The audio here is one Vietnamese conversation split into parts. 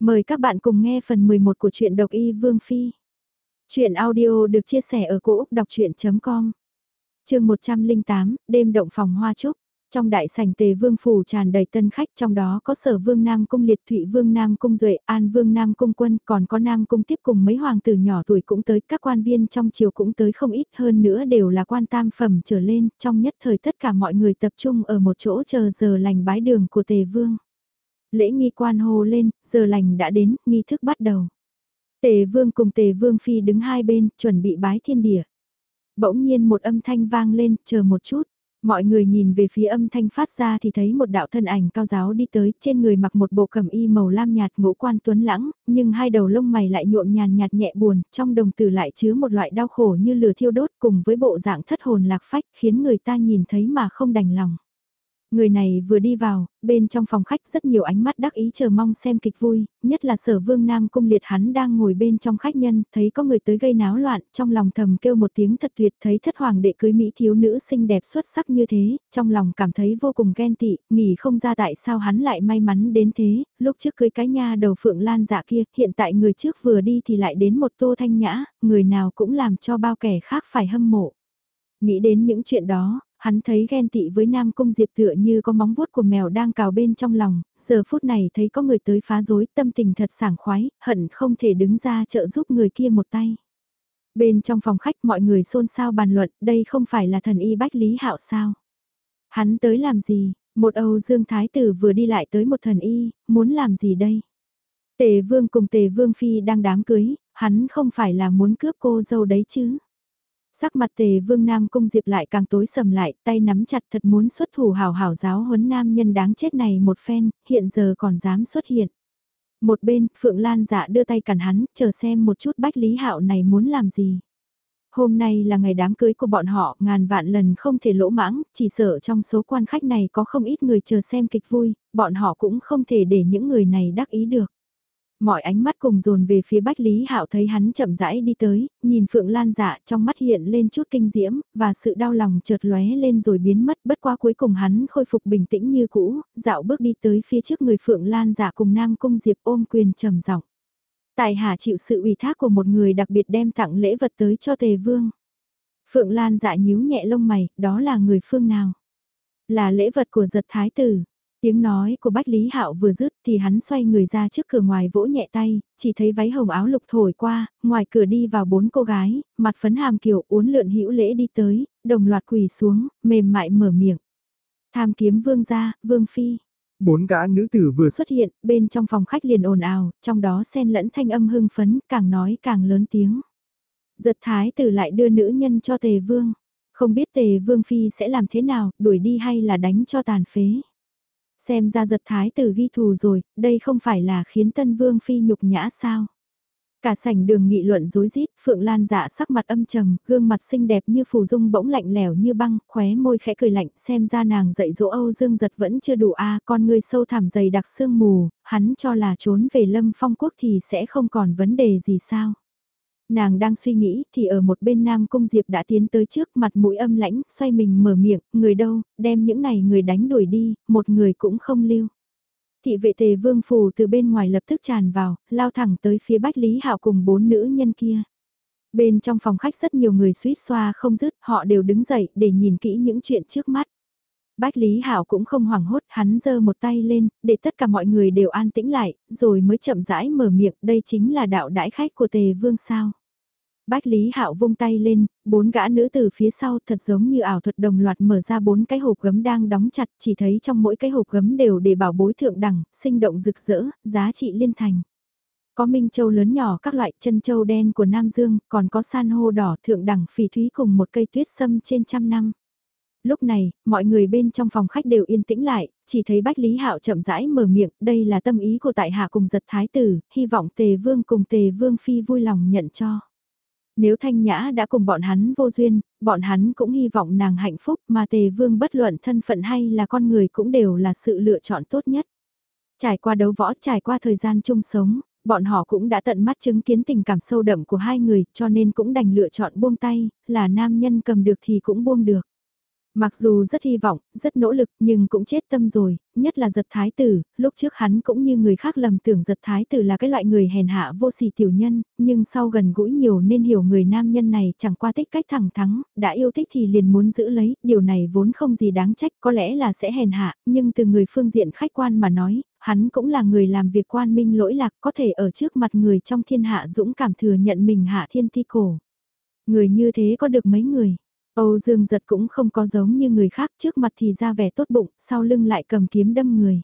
Mời các bạn cùng nghe phần 11 của truyện độc y Vương Phi. Chuyện audio được chia sẻ ở cỗ đọc chuyện.com Trường 108, đêm động phòng hoa trúc. Trong đại sảnh tề vương phủ tràn đầy tân khách trong đó có sở vương Nam Cung Liệt Thụy Vương Nam Cung Duệ, An Vương Nam Cung Quân, còn có Nam Cung tiếp cùng mấy hoàng tử nhỏ tuổi cũng tới, các quan viên trong triều cũng tới không ít hơn nữa đều là quan tam phẩm trở lên, trong nhất thời tất cả mọi người tập trung ở một chỗ chờ giờ lành bái đường của tề vương. Lễ nghi quan hô lên, giờ lành đã đến, nghi thức bắt đầu. Tề vương cùng tề vương phi đứng hai bên, chuẩn bị bái thiên địa. Bỗng nhiên một âm thanh vang lên, chờ một chút. Mọi người nhìn về phía âm thanh phát ra thì thấy một đạo thân ảnh cao giáo đi tới, trên người mặc một bộ cẩm y màu lam nhạt ngũ quan tuấn lãng, nhưng hai đầu lông mày lại nhuộm nhàn nhạt nhẹ buồn, trong đồng tử lại chứa một loại đau khổ như lửa thiêu đốt cùng với bộ dạng thất hồn lạc phách khiến người ta nhìn thấy mà không đành lòng. Người này vừa đi vào, bên trong phòng khách rất nhiều ánh mắt đắc ý chờ mong xem kịch vui, nhất là sở vương nam cung liệt hắn đang ngồi bên trong khách nhân, thấy có người tới gây náo loạn, trong lòng thầm kêu một tiếng thật tuyệt, thấy thất hoàng đệ cưới mỹ thiếu nữ xinh đẹp xuất sắc như thế, trong lòng cảm thấy vô cùng ghen tị, nghỉ không ra tại sao hắn lại may mắn đến thế, lúc trước cưới cái nha đầu phượng lan dạ kia, hiện tại người trước vừa đi thì lại đến một tô thanh nhã, người nào cũng làm cho bao kẻ khác phải hâm mộ. Nghĩ đến những chuyện đó, hắn thấy ghen tị với Nam Cung Diệp tựa như có móng vuốt của mèo đang cào bên trong lòng, giờ phút này thấy có người tới phá rối tâm tình thật sảng khoái, hận không thể đứng ra trợ giúp người kia một tay. Bên trong phòng khách mọi người xôn xao bàn luận, đây không phải là thần y bách lý hạo sao? Hắn tới làm gì? Một Âu Dương Thái Tử vừa đi lại tới một thần y, muốn làm gì đây? Tề Vương cùng Tề Vương Phi đang đám cưới, hắn không phải là muốn cướp cô dâu đấy chứ? Sắc mặt tề vương nam cung diệp lại càng tối sầm lại, tay nắm chặt thật muốn xuất thủ hảo hảo giáo huấn nam nhân đáng chết này một phen, hiện giờ còn dám xuất hiện. Một bên, Phượng Lan dạ đưa tay cản hắn, chờ xem một chút bách lý hạo này muốn làm gì. Hôm nay là ngày đám cưới của bọn họ, ngàn vạn lần không thể lỗ mãng, chỉ sợ trong số quan khách này có không ít người chờ xem kịch vui, bọn họ cũng không thể để những người này đắc ý được. Mọi ánh mắt cùng dồn về phía Bách Lý Hạo thấy hắn chậm rãi đi tới, nhìn Phượng Lan dạ trong mắt hiện lên chút kinh diễm, và sự đau lòng chợt lóe lên rồi biến mất bất qua cuối cùng hắn khôi phục bình tĩnh như cũ, dạo bước đi tới phía trước người Phượng Lan dạ cùng Nam Cung Diệp ôm quyền trầm giọng. Tài hạ chịu sự ủy thác của một người đặc biệt đem tặng lễ vật tới cho Tề Vương. Phượng Lan dạ nhíu nhẹ lông mày, đó là người phương nào? Là lễ vật của giật thái tử. Tiếng nói của Bách Lý Hạo vừa dứt thì hắn xoay người ra trước cửa ngoài vỗ nhẹ tay, chỉ thấy váy hồng áo lục thổi qua, ngoài cửa đi vào bốn cô gái, mặt phấn hàm kiểu uốn lượn hữu lễ đi tới, đồng loạt quỳ xuống, mềm mại mở miệng. Tham kiếm vương gia, vương phi. Bốn gã nữ tử vừa xuất hiện, bên trong phòng khách liền ồn ào, trong đó xen lẫn thanh âm hưng phấn, càng nói càng lớn tiếng. Giật thái tử lại đưa nữ nhân cho tề vương. Không biết tề vương phi sẽ làm thế nào, đuổi đi hay là đánh cho tàn phế. Xem ra giật thái tử ghi thù rồi, đây không phải là khiến tân vương phi nhục nhã sao. Cả sảnh đường nghị luận rối rít, Phượng Lan dạ sắc mặt âm trầm, gương mặt xinh đẹp như phù dung bỗng lạnh lẻo như băng, khóe môi khẽ cười lạnh, xem ra nàng dạy dỗ Âu Dương giật vẫn chưa đủ a, con người sâu thẳm dày đặc sương mù, hắn cho là trốn về Lâm Phong quốc thì sẽ không còn vấn đề gì sao. Nàng đang suy nghĩ thì ở một bên Nam Cung Diệp đã tiến tới trước mặt mũi âm lãnh, xoay mình mở miệng, người đâu, đem những này người đánh đuổi đi, một người cũng không lưu. Thị vệ tề vương phù từ bên ngoài lập tức tràn vào, lao thẳng tới phía Bách Lý Hạo cùng bốn nữ nhân kia. Bên trong phòng khách rất nhiều người suýt xoa không dứt, họ đều đứng dậy để nhìn kỹ những chuyện trước mắt. Bách Lý hảo cũng không hoảng hốt, hắn giơ một tay lên, để tất cả mọi người đều an tĩnh lại, rồi mới chậm rãi mở miệng, đây chính là đạo đãi khách của Tề Vương sao. Bách Lý Hạo vung tay lên, bốn gã nữ từ phía sau thật giống như ảo thuật đồng loạt mở ra bốn cái hộp gấm đang đóng chặt, chỉ thấy trong mỗi cái hộp gấm đều để bảo bối thượng đẳng, sinh động rực rỡ, giá trị liên thành. Có minh châu lớn nhỏ các loại chân châu đen của Nam Dương, còn có san hô đỏ thượng đẳng phỉ thúy cùng một cây tuyết sâm trên trăm năm. Lúc này, mọi người bên trong phòng khách đều yên tĩnh lại, chỉ thấy Bách Lý Hạo chậm rãi mở miệng, đây là tâm ý của tại hạ cùng giật thái tử, hy vọng tề vương cùng tề vương phi vui lòng nhận cho. Nếu Thanh Nhã đã cùng bọn hắn vô duyên, bọn hắn cũng hy vọng nàng hạnh phúc mà Tề Vương bất luận thân phận hay là con người cũng đều là sự lựa chọn tốt nhất. Trải qua đấu võ, trải qua thời gian chung sống, bọn họ cũng đã tận mắt chứng kiến tình cảm sâu đậm của hai người cho nên cũng đành lựa chọn buông tay, là nam nhân cầm được thì cũng buông được. Mặc dù rất hy vọng, rất nỗ lực nhưng cũng chết tâm rồi, nhất là giật thái tử, lúc trước hắn cũng như người khác lầm tưởng giật thái tử là cái loại người hèn hạ vô sỉ tiểu nhân, nhưng sau gần gũi nhiều nên hiểu người nam nhân này chẳng qua thích cách thẳng thắng, đã yêu thích thì liền muốn giữ lấy, điều này vốn không gì đáng trách có lẽ là sẽ hèn hạ, nhưng từ người phương diện khách quan mà nói, hắn cũng là người làm việc quan minh lỗi lạc có thể ở trước mặt người trong thiên hạ dũng cảm thừa nhận mình hạ thiên ti cổ. Người như thế có được mấy người? Âu Dương giật cũng không có giống như người khác trước mặt thì ra vẻ tốt bụng, sau lưng lại cầm kiếm đâm người.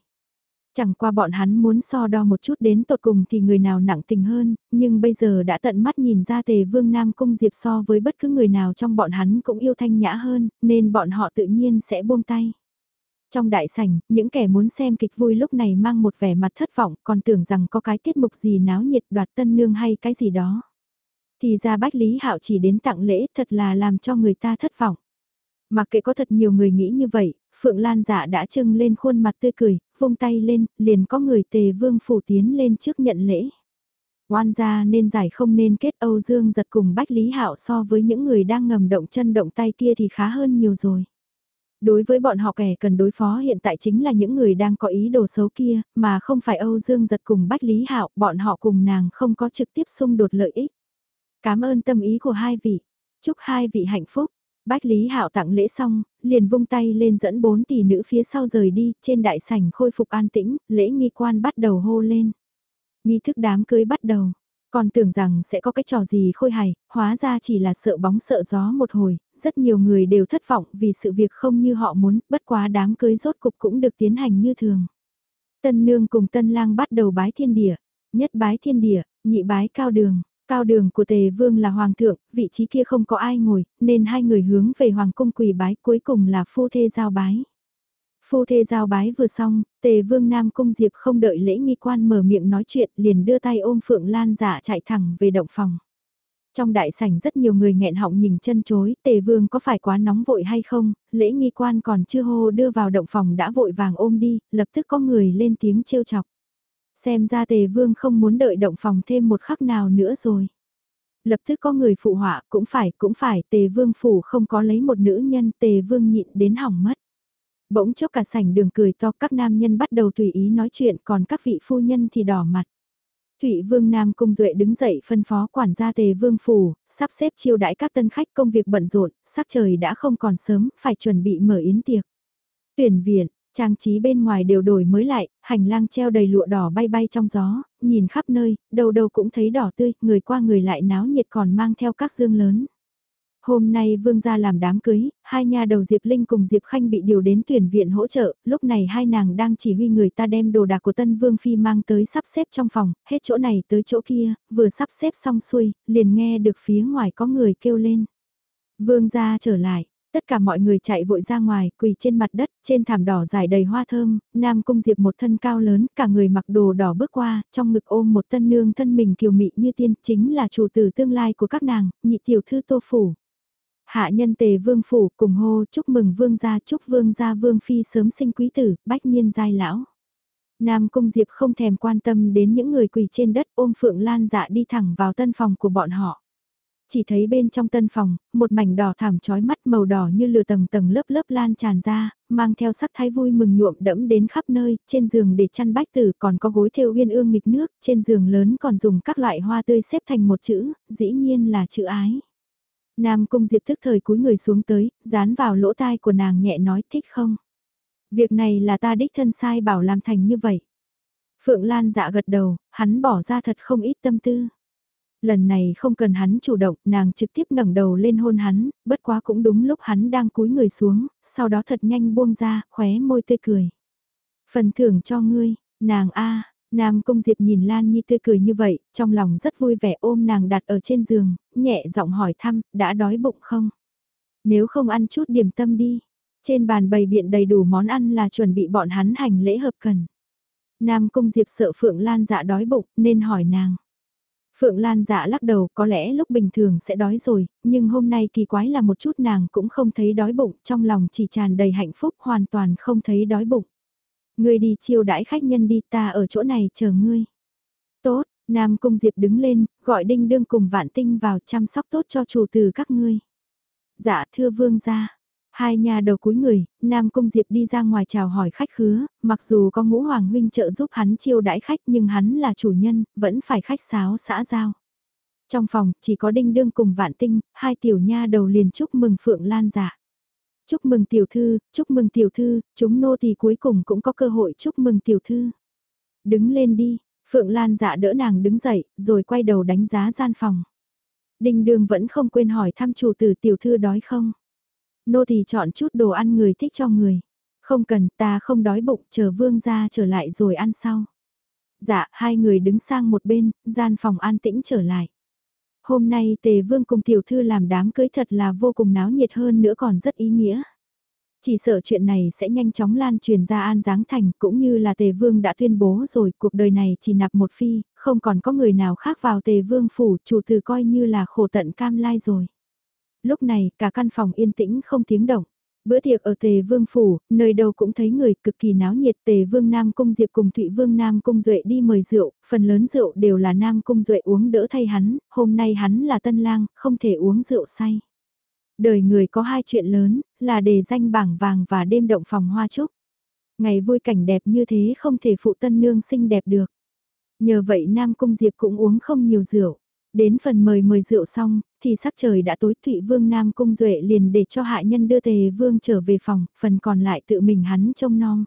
Chẳng qua bọn hắn muốn so đo một chút đến tột cùng thì người nào nặng tình hơn, nhưng bây giờ đã tận mắt nhìn ra tề vương Nam Cung Diệp so với bất cứ người nào trong bọn hắn cũng yêu thanh nhã hơn, nên bọn họ tự nhiên sẽ buông tay. Trong đại sảnh, những kẻ muốn xem kịch vui lúc này mang một vẻ mặt thất vọng còn tưởng rằng có cái tiết mục gì náo nhiệt đoạt tân nương hay cái gì đó. Thì ra Bách Lý Hạo chỉ đến tặng lễ thật là làm cho người ta thất vọng. Mặc kệ có thật nhiều người nghĩ như vậy, Phượng Lan dạ đã trưng lên khuôn mặt tươi cười, vung tay lên, liền có người tề vương phủ tiến lên trước nhận lễ. Oan gia nên giải không nên kết Âu Dương giật cùng Bách Lý Hạo so với những người đang ngầm động chân động tay kia thì khá hơn nhiều rồi. Đối với bọn họ kẻ cần đối phó hiện tại chính là những người đang có ý đồ xấu kia, mà không phải Âu Dương giật cùng Bách Lý Hạo, bọn họ cùng nàng không có trực tiếp xung đột lợi ích. Cảm ơn tâm ý của hai vị. Chúc hai vị hạnh phúc. Bách Lý Hạo tặng lễ xong, liền vung tay lên dẫn bốn tỷ nữ phía sau rời đi, trên đại sảnh khôi phục an tĩnh, lễ nghi quan bắt đầu hô lên. Nghi thức đám cưới bắt đầu, còn tưởng rằng sẽ có cái trò gì khôi hài, hóa ra chỉ là sợ bóng sợ gió một hồi, rất nhiều người đều thất vọng vì sự việc không như họ muốn, bất quá đám cưới rốt cục cũng được tiến hành như thường. Tân nương cùng tân lang bắt đầu bái thiên địa, nhất bái thiên địa, nhị bái cao đường, Cao đường của tề vương là hoàng thượng, vị trí kia không có ai ngồi, nên hai người hướng về hoàng cung quỳ bái cuối cùng là phu thê giao bái. Phu thê giao bái vừa xong, tề vương nam cung diệp không đợi lễ nghi quan mở miệng nói chuyện liền đưa tay ôm phượng lan giả chạy thẳng về động phòng. Trong đại sảnh rất nhiều người nghẹn họng nhìn chân chối, tề vương có phải quá nóng vội hay không, lễ nghi quan còn chưa hô đưa vào động phòng đã vội vàng ôm đi, lập tức có người lên tiếng trêu chọc. Xem ra tề vương không muốn đợi động phòng thêm một khắc nào nữa rồi. Lập tức có người phụ họa, cũng phải, cũng phải, tề vương phủ không có lấy một nữ nhân, tề vương nhịn đến hỏng mất. Bỗng chốc cả sảnh đường cười to các nam nhân bắt đầu tùy ý nói chuyện còn các vị phu nhân thì đỏ mặt. Thụy Vương Nam Cung Duệ đứng dậy phân phó quản gia Tề Vương Phủ, sắp xếp chiêu đãi các tân khách công việc bận rộn, sắc trời đã không còn sớm, phải chuẩn bị mở yến tiệc. Tuyển viện, Trang trí bên ngoài đều đổi mới lại, hành lang treo đầy lụa đỏ bay bay trong gió, nhìn khắp nơi, đầu đầu cũng thấy đỏ tươi, người qua người lại náo nhiệt còn mang theo các dương lớn. Hôm nay vương gia làm đám cưới, hai nhà đầu Diệp Linh cùng Diệp Khanh bị điều đến tuyển viện hỗ trợ, lúc này hai nàng đang chỉ huy người ta đem đồ đạc của tân vương phi mang tới sắp xếp trong phòng, hết chỗ này tới chỗ kia, vừa sắp xếp xong xuôi, liền nghe được phía ngoài có người kêu lên. Vương gia trở lại, Tất cả mọi người chạy vội ra ngoài, quỳ trên mặt đất, trên thảm đỏ dài đầy hoa thơm, Nam Cung Diệp một thân cao lớn, cả người mặc đồ đỏ bước qua, trong ngực ôm một tân nương thân mình kiều mị như tiên, chính là chủ tử tương lai của các nàng, nhị tiểu thư Tô Phủ. Hạ nhân tề vương phủ cùng hô chúc mừng vương gia chúc vương gia vương phi sớm sinh quý tử, bách nhiên giai lão. Nam Cung Diệp không thèm quan tâm đến những người quỳ trên đất ôm Phượng Lan dạ đi thẳng vào tân phòng của bọn họ. Chỉ thấy bên trong tân phòng, một mảnh đỏ thảm trói mắt màu đỏ như lửa tầng tầng lớp lớp lan tràn ra, mang theo sắc thái vui mừng nhuộm đẫm đến khắp nơi, trên giường để chăn bách tử còn có gối thêu uyên ương nghịch nước, trên giường lớn còn dùng các loại hoa tươi xếp thành một chữ, dĩ nhiên là chữ ái. Nam Cung Diệp thức thời cúi người xuống tới, dán vào lỗ tai của nàng nhẹ nói thích không. Việc này là ta đích thân sai bảo làm thành như vậy. Phượng Lan dạ gật đầu, hắn bỏ ra thật không ít tâm tư. Lần này không cần hắn chủ động, nàng trực tiếp ngẩng đầu lên hôn hắn, bất quá cũng đúng lúc hắn đang cúi người xuống, sau đó thật nhanh buông ra, khóe môi tươi cười. Phần thưởng cho ngươi, nàng a Nam Công Diệp nhìn Lan Nhi tươi cười như vậy, trong lòng rất vui vẻ ôm nàng đặt ở trên giường, nhẹ giọng hỏi thăm, đã đói bụng không? Nếu không ăn chút điểm tâm đi. Trên bàn bày biện đầy đủ món ăn là chuẩn bị bọn hắn hành lễ hợp cần. Nam Công Diệp sợ Phượng Lan dạ đói bụng nên hỏi nàng. Phượng Lan dạ lắc đầu có lẽ lúc bình thường sẽ đói rồi, nhưng hôm nay kỳ quái là một chút nàng cũng không thấy đói bụng, trong lòng chỉ tràn đầy hạnh phúc hoàn toàn không thấy đói bụng. Ngươi đi chiêu đãi khách nhân đi ta ở chỗ này chờ ngươi. Tốt, Nam Cung Diệp đứng lên, gọi đinh đương cùng vạn tinh vào chăm sóc tốt cho chủ từ các ngươi. Dạ thưa vương gia. Hai nhà đầu cuối người, Nam Cung Diệp đi ra ngoài chào hỏi khách khứa, mặc dù có ngũ hoàng huynh trợ giúp hắn chiêu đãi khách nhưng hắn là chủ nhân, vẫn phải khách sáo xã giao. Trong phòng, chỉ có đinh đương cùng vạn tinh, hai tiểu nha đầu liền chúc mừng Phượng Lan dạ. Chúc mừng tiểu thư, chúc mừng tiểu thư, chúng nô thì cuối cùng cũng có cơ hội chúc mừng tiểu thư. Đứng lên đi, Phượng Lan dạ đỡ nàng đứng dậy, rồi quay đầu đánh giá gian phòng. Đinh đương vẫn không quên hỏi thăm chủ tử tiểu thư đói không. Nô thì chọn chút đồ ăn người thích cho người. Không cần, ta không đói bụng, chờ vương ra trở lại rồi ăn sau. Dạ, hai người đứng sang một bên, gian phòng an tĩnh trở lại. Hôm nay tề vương cùng tiểu thư làm đám cưới thật là vô cùng náo nhiệt hơn nữa còn rất ý nghĩa. Chỉ sợ chuyện này sẽ nhanh chóng lan truyền ra An Giáng Thành cũng như là Tề Vương đã tuyên bố rồi cuộc đời này chỉ nạp một phi, không còn có người nào khác vào Tề Vương phủ chủ từ coi như là khổ tận cam lai rồi. Lúc này cả căn phòng yên tĩnh không tiếng động. Bữa tiệc ở Tề Vương Phủ, nơi đâu cũng thấy người cực kỳ náo nhiệt Tề Vương Nam Cung Diệp cùng Thụy Vương Nam Cung Duệ đi mời rượu, phần lớn rượu đều là Nam Cung Duệ uống đỡ thay hắn, hôm nay hắn là tân lang, không thể uống rượu say. Đời người có hai chuyện lớn, là đề danh bảng vàng và đêm động phòng hoa trúc. Ngày vui cảnh đẹp như thế không thể phụ tân nương xinh đẹp được. Nhờ vậy Nam Cung Diệp cũng uống không nhiều rượu. Đến phần mời mời rượu xong, thì sắc trời đã tối Thụy Vương Nam Cung Duệ liền để cho hạ nhân đưa Tề Vương trở về phòng, phần còn lại tự mình hắn trông nom.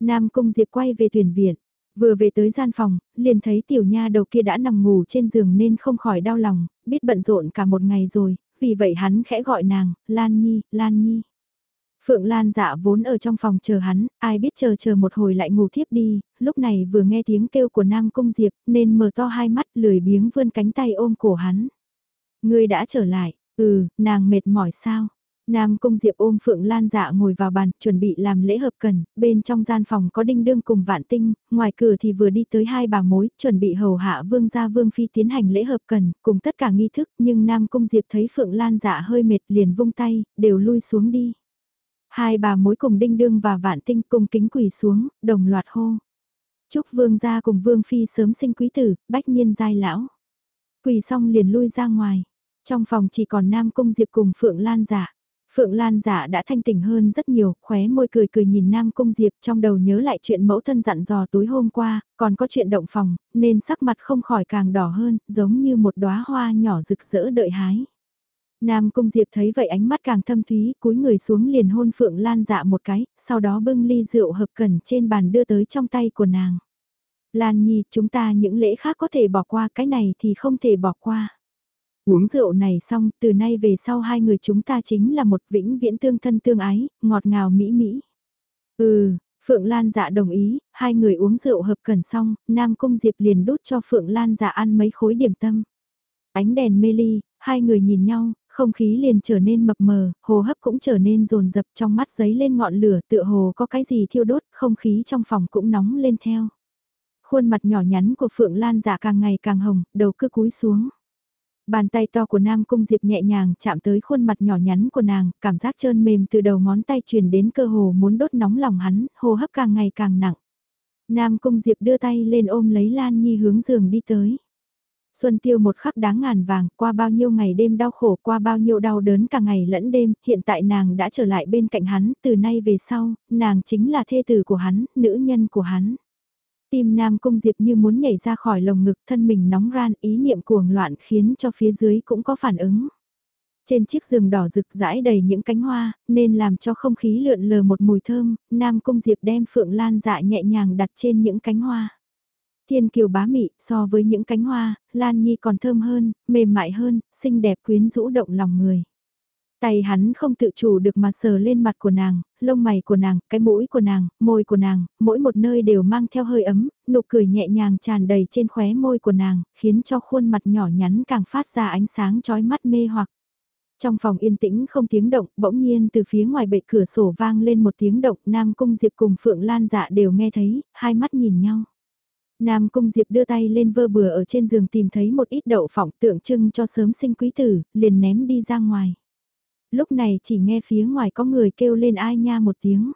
Nam Cung Diệp quay về tuyển viện, vừa về tới gian phòng, liền thấy tiểu nha đầu kia đã nằm ngủ trên giường nên không khỏi đau lòng, biết bận rộn cả một ngày rồi, vì vậy hắn khẽ gọi nàng, Lan Nhi, Lan Nhi. Phượng Lan dạ vốn ở trong phòng chờ hắn, ai biết chờ chờ một hồi lại ngủ thiếp đi, lúc này vừa nghe tiếng kêu của Nam Cung Diệp nên mở to hai mắt lười biếng vươn cánh tay ôm cổ hắn. Ngươi đã trở lại, ừ, nàng mệt mỏi sao? Nam Cung Diệp ôm Phượng Lan dạ ngồi vào bàn, chuẩn bị làm lễ hợp cần, bên trong gian phòng có đinh đương cùng vạn tinh, ngoài cửa thì vừa đi tới hai bà mối, chuẩn bị hầu hạ vương gia vương phi tiến hành lễ hợp cần, cùng tất cả nghi thức, nhưng Nam Cung Diệp thấy Phượng Lan dạ hơi mệt liền vung tay, đều lui xuống đi. Hai bà mối cùng đinh đương và vạn tinh cùng kính quỳ xuống, đồng loạt hô. Chúc vương gia cùng vương phi sớm sinh quý tử, bách niên giai lão. Quỳ xong liền lui ra ngoài. Trong phòng chỉ còn Nam Cung Diệp cùng Phượng Lan giả. Phượng Lan giả đã thanh tỉnh hơn rất nhiều, khóe môi cười cười nhìn Nam Cung Diệp trong đầu nhớ lại chuyện mẫu thân dặn dò tối hôm qua, còn có chuyện động phòng, nên sắc mặt không khỏi càng đỏ hơn, giống như một đóa hoa nhỏ rực rỡ đợi hái. Nam Cung Diệp thấy vậy ánh mắt càng thâm thúy, cúi người xuống liền hôn Phượng Lan dạ một cái, sau đó bưng ly rượu hợp cẩn trên bàn đưa tới trong tay của nàng. Lan Nhi, chúng ta những lễ khác có thể bỏ qua, cái này thì không thể bỏ qua. Uống rượu này xong, từ nay về sau hai người chúng ta chính là một vĩnh viễn tương thân tương ái, ngọt ngào mỹ mỹ. Ừ, Phượng Lan dạ đồng ý, hai người uống rượu hợp cẩn xong, Nam Cung Diệp liền đút cho Phượng Lan dạ ăn mấy khối điểm tâm. Ánh đèn mê ly, hai người nhìn nhau, không khí liền trở nên mập mờ, hồ hấp cũng trở nên rồn rập trong mắt giấy lên ngọn lửa tựa hồ có cái gì thiêu đốt, không khí trong phòng cũng nóng lên theo. Khuôn mặt nhỏ nhắn của Phượng Lan dạ càng ngày càng hồng, đầu cứ cúi xuống. Bàn tay to của Nam Cung Diệp nhẹ nhàng chạm tới khuôn mặt nhỏ nhắn của nàng, cảm giác trơn mềm từ đầu ngón tay truyền đến cơ hồ muốn đốt nóng lòng hắn, hô hấp càng ngày càng nặng. Nam Cung Diệp đưa tay lên ôm lấy Lan Nhi hướng giường đi tới. Xuân tiêu một khắc đáng ngàn vàng, qua bao nhiêu ngày đêm đau khổ, qua bao nhiêu đau đớn cả ngày lẫn đêm, hiện tại nàng đã trở lại bên cạnh hắn, từ nay về sau, nàng chính là thê tử của hắn, nữ nhân của hắn. Tim Nam Cung Diệp như muốn nhảy ra khỏi lồng ngực thân mình nóng ran ý niệm cuồng loạn khiến cho phía dưới cũng có phản ứng. Trên chiếc giường đỏ rực rãi đầy những cánh hoa, nên làm cho không khí lượn lờ một mùi thơm, Nam Cung Diệp đem Phượng Lan dạ nhẹ nhàng đặt trên những cánh hoa. Thiên kiều bá mị, so với những cánh hoa, Lan Nhi còn thơm hơn, mềm mại hơn, xinh đẹp quyến rũ động lòng người. Tay hắn không tự chủ được mà sờ lên mặt của nàng, lông mày của nàng, cái mũi của nàng, môi của nàng, mỗi một nơi đều mang theo hơi ấm, nụ cười nhẹ nhàng tràn đầy trên khóe môi của nàng, khiến cho khuôn mặt nhỏ nhắn càng phát ra ánh sáng chói mắt mê hoặc. Trong phòng yên tĩnh không tiếng động, bỗng nhiên từ phía ngoài bệ cửa sổ vang lên một tiếng động, Nam Cung Diệp cùng Phượng Lan dạ đều nghe thấy, hai mắt nhìn nhau. Nam Cung Diệp đưa tay lên vơ bừa ở trên giường tìm thấy một ít đậu phỏng tượng trưng cho sớm sinh quý tử, liền ném đi ra ngoài. Lúc này chỉ nghe phía ngoài có người kêu lên ai nha một tiếng.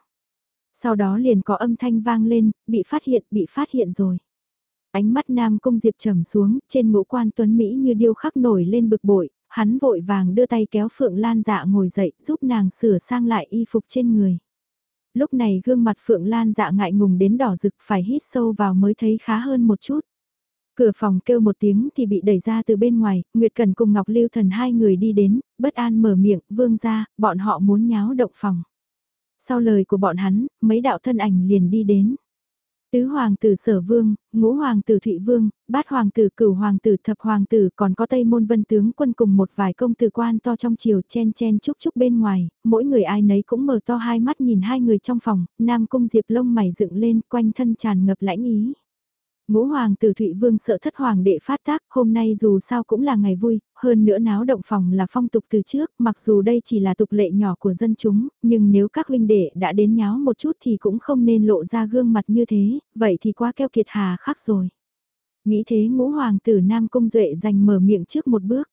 Sau đó liền có âm thanh vang lên, bị phát hiện, bị phát hiện rồi. Ánh mắt Nam Cung Diệp trầm xuống, trên ngũ quan tuấn Mỹ như điêu khắc nổi lên bực bội, hắn vội vàng đưa tay kéo Phượng Lan dạ ngồi dậy giúp nàng sửa sang lại y phục trên người. Lúc này gương mặt Phượng Lan dạ ngại ngùng đến đỏ rực phải hít sâu vào mới thấy khá hơn một chút. Cửa phòng kêu một tiếng thì bị đẩy ra từ bên ngoài, Nguyệt Cần cùng Ngọc Lưu Thần hai người đi đến, bất an mở miệng, vương ra, bọn họ muốn nháo động phòng. Sau lời của bọn hắn, mấy đạo thân ảnh liền đi đến. Tứ hoàng tử sở vương, ngũ hoàng tử thụy vương, bát hoàng tử cửu hoàng tử thập hoàng tử còn có tây môn vân tướng quân cùng một vài công tử quan to trong chiều chen chen chúc chúc bên ngoài, mỗi người ai nấy cũng mở to hai mắt nhìn hai người trong phòng, nam cung diệp lông mày dựng lên quanh thân tràn ngập lãnh ý. Ngũ hoàng tử Thụy Vương sợ thất hoàng đệ phát tác, hôm nay dù sao cũng là ngày vui, hơn nữa náo động phòng là phong tục từ trước, mặc dù đây chỉ là tục lệ nhỏ của dân chúng, nhưng nếu các huynh đệ đã đến nháo một chút thì cũng không nên lộ ra gương mặt như thế, vậy thì quá keo kiệt hà khắc rồi. Nghĩ thế ngũ hoàng tử Nam Cung Duệ giành mở miệng trước một bước.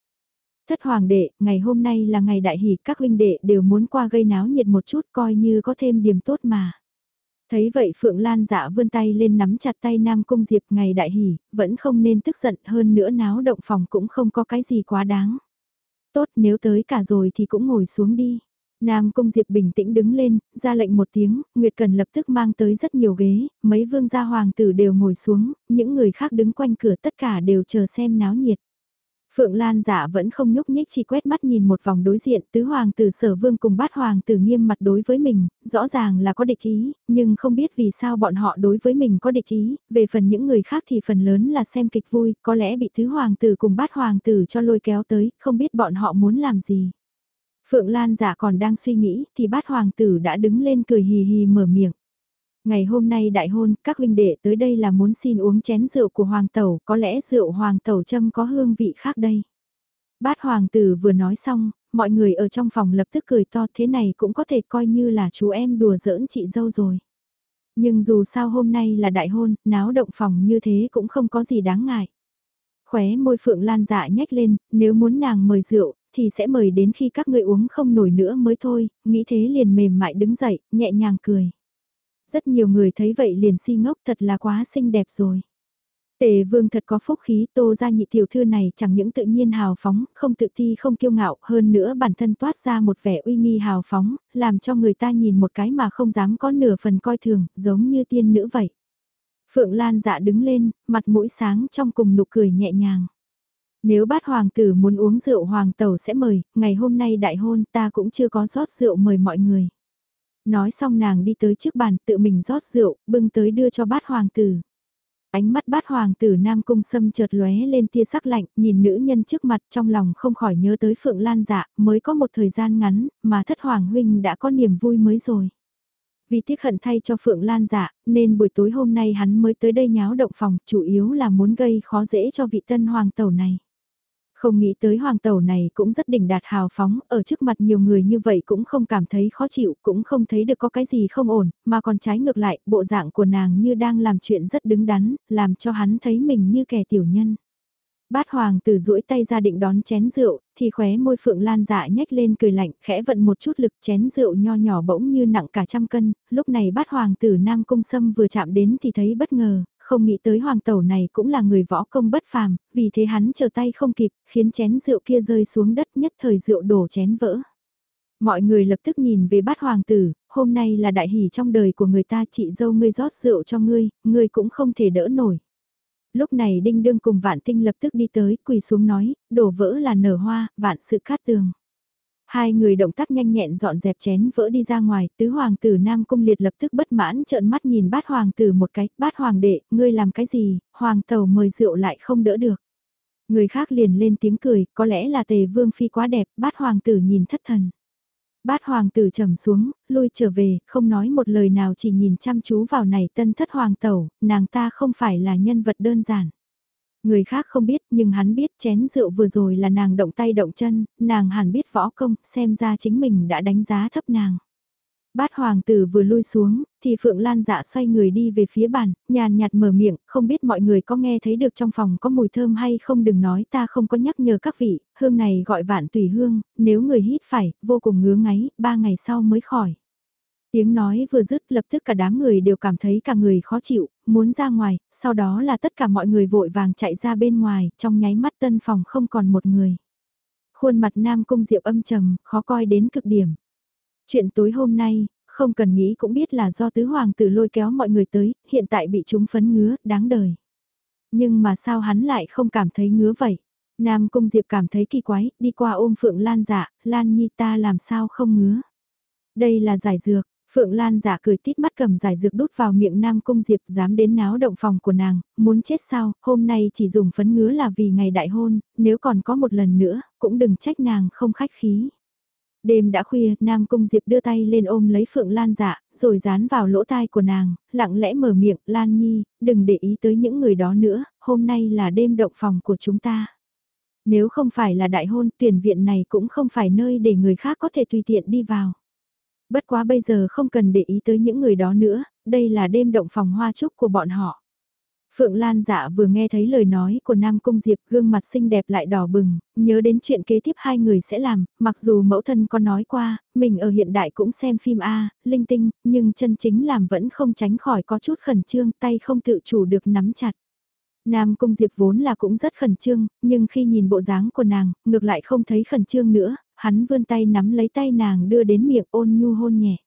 Thất hoàng đệ, ngày hôm nay là ngày đại hỷ, các huynh đệ đều muốn qua gây náo nhiệt một chút coi như có thêm điểm tốt mà. Thấy vậy Phượng Lan dạ vươn tay lên nắm chặt tay Nam Cung Diệp ngày đại hỉ, vẫn không nên tức giận hơn nữa náo động phòng cũng không có cái gì quá đáng. Tốt nếu tới cả rồi thì cũng ngồi xuống đi. Nam Cung Diệp bình tĩnh đứng lên, ra lệnh một tiếng, Nguyệt Cần lập tức mang tới rất nhiều ghế, mấy vương gia hoàng tử đều ngồi xuống, những người khác đứng quanh cửa tất cả đều chờ xem náo nhiệt. Phượng Lan giả vẫn không nhúc nhích chỉ quét mắt nhìn một vòng đối diện tứ hoàng tử sở vương cùng bát hoàng tử nghiêm mặt đối với mình, rõ ràng là có địch ý, nhưng không biết vì sao bọn họ đối với mình có địch ý, về phần những người khác thì phần lớn là xem kịch vui, có lẽ bị tứ hoàng tử cùng bát hoàng tử cho lôi kéo tới, không biết bọn họ muốn làm gì. Phượng Lan giả còn đang suy nghĩ thì bát hoàng tử đã đứng lên cười hì hì mở miệng. Ngày hôm nay đại hôn, các huynh đệ tới đây là muốn xin uống chén rượu của hoàng tẩu, có lẽ rượu hoàng tẩu châm có hương vị khác đây. Bát hoàng tử vừa nói xong, mọi người ở trong phòng lập tức cười to thế này cũng có thể coi như là chú em đùa giỡn chị dâu rồi. Nhưng dù sao hôm nay là đại hôn, náo động phòng như thế cũng không có gì đáng ngại. Khóe môi phượng lan dạ nhếch lên, nếu muốn nàng mời rượu, thì sẽ mời đến khi các người uống không nổi nữa mới thôi, nghĩ thế liền mềm mại đứng dậy, nhẹ nhàng cười. Rất nhiều người thấy vậy liền si ngốc thật là quá xinh đẹp rồi. Tề vương thật có phúc khí tô ra nhị tiểu thư này chẳng những tự nhiên hào phóng, không tự ti không kiêu ngạo, hơn nữa bản thân toát ra một vẻ uy nghi hào phóng, làm cho người ta nhìn một cái mà không dám có nửa phần coi thường, giống như tiên nữ vậy. Phượng Lan dạ đứng lên, mặt mũi sáng trong cùng nụ cười nhẹ nhàng. Nếu bát hoàng tử muốn uống rượu hoàng tàu sẽ mời, ngày hôm nay đại hôn ta cũng chưa có rót rượu mời mọi người. Nói xong nàng đi tới trước bàn tự mình rót rượu, bưng tới đưa cho bát hoàng tử. Ánh mắt bát hoàng tử Nam Cung Sâm chợt lóe lên tia sắc lạnh, nhìn nữ nhân trước mặt trong lòng không khỏi nhớ tới Phượng Lan dạ, mới có một thời gian ngắn, mà thất hoàng huynh đã có niềm vui mới rồi. Vì tiếc hận thay cho Phượng Lan dạ, nên buổi tối hôm nay hắn mới tới đây nháo động phòng, chủ yếu là muốn gây khó dễ cho vị tân hoàng tẩu này. Không nghĩ tới hoàng tẩu này cũng rất đỉnh đạt hào phóng, ở trước mặt nhiều người như vậy cũng không cảm thấy khó chịu, cũng không thấy được có cái gì không ổn, mà còn trái ngược lại, bộ dạng của nàng như đang làm chuyện rất đứng đắn, làm cho hắn thấy mình như kẻ tiểu nhân. Bát hoàng tử duỗi tay ra định đón chén rượu, thì khóe môi phượng lan dạ nhếch lên cười lạnh, khẽ vận một chút lực chén rượu nho nhỏ bỗng như nặng cả trăm cân, lúc này bát hoàng tử Nam Cung Sâm vừa chạm đến thì thấy bất ngờ, không nghĩ tới hoàng tẩu này cũng là người võ công bất phàm, vì thế hắn chờ tay không kịp, khiến chén rượu kia rơi xuống đất nhất thời rượu đổ chén vỡ. Mọi người lập tức nhìn về bát hoàng tử, hôm nay là đại hỷ trong đời của người ta chị dâu ngươi rót rượu cho ngươi, ngươi cũng không thể đỡ nổi. Lúc này đinh đương cùng vạn tinh lập tức đi tới, quỳ xuống nói, đổ vỡ là nở hoa, vạn sự cát tường. Hai người động tác nhanh nhẹn dọn dẹp chén vỡ đi ra ngoài, tứ hoàng tử Nam Cung Liệt lập tức bất mãn trợn mắt nhìn bát hoàng tử một cái, bát hoàng đệ, ngươi làm cái gì, hoàng tàu mời rượu lại không đỡ được. Người khác liền lên tiếng cười, có lẽ là tề vương phi quá đẹp, bát hoàng tử nhìn thất thần. Bát hoàng tử trầm xuống, lui trở về, không nói một lời nào chỉ nhìn chăm chú vào này tân thất hoàng tẩu, nàng ta không phải là nhân vật đơn giản. Người khác không biết nhưng hắn biết chén rượu vừa rồi là nàng động tay động chân, nàng hẳn biết võ công, xem ra chính mình đã đánh giá thấp nàng. Bát hoàng tử vừa lui xuống, thì Phượng Lan dạ xoay người đi về phía bàn, nhàn nhạt mở miệng, không biết mọi người có nghe thấy được trong phòng có mùi thơm hay không đừng nói ta không có nhắc nhở các vị, hương này gọi vạn tùy hương, nếu người hít phải, vô cùng ngứa ngáy, ba ngày sau mới khỏi. Tiếng nói vừa dứt lập tức cả đám người đều cảm thấy cả người khó chịu, muốn ra ngoài, sau đó là tất cả mọi người vội vàng chạy ra bên ngoài, trong nháy mắt tân phòng không còn một người. Khuôn mặt Nam Cung Diệp âm trầm, khó coi đến cực điểm. Chuyện tối hôm nay, không cần nghĩ cũng biết là do tứ hoàng tử lôi kéo mọi người tới, hiện tại bị chúng phấn ngứa, đáng đời. Nhưng mà sao hắn lại không cảm thấy ngứa vậy? Nam Cung Diệp cảm thấy kỳ quái, đi qua ôm Phượng Lan dạ, Lan Nhi ta làm sao không ngứa? Đây là giải dược, Phượng Lan giả cười tít mắt cầm giải dược đút vào miệng Nam Cung Diệp dám đến náo động phòng của nàng, muốn chết sao, hôm nay chỉ dùng phấn ngứa là vì ngày đại hôn, nếu còn có một lần nữa, cũng đừng trách nàng không khách khí. Đêm đã khuya, Nam Cung Diệp đưa tay lên ôm lấy Phượng Lan dạ, rồi dán vào lỗ tai của nàng, lặng lẽ mở miệng, Lan Nhi, đừng để ý tới những người đó nữa, hôm nay là đêm động phòng của chúng ta. Nếu không phải là đại hôn, tuyển viện này cũng không phải nơi để người khác có thể tùy tiện đi vào. Bất quá bây giờ không cần để ý tới những người đó nữa, đây là đêm động phòng hoa trúc của bọn họ. Phượng Lan dạ vừa nghe thấy lời nói của Nam Cung Diệp gương mặt xinh đẹp lại đỏ bừng, nhớ đến chuyện kế tiếp hai người sẽ làm, mặc dù mẫu thân có nói qua, mình ở hiện đại cũng xem phim A, linh tinh, nhưng chân chính làm vẫn không tránh khỏi có chút khẩn trương, tay không tự chủ được nắm chặt. Nam Cung Diệp vốn là cũng rất khẩn trương, nhưng khi nhìn bộ dáng của nàng, ngược lại không thấy khẩn trương nữa, hắn vươn tay nắm lấy tay nàng đưa đến miệng ôn nhu hôn nhẹ.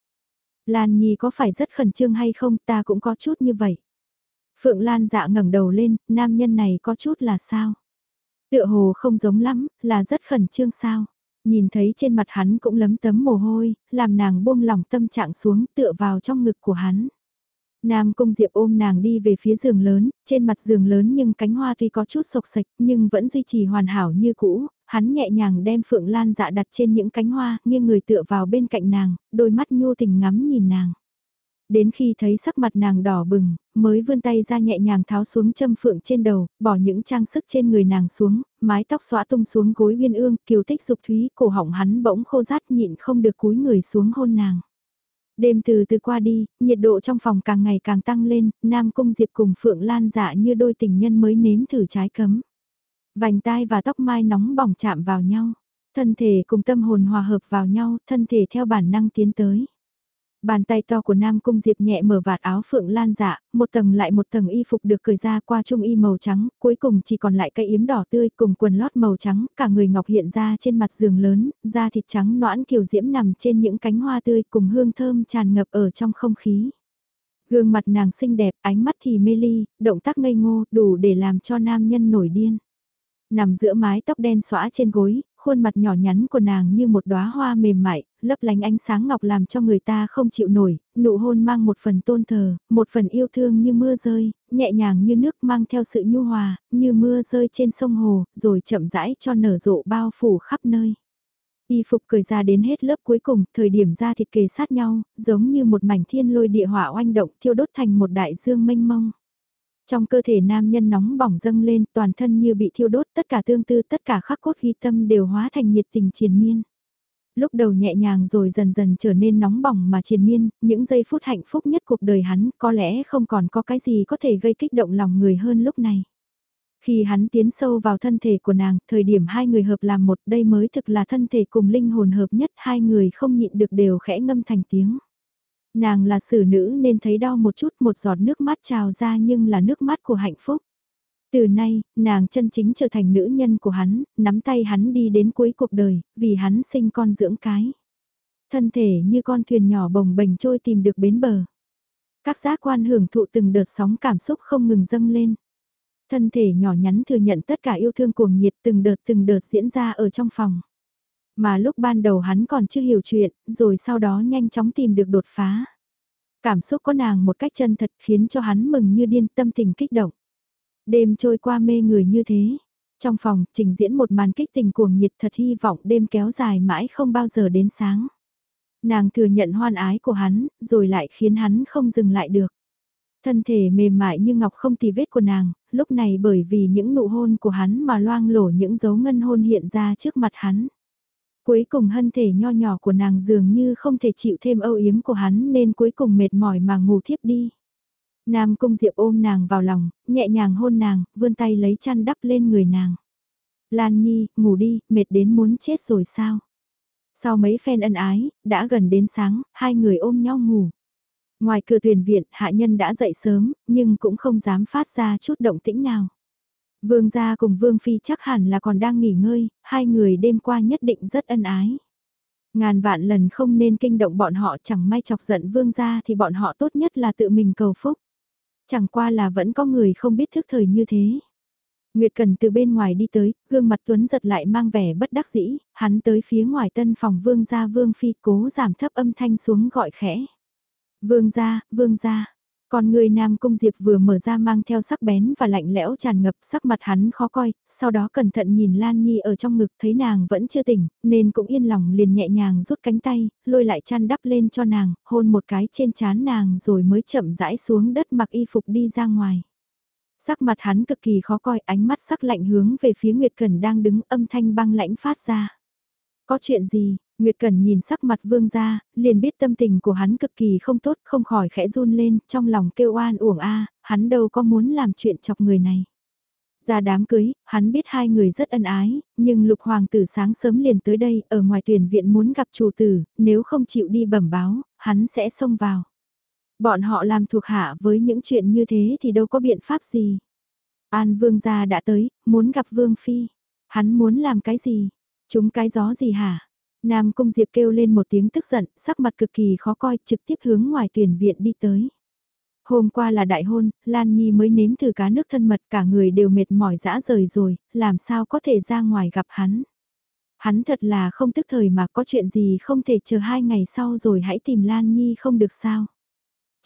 Lan Nhi có phải rất khẩn trương hay không ta cũng có chút như vậy. Phượng Lan dạ ngẩng đầu lên, nam nhân này có chút là sao? Tựa hồ không giống lắm, là rất khẩn trương sao? Nhìn thấy trên mặt hắn cũng lấm tấm mồ hôi, làm nàng buông lỏng tâm trạng xuống tựa vào trong ngực của hắn. Nam Cung Diệp ôm nàng đi về phía giường lớn, trên mặt giường lớn nhưng cánh hoa tuy có chút sộc sạch nhưng vẫn duy trì hoàn hảo như cũ, hắn nhẹ nhàng đem Phượng Lan dạ đặt trên những cánh hoa, nghiêng người tựa vào bên cạnh nàng, đôi mắt nhu tình ngắm nhìn nàng. Đến khi thấy sắc mặt nàng đỏ bừng, mới vươn tay ra nhẹ nhàng tháo xuống châm phượng trên đầu, bỏ những trang sức trên người nàng xuống, mái tóc xõa tung xuống gối uyên ương, kiều tích dục thúy, cổ họng hắn bỗng khô rát nhịn không được cúi người xuống hôn nàng. Đêm từ từ qua đi, nhiệt độ trong phòng càng ngày càng tăng lên, Nam Cung Diệp cùng Phượng Lan dạ như đôi tình nhân mới nếm thử trái cấm. Vành tai và tóc mai nóng bỏng chạm vào nhau, thân thể cùng tâm hồn hòa hợp vào nhau, thân thể theo bản năng tiến tới. Bàn tay to của Nam Cung Diệp nhẹ mở vạt áo phượng lan dạ, một tầng lại một tầng y phục được cởi ra qua trung y màu trắng, cuối cùng chỉ còn lại cây yếm đỏ tươi cùng quần lót màu trắng, cả người ngọc hiện ra trên mặt giường lớn, da thịt trắng noãn kiều diễm nằm trên những cánh hoa tươi cùng hương thơm tràn ngập ở trong không khí. Gương mặt nàng xinh đẹp, ánh mắt thì mê ly, động tác ngây ngô, đủ để làm cho nam nhân nổi điên nằm giữa mái tóc đen xõa trên gối, khuôn mặt nhỏ nhắn của nàng như một đóa hoa mềm mại, lấp lánh ánh sáng ngọc làm cho người ta không chịu nổi, nụ hôn mang một phần tôn thờ, một phần yêu thương như mưa rơi, nhẹ nhàng như nước mang theo sự nhu hòa, như mưa rơi trên sông hồ, rồi chậm rãi cho nở rộ bao phủ khắp nơi. Y phục cởi ra đến hết lớp cuối cùng, thời điểm ra thịt kề sát nhau, giống như một mảnh thiên lôi địa hỏa oanh động thiêu đốt thành một đại dương mênh mông. Trong cơ thể nam nhân nóng bỏng dâng lên, toàn thân như bị thiêu đốt, tất cả tương tư, tất cả khắc cốt ghi tâm đều hóa thành nhiệt tình triền miên. Lúc đầu nhẹ nhàng rồi dần dần trở nên nóng bỏng mà triền miên, những giây phút hạnh phúc nhất cuộc đời hắn có lẽ không còn có cái gì có thể gây kích động lòng người hơn lúc này. Khi hắn tiến sâu vào thân thể của nàng, thời điểm hai người hợp làm một đây mới thực là thân thể cùng linh hồn hợp nhất hai người không nhịn được đều khẽ ngâm thành tiếng. Nàng là xử nữ nên thấy đau một chút một giọt nước mắt trào ra nhưng là nước mắt của hạnh phúc. Từ nay, nàng chân chính trở thành nữ nhân của hắn, nắm tay hắn đi đến cuối cuộc đời, vì hắn sinh con dưỡng cái. Thân thể như con thuyền nhỏ bồng bềnh trôi tìm được bến bờ. Các giác quan hưởng thụ từng đợt sóng cảm xúc không ngừng dâng lên. Thân thể nhỏ nhắn thừa nhận tất cả yêu thương cuồng nhiệt từng đợt từng đợt diễn ra ở trong phòng. Mà lúc ban đầu hắn còn chưa hiểu chuyện, rồi sau đó nhanh chóng tìm được đột phá. Cảm xúc có nàng một cách chân thật khiến cho hắn mừng như điên tâm tình kích động. Đêm trôi qua mê người như thế. Trong phòng, trình diễn một màn kích tình cuồng nhiệt thật hy vọng đêm kéo dài mãi không bao giờ đến sáng. Nàng thừa nhận hoan ái của hắn, rồi lại khiến hắn không dừng lại được. Thân thể mềm mại như ngọc không tì vết của nàng, lúc này bởi vì những nụ hôn của hắn mà loang lổ những dấu ngân hôn hiện ra trước mặt hắn. Cuối cùng hân thể nho nhỏ của nàng dường như không thể chịu thêm âu yếm của hắn nên cuối cùng mệt mỏi mà ngủ thiếp đi. Nam Cung Diệp ôm nàng vào lòng, nhẹ nhàng hôn nàng, vươn tay lấy chăn đắp lên người nàng. Lan Nhi, ngủ đi, mệt đến muốn chết rồi sao? Sau mấy phen ân ái, đã gần đến sáng, hai người ôm nhau ngủ. Ngoài cửa thuyền viện, hạ nhân đã dậy sớm, nhưng cũng không dám phát ra chút động tĩnh nào. Vương gia cùng Vương Phi chắc hẳn là còn đang nghỉ ngơi, hai người đêm qua nhất định rất ân ái. Ngàn vạn lần không nên kinh động bọn họ chẳng may chọc giận Vương gia thì bọn họ tốt nhất là tự mình cầu phúc. Chẳng qua là vẫn có người không biết thức thời như thế. Nguyệt Cần từ bên ngoài đi tới, gương mặt Tuấn giật lại mang vẻ bất đắc dĩ, hắn tới phía ngoài tân phòng Vương gia Vương Phi cố giảm thấp âm thanh xuống gọi khẽ. Vương gia, Vương gia, còn người Nam Cung Diệp vừa mở ra mang theo sắc bén và lạnh lẽo tràn ngập sắc mặt hắn khó coi, sau đó cẩn thận nhìn Lan Nhi ở trong ngực thấy nàng vẫn chưa tỉnh, nên cũng yên lòng liền nhẹ nhàng rút cánh tay, lôi lại chăn đắp lên cho nàng, hôn một cái trên chán nàng rồi mới chậm rãi xuống đất mặc y phục đi ra ngoài. Sắc mặt hắn cực kỳ khó coi, ánh mắt sắc lạnh hướng về phía Nguyệt Cẩn đang đứng âm thanh băng lãnh phát ra. Có chuyện gì, Nguyệt Cẩn nhìn sắc mặt vương gia, liền biết tâm tình của hắn cực kỳ không tốt, không khỏi khẽ run lên, trong lòng kêu oan uổng a, hắn đâu có muốn làm chuyện chọc người này. Ra đám cưới, hắn biết hai người rất ân ái, nhưng lục hoàng tử sáng sớm liền tới đây, ở ngoài tuyển viện muốn gặp chủ tử, nếu không chịu đi bẩm báo, hắn sẽ xông vào. Bọn họ làm thuộc hạ với những chuyện như thế thì đâu có biện pháp gì. An vương gia đã tới, muốn gặp vương phi. Hắn muốn làm cái gì? Chúng cái gió gì hả? Nam Cung Diệp kêu lên một tiếng tức giận, sắc mặt cực kỳ khó coi, trực tiếp hướng ngoài tuyển viện đi tới. Hôm qua là đại hôn, Lan Nhi mới nếm thử cá nước thân mật cả người đều mệt mỏi dã rời rồi, làm sao có thể ra ngoài gặp hắn. Hắn thật là không tức thời mà có chuyện gì không thể chờ hai ngày sau rồi hãy tìm Lan Nhi không được sao.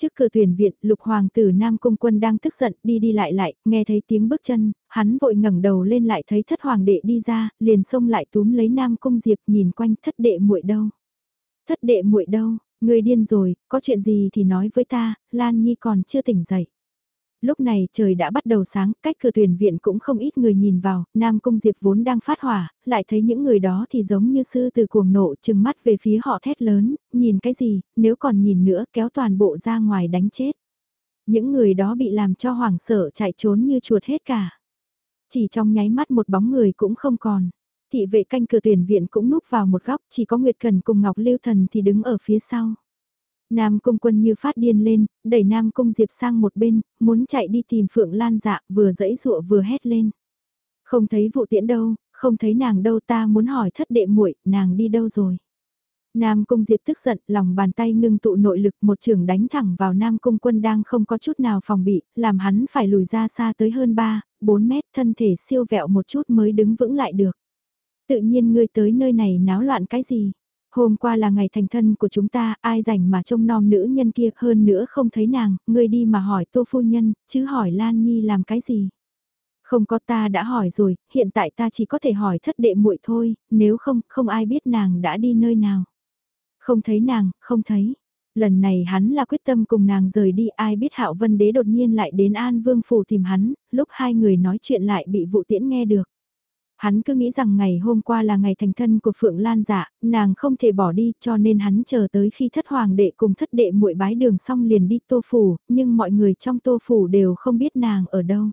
Trước cửa tuyển viện, lục hoàng tử Nam Cung Quân đang tức giận, đi đi lại lại, nghe thấy tiếng bước chân, hắn vội ngẩng đầu lên lại thấy thất hoàng đệ đi ra, liền xông lại túm lấy Nam Cung Diệp nhìn quanh thất đệ muội đâu. Thất đệ muội đâu, người điên rồi, có chuyện gì thì nói với ta, Lan Nhi còn chưa tỉnh dậy. Lúc này trời đã bắt đầu sáng, cách cửa tuyển viện cũng không ít người nhìn vào, Nam Cung Diệp vốn đang phát hỏa, lại thấy những người đó thì giống như sư từ cuồng nộ chừng mắt về phía họ thét lớn, nhìn cái gì, nếu còn nhìn nữa kéo toàn bộ ra ngoài đánh chết. Những người đó bị làm cho hoảng sợ chạy trốn như chuột hết cả. Chỉ trong nháy mắt một bóng người cũng không còn. Thị vệ canh cửa tuyển viện cũng núp vào một góc, chỉ có Nguyệt Cần cùng Ngọc Lưu Thần thì đứng ở phía sau. Nam Cung Quân như phát điên lên, đẩy Nam Cung Diệp sang một bên, muốn chạy đi tìm Phượng Lan dạ, vừa dẫy dụa vừa hét lên. Không thấy vụ tiễn đâu, không thấy nàng đâu ta muốn hỏi thất đệ muội nàng đi đâu rồi. Nam Cung Diệp tức giận, lòng bàn tay ngưng tụ nội lực một trường đánh thẳng vào Nam Cung Quân đang không có chút nào phòng bị, làm hắn phải lùi ra xa tới hơn 3, 4 mét thân thể siêu vẹo một chút mới đứng vững lại được. Tự nhiên ngươi tới nơi này náo loạn cái gì? Hôm qua là ngày thành thân của chúng ta, ai rảnh mà trông nom nữ nhân kia hơn nữa không thấy nàng, ngươi đi mà hỏi tô phu nhân, chứ hỏi Lan Nhi làm cái gì. Không có ta đã hỏi rồi, hiện tại ta chỉ có thể hỏi thất đệ muội thôi, nếu không, không ai biết nàng đã đi nơi nào. Không thấy nàng, không thấy. Lần này hắn là quyết tâm cùng nàng rời đi ai biết hạo vân đế đột nhiên lại đến An Vương Phủ tìm hắn, lúc hai người nói chuyện lại bị vụ tiễn nghe được. Hắn cứ nghĩ rằng ngày hôm qua là ngày thành thân của Phượng Lan dạ, nàng không thể bỏ đi cho nên hắn chờ tới khi thất hoàng đệ cùng thất đệ muội bái đường xong liền đi tô phủ, nhưng mọi người trong tô phủ đều không biết nàng ở đâu.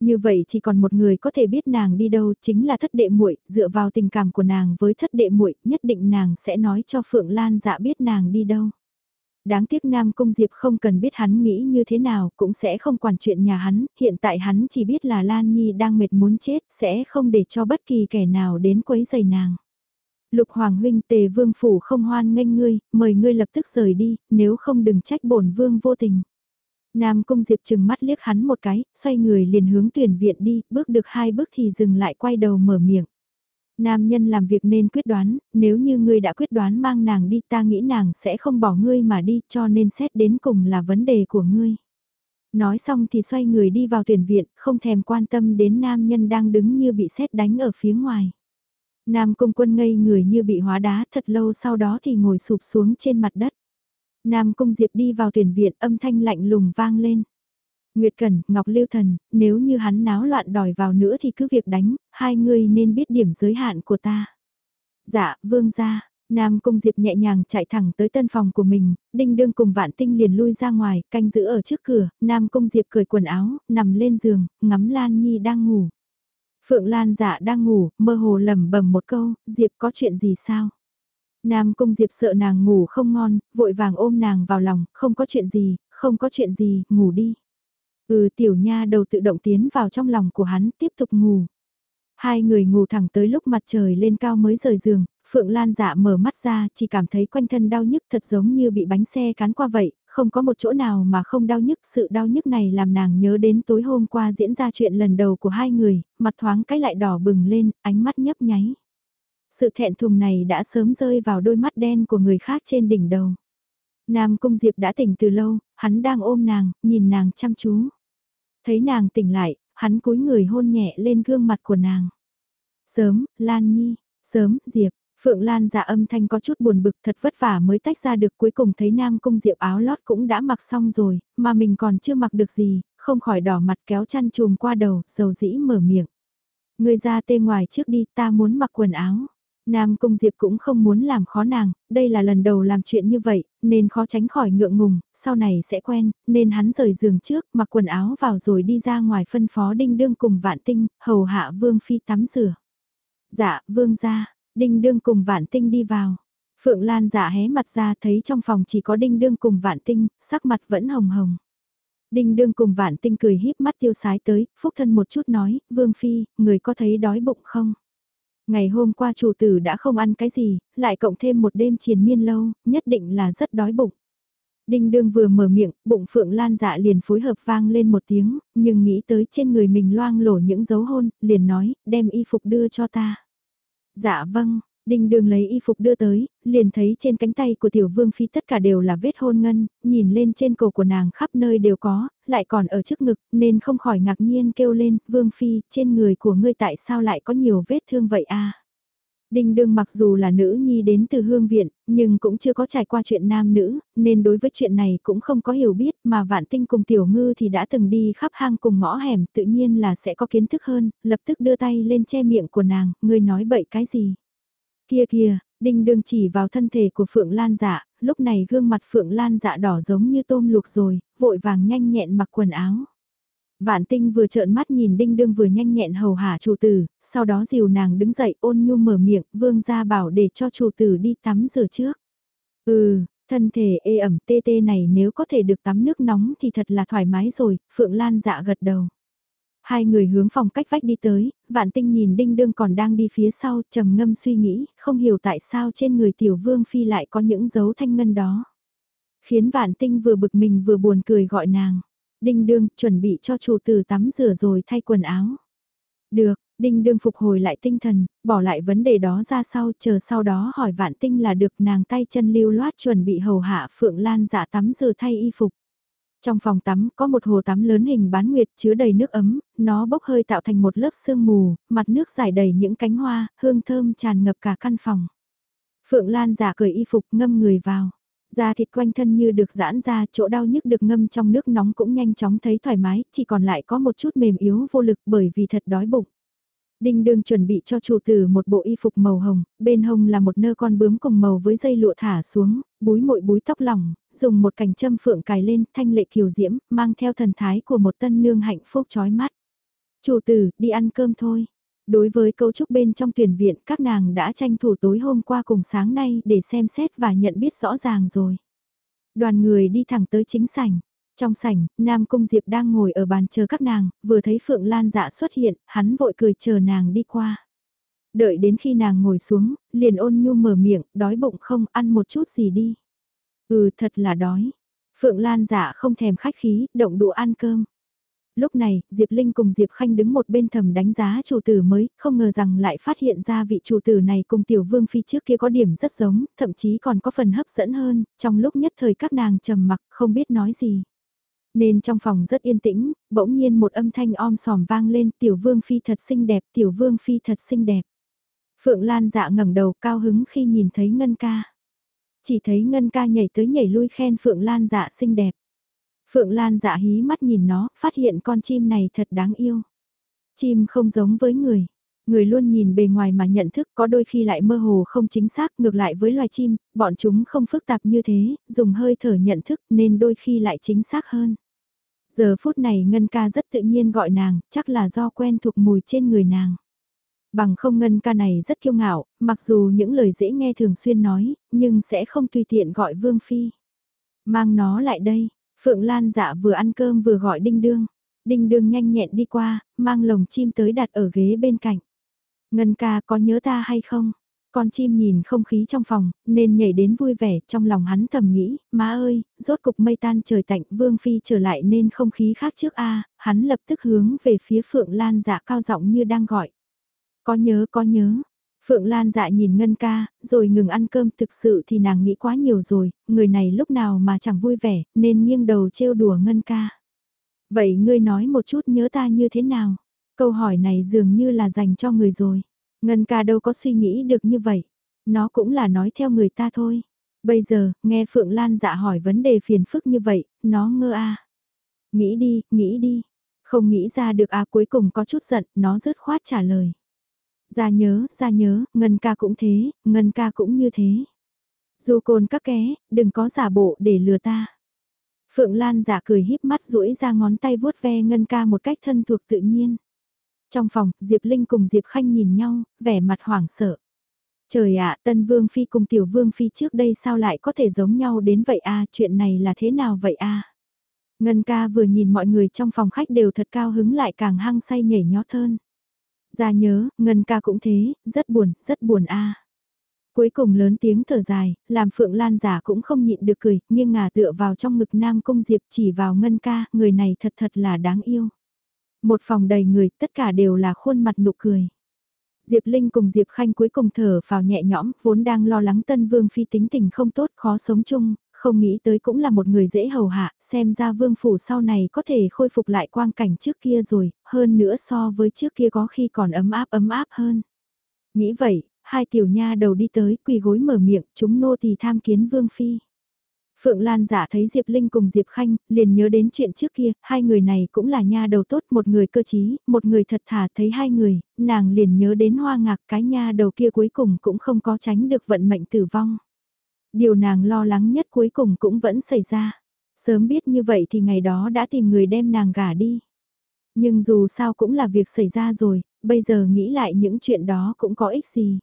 Như vậy chỉ còn một người có thể biết nàng đi đâu chính là thất đệ muội dựa vào tình cảm của nàng với thất đệ muội nhất định nàng sẽ nói cho Phượng Lan dạ biết nàng đi đâu. Đáng tiếc Nam Cung Diệp không cần biết hắn nghĩ như thế nào, cũng sẽ không quản chuyện nhà hắn, hiện tại hắn chỉ biết là Lan Nhi đang mệt muốn chết, sẽ không để cho bất kỳ kẻ nào đến quấy giày nàng. Lục Hoàng huynh tề vương phủ không hoan nghênh ngươi, mời ngươi lập tức rời đi, nếu không đừng trách bổn vương vô tình. Nam Cung Diệp chừng mắt liếc hắn một cái, xoay người liền hướng tuyển viện đi, bước được hai bước thì dừng lại quay đầu mở miệng. Nam nhân làm việc nên quyết đoán, nếu như ngươi đã quyết đoán mang nàng đi ta nghĩ nàng sẽ không bỏ ngươi mà đi cho nên xét đến cùng là vấn đề của ngươi. Nói xong thì xoay người đi vào tuyển viện, không thèm quan tâm đến nam nhân đang đứng như bị xét đánh ở phía ngoài. Nam cung quân ngây người như bị hóa đá thật lâu sau đó thì ngồi sụp xuống trên mặt đất. Nam cung diệp đi vào tuyển viện âm thanh lạnh lùng vang lên. Nguyệt Cần, Ngọc Lưu Thần, nếu như hắn náo loạn đòi vào nữa thì cứ việc đánh, hai người nên biết điểm giới hạn của ta. Dạ, vương gia, Nam Cung Diệp nhẹ nhàng chạy thẳng tới tân phòng của mình, đinh đương cùng vạn tinh liền lui ra ngoài, canh giữ ở trước cửa, Nam Cung Diệp cởi quần áo, nằm lên giường, ngắm Lan Nhi đang ngủ. Phượng Lan dạ đang ngủ, mơ hồ lẩm bẩm một câu, Diệp có chuyện gì sao? Nam Cung Diệp sợ nàng ngủ không ngon, vội vàng ôm nàng vào lòng, không có chuyện gì, không có chuyện gì, ngủ đi. Ừ tiểu nha đầu tự động tiến vào trong lòng của hắn tiếp tục ngủ. Hai người ngủ thẳng tới lúc mặt trời lên cao mới rời giường, Phượng Lan dạ mở mắt ra chỉ cảm thấy quanh thân đau nhức thật giống như bị bánh xe cán qua vậy, không có một chỗ nào mà không đau nhức. Sự đau nhức này làm nàng nhớ đến tối hôm qua diễn ra chuyện lần đầu của hai người, mặt thoáng cái lại đỏ bừng lên, ánh mắt nhấp nháy. Sự thẹn thùng này đã sớm rơi vào đôi mắt đen của người khác trên đỉnh đầu. Nam Cung Diệp đã tỉnh từ lâu, hắn đang ôm nàng, nhìn nàng chăm chú. Thấy nàng tỉnh lại, hắn cúi người hôn nhẹ lên gương mặt của nàng. Sớm, Lan Nhi, sớm, Diệp, Phượng Lan dạ âm thanh có chút buồn bực thật vất vả mới tách ra được cuối cùng thấy Nam Cung Diệp áo lót cũng đã mặc xong rồi, mà mình còn chưa mặc được gì, không khỏi đỏ mặt kéo chăn chùm qua đầu, dầu dĩ mở miệng. Người ra tê ngoài trước đi, ta muốn mặc quần áo. Nam Cung Diệp cũng không muốn làm khó nàng, đây là lần đầu làm chuyện như vậy, nên khó tránh khỏi ngượng ngùng, sau này sẽ quen, nên hắn rời giường trước, mặc quần áo vào rồi đi ra ngoài phân phó đinh đương cùng vạn tinh, hầu hạ Vương Phi tắm rửa. Dạ, Vương ra, đinh đương cùng vạn tinh đi vào. Phượng Lan dạ hé mặt ra thấy trong phòng chỉ có đinh đương cùng vạn tinh, sắc mặt vẫn hồng hồng. Đinh đương cùng vạn tinh cười híp mắt tiêu sái tới, phúc thân một chút nói, Vương Phi, người có thấy đói bụng không? Ngày hôm qua chủ tử đã không ăn cái gì, lại cộng thêm một đêm triền miên lâu, nhất định là rất đói bụng. Đinh đương vừa mở miệng, bụng phượng lan dạ liền phối hợp vang lên một tiếng, nhưng nghĩ tới trên người mình loang lổ những dấu hôn, liền nói, đem y phục đưa cho ta. Dạ vâng, Đinh đường lấy y phục đưa tới, liền thấy trên cánh tay của tiểu vương phi tất cả đều là vết hôn ngân, nhìn lên trên cổ của nàng khắp nơi đều có, lại còn ở trước ngực, nên không khỏi ngạc nhiên kêu lên, vương phi, trên người của ngươi tại sao lại có nhiều vết thương vậy a Đinh đương mặc dù là nữ nhi đến từ hương viện, nhưng cũng chưa có trải qua chuyện nam nữ, nên đối với chuyện này cũng không có hiểu biết mà vạn tinh cùng tiểu ngư thì đã từng đi khắp hang cùng ngõ hẻm tự nhiên là sẽ có kiến thức hơn, lập tức đưa tay lên che miệng của nàng, ngươi nói bậy cái gì. Kia kia, đinh đương chỉ vào thân thể của Phượng Lan dạ, lúc này gương mặt Phượng Lan dạ đỏ giống như tôm luộc rồi, vội vàng nhanh nhẹn mặc quần áo. Vạn tinh vừa trợn mắt nhìn đinh đương vừa nhanh nhẹn hầu hạ chủ tử, sau đó dìu nàng đứng dậy ôn nhu mở miệng, vương ra bảo để cho chủ tử đi tắm rửa trước. Ừ, thân thể ê ẩm tê tê này nếu có thể được tắm nước nóng thì thật là thoải mái rồi, Phượng Lan dạ gật đầu. Hai người hướng phòng cách vách đi tới, vạn tinh nhìn đinh đương còn đang đi phía sau trầm ngâm suy nghĩ, không hiểu tại sao trên người tiểu vương phi lại có những dấu thanh ngân đó. Khiến vạn tinh vừa bực mình vừa buồn cười gọi nàng. Đinh đương chuẩn bị cho chủ tử tắm rửa rồi thay quần áo. Được, đinh đương phục hồi lại tinh thần, bỏ lại vấn đề đó ra sau chờ sau đó hỏi vạn tinh là được nàng tay chân lưu loát chuẩn bị hầu hạ Phượng Lan giả tắm rửa thay y phục. Trong phòng tắm có một hồ tắm lớn hình bán nguyệt chứa đầy nước ấm, nó bốc hơi tạo thành một lớp sương mù, mặt nước giải đầy những cánh hoa, hương thơm tràn ngập cả căn phòng. Phượng Lan giả cởi y phục ngâm người vào. Da thịt quanh thân như được giãn ra, chỗ đau nhức được ngâm trong nước nóng cũng nhanh chóng thấy thoải mái, chỉ còn lại có một chút mềm yếu vô lực bởi vì thật đói bụng. Đinh đương chuẩn bị cho chủ tử một bộ y phục màu hồng, bên hông là một nơ con bướm cùng màu với dây lụa thả xuống, búi mội búi tóc lỏng, dùng một cành châm phượng cài lên, thanh lệ kiều diễm, mang theo thần thái của một tân nương hạnh phúc chói mắt. Chủ tử, đi ăn cơm thôi. Đối với cấu trúc bên trong tuyển viện, các nàng đã tranh thủ tối hôm qua cùng sáng nay để xem xét và nhận biết rõ ràng rồi. Đoàn người đi thẳng tới chính sảnh. Trong sảnh, Nam Cung Diệp đang ngồi ở bàn chờ các nàng, vừa thấy Phượng Lan dạ xuất hiện, hắn vội cười chờ nàng đi qua. Đợi đến khi nàng ngồi xuống, liền ôn nhu mở miệng, đói bụng không, ăn một chút gì đi. Ừ, thật là đói. Phượng Lan dạ không thèm khách khí, động đũa ăn cơm. Lúc này, Diệp Linh cùng Diệp Khanh đứng một bên thầm đánh giá chủ tử mới, không ngờ rằng lại phát hiện ra vị chủ tử này cùng tiểu vương phi trước kia có điểm rất giống, thậm chí còn có phần hấp dẫn hơn, trong lúc nhất thời các nàng trầm mặc không biết nói gì. Nên trong phòng rất yên tĩnh, bỗng nhiên một âm thanh om sòm vang lên tiểu vương phi thật xinh đẹp, tiểu vương phi thật xinh đẹp. Phượng Lan dạ ngẩng đầu cao hứng khi nhìn thấy Ngân ca. Chỉ thấy Ngân ca nhảy tới nhảy lui khen Phượng Lan dạ xinh đẹp. Phượng Lan dạ hí mắt nhìn nó, phát hiện con chim này thật đáng yêu. Chim không giống với người. Người luôn nhìn bề ngoài mà nhận thức có đôi khi lại mơ hồ không chính xác ngược lại với loài chim, bọn chúng không phức tạp như thế, dùng hơi thở nhận thức nên đôi khi lại chính xác hơn. Giờ phút này Ngân ca rất tự nhiên gọi nàng, chắc là do quen thuộc mùi trên người nàng. Bằng không Ngân ca này rất kiêu ngạo, mặc dù những lời dễ nghe thường xuyên nói, nhưng sẽ không tùy tiện gọi Vương Phi. Mang nó lại đây, Phượng Lan dạ vừa ăn cơm vừa gọi đinh đương. Đinh đương nhanh nhẹn đi qua, mang lồng chim tới đặt ở ghế bên cạnh. Ngân ca có nhớ ta hay không? Con chim nhìn không khí trong phòng, nên nhảy đến vui vẻ, trong lòng hắn thầm nghĩ, má ơi, rốt cục mây tan trời tạnh, Vương Phi trở lại nên không khí khác trước a hắn lập tức hướng về phía Phượng Lan dạ cao giọng như đang gọi. Có nhớ có nhớ, Phượng Lan dạ nhìn Ngân ca, rồi ngừng ăn cơm thực sự thì nàng nghĩ quá nhiều rồi, người này lúc nào mà chẳng vui vẻ, nên nghiêng đầu trêu đùa Ngân ca. Vậy ngươi nói một chút nhớ ta như thế nào? Câu hỏi này dường như là dành cho người rồi. Ngân ca đâu có suy nghĩ được như vậy. Nó cũng là nói theo người ta thôi. Bây giờ, nghe Phượng Lan dạ hỏi vấn đề phiền phức như vậy, nó ngơ a Nghĩ đi, nghĩ đi. Không nghĩ ra được à cuối cùng có chút giận, nó rớt khoát trả lời. Ra nhớ, ra nhớ, Ngân ca cũng thế, Ngân ca cũng như thế. Dù côn các ké, đừng có giả bộ để lừa ta. Phượng Lan giả cười híp mắt duỗi ra ngón tay vuốt ve Ngân ca một cách thân thuộc tự nhiên. Trong phòng, Diệp Linh cùng Diệp Khanh nhìn nhau, vẻ mặt hoảng sợ. Trời ạ, Tân Vương Phi cùng Tiểu Vương Phi trước đây sao lại có thể giống nhau đến vậy a chuyện này là thế nào vậy a Ngân ca vừa nhìn mọi người trong phòng khách đều thật cao hứng lại càng hăng say nhảy nhót hơn. Ra nhớ, Ngân ca cũng thế, rất buồn, rất buồn a Cuối cùng lớn tiếng thở dài, làm Phượng Lan giả cũng không nhịn được cười, nghiêng ngả tựa vào trong ngực Nam Cung Diệp chỉ vào Ngân ca, người này thật thật là đáng yêu. Một phòng đầy người, tất cả đều là khuôn mặt nụ cười. Diệp Linh cùng Diệp Khanh cuối cùng thở vào nhẹ nhõm, vốn đang lo lắng Tân Vương Phi tính tình không tốt, khó sống chung, không nghĩ tới cũng là một người dễ hầu hạ, xem ra Vương Phủ sau này có thể khôi phục lại quang cảnh trước kia rồi, hơn nữa so với trước kia có khi còn ấm áp ấm áp hơn. Nghĩ vậy, hai tiểu nha đầu đi tới quỳ gối mở miệng, chúng nô tỳ tham kiến Vương Phi. Phượng Lan giả thấy Diệp Linh cùng Diệp Khanh, liền nhớ đến chuyện trước kia, hai người này cũng là nha đầu tốt, một người cơ trí, một người thật thà thấy hai người, nàng liền nhớ đến hoa ngạc cái nha đầu kia cuối cùng cũng không có tránh được vận mệnh tử vong. Điều nàng lo lắng nhất cuối cùng cũng vẫn xảy ra. Sớm biết như vậy thì ngày đó đã tìm người đem nàng gả đi. Nhưng dù sao cũng là việc xảy ra rồi, bây giờ nghĩ lại những chuyện đó cũng có ích gì.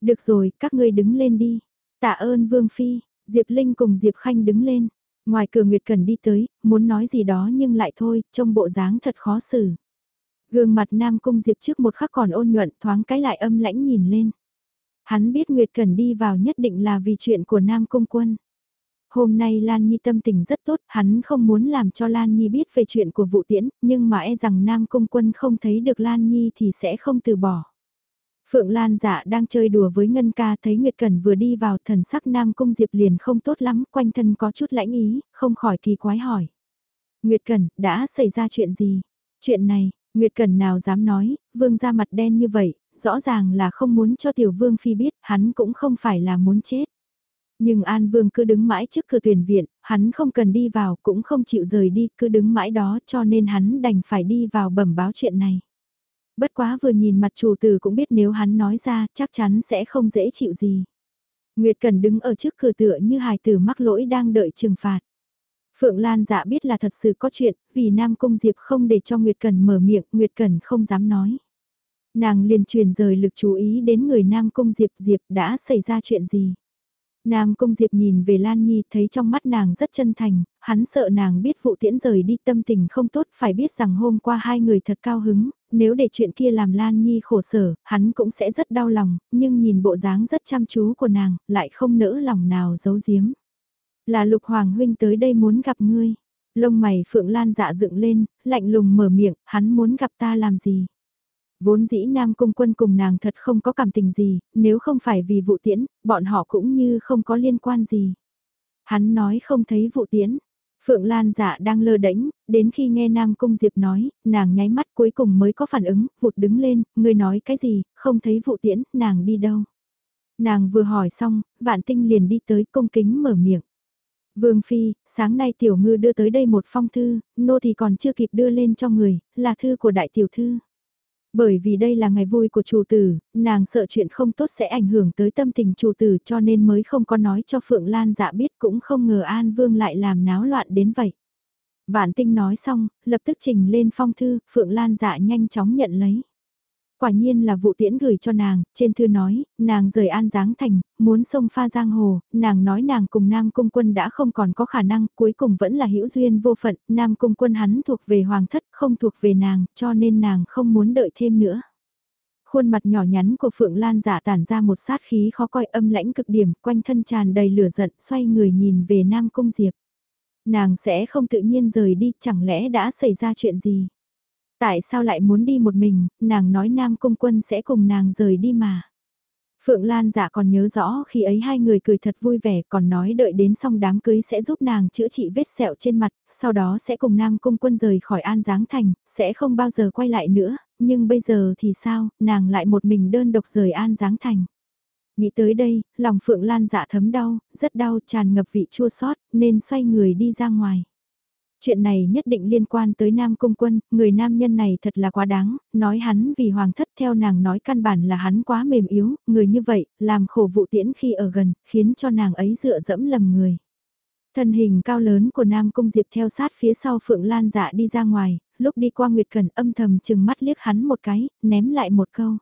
Được rồi, các ngươi đứng lên đi. Tạ ơn Vương Phi, Diệp Linh cùng Diệp Khanh đứng lên. Ngoài cửa Nguyệt Cần đi tới, muốn nói gì đó nhưng lại thôi, trông bộ dáng thật khó xử. Gương mặt Nam Cung Diệp trước một khắc còn ôn nhuận thoáng cái lại âm lãnh nhìn lên. Hắn biết Nguyệt Cần đi vào nhất định là vì chuyện của Nam Cung Quân. Hôm nay Lan Nhi tâm tình rất tốt, hắn không muốn làm cho Lan Nhi biết về chuyện của vụ tiễn, nhưng mà e rằng Nam Cung Quân không thấy được Lan Nhi thì sẽ không từ bỏ. Phượng Lan dạ đang chơi đùa với Ngân ca thấy Nguyệt Cẩn vừa đi vào thần sắc Nam Cung Diệp liền không tốt lắm, quanh thân có chút lãnh ý, không khỏi kỳ quái hỏi. Nguyệt Cẩn, đã xảy ra chuyện gì? Chuyện này, Nguyệt Cẩn nào dám nói, vương ra mặt đen như vậy, rõ ràng là không muốn cho tiểu vương phi biết, hắn cũng không phải là muốn chết. Nhưng An Vương cứ đứng mãi trước cửa tuyển viện, hắn không cần đi vào, cũng không chịu rời đi, cứ đứng mãi đó cho nên hắn đành phải đi vào bẩm báo chuyện này. Bất quá vừa nhìn mặt chủ tử cũng biết nếu hắn nói ra chắc chắn sẽ không dễ chịu gì. Nguyệt Cần đứng ở trước cửa tựa như hài tử mắc lỗi đang đợi trừng phạt. Phượng Lan dạ biết là thật sự có chuyện, vì Nam Cung Diệp không để cho Nguyệt Cần mở miệng, Nguyệt Cần không dám nói. Nàng liền truyền rời lực chú ý đến người Nam Cung Diệp Diệp đã xảy ra chuyện gì. Nam Cung Diệp nhìn về Lan Nhi thấy trong mắt nàng rất chân thành, hắn sợ nàng biết vụ tiễn rời đi tâm tình không tốt phải biết rằng hôm qua hai người thật cao hứng, nếu để chuyện kia làm Lan Nhi khổ sở, hắn cũng sẽ rất đau lòng, nhưng nhìn bộ dáng rất chăm chú của nàng, lại không nỡ lòng nào giấu giếm. Là Lục Hoàng Huynh tới đây muốn gặp ngươi. Lông mày Phượng Lan dạ dựng lên, lạnh lùng mở miệng, hắn muốn gặp ta làm gì? Vốn dĩ Nam Cung Quân cùng nàng thật không có cảm tình gì, nếu không phải vì vụ tiễn, bọn họ cũng như không có liên quan gì. Hắn nói không thấy vụ tiễn. Phượng Lan dạ đang lơ đễnh, đến khi nghe Nam Cung Diệp nói, nàng nháy mắt cuối cùng mới có phản ứng, vụt đứng lên, người nói cái gì, không thấy vụ tiễn, nàng đi đâu. Nàng vừa hỏi xong, vạn tinh liền đi tới cung kính mở miệng. Vương Phi, sáng nay tiểu ngư đưa tới đây một phong thư, nô thì còn chưa kịp đưa lên cho người, là thư của đại tiểu thư. Bởi vì đây là ngày vui của chủ tử, nàng sợ chuyện không tốt sẽ ảnh hưởng tới tâm tình chủ tử cho nên mới không có nói cho Phượng Lan dạ biết cũng không ngờ An Vương lại làm náo loạn đến vậy. Vạn tinh nói xong, lập tức trình lên phong thư, Phượng Lan dạ nhanh chóng nhận lấy. Quả nhiên là vụ tiễn gửi cho nàng, trên thư nói, nàng rời An Giáng Thành, muốn sông pha giang hồ, nàng nói nàng cùng Nam Cung Quân đã không còn có khả năng, cuối cùng vẫn là hữu duyên vô phận, Nam Cung Quân hắn thuộc về hoàng thất, không thuộc về nàng, cho nên nàng không muốn đợi thêm nữa. Khuôn mặt nhỏ nhắn của Phượng Lan giả tản ra một sát khí khó coi âm lãnh cực điểm, quanh thân tràn đầy lửa giận, xoay người nhìn về Nam Cung Diệp. Nàng sẽ không tự nhiên rời đi, chẳng lẽ đã xảy ra chuyện gì? Tại sao lại muốn đi một mình, nàng nói Nam Cung Quân sẽ cùng nàng rời đi mà. Phượng Lan dạ còn nhớ rõ khi ấy hai người cười thật vui vẻ còn nói đợi đến xong đám cưới sẽ giúp nàng chữa trị vết sẹo trên mặt, sau đó sẽ cùng Nam Cung Quân rời khỏi An Giáng Thành, sẽ không bao giờ quay lại nữa, nhưng bây giờ thì sao, nàng lại một mình đơn độc rời An Giáng Thành. Nghĩ tới đây, lòng Phượng Lan dạ thấm đau, rất đau tràn ngập vị chua xót nên xoay người đi ra ngoài. Chuyện này nhất định liên quan tới Nam Cung Quân, người nam nhân này thật là quá đáng, nói hắn vì hoàng thất theo nàng nói căn bản là hắn quá mềm yếu, người như vậy, làm khổ vụ tiễn khi ở gần, khiến cho nàng ấy dựa dẫm lầm người. Thân hình cao lớn của Nam Cung Diệp theo sát phía sau Phượng Lan dạ đi ra ngoài, lúc đi qua Nguyệt Cần âm thầm chừng mắt liếc hắn một cái, ném lại một câu.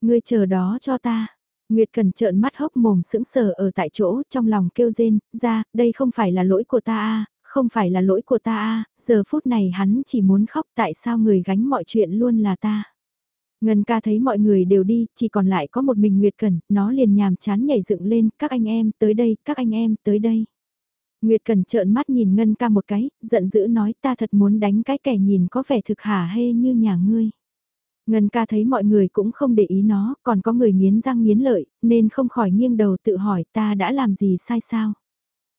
Ngươi chờ đó cho ta. Nguyệt Cần trợn mắt hốc mồm sững sờ ở tại chỗ, trong lòng kêu rên, ra, đây không phải là lỗi của ta a không phải là lỗi của ta a giờ phút này hắn chỉ muốn khóc tại sao người gánh mọi chuyện luôn là ta. Ngân ca thấy mọi người đều đi, chỉ còn lại có một mình Nguyệt Cần, nó liền nhàm chán nhảy dựng lên, các anh em tới đây, các anh em tới đây. Nguyệt Cần trợn mắt nhìn Ngân ca một cái, giận dữ nói ta thật muốn đánh cái kẻ nhìn có vẻ thực hả hê như nhà ngươi. Ngân ca thấy mọi người cũng không để ý nó, còn có người nghiến răng nghiến lợi, nên không khỏi nghiêng đầu tự hỏi ta đã làm gì sai sao.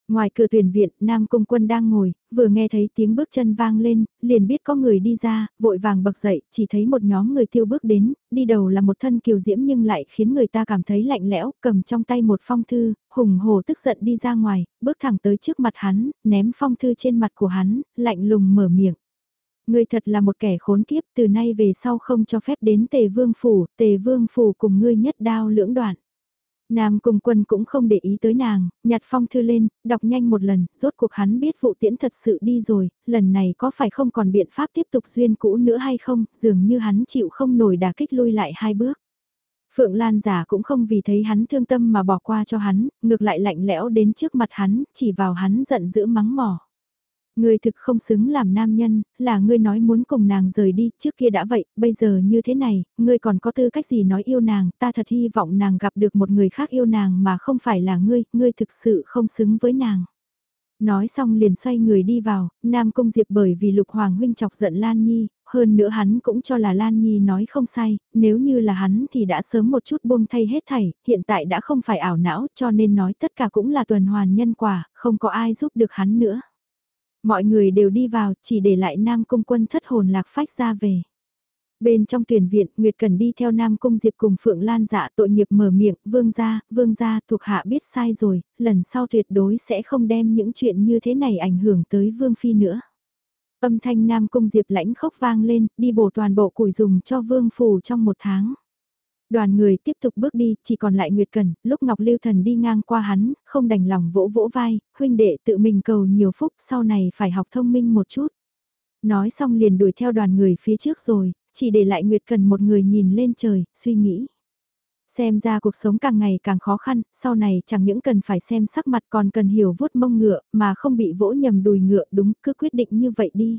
Ngoài cửa tuyển viện, Nam Cung Quân đang ngồi, vừa nghe thấy tiếng bước chân vang lên, liền biết có người đi ra, vội vàng bậc dậy, chỉ thấy một nhóm người tiêu bước đến, đi đầu là một thân kiều diễm nhưng lại khiến người ta cảm thấy lạnh lẽo, cầm trong tay một phong thư, hùng hồ tức giận đi ra ngoài, bước thẳng tới trước mặt hắn, ném phong thư trên mặt của hắn, lạnh lùng mở miệng. Ngươi thật là một kẻ khốn kiếp, từ nay về sau không cho phép đến tề vương phủ, tề vương phủ cùng ngươi nhất đao lưỡng đoạn. Nam Cung Quân cũng không để ý tới nàng, nhặt phong thư lên, đọc nhanh một lần, rốt cuộc hắn biết vụ tiễn thật sự đi rồi, lần này có phải không còn biện pháp tiếp tục duyên cũ nữa hay không, dường như hắn chịu không nổi đà kích lui lại hai bước. Phượng Lan giả cũng không vì thấy hắn thương tâm mà bỏ qua cho hắn, ngược lại lạnh lẽo đến trước mặt hắn, chỉ vào hắn giận dữ mắng mỏ. Ngươi thực không xứng làm nam nhân, là ngươi nói muốn cùng nàng rời đi, trước kia đã vậy, bây giờ như thế này, ngươi còn có tư cách gì nói yêu nàng, ta thật hy vọng nàng gặp được một người khác yêu nàng mà không phải là ngươi, ngươi thực sự không xứng với nàng. Nói xong liền xoay người đi vào, Nam Cung Diệp bởi vì Lục Hoàng Huynh chọc giận Lan Nhi, hơn nữa hắn cũng cho là Lan Nhi nói không sai, nếu như là hắn thì đã sớm một chút buông thay hết thảy, hiện tại đã không phải ảo não cho nên nói tất cả cũng là tuần hoàn nhân quả, không có ai giúp được hắn nữa. Mọi người đều đi vào, chỉ để lại Nam Cung quân thất hồn lạc phách ra về. Bên trong tuyển viện, Nguyệt Cần đi theo Nam Cung Diệp cùng Phượng Lan dạ tội nghiệp mở miệng, vương gia, vương gia thuộc hạ biết sai rồi, lần sau tuyệt đối sẽ không đem những chuyện như thế này ảnh hưởng tới vương phi nữa. Âm thanh Nam Cung Diệp lãnh khốc vang lên, đi bổ toàn bộ củi dùng cho vương phủ trong một tháng. Đoàn người tiếp tục bước đi, chỉ còn lại Nguyệt Cần, lúc Ngọc Lưu Thần đi ngang qua hắn, không đành lòng vỗ vỗ vai, huynh đệ tự mình cầu nhiều phúc, sau này phải học thông minh một chút. Nói xong liền đuổi theo đoàn người phía trước rồi, chỉ để lại Nguyệt Cần một người nhìn lên trời, suy nghĩ. Xem ra cuộc sống càng ngày càng khó khăn, sau này chẳng những cần phải xem sắc mặt còn cần hiểu vuốt mông ngựa, mà không bị vỗ nhầm đùi ngựa đúng, cứ quyết định như vậy đi.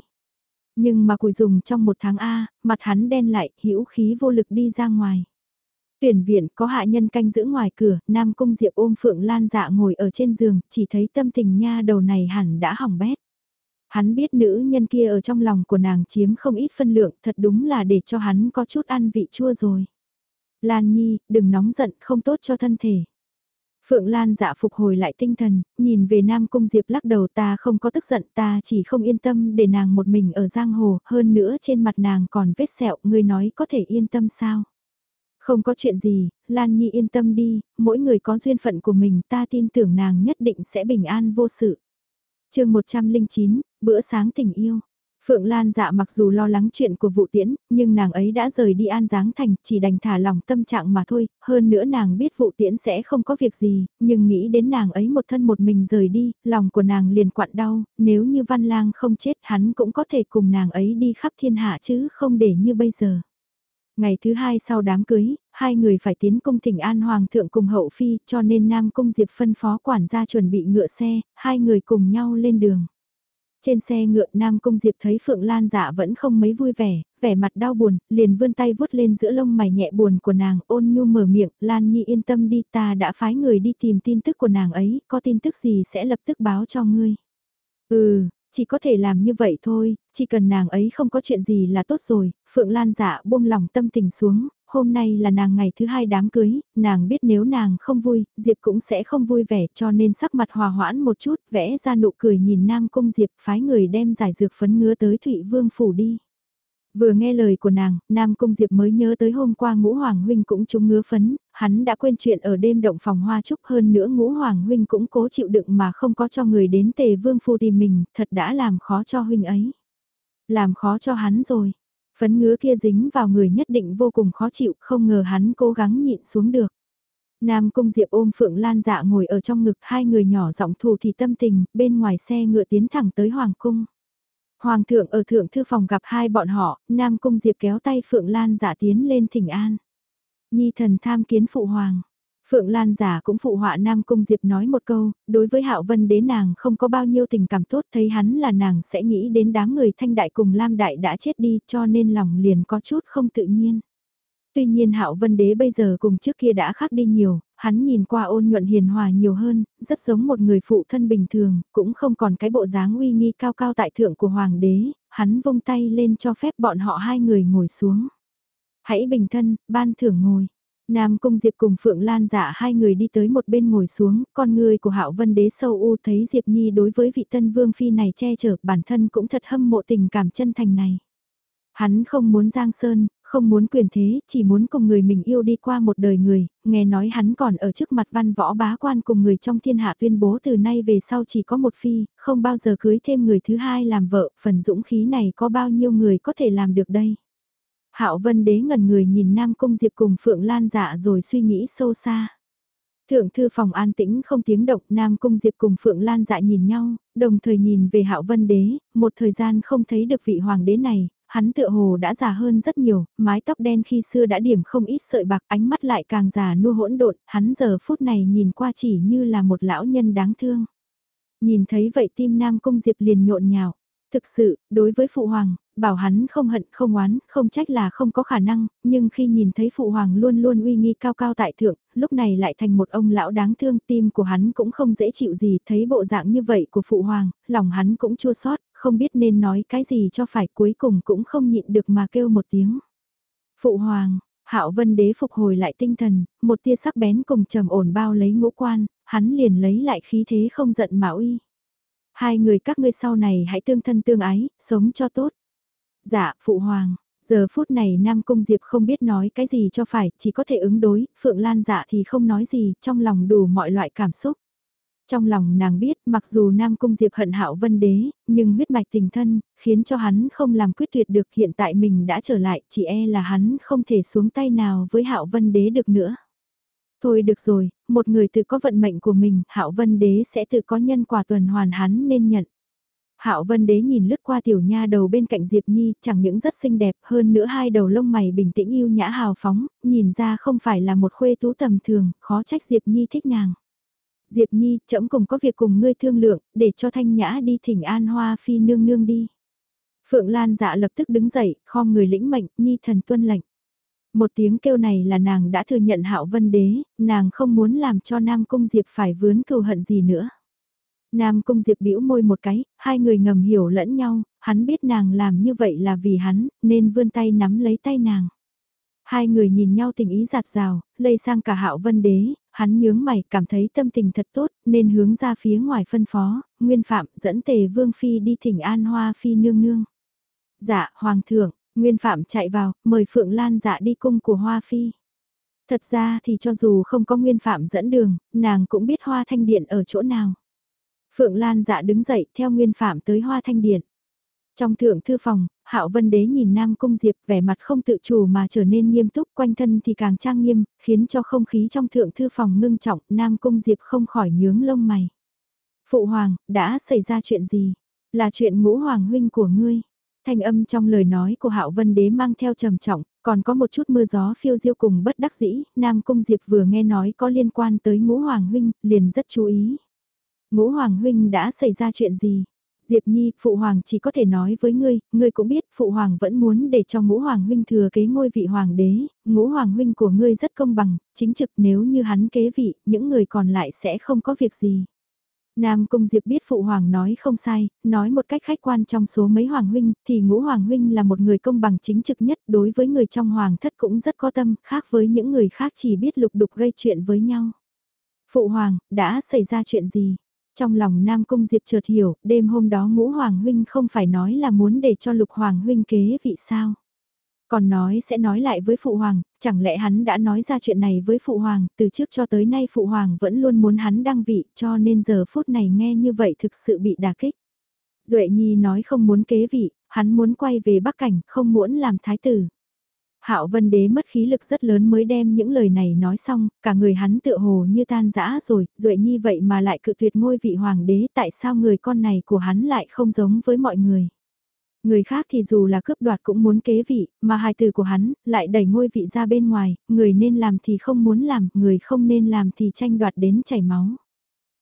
Nhưng mà cùi dùng trong một tháng A, mặt hắn đen lại, hữu khí vô lực đi ra ngoài. Tuyển viện có hạ nhân canh giữ ngoài cửa, Nam Cung Diệp ôm Phượng Lan dạ ngồi ở trên giường, chỉ thấy tâm tình nha đầu này hẳn đã hỏng bét. Hắn biết nữ nhân kia ở trong lòng của nàng chiếm không ít phân lượng, thật đúng là để cho hắn có chút ăn vị chua rồi. Lan Nhi, đừng nóng giận, không tốt cho thân thể. Phượng Lan dạ phục hồi lại tinh thần, nhìn về Nam Cung Diệp lắc đầu ta không có tức giận ta chỉ không yên tâm để nàng một mình ở giang hồ, hơn nữa trên mặt nàng còn vết sẹo, ngươi nói có thể yên tâm sao. Không có chuyện gì, Lan Nhi yên tâm đi, mỗi người có duyên phận của mình ta tin tưởng nàng nhất định sẽ bình an vô sự. chương 109, bữa sáng tình yêu. Phượng Lan dạ mặc dù lo lắng chuyện của vụ tiễn, nhưng nàng ấy đã rời đi An Giáng Thành, chỉ đành thả lòng tâm trạng mà thôi, hơn nữa nàng biết vụ tiễn sẽ không có việc gì, nhưng nghĩ đến nàng ấy một thân một mình rời đi, lòng của nàng liền quặn đau, nếu như Văn Lang không chết hắn cũng có thể cùng nàng ấy đi khắp thiên hạ chứ không để như bây giờ. Ngày thứ hai sau đám cưới, hai người phải tiến cung thỉnh an hoàng thượng cùng hậu phi cho nên Nam Cung Diệp phân phó quản gia chuẩn bị ngựa xe, hai người cùng nhau lên đường. Trên xe ngựa Nam Cung Diệp thấy Phượng Lan dạ vẫn không mấy vui vẻ, vẻ mặt đau buồn, liền vươn tay vuốt lên giữa lông mày nhẹ buồn của nàng, ôn nhu mở miệng, Lan Nhi yên tâm đi ta đã phái người đi tìm tin tức của nàng ấy, có tin tức gì sẽ lập tức báo cho ngươi. Ừ, chỉ có thể làm như vậy thôi, chỉ cần nàng ấy không có chuyện gì là tốt rồi, Phượng Lan dạ buông lòng tâm tình xuống, hôm nay là nàng ngày thứ hai đám cưới, nàng biết nếu nàng không vui, Diệp cũng sẽ không vui vẻ cho nên sắc mặt hòa hoãn một chút, vẽ ra nụ cười nhìn Nam Cung Diệp phái người đem giải dược phấn ngứa tới Thụy Vương Phủ đi. Vừa nghe lời của nàng, Nam Cung Diệp mới nhớ tới hôm qua ngũ Hoàng Huynh cũng trúng ngứa phấn, hắn đã quên chuyện ở đêm động phòng hoa trúc hơn nữa ngũ Hoàng Huynh cũng cố chịu đựng mà không có cho người đến tề vương phu tìm mình, thật đã làm khó cho Huynh ấy. Làm khó cho hắn rồi, phấn ngứa kia dính vào người nhất định vô cùng khó chịu, không ngờ hắn cố gắng nhịn xuống được. Nam Cung Diệp ôm Phượng Lan dạ ngồi ở trong ngực hai người nhỏ giọng thù thì tâm tình, bên ngoài xe ngựa tiến thẳng tới Hoàng Cung. Hoàng thượng ở thượng thư phòng gặp hai bọn họ, Nam Cung Diệp kéo tay Phượng Lan giả tiến lên thỉnh an. Nhi thần tham kiến phụ hoàng. Phượng Lan giả cũng phụ họa Nam Cung Diệp nói một câu, đối với Hạo Vân đế nàng không có bao nhiêu tình cảm tốt thấy hắn là nàng sẽ nghĩ đến đám người thanh đại cùng Lam đại đã chết đi cho nên lòng liền có chút không tự nhiên. Tuy nhiên Hạo Vân Đế bây giờ cùng trước kia đã khác đi nhiều, hắn nhìn qua ôn nhuận hiền hòa nhiều hơn, rất giống một người phụ thân bình thường, cũng không còn cái bộ dáng uy nghi cao cao tại thượng của Hoàng đế, hắn vung tay lên cho phép bọn họ hai người ngồi xuống. Hãy bình thân, ban thưởng ngồi. Nam Cung Diệp cùng Phượng Lan dạ hai người đi tới một bên ngồi xuống, con người của Hạo Vân Đế sâu u thấy Diệp Nhi đối với vị tân vương phi này che chở bản thân cũng thật hâm mộ tình cảm chân thành này. Hắn không muốn Giang Sơn, không muốn quyền thế, chỉ muốn cùng người mình yêu đi qua một đời người, nghe nói hắn còn ở trước mặt văn võ bá quan cùng người trong thiên hạ tuyên bố từ nay về sau chỉ có một phi, không bao giờ cưới thêm người thứ hai làm vợ, phần dũng khí này có bao nhiêu người có thể làm được đây. Hạo Vân Đế ngần người nhìn Nam Cung Diệp cùng Phượng Lan dạ rồi suy nghĩ sâu xa. Thượng thư phòng an tĩnh không tiếng động, Nam Cung Diệp cùng Phượng Lan dạ nhìn nhau, đồng thời nhìn về Hạo Vân Đế, một thời gian không thấy được vị hoàng đế này, hắn tựa hồ đã già hơn rất nhiều, mái tóc đen khi xưa đã điểm không ít sợi bạc ánh mắt lại càng già nua hỗn độn, hắn giờ phút này nhìn qua chỉ như là một lão nhân đáng thương. Nhìn thấy vậy tim Nam Cung Diệp liền nhộn nhào. Thực sự, đối với Phụ Hoàng, bảo hắn không hận, không oán, không trách là không có khả năng, nhưng khi nhìn thấy Phụ Hoàng luôn luôn uy nghi cao cao tại thượng, lúc này lại thành một ông lão đáng thương, tim của hắn cũng không dễ chịu gì, thấy bộ dạng như vậy của Phụ Hoàng, lòng hắn cũng chua xót không biết nên nói cái gì cho phải cuối cùng cũng không nhịn được mà kêu một tiếng. Phụ Hoàng, Hạo Vân Đế phục hồi lại tinh thần, một tia sắc bén cùng trầm ổn bao lấy ngũ quan, hắn liền lấy lại khí thế không giận mà uy. Hai người các ngươi sau này hãy tương thân tương ái, sống cho tốt. Dạ, Phụ Hoàng, giờ phút này Nam Cung Diệp không biết nói cái gì cho phải, chỉ có thể ứng đối, Phượng Lan dạ thì không nói gì, trong lòng đủ mọi loại cảm xúc. Trong lòng nàng biết, mặc dù Nam Cung Diệp hận hạo vân đế, nhưng huyết mạch tình thân, khiến cho hắn không làm quyết tuyệt được hiện tại mình đã trở lại, chỉ e là hắn không thể xuống tay nào với hạo vân đế được nữa. Thôi được rồi, một người tự có vận mệnh của mình, hạo vân đế sẽ tự có nhân quả tuần hoàn hắn nên nhận. Hạo Vân Đế nhìn lướt qua tiểu nha đầu bên cạnh Diệp Nhi, chẳng những rất xinh đẹp, hơn nữa hai đầu lông mày bình tĩnh yêu nhã hào phóng, nhìn ra không phải là một khuê tú tầm thường, khó trách Diệp Nhi thích nàng. Diệp Nhi, trẫm cùng có việc cùng ngươi thương lượng, để cho Thanh Nhã đi thỉnh An Hoa Phi nương nương đi. Phượng Lan dạ lập tức đứng dậy, khom người lĩnh mệnh, Nhi thần tuân lệnh. Một tiếng kêu này là nàng đã thừa nhận hạo vân đế, nàng không muốn làm cho Nam Cung Diệp phải vướng cừu hận gì nữa. Nam Cung Diệp bĩu môi một cái, hai người ngầm hiểu lẫn nhau, hắn biết nàng làm như vậy là vì hắn, nên vươn tay nắm lấy tay nàng. Hai người nhìn nhau tình ý giạt rào, lây sang cả hạo vân đế, hắn nhướng mày cảm thấy tâm tình thật tốt nên hướng ra phía ngoài phân phó, nguyên phạm dẫn tề vương phi đi thỉnh an hoa phi nương nương. Dạ, hoàng thượng, nguyên phạm chạy vào, mời Phượng Lan dạ đi cung của hoa phi. Thật ra thì cho dù không có nguyên phạm dẫn đường, nàng cũng biết hoa thanh điện ở chỗ nào. Phượng Lan dạ đứng dậy theo nguyên phạm tới hoa thanh điện. Trong thượng thư phòng, Hạo Vân Đế nhìn Nam Cung Diệp vẻ mặt không tự chủ mà trở nên nghiêm túc quanh thân thì càng trang nghiêm, khiến cho không khí trong thượng thư phòng ngưng trọng, Nam Cung Diệp không khỏi nhướng lông mày. Phụ Hoàng, đã xảy ra chuyện gì? Là chuyện ngũ Hoàng huynh của ngươi. Thanh âm trong lời nói của Hạo Vân Đế mang theo trầm trọng, Còn có một chút mưa gió phiêu diêu cùng bất đắc dĩ, Nam Cung Diệp vừa nghe nói có liên quan tới ngũ hoàng huynh, liền rất chú ý. Ngũ hoàng huynh đã xảy ra chuyện gì? Diệp Nhi, Phụ Hoàng chỉ có thể nói với ngươi, ngươi cũng biết Phụ Hoàng vẫn muốn để cho ngũ Hoàng huynh thừa kế ngôi vị Hoàng đế, ngũ Hoàng huynh của ngươi rất công bằng, chính trực nếu như hắn kế vị, những người còn lại sẽ không có việc gì. Nam Cung Diệp biết Phụ Hoàng nói không sai, nói một cách khách quan trong số mấy Hoàng huynh, thì ngũ Hoàng huynh là một người công bằng chính trực nhất đối với người trong Hoàng thất cũng rất có tâm, khác với những người khác chỉ biết lục đục gây chuyện với nhau. Phụ Hoàng, đã xảy ra chuyện gì? Trong lòng Nam Cung Diệp chợt hiểu, đêm hôm đó ngũ Hoàng Huynh không phải nói là muốn để cho lục Hoàng Huynh kế vị sao. Còn nói sẽ nói lại với Phụ Hoàng, chẳng lẽ hắn đã nói ra chuyện này với Phụ Hoàng, từ trước cho tới nay Phụ Hoàng vẫn luôn muốn hắn đăng vị cho nên giờ phút này nghe như vậy thực sự bị đả kích. Duệ Nhi nói không muốn kế vị, hắn muốn quay về Bắc Cảnh, không muốn làm thái tử. Hạo Vân Đế mất khí lực rất lớn mới đem những lời này nói xong, cả người hắn tựa hồ như tan rã rồi, duệ nhi vậy mà lại cự tuyệt ngôi vị hoàng đế, tại sao người con này của hắn lại không giống với mọi người? Người khác thì dù là cướp đoạt cũng muốn kế vị, mà hài từ của hắn lại đẩy ngôi vị ra bên ngoài, người nên làm thì không muốn làm, người không nên làm thì tranh đoạt đến chảy máu.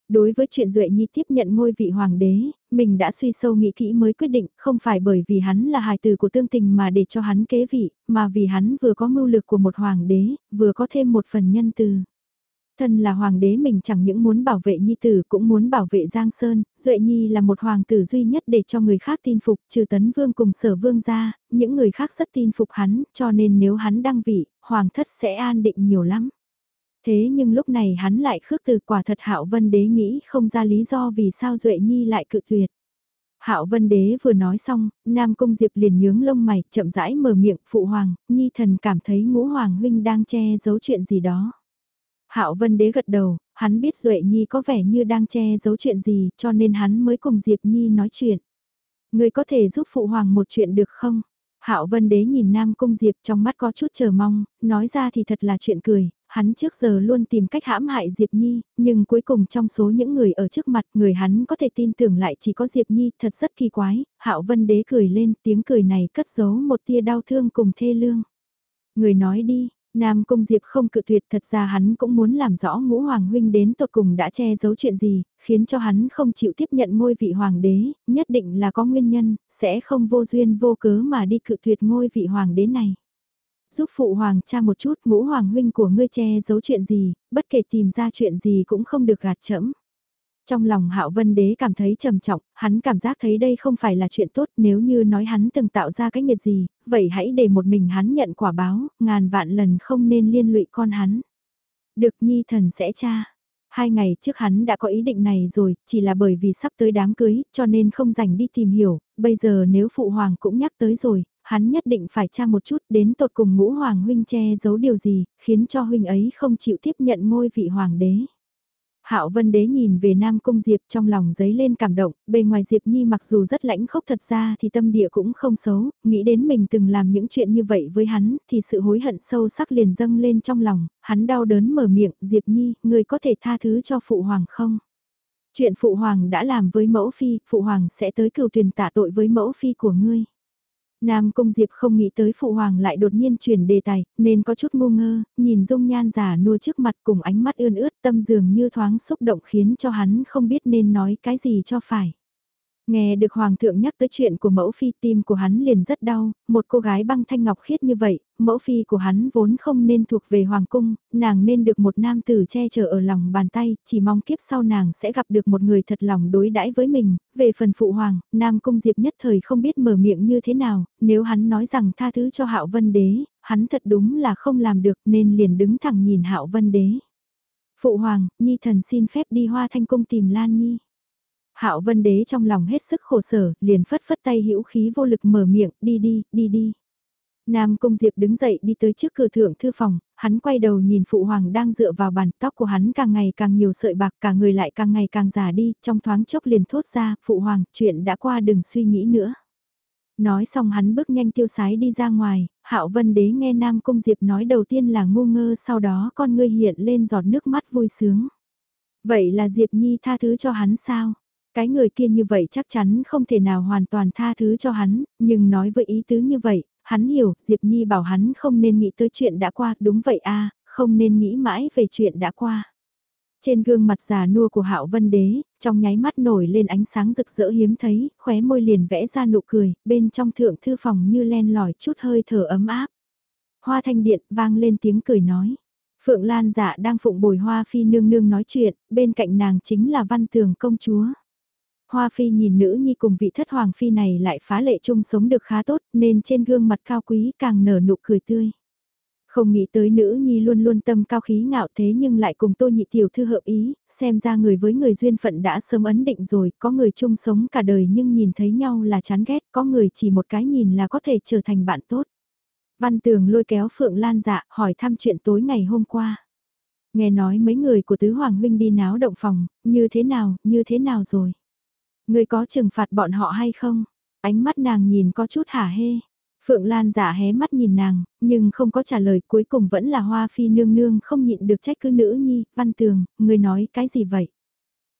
Đối với chuyện Duệ Nhi tiếp nhận ngôi vị hoàng đế, mình đã suy sâu nghĩ kỹ mới quyết định, không phải bởi vì hắn là hài tử của tương tình mà để cho hắn kế vị, mà vì hắn vừa có mưu lực của một hoàng đế, vừa có thêm một phần nhân từ. Thân là hoàng đế mình chẳng những muốn bảo vệ nhi tử cũng muốn bảo vệ Giang Sơn, Duệ Nhi là một hoàng tử duy nhất để cho người khác tin phục, trừ tấn vương cùng sở vương ra, những người khác rất tin phục hắn, cho nên nếu hắn đăng vị, hoàng thất sẽ an định nhiều lắm. Thế nhưng lúc này hắn lại khước từ quả thật Hạo Vân Đế nghĩ không ra lý do vì sao Duệ Nhi lại cự tuyệt. Hạo Vân Đế vừa nói xong, Nam Cung Diệp liền nhướng lông mày, chậm rãi mở miệng, "Phụ hoàng, Nhi thần cảm thấy Ngũ hoàng huynh đang che giấu chuyện gì đó." Hạo Vân Đế gật đầu, hắn biết Duệ Nhi có vẻ như đang che giấu chuyện gì, cho nên hắn mới cùng Diệp Nhi nói chuyện. "Ngươi có thể giúp phụ hoàng một chuyện được không?" Hạo Vân Đế nhìn Nam Cung Diệp trong mắt có chút chờ mong, nói ra thì thật là chuyện cười, hắn trước giờ luôn tìm cách hãm hại Diệp Nhi, nhưng cuối cùng trong số những người ở trước mặt người hắn có thể tin tưởng lại chỉ có Diệp Nhi, thật rất kỳ quái, Hạo Vân Đế cười lên, tiếng cười này cất giấu một tia đau thương cùng thê lương. Người nói đi, Nam Cung Diệp không cự tuyệt thật ra hắn cũng muốn làm rõ ngũ hoàng huynh đến tột cùng đã che giấu chuyện gì, khiến cho hắn không chịu tiếp nhận ngôi vị hoàng đế, nhất định là có nguyên nhân, sẽ không vô duyên vô cớ mà đi cự tuyệt ngôi vị hoàng đế này giúp phụ hoàng cha một chút ngũ hoàng huynh của ngươi che giấu chuyện gì, bất kể tìm ra chuyện gì cũng không được gạt chẫm. Trong lòng Hạo Vân Đế cảm thấy trầm trọng, hắn cảm giác thấy đây không phải là chuyện tốt nếu như nói hắn từng tạo ra cái nghiệt gì, vậy hãy để một mình hắn nhận quả báo, ngàn vạn lần không nên liên lụy con hắn. Được nhi thần sẽ cha. Hai ngày trước hắn đã có ý định này rồi, chỉ là bởi vì sắp tới đám cưới, cho nên không dành đi tìm hiểu, bây giờ nếu phụ hoàng cũng nhắc tới rồi, hắn nhất định phải tra một chút đến tột cùng ngũ hoàng huynh che giấu điều gì, khiến cho huynh ấy không chịu tiếp nhận ngôi vị hoàng đế. Hạo Vân Đế nhìn về Nam Cung Diệp trong lòng giấy lên cảm động, bề ngoài Diệp Nhi mặc dù rất lãnh khốc thật ra thì tâm địa cũng không xấu, nghĩ đến mình từng làm những chuyện như vậy với hắn, thì sự hối hận sâu sắc liền dâng lên trong lòng, hắn đau đớn mở miệng, Diệp Nhi, người có thể tha thứ cho Phụ Hoàng không? Chuyện Phụ Hoàng đã làm với mẫu phi, Phụ Hoàng sẽ tới cừu tuyển tạ tội với mẫu phi của ngươi. Nam Cung Diệp không nghĩ tới Phụ Hoàng lại đột nhiên chuyển đề tài, nên có chút ngu ngơ, nhìn dung nhan giả nua trước mặt cùng ánh mắt ươn ướt tâm dường như thoáng xúc động khiến cho hắn không biết nên nói cái gì cho phải. Nghe được Hoàng thượng nhắc tới chuyện của mẫu phi tim của hắn liền rất đau, một cô gái băng thanh ngọc khiết như vậy, mẫu phi của hắn vốn không nên thuộc về Hoàng cung, nàng nên được một nam tử che chở ở lòng bàn tay, chỉ mong kiếp sau nàng sẽ gặp được một người thật lòng đối đãi với mình, về phần phụ Hoàng, Nam Cung Diệp nhất thời không biết mở miệng như thế nào, nếu hắn nói rằng tha thứ cho Hạo Vân Đế, hắn thật đúng là không làm được nên liền đứng thẳng nhìn Hạo Vân Đế. Phụ Hoàng, Nhi thần xin phép đi Hoa Thanh Cung tìm Lan Nhi. Hạo Vân Đế trong lòng hết sức khổ sở, liền phất phất tay hữu khí vô lực mở miệng, đi đi, đi đi. Nam Cung Diệp đứng dậy đi tới trước cửa thượng thư phòng, hắn quay đầu nhìn Phụ Hoàng đang dựa vào bàn tóc của hắn càng ngày càng nhiều sợi bạc cả người lại càng ngày càng già đi, trong thoáng chốc liền thốt ra, Phụ Hoàng, chuyện đã qua đừng suy nghĩ nữa. Nói xong hắn bước nhanh tiêu sái đi ra ngoài, Hạo Vân Đế nghe Nam Cung Diệp nói đầu tiên là ngu ngơ sau đó con ngươi hiện lên giọt nước mắt vui sướng. Vậy là Diệp Nhi tha thứ cho hắn sao? Cái người kia như vậy chắc chắn không thể nào hoàn toàn tha thứ cho hắn, nhưng nói với ý tứ như vậy, hắn hiểu, Diệp Nhi bảo hắn không nên nghĩ tới chuyện đã qua, đúng vậy a không nên nghĩ mãi về chuyện đã qua. Trên gương mặt già nua của Hạo Vân Đế, trong nháy mắt nổi lên ánh sáng rực rỡ hiếm thấy, khóe môi liền vẽ ra nụ cười, bên trong thượng thư phòng như len lỏi chút hơi thở ấm áp. Hoa thanh điện vang lên tiếng cười nói. Phượng Lan dạ đang phụng bồi Hoa Phi nương nương nói chuyện, bên cạnh nàng chính là văn tường công chúa. Hoa Phi nhìn nữ nhi cùng vị thất hoàng phi này lại phá lệ chung sống được khá tốt nên trên gương mặt cao quý càng nở nụ cười tươi. Không nghĩ tới nữ nhi luôn luôn tâm cao khí ngạo thế nhưng lại cùng tô nhị tiểu thư hợp ý, xem ra người với người duyên phận đã sớm ấn định rồi, có người chung sống cả đời nhưng nhìn thấy nhau là chán ghét, có người chỉ một cái nhìn là có thể trở thành bạn tốt. Văn tường lôi kéo Phượng Lan dạ hỏi thăm chuyện tối ngày hôm qua. Nghe nói mấy người của Tứ Hoàng Huynh đi náo động phòng, như thế nào, như thế nào rồi? Người có trừng phạt bọn họ hay không? Ánh mắt nàng nhìn có chút hả hê. Phượng Lan giả hé mắt nhìn nàng, nhưng không có trả lời cuối cùng vẫn là hoa phi nương nương không nhịn được trách cứ nữ nhi, văn tường, người nói cái gì vậy?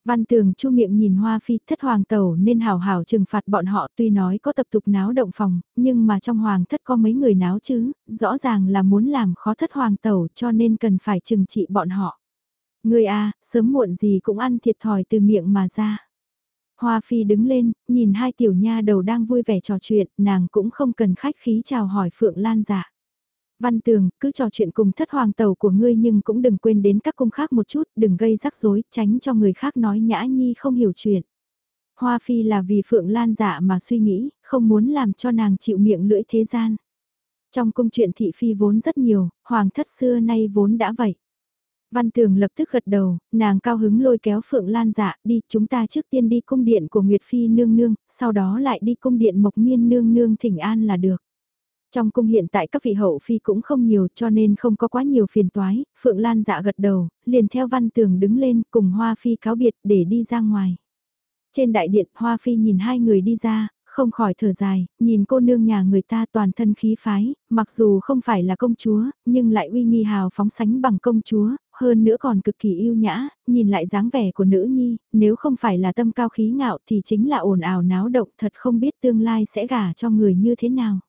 Văn tường chu miệng nhìn hoa phi thất hoàng tẩu nên hào hào trừng phạt bọn họ tuy nói có tập tục náo động phòng, nhưng mà trong hoàng thất có mấy người náo chứ, rõ ràng là muốn làm khó thất hoàng tẩu cho nên cần phải trừng trị bọn họ. Người a à, sớm muộn gì cũng ăn thiệt thòi từ miệng mà ra. Hoa Phi đứng lên, nhìn hai tiểu nha đầu đang vui vẻ trò chuyện, nàng cũng không cần khách khí chào hỏi Phượng Lan dạ. Văn Tường, cứ trò chuyện cùng thất hoàng tàu của ngươi nhưng cũng đừng quên đến các cung khác một chút, đừng gây rắc rối, tránh cho người khác nói nhã nhi không hiểu chuyện. Hoa Phi là vì Phượng Lan dạ mà suy nghĩ, không muốn làm cho nàng chịu miệng lưỡi thế gian. Trong cung chuyện thị phi vốn rất nhiều, hoàng thất xưa nay vốn đã vậy. Văn Tường lập tức gật đầu, nàng cao hứng lôi kéo Phượng Lan dạ đi, chúng ta trước tiên đi cung điện của Nguyệt Phi nương nương, sau đó lại đi cung điện Mộc Miên nương nương thỉnh an là được. Trong cung hiện tại các vị hậu phi cũng không nhiều cho nên không có quá nhiều phiền toái, Phượng Lan dạ gật đầu, liền theo Văn Tường đứng lên cùng Hoa Phi cáo biệt để đi ra ngoài. Trên đại điện Hoa Phi nhìn hai người đi ra, không khỏi thở dài, nhìn cô nương nhà người ta toàn thân khí phái, mặc dù không phải là công chúa, nhưng lại uy nghi hào phóng sánh bằng công chúa, hơn nữa còn cực kỳ yêu nhã, nhìn lại dáng vẻ của nữ nhi, nếu không phải là tâm cao khí ngạo thì chính là ồn ào náo động thật không biết tương lai sẽ gả cho người như thế nào.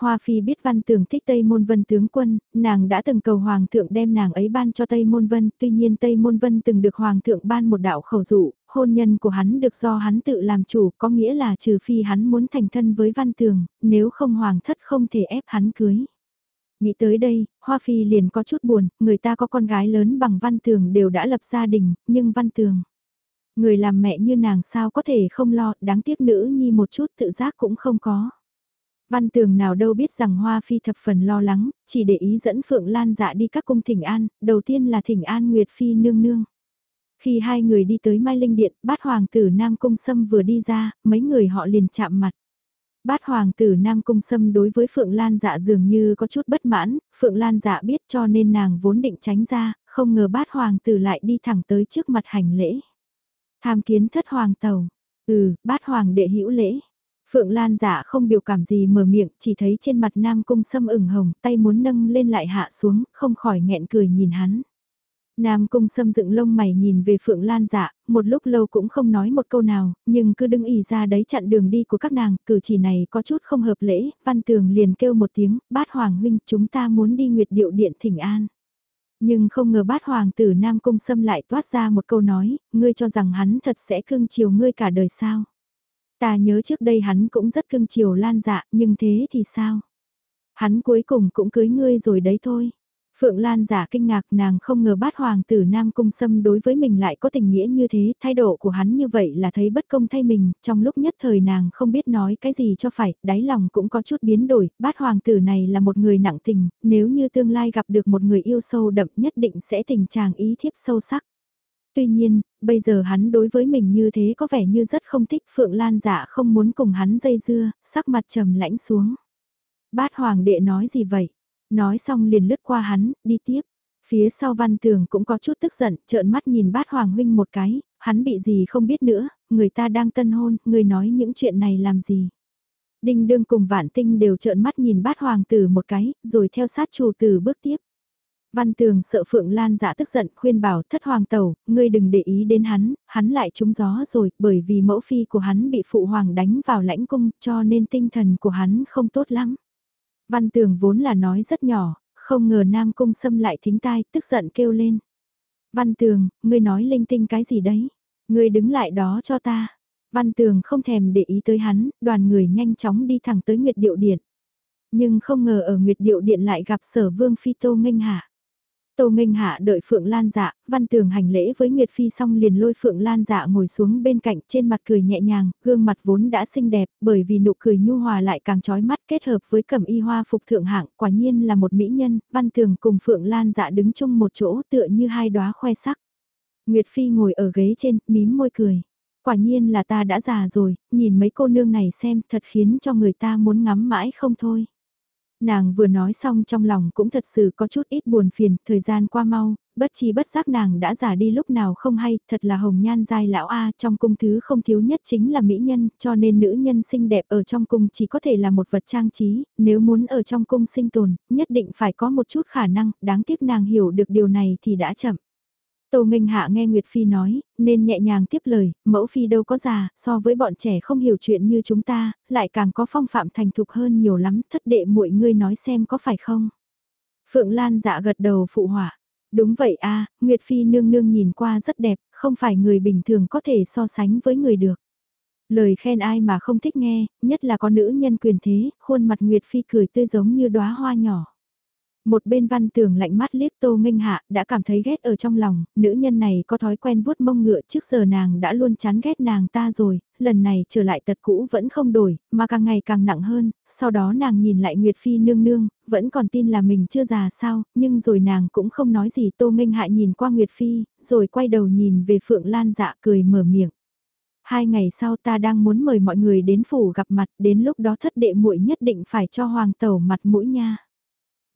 Hoa Phi biết văn tưởng thích Tây Môn Vân tướng quân, nàng đã từng cầu Hoàng thượng đem nàng ấy ban cho Tây Môn Vân, tuy nhiên Tây Môn Vân từng được Hoàng thượng ban một đạo khẩu dụ, hôn nhân của hắn được do hắn tự làm chủ, có nghĩa là trừ phi hắn muốn thành thân với văn tường, nếu không Hoàng thất không thể ép hắn cưới. Nghĩ tới đây, Hoa Phi liền có chút buồn, người ta có con gái lớn bằng văn tường đều đã lập gia đình, nhưng văn tường. Người làm mẹ như nàng sao có thể không lo, đáng tiếc nữ nhi một chút tự giác cũng không có. Văn tường nào đâu biết rằng Hoa Phi thập phần lo lắng, chỉ để ý dẫn Phượng Lan dạ đi các cung thỉnh an, đầu tiên là thỉnh an Nguyệt Phi nương nương. Khi hai người đi tới Mai Linh Điện, bát hoàng tử Nam Cung Sâm vừa đi ra, mấy người họ liền chạm mặt. Bát hoàng tử Nam Cung Sâm đối với Phượng Lan dạ dường như có chút bất mãn, Phượng Lan dạ biết cho nên nàng vốn định tránh ra, không ngờ bát hoàng tử lại đi thẳng tới trước mặt hành lễ. Tham kiến thất hoàng tàu, ừ, bát hoàng đệ hữu lễ. Phượng Lan dạ không biểu cảm gì mở miệng, chỉ thấy trên mặt Nam Cung Sâm ửng hồng, tay muốn nâng lên lại hạ xuống, không khỏi nghẹn cười nhìn hắn. Nam Cung Sâm dựng lông mày nhìn về Phượng Lan dạ, một lúc lâu cũng không nói một câu nào, nhưng cứ đứng ỉ ra đấy chặn đường đi của các nàng, cử chỉ này có chút không hợp lễ, Văn Tường liền kêu một tiếng, bát hoàng huynh, chúng ta muốn đi nguyệt điệu điện thỉnh an. Nhưng không ngờ bát hoàng tử Nam Cung Sâm lại toát ra một câu nói, ngươi cho rằng hắn thật sẽ cưng chiều ngươi cả đời sao. Ta nhớ trước đây hắn cũng rất cưng chiều lan dạ, nhưng thế thì sao? Hắn cuối cùng cũng cưới ngươi rồi đấy thôi. Phượng Lan giả kinh ngạc nàng không ngờ bát hoàng tử Nam Cung Sâm đối với mình lại có tình nghĩa như thế, thái độ của hắn như vậy là thấy bất công thay mình, trong lúc nhất thời nàng không biết nói cái gì cho phải, đáy lòng cũng có chút biến đổi, bát hoàng tử này là một người nặng tình, nếu như tương lai gặp được một người yêu sâu đậm nhất định sẽ tình chàng ý thiếp sâu sắc. Tuy nhiên, bây giờ hắn đối với mình như thế có vẻ như rất không thích Phượng Lan giả không muốn cùng hắn dây dưa, sắc mặt trầm lãnh xuống. Bát hoàng đệ nói gì vậy? Nói xong liền lướt qua hắn, đi tiếp. Phía sau văn tường cũng có chút tức giận, trợn mắt nhìn bát hoàng huynh một cái, hắn bị gì không biết nữa, người ta đang tân hôn, người nói những chuyện này làm gì. Đinh đương cùng vạn tinh đều trợn mắt nhìn bát hoàng tử một cái, rồi theo sát chủ tử bước tiếp. Văn tường sợ Phượng Lan giả tức giận khuyên bảo thất hoàng tẩu, ngươi đừng để ý đến hắn, hắn lại trúng gió rồi, bởi vì mẫu phi của hắn bị phụ hoàng đánh vào lãnh cung cho nên tinh thần của hắn không tốt lắm. Văn tường vốn là nói rất nhỏ, không ngờ Nam Cung Sâm lại thính tai, tức giận kêu lên. Văn tường, ngươi nói linh tinh cái gì đấy? Ngươi đứng lại đó cho ta. Văn tường không thèm để ý tới hắn, đoàn người nhanh chóng đi thẳng tới Nguyệt Điệu Điện. Nhưng không ngờ ở Nguyệt Điệu Điện lại gặp sở vương phi tô nghênh hạ. Tô Nghênh Hạ đợi Phượng Lan dạ, văn tường hành lễ với Nguyệt Phi xong liền lôi Phượng Lan dạ ngồi xuống bên cạnh trên mặt cười nhẹ nhàng, gương mặt vốn đã xinh đẹp bởi vì nụ cười nhu hòa lại càng trói mắt kết hợp với cẩm y hoa phục thượng hạng quả nhiên là một mỹ nhân, văn tường cùng Phượng Lan dạ đứng chung một chỗ tựa như hai đóa khoe sắc. Nguyệt Phi ngồi ở ghế trên, mím môi cười. Quả nhiên là ta đã già rồi, nhìn mấy cô nương này xem thật khiến cho người ta muốn ngắm mãi không thôi. Nàng vừa nói xong trong lòng cũng thật sự có chút ít buồn phiền, thời gian qua mau, bất chi bất giác nàng đã già đi lúc nào không hay, thật là hồng nhan giai lão A trong cung thứ không thiếu nhất chính là mỹ nhân, cho nên nữ nhân xinh đẹp ở trong cung chỉ có thể là một vật trang trí, nếu muốn ở trong cung sinh tồn, nhất định phải có một chút khả năng, đáng tiếc nàng hiểu được điều này thì đã chậm. Tô Nghênh Hạ nghe Nguyệt Phi nói, nên nhẹ nhàng tiếp lời, mẫu Phi đâu có già, so với bọn trẻ không hiểu chuyện như chúng ta, lại càng có phong phạm thành thục hơn nhiều lắm, thất đệ muội ngươi nói xem có phải không? Phượng Lan dạ gật đầu phụ họa. Đúng vậy a Nguyệt Phi nương nương nhìn qua rất đẹp, không phải người bình thường có thể so sánh với người được. Lời khen ai mà không thích nghe, nhất là có nữ nhân quyền thế, khuôn mặt Nguyệt Phi cười tươi giống như đóa hoa nhỏ. Một bên văn tường lạnh mắt liếc tô minh hạ đã cảm thấy ghét ở trong lòng, nữ nhân này có thói quen vuốt mông ngựa trước giờ nàng đã luôn chán ghét nàng ta rồi, lần này trở lại tật cũ vẫn không đổi, mà càng ngày càng nặng hơn, sau đó nàng nhìn lại Nguyệt Phi nương nương, vẫn còn tin là mình chưa già sao, nhưng rồi nàng cũng không nói gì tô minh hạ nhìn qua Nguyệt Phi, rồi quay đầu nhìn về Phượng Lan dạ cười mở miệng. Hai ngày sau ta đang muốn mời mọi người đến phủ gặp mặt, đến lúc đó thất đệ muội nhất định phải cho hoàng tẩu mặt mũi nha.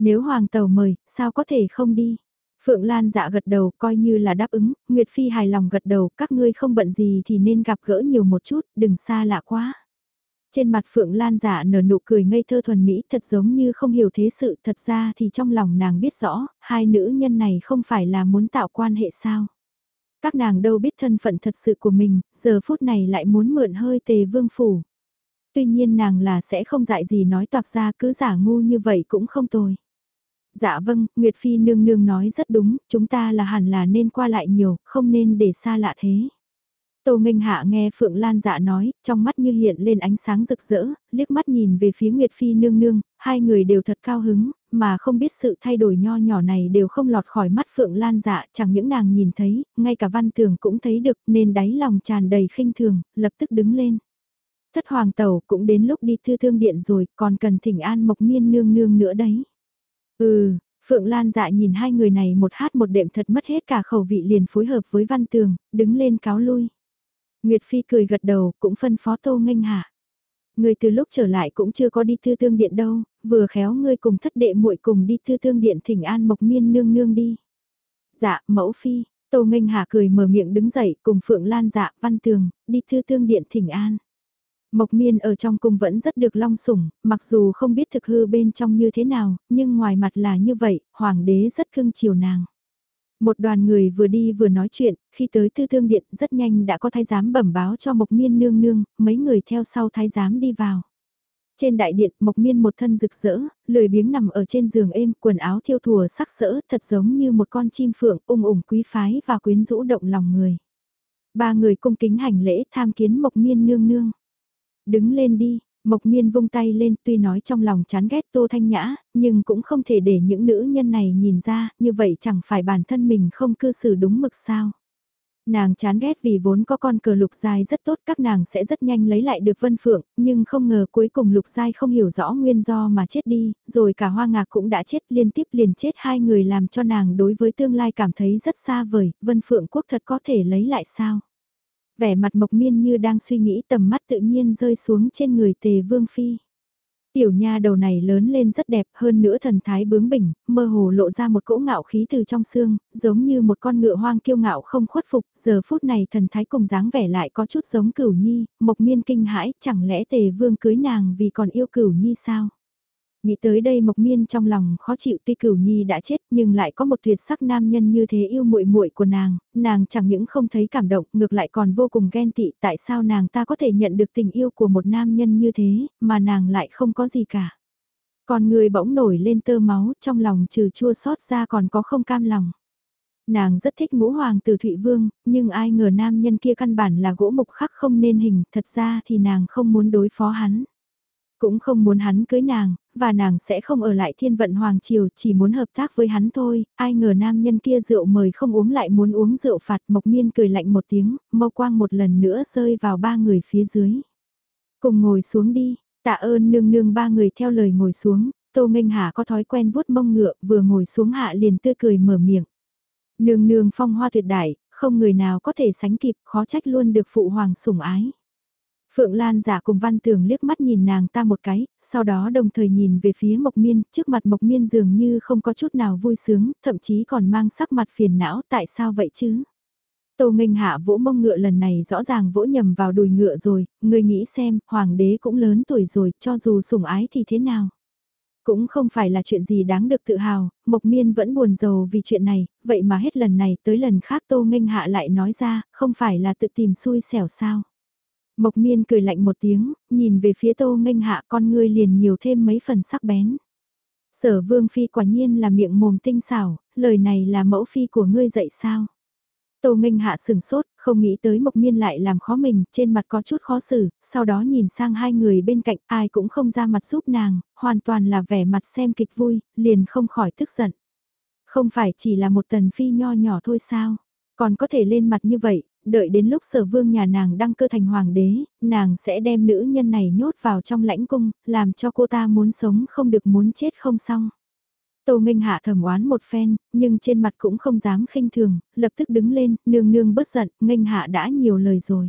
Nếu hoàng tàu mời, sao có thể không đi? Phượng Lan dạ gật đầu coi như là đáp ứng, Nguyệt Phi hài lòng gật đầu, các ngươi không bận gì thì nên gặp gỡ nhiều một chút, đừng xa lạ quá. Trên mặt Phượng Lan dạ nở nụ cười ngây thơ thuần mỹ thật giống như không hiểu thế sự thật ra thì trong lòng nàng biết rõ, hai nữ nhân này không phải là muốn tạo quan hệ sao. Các nàng đâu biết thân phận thật sự của mình, giờ phút này lại muốn mượn hơi tề vương phủ. Tuy nhiên nàng là sẽ không dại gì nói toạc ra cứ giả ngu như vậy cũng không tồi. Dạ vâng, Nguyệt Phi nương nương nói rất đúng, chúng ta là hẳn là nên qua lại nhiều, không nên để xa lạ thế. Tô Nghênh Hạ nghe Phượng Lan dạ nói, trong mắt như hiện lên ánh sáng rực rỡ, liếc mắt nhìn về phía Nguyệt Phi nương nương, hai người đều thật cao hứng, mà không biết sự thay đổi nho nhỏ này đều không lọt khỏi mắt Phượng Lan dạ, chẳng những nàng nhìn thấy, ngay cả văn thường cũng thấy được nên đáy lòng tràn đầy khinh thường, lập tức đứng lên. Thất hoàng tẩu cũng đến lúc đi thư thương điện rồi, còn cần thỉnh an mộc miên nương nương nữa đấy. Ừ, Phượng Lan dạ nhìn hai người này một hát một đệm thật mất hết cả khẩu vị liền phối hợp với văn tường, đứng lên cáo lui. Nguyệt Phi cười gật đầu cũng phân phó tô nghênh hạ. Người từ lúc trở lại cũng chưa có đi thư thương điện đâu, vừa khéo ngươi cùng thất đệ muội cùng đi thư thương điện thỉnh an mộc miên nương nương đi. Dạ, mẫu phi, tô nghênh hạ cười mở miệng đứng dậy cùng Phượng Lan dạ văn tường, đi thư thương điện thỉnh an. Mộc miên ở trong cung vẫn rất được long sủng, mặc dù không biết thực hư bên trong như thế nào, nhưng ngoài mặt là như vậy, hoàng đế rất cưng chiều nàng. Một đoàn người vừa đi vừa nói chuyện, khi tới Tư thương điện rất nhanh đã có thái giám bẩm báo cho Mộc Miên nương nương, mấy người theo sau thái giám đi vào. Trên đại điện, Mộc Miên một thân rực rỡ, lười biếng nằm ở trên giường êm, quần áo thiêu thùa sắc sỡ, thật giống như một con chim phượng, ung ủng quý phái và quyến rũ động lòng người. Ba người cung kính hành lễ tham kiến Mộc Miên nương nương. Đứng lên đi, Mộc miên vung tay lên tuy nói trong lòng chán ghét Tô Thanh Nhã, nhưng cũng không thể để những nữ nhân này nhìn ra, như vậy chẳng phải bản thân mình không cư xử đúng mực sao. Nàng chán ghét vì vốn có con cờ lục giai rất tốt các nàng sẽ rất nhanh lấy lại được vân phượng, nhưng không ngờ cuối cùng lục dai không hiểu rõ nguyên do mà chết đi, rồi cả hoa ngạc cũng đã chết liên tiếp liền chết hai người làm cho nàng đối với tương lai cảm thấy rất xa vời, vân phượng quốc thật có thể lấy lại sao vẻ mặt mộc miên như đang suy nghĩ tầm mắt tự nhiên rơi xuống trên người tề vương phi. Tiểu nha đầu này lớn lên rất đẹp hơn nữa thần thái bướng bỉnh, mơ hồ lộ ra một cỗ ngạo khí từ trong xương, giống như một con ngựa hoang kiêu ngạo không khuất phục, giờ phút này thần thái cùng dáng vẻ lại có chút giống cửu nhi, mộc miên kinh hãi, chẳng lẽ tề vương cưới nàng vì còn yêu cửu nhi sao? Nghĩ tới đây Mộc Miên trong lòng khó chịu tuy Cửu Nhi đã chết nhưng lại có một tuyệt sắc nam nhân như thế yêu muội muội của nàng, nàng chẳng những không thấy cảm động, ngược lại còn vô cùng ghen tị, tại sao nàng ta có thể nhận được tình yêu của một nam nhân như thế, mà nàng lại không có gì cả. còn người bỗng nổi lên tơ máu, trong lòng trừ chua xót ra còn có không cam lòng. Nàng rất thích ngũ hoàng từ Thụy Vương, nhưng ai ngờ nam nhân kia căn bản là gỗ mục khắc không nên hình, thật ra thì nàng không muốn đối phó hắn. Cũng không muốn hắn cưới nàng, và nàng sẽ không ở lại thiên vận hoàng triều, chỉ muốn hợp tác với hắn thôi, ai ngờ nam nhân kia rượu mời không uống lại muốn uống rượu phạt, mộc miên cười lạnh một tiếng, mâu quang một lần nữa rơi vào ba người phía dưới. Cùng ngồi xuống đi, tạ ơn nương nương ba người theo lời ngồi xuống, tô minh hà có thói quen vuốt mông ngựa, vừa ngồi xuống hạ liền tươi cười mở miệng. Nương nương phong hoa tuyệt đại, không người nào có thể sánh kịp, khó trách luôn được phụ hoàng sủng ái. Phượng Lan giả cùng Văn Tường liếc mắt nhìn nàng ta một cái, sau đó đồng thời nhìn về phía Mộc Miên, trước mặt Mộc Miên dường như không có chút nào vui sướng, thậm chí còn mang sắc mặt phiền não, tại sao vậy chứ? Tô Minh Hạ vỗ mông ngựa lần này rõ ràng vỗ nhầm vào đùi ngựa rồi, người nghĩ xem, hoàng đế cũng lớn tuổi rồi, cho dù sủng ái thì thế nào? Cũng không phải là chuyện gì đáng được tự hào, Mộc Miên vẫn buồn rầu vì chuyện này, vậy mà hết lần này tới lần khác Tô Nghênh Hạ lại nói ra, không phải là tự tìm xui xẻo sao. Mộc Miên cười lạnh một tiếng, nhìn về phía Tô Nghênh Hạ con ngươi liền nhiều thêm mấy phần sắc bén. Sở Vương Phi quả nhiên là miệng mồm tinh xảo, lời này là mẫu phi của ngươi dạy sao? Tô Nghênh Hạ sừng sốt, không nghĩ tới Mộc Miên lại làm khó mình, trên mặt có chút khó xử, sau đó nhìn sang hai người bên cạnh ai cũng không ra mặt giúp nàng, hoàn toàn là vẻ mặt xem kịch vui, liền không khỏi tức giận. Không phải chỉ là một tần phi nho nhỏ thôi sao, còn có thể lên mặt như vậy, đợi đến lúc sở vương nhà nàng đăng cơ thành hoàng đế, nàng sẽ đem nữ nhân này nhốt vào trong lãnh cung, làm cho cô ta muốn sống không được muốn chết không xong. Tô Minh Hạ thầm oán một phen, nhưng trên mặt cũng không dám khinh thường, lập tức đứng lên, nương nương bất giận, minh Hạ đã nhiều lời rồi.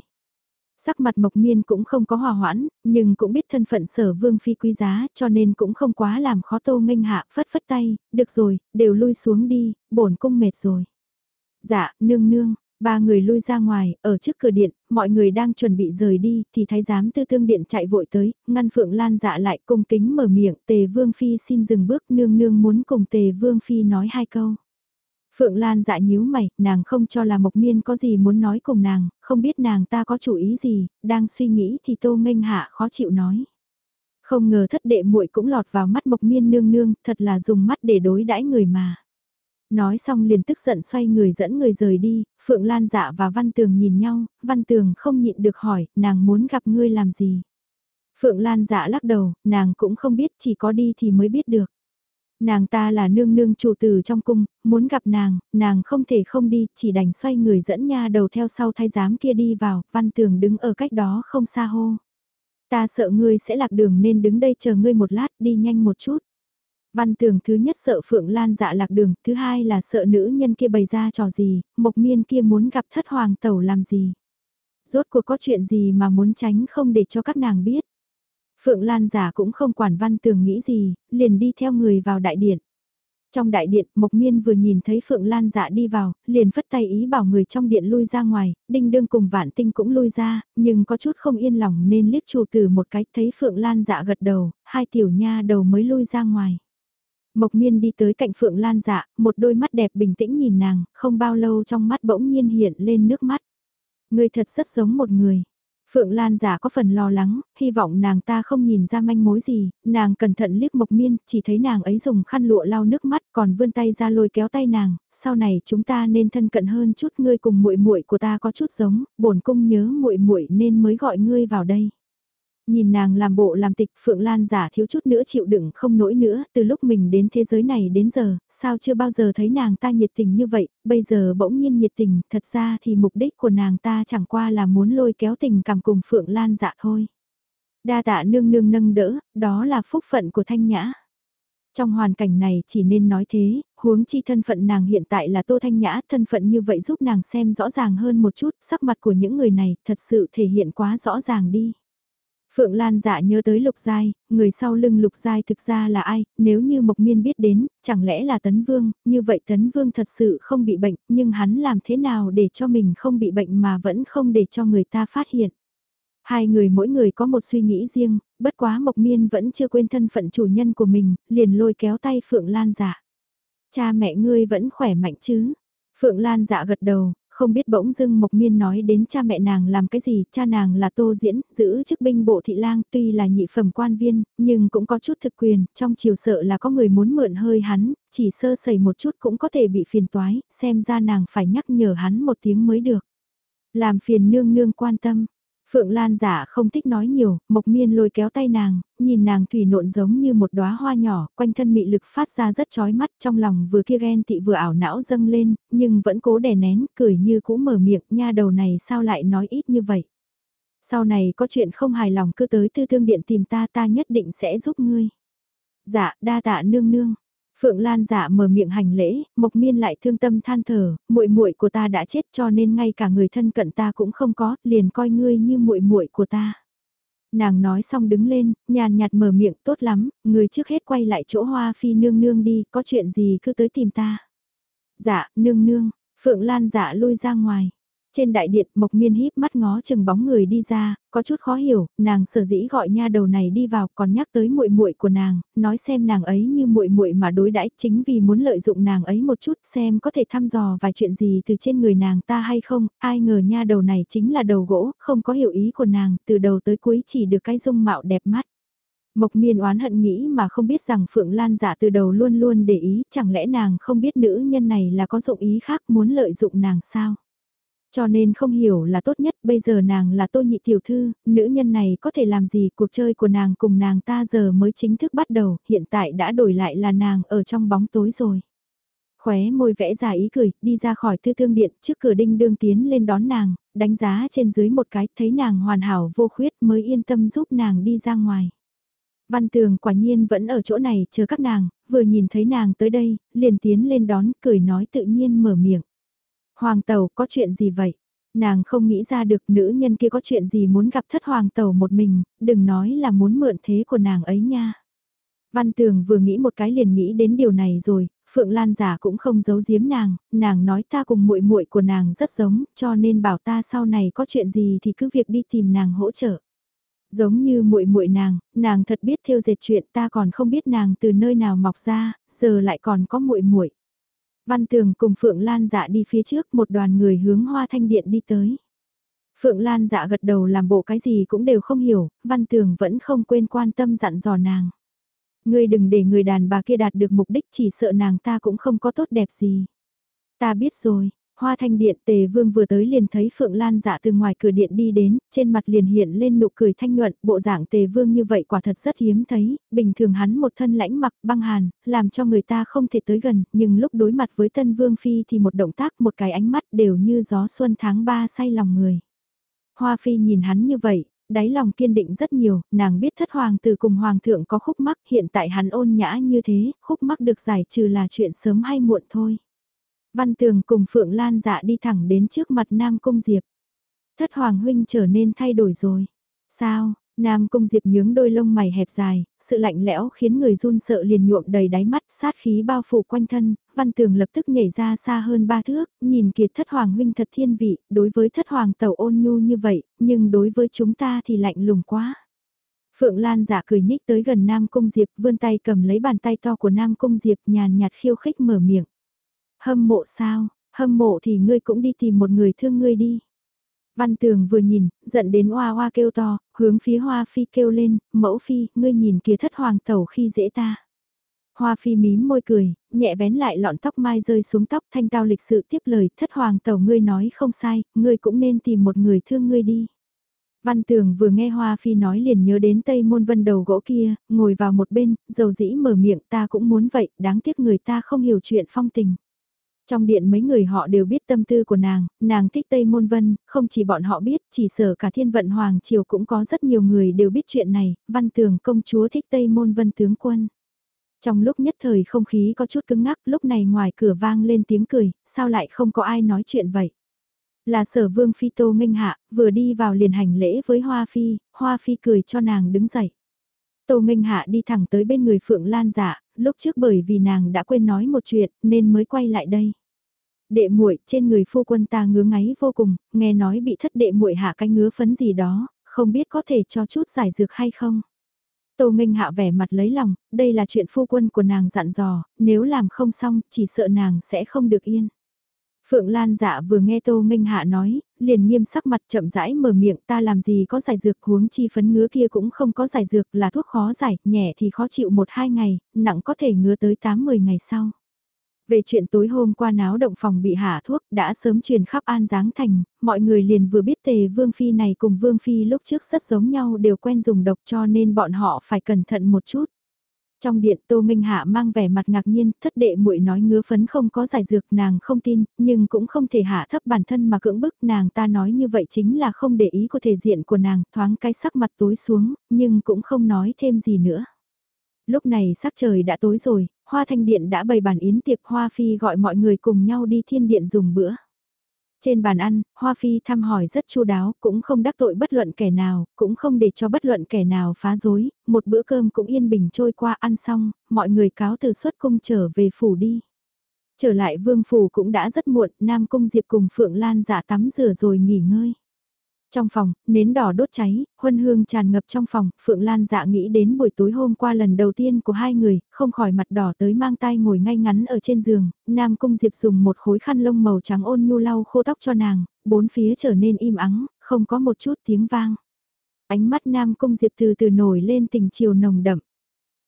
Sắc mặt Mộc Miên cũng không có hòa hoãn, nhưng cũng biết thân phận sở vương phi quý giá, cho nên cũng không quá làm khó Tô minh Hạ, phất phất tay, được rồi, đều lui xuống đi, bổn cung mệt rồi. Dạ, nương nương, Ba người lui ra ngoài, ở trước cửa điện, mọi người đang chuẩn bị rời đi, thì thái giám tư tương điện chạy vội tới, ngăn Phượng Lan dạ lại cung kính mở miệng, tề vương phi xin dừng bước nương nương muốn cùng tề vương phi nói hai câu. Phượng Lan dạ nhíu mày, nàng không cho là Mộc Miên có gì muốn nói cùng nàng, không biết nàng ta có chủ ý gì, đang suy nghĩ thì Tô Minh Hạ khó chịu nói. Không ngờ thất đệ muội cũng lọt vào mắt Mộc Miên nương nương, thật là dùng mắt để đối đãi người mà. Nói xong liền tức giận xoay người dẫn người rời đi, Phượng Lan dạ và Văn Tường nhìn nhau, Văn Tường không nhịn được hỏi, nàng muốn gặp ngươi làm gì? Phượng Lan dạ lắc đầu, nàng cũng không biết chỉ có đi thì mới biết được. Nàng ta là nương nương chủ tử trong cung, muốn gặp nàng, nàng không thể không đi, chỉ đành xoay người dẫn nha đầu theo sau thay giám kia đi vào, Văn Tường đứng ở cách đó không xa hô. Ta sợ ngươi sẽ lạc đường nên đứng đây chờ ngươi một lát, đi nhanh một chút. Văn tường thứ nhất sợ Phượng Lan dạ lạc đường, thứ hai là sợ nữ nhân kia bày ra trò gì, mộc miên kia muốn gặp thất hoàng tẩu làm gì. Rốt cuộc có chuyện gì mà muốn tránh không để cho các nàng biết. Phượng Lan giả cũng không quản văn tường nghĩ gì, liền đi theo người vào đại điện. Trong đại điện, Mộc Miên vừa nhìn thấy Phượng Lan dạ đi vào, liền phất tay ý bảo người trong điện lui ra ngoài, đinh đương cùng vạn tinh cũng lui ra, nhưng có chút không yên lòng nên liếc chủ từ một cái thấy Phượng Lan dạ gật đầu, hai tiểu nha đầu mới lui ra ngoài. Mộc miên đi tới cạnh Phượng Lan dạ, một đôi mắt đẹp bình tĩnh nhìn nàng, không bao lâu trong mắt bỗng nhiên hiện lên nước mắt. Người thật rất giống một người. Phượng Lan giả có phần lo lắng, hy vọng nàng ta không nhìn ra manh mối gì, nàng cẩn thận liếc Mộc Miên, chỉ thấy nàng ấy dùng khăn lụa lau nước mắt, còn vươn tay ra lôi kéo tay nàng, sau này chúng ta nên thân cận hơn chút, ngươi cùng muội muội của ta có chút giống, bổn cung nhớ muội muội nên mới gọi ngươi vào đây. Nhìn nàng làm bộ làm tịch Phượng Lan giả thiếu chút nữa chịu đựng không nổi nữa, từ lúc mình đến thế giới này đến giờ, sao chưa bao giờ thấy nàng ta nhiệt tình như vậy, bây giờ bỗng nhiên nhiệt tình, thật ra thì mục đích của nàng ta chẳng qua là muốn lôi kéo tình cảm cùng Phượng Lan giả thôi. Đa tạ nương nương nâng đỡ, đó là phúc phận của Thanh Nhã. Trong hoàn cảnh này chỉ nên nói thế, huống chi thân phận nàng hiện tại là Tô Thanh Nhã, thân phận như vậy giúp nàng xem rõ ràng hơn một chút, sắc mặt của những người này thật sự thể hiện quá rõ ràng đi. Phượng Lan dạ nhớ tới Lục Giai, người sau lưng Lục Giai thực ra là ai, nếu như Mộc Miên biết đến, chẳng lẽ là Tấn Vương, như vậy Tấn Vương thật sự không bị bệnh, nhưng hắn làm thế nào để cho mình không bị bệnh mà vẫn không để cho người ta phát hiện. Hai người mỗi người có một suy nghĩ riêng, bất quá Mộc Miên vẫn chưa quên thân phận chủ nhân của mình, liền lôi kéo tay Phượng Lan dạ. Cha mẹ ngươi vẫn khỏe mạnh chứ? Phượng Lan dạ gật đầu, không biết bỗng dưng Mộc Miên nói đến cha mẹ nàng làm cái gì, cha nàng là Tô Diễn, giữ chức binh bộ thị lang, tuy là nhị phẩm quan viên, nhưng cũng có chút thực quyền, trong chiều sợ là có người muốn mượn hơi hắn, chỉ sơ sẩy một chút cũng có thể bị phiền toái, xem ra nàng phải nhắc nhở hắn một tiếng mới được. Làm phiền nương nương quan tâm, Phượng Lan giả không thích nói nhiều, Mộc Miên lôi kéo tay nàng, nhìn nàng thủy nộn giống như một đóa hoa nhỏ, quanh thân mị lực phát ra rất chói mắt, trong lòng vừa kia ghen tị vừa ảo não dâng lên, nhưng vẫn cố đè nén, cười như cũ mở miệng, nha đầu này sao lại nói ít như vậy. Sau này có chuyện không hài lòng cứ tới tư thương điện tìm ta ta nhất định sẽ giúp ngươi. Dạ, đa tạ nương nương. Phượng Lan dạ mở miệng hành lễ, Mộc Miên lại thương tâm than thở, muội muội của ta đã chết cho nên ngay cả người thân cận ta cũng không có, liền coi ngươi như muội muội của ta. Nàng nói xong đứng lên, nhàn nhạt mở miệng tốt lắm, người trước hết quay lại chỗ hoa phi nương nương đi, có chuyện gì cứ tới tìm ta. Dạ, nương nương, Phượng Lan dạ lui ra ngoài. Trên đại điện, Mộc Miên híp mắt ngó chừng bóng người đi ra, có chút khó hiểu, nàng sở dĩ gọi nha đầu này đi vào, còn nhắc tới muội muội của nàng, nói xem nàng ấy như muội muội mà đối đãi, chính vì muốn lợi dụng nàng ấy một chút, xem có thể thăm dò vài chuyện gì từ trên người nàng ta hay không, ai ngờ nha đầu này chính là đầu gỗ, không có hiểu ý của nàng, từ đầu tới cuối chỉ được cái dung mạo đẹp mắt. Mộc miên oán hận nghĩ mà không biết rằng Phượng Lan giả từ đầu luôn luôn để ý, chẳng lẽ nàng không biết nữ nhân này là có dụng ý khác muốn lợi dụng nàng sao? Cho nên không hiểu là tốt nhất, bây giờ nàng là tô nhị tiểu thư, nữ nhân này có thể làm gì, cuộc chơi của nàng cùng nàng ta giờ mới chính thức bắt đầu, hiện tại đã đổi lại là nàng ở trong bóng tối rồi. Khóe môi vẽ ra ý cười, đi ra khỏi tư thương điện, trước cửa đinh đương tiến lên đón nàng, đánh giá trên dưới một cái, thấy nàng hoàn hảo vô khuyết mới yên tâm giúp nàng đi ra ngoài. Văn tường quả nhiên vẫn ở chỗ này chờ các nàng, vừa nhìn thấy nàng tới đây, liền tiến lên đón, cười nói tự nhiên mở miệng. Hoàng tàu có chuyện gì vậy? Nàng không nghĩ ra được nữ nhân kia có chuyện gì muốn gặp thất hoàng tàu một mình, đừng nói là muốn mượn thế của nàng ấy nha. Văn tường vừa nghĩ một cái liền nghĩ đến điều này rồi, Phượng Lan giả cũng không giấu giếm nàng, nàng nói ta cùng muội muội của nàng rất giống, cho nên bảo ta sau này có chuyện gì thì cứ việc đi tìm nàng hỗ trợ. Giống như muội muội nàng, nàng thật biết theo dệt chuyện ta còn không biết nàng từ nơi nào mọc ra, giờ lại còn có muội muội. Văn Tường cùng Phượng Lan dạ đi phía trước một đoàn người hướng Hoa Thanh Điện đi tới. Phượng Lan dạ gật đầu làm bộ cái gì cũng đều không hiểu, Văn Tường vẫn không quên quan tâm dặn dò nàng. Ngươi đừng để người đàn bà kia đạt được mục đích chỉ sợ nàng ta cũng không có tốt đẹp gì. Ta biết rồi, Hoa thanh điện tề vương vừa tới liền thấy Phượng Lan dạ từ ngoài cửa điện đi đến, trên mặt liền hiện lên nụ cười thanh nhuận, bộ dạng tề vương như vậy quả thật rất hiếm thấy, bình thường hắn một thân lãnh mặc băng hàn, làm cho người ta không thể tới gần, nhưng lúc đối mặt với tân vương phi thì một động tác một cái ánh mắt đều như gió xuân tháng 3 say lòng người. Hoa phi nhìn hắn như vậy, đáy lòng kiên định rất nhiều, nàng biết thất hoàng tử cùng hoàng thượng có khúc mắc, hiện tại hắn ôn nhã như thế, khúc mắc được giải trừ là chuyện sớm hay muộn thôi. Văn Tường cùng Phượng Lan dạ đi thẳng đến trước mặt Nam Cung Diệp. Thất Hoàng Huynh trở nên thay đổi rồi. Sao, Nam Cung Diệp nhướng đôi lông mày hẹp dài, sự lạnh lẽo khiến người run sợ liền nhuộm đầy đáy mắt, sát khí bao phủ quanh thân, Văn Tường lập tức nhảy ra xa hơn ba thước, nhìn kiệt Thất Hoàng Huynh thật thiên vị, đối với Thất Hoàng tẩu ôn nhu như vậy, nhưng đối với chúng ta thì lạnh lùng quá. Phượng Lan giả cười nhích tới gần Nam Cung Diệp, vươn tay cầm lấy bàn tay to của Nam Cung Diệp nhàn nhạt khiêu khích mở miệng. Hâm mộ sao, hâm mộ thì ngươi cũng đi tìm một người thương ngươi đi. Văn tường vừa nhìn, giận đến hoa hoa kêu to, hướng phía hoa phi kêu lên, mẫu phi, ngươi nhìn kia thất hoàng tẩu khi dễ ta. Hoa phi mím môi cười, nhẹ vén lại lọn tóc mai rơi xuống tóc thanh tao lịch sự tiếp lời thất hoàng tẩu ngươi nói không sai, ngươi cũng nên tìm một người thương ngươi đi. Văn tường vừa nghe Hoa Phi nói liền nhớ đến Tây Môn Vân đầu gỗ kia, ngồi vào một bên, dầu dĩ mở miệng ta cũng muốn vậy, đáng tiếc người ta không hiểu chuyện phong tình. Trong điện mấy người họ đều biết tâm tư của nàng, nàng thích Tây Môn Vân, không chỉ bọn họ biết, chỉ sở cả thiên vận Hoàng Triều cũng có rất nhiều người đều biết chuyện này, văn tường công chúa thích Tây Môn Vân tướng quân. Trong lúc nhất thời không khí có chút cứng ngắc, lúc này ngoài cửa vang lên tiếng cười, sao lại không có ai nói chuyện vậy? Là sở vương phi tô minh hạ, vừa đi vào liền hành lễ với Hoa Phi, Hoa Phi cười cho nàng đứng dậy. Tô Minh Hạ đi thẳng tới bên người Phượng Lan dạ, lúc trước bởi vì nàng đã quên nói một chuyện nên mới quay lại đây. Đệ muội trên người phu quân ta ngứa ngáy vô cùng, nghe nói bị thất đệ muội hạ cái ngứa phấn gì đó, không biết có thể cho chút giải dược hay không. Tô Minh hạ vẻ mặt lấy lòng, đây là chuyện phu quân của nàng dặn dò, nếu làm không xong chỉ sợ nàng sẽ không được yên. Phượng Lan dạ vừa nghe Tô Minh Hạ nói, liền nghiêm sắc mặt chậm rãi mở miệng ta làm gì có giải dược huống chi phấn ngứa kia cũng không có giải dược là thuốc khó giải, nhẹ thì khó chịu 1-2 ngày, nặng có thể ngứa tới 8-10 ngày sau. Về chuyện tối hôm qua náo động phòng bị hạ thuốc đã sớm truyền khắp An Giáng Thành, mọi người liền vừa biết tề Vương Phi này cùng Vương Phi lúc trước rất giống nhau đều quen dùng độc cho nên bọn họ phải cẩn thận một chút. Trong điện Tô Minh Hạ mang vẻ mặt ngạc nhiên, thất đệ muội nói ngứa phấn không có giải dược nàng không tin, nhưng cũng không thể hạ thấp bản thân mà cưỡng bức nàng ta nói như vậy chính là không để ý của thể diện của nàng, thoáng cái sắc mặt tối xuống, nhưng cũng không nói thêm gì nữa. Lúc này sắc trời đã tối rồi, Hoa Thanh Điện đã bày bàn yến tiệc Hoa Phi gọi mọi người cùng nhau đi thiên điện dùng bữa. Trên bàn ăn, Hoa Phi thăm hỏi rất chu đáo, cũng không đắc tội bất luận kẻ nào, cũng không để cho bất luận kẻ nào phá rối, một bữa cơm cũng yên bình trôi qua ăn xong, mọi người cáo từ xuất cung trở về phủ đi. Trở lại vương phủ cũng đã rất muộn, Nam Cung Diệp cùng Phượng Lan giả tắm rửa rồi nghỉ ngơi. Trong phòng, nến đỏ đốt cháy, huân hương tràn ngập trong phòng, Phượng Lan dạ nghĩ đến buổi tối hôm qua lần đầu tiên của hai người, không khỏi mặt đỏ tới mang tay ngồi ngay ngắn ở trên giường, Nam Cung Diệp dùng một khối khăn lông màu trắng ôn nhu lau khô tóc cho nàng, bốn phía trở nên im ắng, không có một chút tiếng vang. Ánh mắt Nam Cung Diệp từ từ nổi lên tình chiều nồng đậm.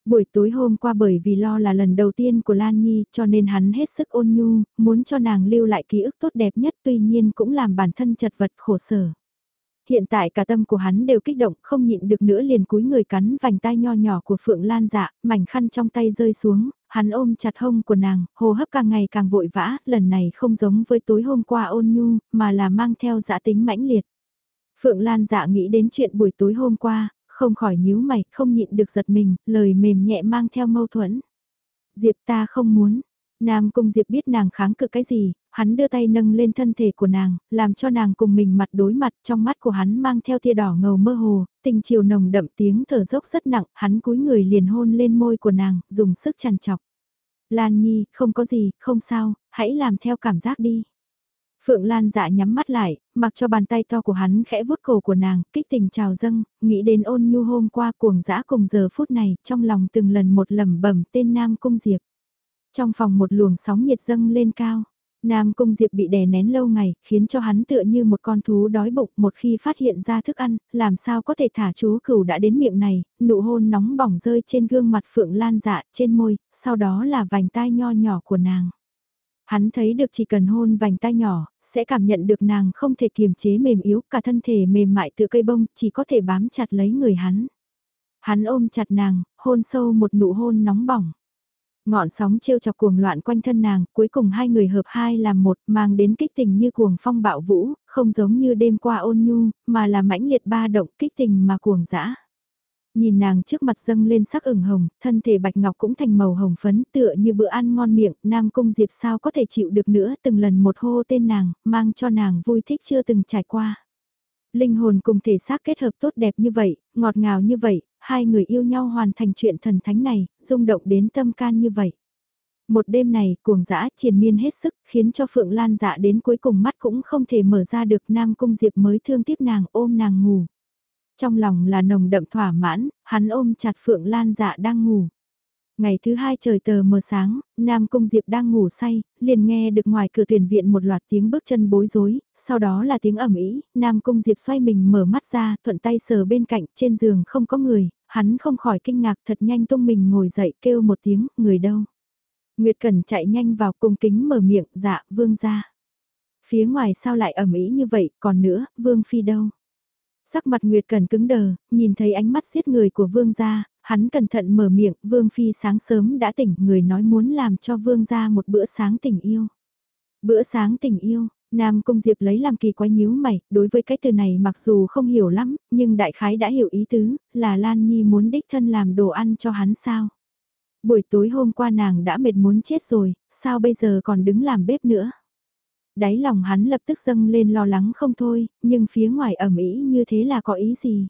Buổi tối hôm qua bởi vì lo là lần đầu tiên của Lan Nhi cho nên hắn hết sức ôn nhu, muốn cho nàng lưu lại ký ức tốt đẹp nhất tuy nhiên cũng làm bản thân chật vật khổ sở hiện tại cả tâm của hắn đều kích động, không nhịn được nữa liền cúi người cắn vành tai nho nhỏ của Phượng Lan dạ, mảnh khăn trong tay rơi xuống, hắn ôm chặt hông của nàng, hô hấp càng ngày càng vội vã, lần này không giống với tối hôm qua ôn nhu, mà là mang theo dã tính mãnh liệt. Phượng Lan dạ nghĩ đến chuyện buổi tối hôm qua, không khỏi nhíu mày, không nhịn được giật mình, lời mềm nhẹ mang theo mâu thuẫn. Diệp ta không muốn, Nam Cung Diệp biết nàng kháng cự cái gì, hắn đưa tay nâng lên thân thể của nàng, làm cho nàng cùng mình mặt đối mặt trong mắt của hắn mang theo tia đỏ ngầu mơ hồ, tình chiều nồng đậm tiếng thở dốc rất nặng, hắn cúi người liền hôn lên môi của nàng, dùng sức chằn chọc. Lan Nhi, không có gì, không sao, hãy làm theo cảm giác đi. Phượng Lan dạ nhắm mắt lại, mặc cho bàn tay to của hắn khẽ vuốt cổ của nàng, kích tình trào dâng, nghĩ đến ôn nhu hôm qua cuồng dã cùng giờ phút này, trong lòng từng lần một lẩm bẩm tên Nam Cung Diệp. Trong phòng một luồng sóng nhiệt dâng lên cao. Nam Cung Diệp bị đè nén lâu ngày, khiến cho hắn tựa như một con thú đói bụng một khi phát hiện ra thức ăn, làm sao có thể thả chú cừu đã đến miệng này, nụ hôn nóng bỏng rơi trên gương mặt Phượng Lan dạ trên môi, sau đó là vành tai nho nhỏ của nàng. Hắn thấy được chỉ cần hôn vành tai nhỏ, sẽ cảm nhận được nàng không thể kiềm chế mềm yếu, cả thân thể mềm mại tựa cây bông, chỉ có thể bám chặt lấy người hắn. Hắn ôm chặt nàng, hôn sâu một nụ hôn nóng bỏng. Ngọn sóng trêu chọc cuồng loạn quanh thân nàng, cuối cùng hai người hợp hai làm một, mang đến kích tình như cuồng phong bạo vũ, không giống như đêm qua ôn nhu, mà là mãnh liệt ba động kích tình mà cuồng dã. Nhìn nàng trước mặt dâng lên sắc ửng hồng, thân thể bạch ngọc cũng thành màu hồng phấn tựa như bữa ăn ngon miệng, Nam Cung Diệp sao có thể chịu được nữa từng lần một hô tên nàng, mang cho nàng vui thích chưa từng trải qua. Linh hồn cùng thể xác kết hợp tốt đẹp như vậy, ngọt ngào như vậy, hai người yêu nhau hoàn thành chuyện thần thánh này, rung động đến tâm can như vậy. Một đêm này, cuồng dã triền miên hết sức, khiến cho Phượng Lan dạ đến cuối cùng mắt cũng không thể mở ra được Nam Cung Diệp mới thương tiếc nàng ôm nàng ngủ. Trong lòng là nồng đậm thỏa mãn, hắn ôm chặt Phượng Lan dạ đang ngủ. Ngày thứ hai trời tờ mờ sáng, Nam Cung Diệp đang ngủ say, liền nghe được ngoài cửa tuyển viện một loạt tiếng bước chân bối rối, sau đó là tiếng ẩm ý, Nam Cung Diệp xoay mình mở mắt ra, thuận tay sờ bên cạnh, trên giường không có người, hắn không khỏi kinh ngạc thật nhanh tung mình ngồi dậy kêu một tiếng, người đâu. Nguyệt Cẩn chạy nhanh vào cung kính mở miệng, dạ, vương ra. Phía ngoài sao lại ẩm ý như vậy, còn nữa, vương phi đâu. Sắc mặt Nguyệt Cẩn cứng đờ, nhìn thấy ánh mắt giết người của vương gia, Hắn cẩn thận mở miệng, Vương Phi sáng sớm đã tỉnh, người nói muốn làm cho Vương ra một bữa sáng tình yêu. Bữa sáng tình yêu, Nam Cung Diệp lấy làm kỳ quái nhíu mày, đối với cái từ này mặc dù không hiểu lắm, nhưng đại khái đã hiểu ý tứ, là Lan Nhi muốn đích thân làm đồ ăn cho hắn sao. Buổi tối hôm qua nàng đã mệt muốn chết rồi, sao bây giờ còn đứng làm bếp nữa. Đáy lòng hắn lập tức dâng lên lo lắng không thôi, nhưng phía ngoài ẩm ý như thế là có ý gì.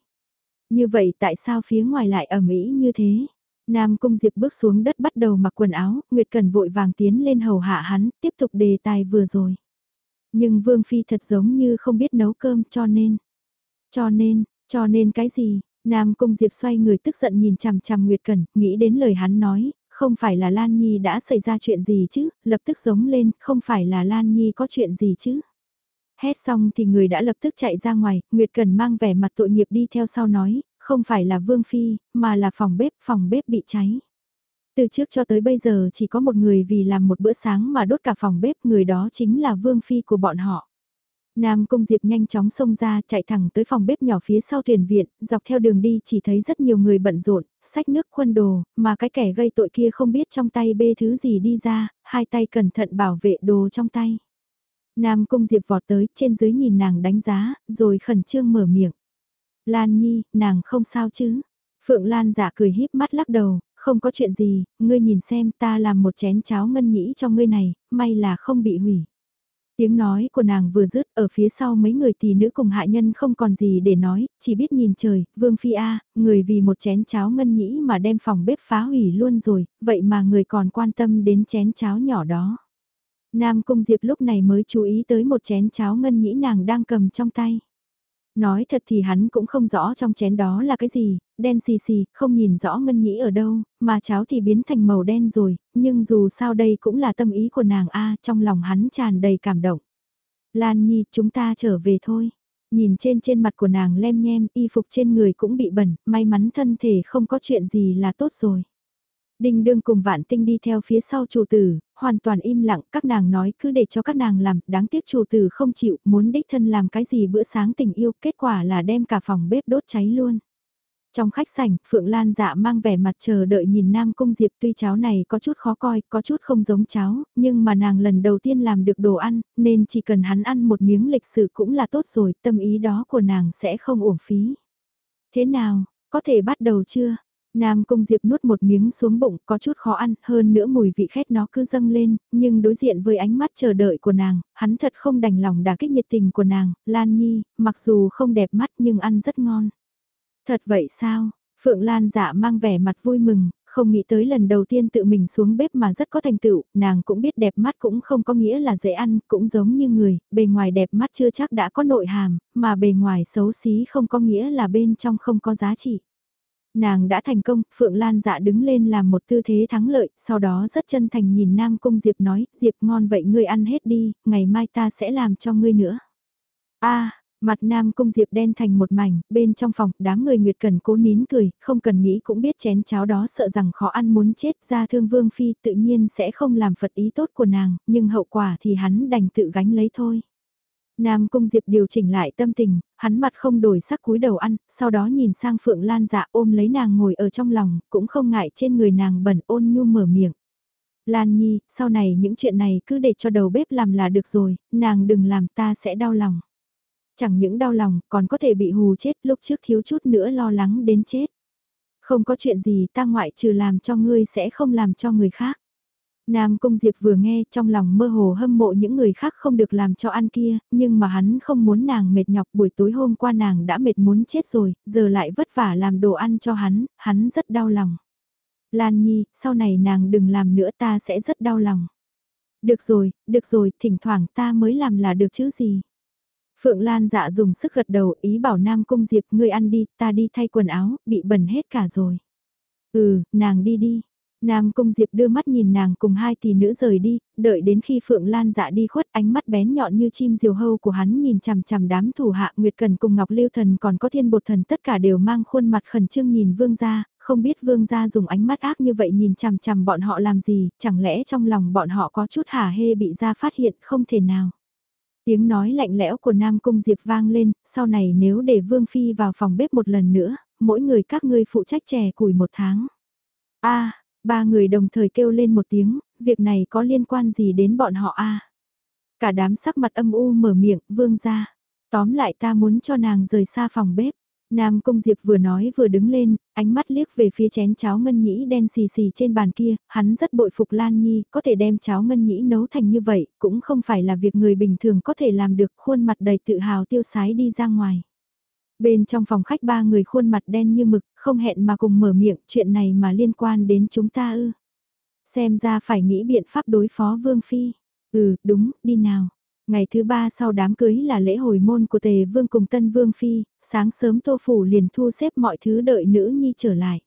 Như vậy tại sao phía ngoài lại ở Mỹ như thế? Nam Cung Diệp bước xuống đất bắt đầu mặc quần áo, Nguyệt Cần vội vàng tiến lên hầu hạ hắn, tiếp tục đề tài vừa rồi. Nhưng Vương Phi thật giống như không biết nấu cơm cho nên. Cho nên, cho nên cái gì? Nam Cung Diệp xoay người tức giận nhìn chằm chằm Nguyệt Cần, nghĩ đến lời hắn nói, không phải là Lan Nhi đã xảy ra chuyện gì chứ, lập tức giống lên, không phải là Lan Nhi có chuyện gì chứ. Hét xong thì người đã lập tức chạy ra ngoài, Nguyệt Cần mang vẻ mặt tội nghiệp đi theo sau nói, không phải là Vương Phi, mà là phòng bếp, phòng bếp bị cháy. Từ trước cho tới bây giờ chỉ có một người vì làm một bữa sáng mà đốt cả phòng bếp, người đó chính là Vương Phi của bọn họ. Nam Cung Diệp nhanh chóng xông ra, chạy thẳng tới phòng bếp nhỏ phía sau thuyền viện, dọc theo đường đi chỉ thấy rất nhiều người bận rộn, sách nước khuân đồ, mà cái kẻ gây tội kia không biết trong tay bê thứ gì đi ra, hai tay cẩn thận bảo vệ đồ trong tay. Nam Cung Diệp vọt tới, trên dưới nhìn nàng đánh giá, rồi khẩn trương mở miệng. Lan Nhi, nàng không sao chứ? Phượng Lan giả cười híp mắt lắc đầu, không có chuyện gì, ngươi nhìn xem ta làm một chén cháo ngân nhĩ cho ngươi này, may là không bị hủy. Tiếng nói của nàng vừa dứt ở phía sau mấy người tỷ nữ cùng hạ nhân không còn gì để nói, chỉ biết nhìn trời, vương phi A, người vì một chén cháo ngân nhĩ mà đem phòng bếp phá hủy luôn rồi, vậy mà người còn quan tâm đến chén cháo nhỏ đó. Nam Cung Diệp lúc này mới chú ý tới một chén cháo ngân nhĩ nàng đang cầm trong tay. Nói thật thì hắn cũng không rõ trong chén đó là cái gì, đen xì xì, không nhìn rõ ngân nhĩ ở đâu, mà cháo thì biến thành màu đen rồi, nhưng dù sao đây cũng là tâm ý của nàng A, trong lòng hắn tràn đầy cảm động. Lan Nhi, chúng ta trở về thôi. Nhìn trên trên mặt của nàng lem nhem, y phục trên người cũng bị bẩn, may mắn thân thể không có chuyện gì là tốt rồi. Đinh đương cùng vạn tinh đi theo phía sau chủ tử, hoàn toàn im lặng, các nàng nói cứ để cho các nàng làm, đáng tiếc chủ tử không chịu, muốn đích thân làm cái gì bữa sáng tình yêu, kết quả là đem cả phòng bếp đốt cháy luôn. Trong khách sảnh, Phượng Lan dạ mang vẻ mặt chờ đợi nhìn Nam Cung Diệp tuy cháo này có chút khó coi, có chút không giống cháo, nhưng mà nàng lần đầu tiên làm được đồ ăn, nên chỉ cần hắn ăn một miếng lịch sử cũng là tốt rồi, tâm ý đó của nàng sẽ không uổng phí. Thế nào, có thể bắt đầu chưa? Nam Cung Diệp nuốt một miếng xuống bụng có chút khó ăn, hơn nữa mùi vị khét nó cứ dâng lên, nhưng đối diện với ánh mắt chờ đợi của nàng, hắn thật không đành lòng đả kích nhiệt tình của nàng, Lan Nhi, mặc dù không đẹp mắt nhưng ăn rất ngon. Thật vậy sao? Phượng Lan dạ mang vẻ mặt vui mừng, không nghĩ tới lần đầu tiên tự mình xuống bếp mà rất có thành tựu, nàng cũng biết đẹp mắt cũng không có nghĩa là dễ ăn, cũng giống như người, bề ngoài đẹp mắt chưa chắc đã có nội hàm, mà bề ngoài xấu xí không có nghĩa là bên trong không có giá trị. Nàng đã thành công, Phượng Lan dạ đứng lên làm một tư thế thắng lợi, sau đó rất chân thành nhìn Nam Cung Diệp nói, Diệp ngon vậy ngươi ăn hết đi, ngày mai ta sẽ làm cho ngươi nữa. a mặt Nam Cung Diệp đen thành một mảnh, bên trong phòng, đám người Nguyệt Cần cố nín cười, không cần nghĩ cũng biết chén cháo đó sợ rằng khó ăn muốn chết ra thương Vương Phi tự nhiên sẽ không làm phật ý tốt của nàng, nhưng hậu quả thì hắn đành tự gánh lấy thôi. Nam Cung Diệp điều chỉnh lại tâm tình, hắn mặt không đổi sắc cúi đầu ăn, sau đó nhìn sang Phượng Lan dạ ôm lấy nàng ngồi ở trong lòng, cũng không ngại trên người nàng bẩn ôn nhu mở miệng. Lan Nhi, sau này những chuyện này cứ để cho đầu bếp làm là được rồi, nàng đừng làm ta sẽ đau lòng. Chẳng những đau lòng, còn có thể bị hù chết lúc trước thiếu chút nữa lo lắng đến chết. Không có chuyện gì ta ngoại trừ làm cho ngươi sẽ không làm cho người khác. Nam Cung Diệp vừa nghe trong lòng mơ hồ hâm mộ những người khác không được làm cho ăn kia, nhưng mà hắn không muốn nàng mệt nhọc buổi tối hôm qua nàng đã mệt muốn chết rồi, giờ lại vất vả làm đồ ăn cho hắn, hắn rất đau lòng. Lan Nhi, sau này nàng đừng làm nữa ta sẽ rất đau lòng. Được rồi, được rồi, thỉnh thoảng ta mới làm là được chứ gì. Phượng Lan dạ dùng sức gật đầu ý bảo Nam Cung Diệp ngươi ăn đi, ta đi thay quần áo, bị bẩn hết cả rồi. Ừ, nàng đi đi. Nam Cung Diệp đưa mắt nhìn nàng cùng hai tỷ nữ rời đi, đợi đến khi Phượng Lan dạ đi khuất ánh mắt bén nhọn như chim diều hâu của hắn nhìn chằm chằm đám thủ hạ Nguyệt Cần cùng Ngọc Lưu Thần còn có thiên bột thần tất cả đều mang khuôn mặt khẩn trương nhìn vương gia, không biết vương gia dùng ánh mắt ác như vậy nhìn chằm chằm bọn họ làm gì, chẳng lẽ trong lòng bọn họ có chút hả hê bị ra phát hiện không thể nào. Tiếng nói lạnh lẽo của Nam Cung Diệp vang lên, sau này nếu để Vương Phi vào phòng bếp một lần nữa, mỗi người các ngươi phụ trách chè củi một tháng. a ba người đồng thời kêu lên một tiếng, việc này có liên quan gì đến bọn họ a Cả đám sắc mặt âm u mở miệng, vương ra. Tóm lại ta muốn cho nàng rời xa phòng bếp. Nam công Diệp vừa nói vừa đứng lên, ánh mắt liếc về phía chén cháo ngân nhĩ đen xì xì trên bàn kia, hắn rất bội phục Lan Nhi, có thể đem cháo ngân nhĩ nấu thành như vậy, cũng không phải là việc người bình thường có thể làm được, khuôn mặt đầy tự hào tiêu sái đi ra ngoài. Bên trong phòng khách ba người khuôn mặt đen như mực, không hẹn mà cùng mở miệng, chuyện này mà liên quan đến chúng ta ư. Xem ra phải nghĩ biện pháp đối phó Vương Phi. Ừ, đúng, đi nào. Ngày thứ ba sau đám cưới là lễ hồi môn của Tề Vương cùng Tân Vương Phi, sáng sớm Tô Phủ liền thu xếp mọi thứ đợi nữ nhi trở lại.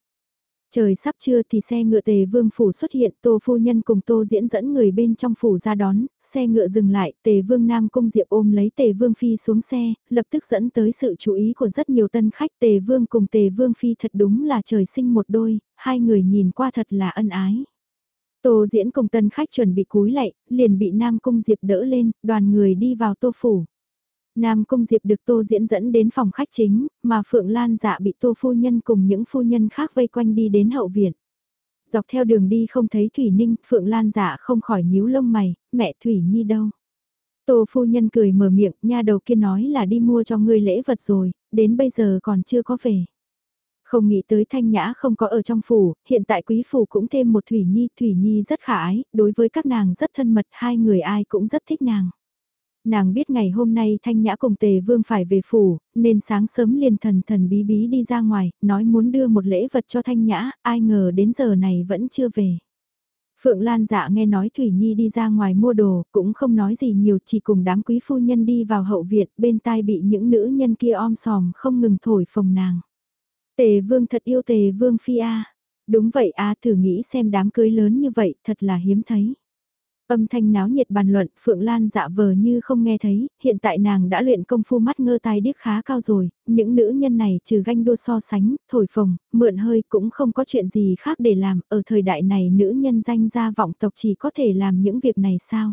Trời sắp trưa thì xe ngựa tề vương phủ xuất hiện, tô phu nhân cùng tô diễn dẫn người bên trong phủ ra đón, xe ngựa dừng lại, tề vương nam cung diệp ôm lấy tề vương phi xuống xe, lập tức dẫn tới sự chú ý của rất nhiều tân khách tề vương cùng tề vương phi thật đúng là trời sinh một đôi, hai người nhìn qua thật là ân ái. Tô diễn cùng tân khách chuẩn bị cúi lạy, liền bị nam cung diệp đỡ lên, đoàn người đi vào tô phủ. Nam Cung Diệp được Tô Diễn dẫn đến phòng khách chính, mà Phượng Lan dạ bị Tô Phu Nhân cùng những phu nhân khác vây quanh đi đến hậu viện. Dọc theo đường đi không thấy Thủy Ninh, Phượng Lan dạ không khỏi nhíu lông mày, mẹ Thủy Nhi đâu. Tô Phu Nhân cười mở miệng, nha đầu kia nói là đi mua cho ngươi lễ vật rồi, đến bây giờ còn chưa có về. Không nghĩ tới Thanh Nhã không có ở trong phủ, hiện tại quý phủ cũng thêm một Thủy Nhi, Thủy Nhi rất khả ái, đối với các nàng rất thân mật, hai người ai cũng rất thích nàng nàng biết ngày hôm nay Thanh Nhã cùng Tề Vương phải về phủ, nên sáng sớm liền thần thần bí bí đi ra ngoài, nói muốn đưa một lễ vật cho Thanh Nhã, ai ngờ đến giờ này vẫn chưa về. Phượng Lan dạ nghe nói Thủy Nhi đi ra ngoài mua đồ, cũng không nói gì nhiều, chỉ cùng đám quý phu nhân đi vào hậu viện, bên tai bị những nữ nhân kia om sòm không ngừng thổi phồng nàng. Tề Vương thật yêu Tề Vương Phi A. Đúng vậy A thử nghĩ xem đám cưới lớn như vậy, thật là hiếm thấy. Âm thanh náo nhiệt bàn luận, Phượng Lan dạ vờ như không nghe thấy, hiện tại nàng đã luyện công phu mắt ngơ tai điếc khá cao rồi, những nữ nhân này trừ ganh đua so sánh, thổi phồng, mượn hơi cũng không có chuyện gì khác để làm, ở thời đại này nữ nhân danh gia vọng tộc chỉ có thể làm những việc này sao?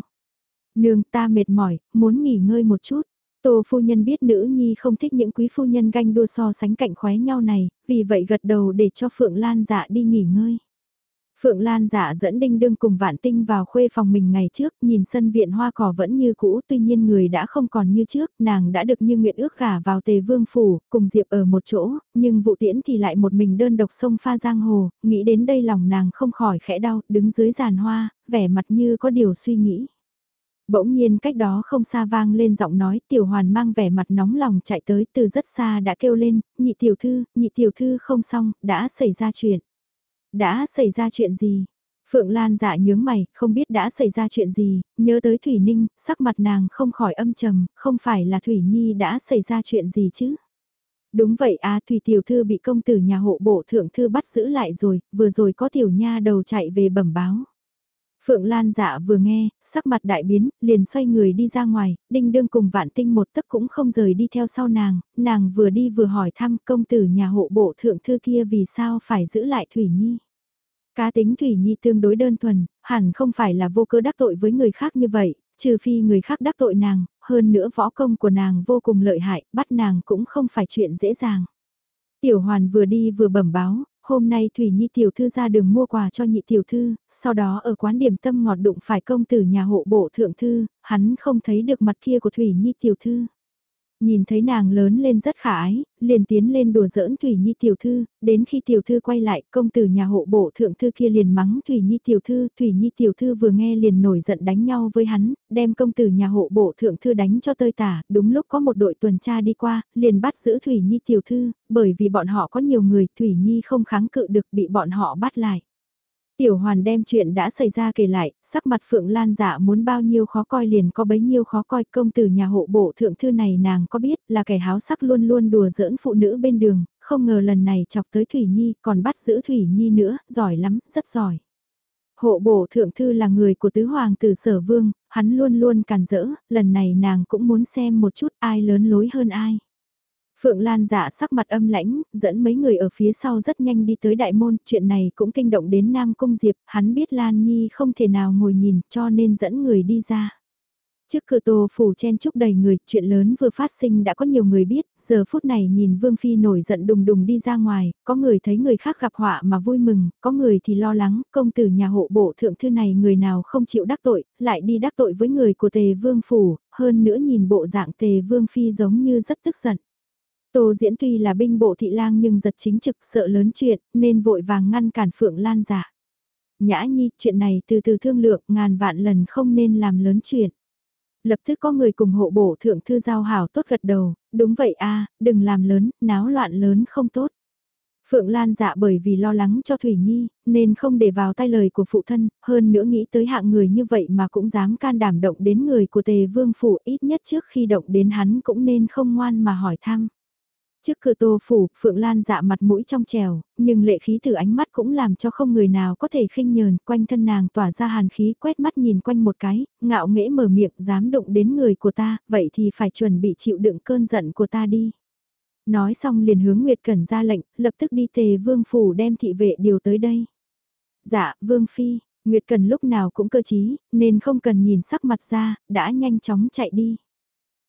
Nương ta mệt mỏi, muốn nghỉ ngơi một chút. Tô phu nhân biết nữ nhi không thích những quý phu nhân ganh đua so sánh cạnh khóe nhau này, vì vậy gật đầu để cho Phượng Lan dạ đi nghỉ ngơi. Phượng Lan giả dẫn Đinh Đương cùng Vạn Tinh vào khuê phòng mình ngày trước, nhìn sân viện hoa cỏ vẫn như cũ, tuy nhiên người đã không còn như trước, nàng đã được như nguyện ước gả vào tề vương phủ, cùng Diệp ở một chỗ, nhưng vụ tiễn thì lại một mình đơn độc sông pha giang hồ, nghĩ đến đây lòng nàng không khỏi khẽ đau, đứng dưới giàn hoa, vẻ mặt như có điều suy nghĩ. Bỗng nhiên cách đó không xa vang lên giọng nói tiểu hoàn mang vẻ mặt nóng lòng chạy tới từ rất xa đã kêu lên, nhị tiểu thư, nhị tiểu thư không xong, đã xảy ra chuyện. Đã xảy ra chuyện gì? Phượng Lan dạ nhướng mày, không biết đã xảy ra chuyện gì, nhớ tới Thủy Ninh, sắc mặt nàng không khỏi âm trầm, không phải là Thủy Nhi đã xảy ra chuyện gì chứ? Đúng vậy à, Thủy Tiểu Thư bị công tử nhà hộ bộ thượng thư bắt giữ lại rồi, vừa rồi có tiểu nha đầu chạy về bẩm báo. Phượng Lan dạ vừa nghe, sắc mặt đại biến, liền xoay người đi ra ngoài, đinh đương cùng vạn tinh một tấc cũng không rời đi theo sau nàng, nàng vừa đi vừa hỏi thăm công tử nhà hộ bộ thượng thư kia vì sao phải giữ lại Thủy Nhi. Cá tính Thủy Nhi tương đối đơn thuần, hẳn không phải là vô cơ đắc tội với người khác như vậy, trừ phi người khác đắc tội nàng, hơn nữa võ công của nàng vô cùng lợi hại, bắt nàng cũng không phải chuyện dễ dàng. Tiểu hoàn vừa đi vừa bẩm báo, hôm nay Thủy Nhi tiểu thư ra đường mua quà cho nhị tiểu thư, sau đó ở quán điểm tâm ngọt đụng phải công tử nhà hộ bộ thượng thư, hắn không thấy được mặt kia của Thủy Nhi tiểu thư. Nhìn thấy nàng lớn lên rất khả ái, liền tiến lên đùa giỡn Thủy Nhi tiểu thư, đến khi tiểu thư quay lại công tử nhà hộ bộ thượng thư kia liền mắng Thủy Nhi tiểu thư, Thủy Nhi tiểu thư vừa nghe liền nổi giận đánh nhau với hắn, đem công tử nhà hộ bộ thượng thư đánh cho tơi tả, đúng lúc có một đội tuần tra đi qua, liền bắt giữ Thủy Nhi tiểu thư, bởi vì bọn họ có nhiều người, Thủy Nhi không kháng cự được bị bọn họ bắt lại. Tiểu hoàn đem chuyện đã xảy ra kể lại, sắc mặt Phượng Lan dạ muốn bao nhiêu khó coi liền có bấy nhiêu khó coi công tử nhà hộ bộ thượng thư này nàng có biết là kẻ háo sắc luôn luôn đùa giỡn phụ nữ bên đường, không ngờ lần này chọc tới Thủy Nhi còn bắt giữ Thủy Nhi nữa, giỏi lắm, rất giỏi. Hộ bộ thượng thư là người của tứ hoàng tử sở vương, hắn luôn luôn càn rỡ, lần này nàng cũng muốn xem một chút ai lớn lối hơn ai. Phượng Lan dạ sắc mặt âm lãnh, dẫn mấy người ở phía sau rất nhanh đi tới đại môn, chuyện này cũng kinh động đến Nam Cung Diệp, hắn biết Lan Nhi không thể nào ngồi nhìn cho nên dẫn người đi ra. Trước cửa tô phủ chen chúc đầy người, chuyện lớn vừa phát sinh đã có nhiều người biết, giờ phút này nhìn Vương Phi nổi giận đùng đùng đi ra ngoài, có người thấy người khác gặp họa mà vui mừng, có người thì lo lắng, công tử nhà hộ bộ thượng thư này người nào không chịu đắc tội, lại đi đắc tội với người của tề Vương Phủ, hơn nữa nhìn bộ dạng tề Vương Phi giống như rất tức giận. Tô diễn tuy là binh bộ thị lang nhưng giật chính trực sợ lớn chuyện nên vội vàng ngăn cản Phượng Lan giả. Nhã nhi, chuyện này từ từ thương lượng ngàn vạn lần không nên làm lớn chuyện. Lập tức có người cùng hộ bổ thượng thư giao hảo tốt gật đầu, đúng vậy a đừng làm lớn, náo loạn lớn không tốt. Phượng Lan dạ bởi vì lo lắng cho Thủy Nhi, nên không để vào tay lời của phụ thân, hơn nữa nghĩ tới hạng người như vậy mà cũng dám can đảm động đến người của tề vương phủ ít nhất trước khi động đến hắn cũng nên không ngoan mà hỏi thăm. Trước cửa tô phủ, Phượng Lan dạ mặt mũi trong trèo, nhưng lệ khí từ ánh mắt cũng làm cho không người nào có thể khinh nhờn, quanh thân nàng tỏa ra hàn khí quét mắt nhìn quanh một cái, ngạo nghễ mở miệng dám động đến người của ta, vậy thì phải chuẩn bị chịu đựng cơn giận của ta đi. Nói xong liền hướng Nguyệt Cẩn ra lệnh, lập tức đi tề vương phủ đem thị vệ điều tới đây. Dạ, vương phi, Nguyệt Cần lúc nào cũng cơ trí, nên không cần nhìn sắc mặt ra, đã nhanh chóng chạy đi.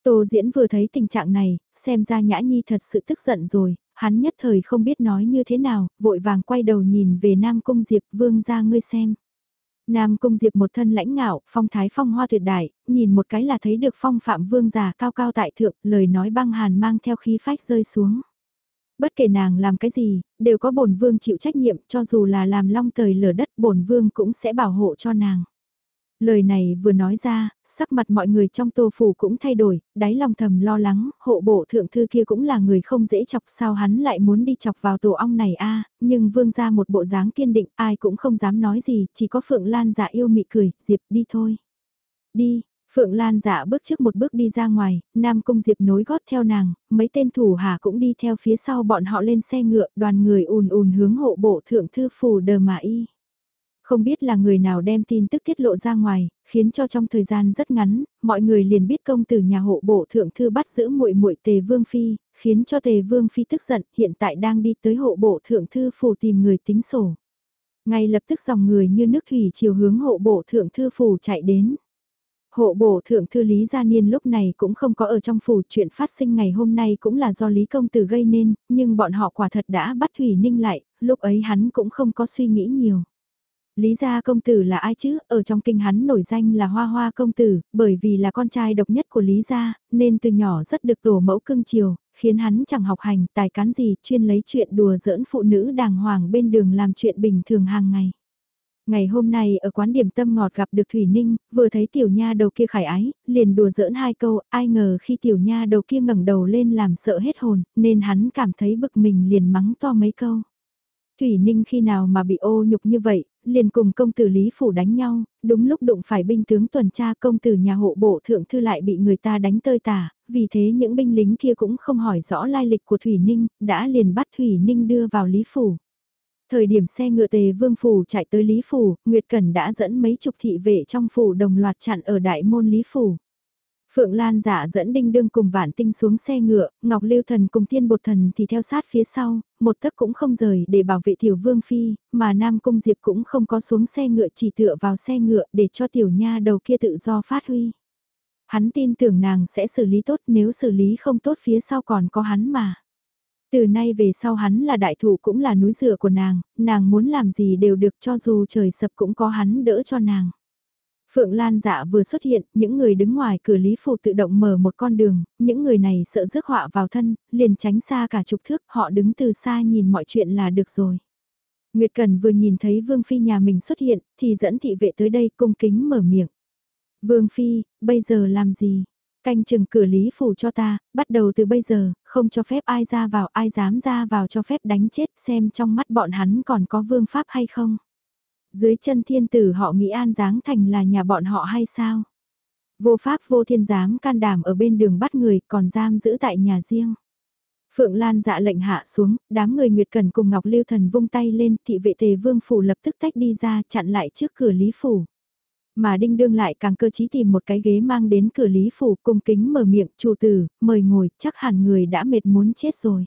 Tô Diễn vừa thấy tình trạng này, xem ra Nhã Nhi thật sự tức giận rồi, hắn nhất thời không biết nói như thế nào, vội vàng quay đầu nhìn về Nam Cung Diệp vương ra ngươi xem. Nam Cung Diệp một thân lãnh ngạo, phong thái phong hoa tuyệt đại, nhìn một cái là thấy được phong phạm vương già cao cao tại thượng, lời nói băng hàn mang theo khí phách rơi xuống. Bất kể nàng làm cái gì, đều có bổn vương chịu trách nhiệm, cho dù là làm long tời lở đất, bổn vương cũng sẽ bảo hộ cho nàng. Lời này vừa nói ra, sắc mặt mọi người trong tô phủ cũng thay đổi, đáy lòng thầm lo lắng, hộ bộ thượng thư kia cũng là người không dễ chọc sao hắn lại muốn đi chọc vào tổ ong này a nhưng vương ra một bộ dáng kiên định ai cũng không dám nói gì, chỉ có Phượng Lan dạ yêu mị cười, Diệp đi thôi. Đi, Phượng Lan dạ bước trước một bước đi ra ngoài, Nam Cung Diệp nối gót theo nàng, mấy tên thủ hà cũng đi theo phía sau bọn họ lên xe ngựa, đoàn người ùn ùn hướng hộ bộ thượng thư phủ đờ mà y. Không biết là người nào đem tin tức tiết lộ ra ngoài, khiến cho trong thời gian rất ngắn, mọi người liền biết công tử nhà hộ bộ thượng thư bắt giữ muội muội Tề Vương Phi, khiến cho Tề Vương Phi tức giận, hiện tại đang đi tới hộ bộ thượng thư phủ tìm người tính sổ. Ngay lập tức dòng người như nước thủy chiều hướng hộ bộ thượng thư phủ chạy đến. Hộ bộ thượng thư Lý Gia Niên lúc này cũng không có ở trong phủ chuyện phát sinh ngày hôm nay cũng là do Lý Công Tử gây nên, nhưng bọn họ quả thật đã bắt Thủy Ninh lại, lúc ấy hắn cũng không có suy nghĩ nhiều. Lý gia công tử là ai chứ, ở trong kinh hắn nổi danh là hoa hoa công tử, bởi vì là con trai độc nhất của Lý gia, nên từ nhỏ rất được tổ mẫu cưng chiều, khiến hắn chẳng học hành, tài cán gì, chuyên lấy chuyện đùa giỡn phụ nữ đàng hoàng bên đường làm chuyện bình thường hàng ngày. Ngày hôm nay ở quán điểm tâm ngọt gặp được Thủy Ninh, vừa thấy tiểu nha đầu kia khải ái, liền đùa giỡn hai câu, ai ngờ khi tiểu nha đầu kia ngẩng đầu lên làm sợ hết hồn, nên hắn cảm thấy bực mình liền mắng to mấy câu. Thủy Ninh khi nào mà bị ô nhục như vậy, liền cùng công tử Lý Phủ đánh nhau, đúng lúc đụng phải binh tướng tuần tra công tử nhà hộ bộ thượng thư lại bị người ta đánh tơi tả, vì thế những binh lính kia cũng không hỏi rõ lai lịch của Thủy Ninh, đã liền bắt Thủy Ninh đưa vào Lý Phủ. Thời điểm xe ngựa tề vương phủ chạy tới Lý Phủ, Nguyệt Cẩn đã dẫn mấy chục thị vệ trong phủ đồng loạt chặn ở đại môn Lý Phủ. Phượng Lan giả dẫn đinh đương cùng vạn tinh xuống xe ngựa, Ngọc Lưu Thần cùng Thiên Bột Thần thì theo sát phía sau, một tấc cũng không rời để bảo vệ tiểu vương phi, mà Nam Cung Diệp cũng không có xuống xe ngựa chỉ tựa vào xe ngựa để cho tiểu nha đầu kia tự do phát huy. Hắn tin tưởng nàng sẽ xử lý tốt nếu xử lý không tốt phía sau còn có hắn mà. Từ nay về sau hắn là đại thủ cũng là núi dựa của nàng, nàng muốn làm gì đều được cho dù trời sập cũng có hắn đỡ cho nàng. Phượng Lan dạ vừa xuất hiện, những người đứng ngoài cửa Lý Phủ tự động mở một con đường, những người này sợ rước họa vào thân, liền tránh xa cả chục thước, họ đứng từ xa nhìn mọi chuyện là được rồi. Nguyệt Cần vừa nhìn thấy Vương Phi nhà mình xuất hiện, thì dẫn thị vệ tới đây cung kính mở miệng. Vương Phi, bây giờ làm gì? Canh chừng cửa Lý Phủ cho ta, bắt đầu từ bây giờ, không cho phép ai ra vào, ai dám ra vào cho phép đánh chết xem trong mắt bọn hắn còn có vương pháp hay không. Dưới chân thiên tử họ nghĩ an giáng thành là nhà bọn họ hay sao? Vô pháp vô thiên dám can đảm ở bên đường bắt người còn giam giữ tại nhà riêng. Phượng Lan dạ lệnh hạ xuống, đám người Nguyệt Cần cùng Ngọc Lưu Thần vung tay lên, thị vệ tề vương phủ lập tức tách đi ra chặn lại trước cửa Lý Phủ. Mà Đinh Đương lại càng cơ chí tìm một cái ghế mang đến cửa Lý Phủ cung kính mở miệng, chủ tử, mời ngồi, chắc hẳn người đã mệt muốn chết rồi.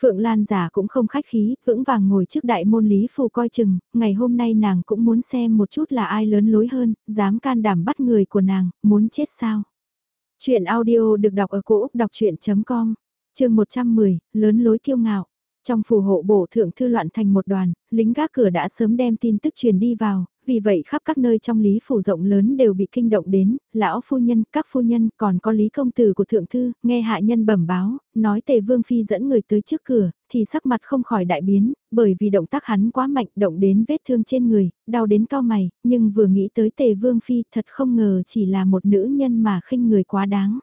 Phượng Lan giả cũng không khách khí, vững vàng ngồi trước đại môn Lý Phù coi chừng, ngày hôm nay nàng cũng muốn xem một chút là ai lớn lối hơn, dám can đảm bắt người của nàng, muốn chết sao. Chuyện audio được đọc ở cổ Úc đọc chuyện.com, chương 110, lớn lối kiêu ngạo. Trong phủ hộ bổ thượng thư loạn thành một đoàn, lính gác cửa đã sớm đem tin tức truyền đi vào, vì vậy khắp các nơi trong lý phủ rộng lớn đều bị kinh động đến, lão phu nhân, các phu nhân, còn có lý công tử của thượng thư, nghe hạ nhân bẩm báo, nói tề vương phi dẫn người tới trước cửa, thì sắc mặt không khỏi đại biến, bởi vì động tác hắn quá mạnh động đến vết thương trên người, đau đến cao mày, nhưng vừa nghĩ tới tề vương phi thật không ngờ chỉ là một nữ nhân mà khinh người quá đáng.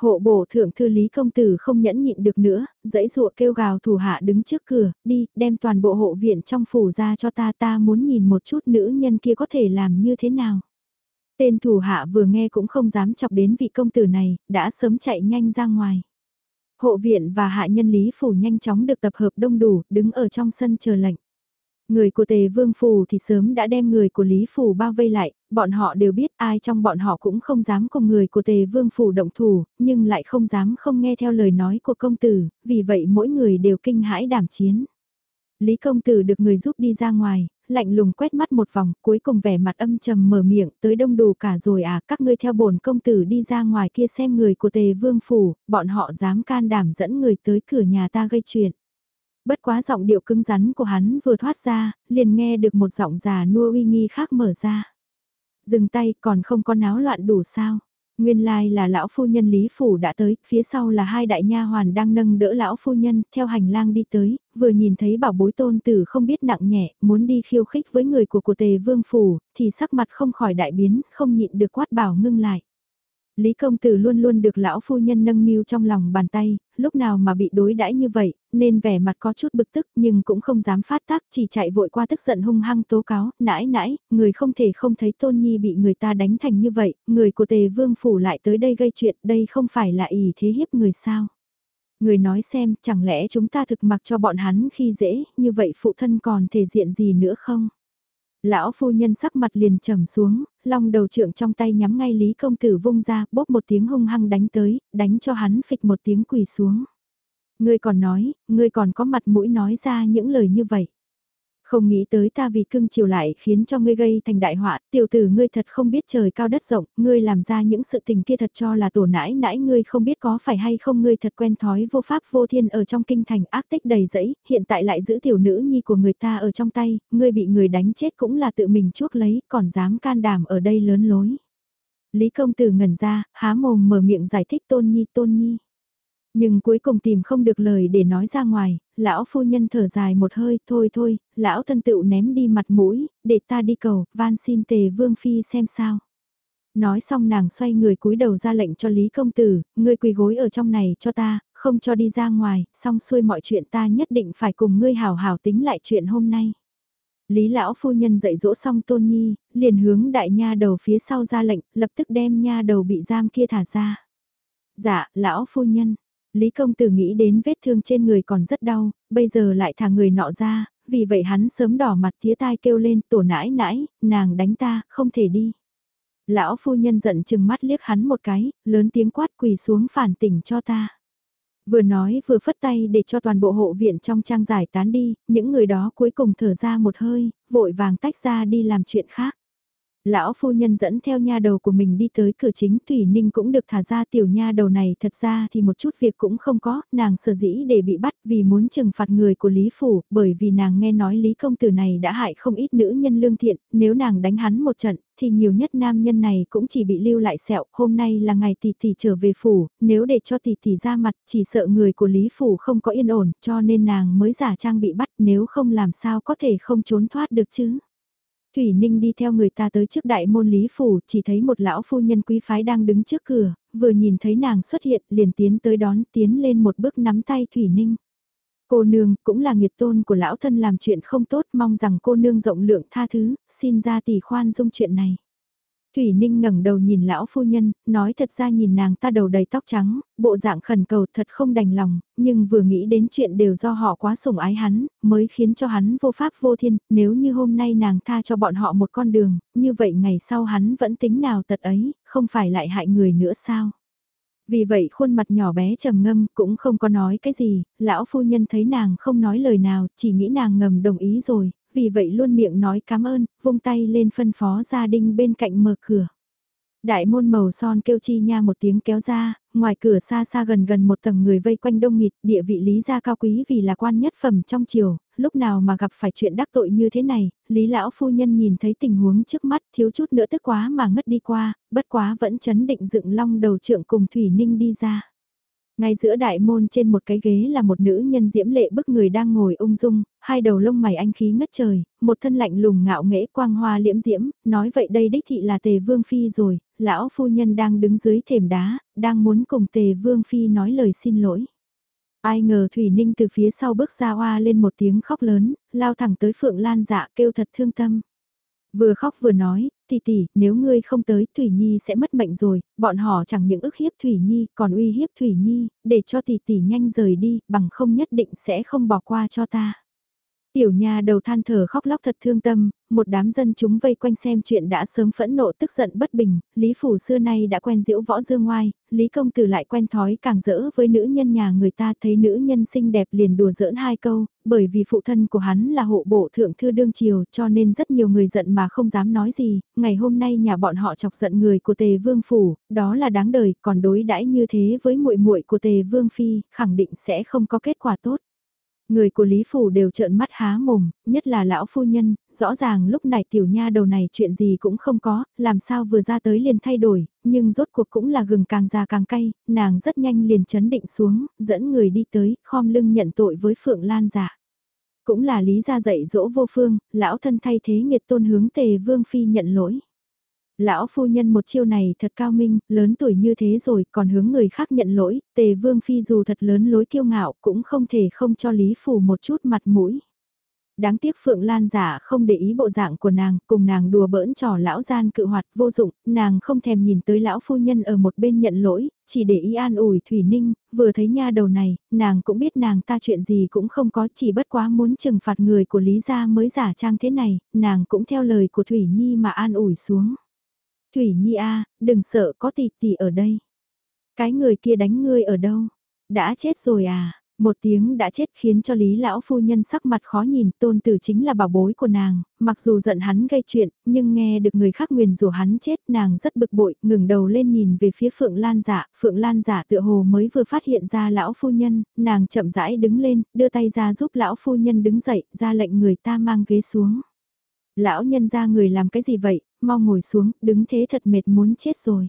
Hộ bổ thượng thư lý công tử không nhẫn nhịn được nữa, dãy dụa kêu gào thủ hạ đứng trước cửa, đi, đem toàn bộ hộ viện trong phủ ra cho ta ta muốn nhìn một chút nữ nhân kia có thể làm như thế nào. Tên thủ hạ vừa nghe cũng không dám chọc đến vị công tử này, đã sớm chạy nhanh ra ngoài. Hộ viện và hạ nhân Lý Phủ nhanh chóng được tập hợp đông đủ, đứng ở trong sân chờ lệnh. Người của tề vương phủ thì sớm đã đem người của Lý Phủ bao vây lại, bọn họ đều biết ai trong bọn họ cũng không dám cùng người của tề vương phủ động thủ, nhưng lại không dám không nghe theo lời nói của công tử, vì vậy mỗi người đều kinh hãi đảm chiến. Lý công tử được người giúp đi ra ngoài, lạnh lùng quét mắt một vòng, cuối cùng vẻ mặt âm trầm mở miệng, tới đông đủ cả rồi à, các ngươi theo bổn công tử đi ra ngoài kia xem người của tề vương phủ, bọn họ dám can đảm dẫn người tới cửa nhà ta gây chuyện. Bất quá giọng điệu cứng rắn của hắn vừa thoát ra, liền nghe được một giọng già nua uy nghi khác mở ra. Dừng tay còn không có náo loạn đủ sao. Nguyên lai là lão phu nhân Lý Phủ đã tới, phía sau là hai đại nha hoàn đang nâng đỡ lão phu nhân, theo hành lang đi tới, vừa nhìn thấy bảo bối tôn tử không biết nặng nhẹ, muốn đi khiêu khích với người của của tề vương phủ, thì sắc mặt không khỏi đại biến, không nhịn được quát bảo ngưng lại. Lý công tử luôn luôn được lão phu nhân nâng niu trong lòng bàn tay, lúc nào mà bị đối đãi như vậy, nên vẻ mặt có chút bực tức nhưng cũng không dám phát tác, chỉ chạy vội qua tức giận hung hăng tố cáo, nãi nãi, người không thể không thấy tôn nhi bị người ta đánh thành như vậy, người của tề vương phủ lại tới đây gây chuyện, đây không phải là ý thế hiếp người sao. Người nói xem, chẳng lẽ chúng ta thực mặc cho bọn hắn khi dễ, như vậy phụ thân còn thể diện gì nữa không? Lão phu nhân sắc mặt liền trầm xuống, long đầu trượng trong tay nhắm ngay Lý Công Tử vung ra, bóp một tiếng hung hăng đánh tới, đánh cho hắn phịch một tiếng quỳ xuống. Ngươi còn nói, ngươi còn có mặt mũi nói ra những lời như vậy. Không nghĩ tới ta vì cưng chiều lại khiến cho ngươi gây thành đại họa, tiểu tử ngươi thật không biết trời cao đất rộng, ngươi làm ra những sự tình kia thật cho là tổ nãi nãi ngươi không biết có phải hay không ngươi thật quen thói vô pháp vô thiên ở trong kinh thành ác tích đầy dẫy, hiện tại lại giữ tiểu nữ nhi của người ta ở trong tay, ngươi bị người đánh chết cũng là tự mình chuốc lấy, còn dám can đảm ở đây lớn lối. Lý công tử ngẩn ra, há mồm mở miệng giải thích tôn nhi tôn nhi. Nhưng cuối cùng tìm không được lời để nói ra ngoài, lão phu nhân thở dài một hơi, thôi thôi, lão thân tựu ném đi mặt mũi, để ta đi cầu, van xin tề vương phi xem sao. Nói xong nàng xoay người cúi đầu ra lệnh cho Lý Công Tử, ngươi quỳ gối ở trong này cho ta, không cho đi ra ngoài, xong xuôi mọi chuyện ta nhất định phải cùng ngươi hào hào tính lại chuyện hôm nay. Lý lão phu nhân dạy dỗ xong tôn nhi, liền hướng đại nha đầu phía sau ra lệnh, lập tức đem nha đầu bị giam kia thả ra. Dạ, lão phu nhân, Lý công tử nghĩ đến vết thương trên người còn rất đau, bây giờ lại thả người nọ ra, vì vậy hắn sớm đỏ mặt tía tai kêu lên tổ nãi nãi, nàng đánh ta, không thể đi. Lão phu nhân giận chừng mắt liếc hắn một cái, lớn tiếng quát quỳ xuống phản tỉnh cho ta. Vừa nói vừa phất tay để cho toàn bộ hộ viện trong trang giải tán đi, những người đó cuối cùng thở ra một hơi, vội vàng tách ra đi làm chuyện khác. Lão phu nhân dẫn theo nha đầu của mình đi tới cửa chính Thủy Ninh cũng được thả ra tiểu nha đầu này thật ra thì một chút việc cũng không có, nàng sở dĩ để bị bắt vì muốn trừng phạt người của Lý Phủ, bởi vì nàng nghe nói Lý Công Tử này đã hại không ít nữ nhân lương thiện, nếu nàng đánh hắn một trận, thì nhiều nhất nam nhân này cũng chỉ bị lưu lại sẹo, hôm nay là ngày tỷ tỷ trở về phủ, nếu để cho tỷ tỷ ra mặt chỉ sợ người của Lý Phủ không có yên ổn, cho nên nàng mới giả trang bị bắt nếu không làm sao có thể không trốn thoát được chứ. Thủy Ninh đi theo người ta tới trước đại môn Lý Phủ, chỉ thấy một lão phu nhân quý phái đang đứng trước cửa, vừa nhìn thấy nàng xuất hiện liền tiến tới đón tiến lên một bước nắm tay Thủy Ninh. Cô nương cũng là nghiệt tôn của lão thân làm chuyện không tốt mong rằng cô nương rộng lượng tha thứ, xin ra tỷ khoan dung chuyện này. Thủy Ninh ngẩng đầu nhìn lão phu nhân, nói thật ra nhìn nàng ta đầu đầy tóc trắng, bộ dạng khẩn cầu thật không đành lòng, nhưng vừa nghĩ đến chuyện đều do họ quá sủng ái hắn, mới khiến cho hắn vô pháp vô thiên, nếu như hôm nay nàng tha cho bọn họ một con đường, như vậy ngày sau hắn vẫn tính nào tật ấy, không phải lại hại người nữa sao? Vì vậy khuôn mặt nhỏ bé trầm ngâm cũng không có nói cái gì, lão phu nhân thấy nàng không nói lời nào, chỉ nghĩ nàng ngầm đồng ý rồi, vì vậy luôn miệng nói cảm ơn, vung tay lên phân phó gia đình bên cạnh mở cửa. Đại môn màu son kêu chi nha một tiếng kéo ra, ngoài cửa xa xa gần gần một tầng người vây quanh đông nghịt, địa vị lý gia cao quý vì là quan nhất phẩm trong triều, lúc nào mà gặp phải chuyện đắc tội như thế này, lý lão phu nhân nhìn thấy tình huống trước mắt thiếu chút nữa tức quá mà ngất đi qua, bất quá vẫn chấn định dựng long đầu trượng cùng Thủy Ninh đi ra. Ngay giữa đại môn trên một cái ghế là một nữ nhân diễm lệ bức người đang ngồi ung dung, hai đầu lông mày anh khí ngất trời, một thân lạnh lùng ngạo nghễ quang hoa liễm diễm, nói vậy đây đích thị là tề vương phi rồi, lão phu nhân đang đứng dưới thềm đá, đang muốn cùng tề vương phi nói lời xin lỗi. Ai ngờ Thủy Ninh từ phía sau bước ra hoa lên một tiếng khóc lớn, lao thẳng tới Phượng Lan dạ kêu thật thương tâm. Vừa khóc vừa nói, tỷ tỷ, nếu ngươi không tới Thủy Nhi sẽ mất mệnh rồi, bọn họ chẳng những ức hiếp Thủy Nhi còn uy hiếp Thủy Nhi, để cho tỷ tỷ nhanh rời đi, bằng không nhất định sẽ không bỏ qua cho ta. Tiểu nha đầu than thở khóc lóc thật thương tâm, một đám dân chúng vây quanh xem chuyện đã sớm phẫn nộ tức giận bất bình, Lý Phủ xưa nay đã quen diễu võ dương ngoai, Lý Công Tử lại quen thói càng dỡ với nữ nhân nhà người ta thấy nữ nhân xinh đẹp liền đùa giỡn hai câu, bởi vì phụ thân của hắn là hộ bộ thượng thư đương triều cho nên rất nhiều người giận mà không dám nói gì, ngày hôm nay nhà bọn họ chọc giận người của Tề Vương Phủ, đó là đáng đời, còn đối đãi như thế với muội muội của Tề Vương Phi, khẳng định sẽ không có kết quả tốt. Người của Lý Phủ đều trợn mắt há mồm, nhất là lão phu nhân, rõ ràng lúc này tiểu nha đầu này chuyện gì cũng không có, làm sao vừa ra tới liền thay đổi, nhưng rốt cuộc cũng là gừng càng già càng cay, nàng rất nhanh liền chấn định xuống, dẫn người đi tới, khom lưng nhận tội với Phượng Lan giả. Cũng là lý ra dạy dỗ vô phương, lão thân thay thế nghiệt tôn hướng tề vương phi nhận lỗi. Lão phu nhân một chiêu này thật cao minh, lớn tuổi như thế rồi còn hướng người khác nhận lỗi, tề vương phi dù thật lớn lối kiêu ngạo cũng không thể không cho Lý Phủ một chút mặt mũi. Đáng tiếc Phượng Lan giả không để ý bộ dạng của nàng, cùng nàng đùa bỡn trò lão gian cự hoạt vô dụng, nàng không thèm nhìn tới lão phu nhân ở một bên nhận lỗi, chỉ để ý an ủi Thủy Ninh, vừa thấy nha đầu này, nàng cũng biết nàng ta chuyện gì cũng không có chỉ bất quá muốn trừng phạt người của Lý gia mới giả trang thế này, nàng cũng theo lời của Thủy Nhi mà an ủi xuống. Thủy Nhi a, đừng sợ có tỷ tỷ ở đây. Cái người kia đánh ngươi ở đâu? Đã chết rồi à? Một tiếng đã chết khiến cho Lý lão phu nhân sắc mặt khó nhìn, tôn tử chính là bảo bối của nàng, mặc dù giận hắn gây chuyện, nhưng nghe được người khác nguyền rủa hắn chết, nàng rất bực bội, ngừng đầu lên nhìn về phía Phượng Lan giả, Phượng Lan giả tựa hồ mới vừa phát hiện ra lão phu nhân, nàng chậm rãi đứng lên, đưa tay ra giúp lão phu nhân đứng dậy, ra lệnh người ta mang ghế xuống. Lão nhân ra người làm cái gì vậy, mau ngồi xuống, đứng thế thật mệt muốn chết rồi.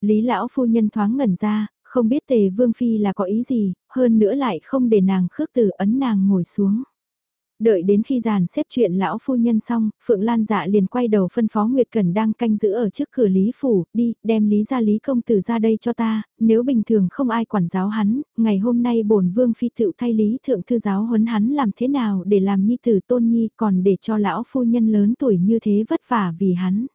Lý lão phu nhân thoáng ngẩn ra, không biết tề vương phi là có ý gì, hơn nữa lại không để nàng khước từ ấn nàng ngồi xuống. Đợi đến khi giàn xếp chuyện lão phu nhân xong, Phượng Lan dạ liền quay đầu phân phó Nguyệt Cần đang canh giữ ở trước cửa Lý Phủ, đi, đem Lý gia Lý Công Tử ra đây cho ta, nếu bình thường không ai quản giáo hắn, ngày hôm nay bổn Vương Phi tự thay Lý Thượng Thư giáo huấn hắn làm thế nào để làm nhi tử tôn nhi còn để cho lão phu nhân lớn tuổi như thế vất vả vì hắn.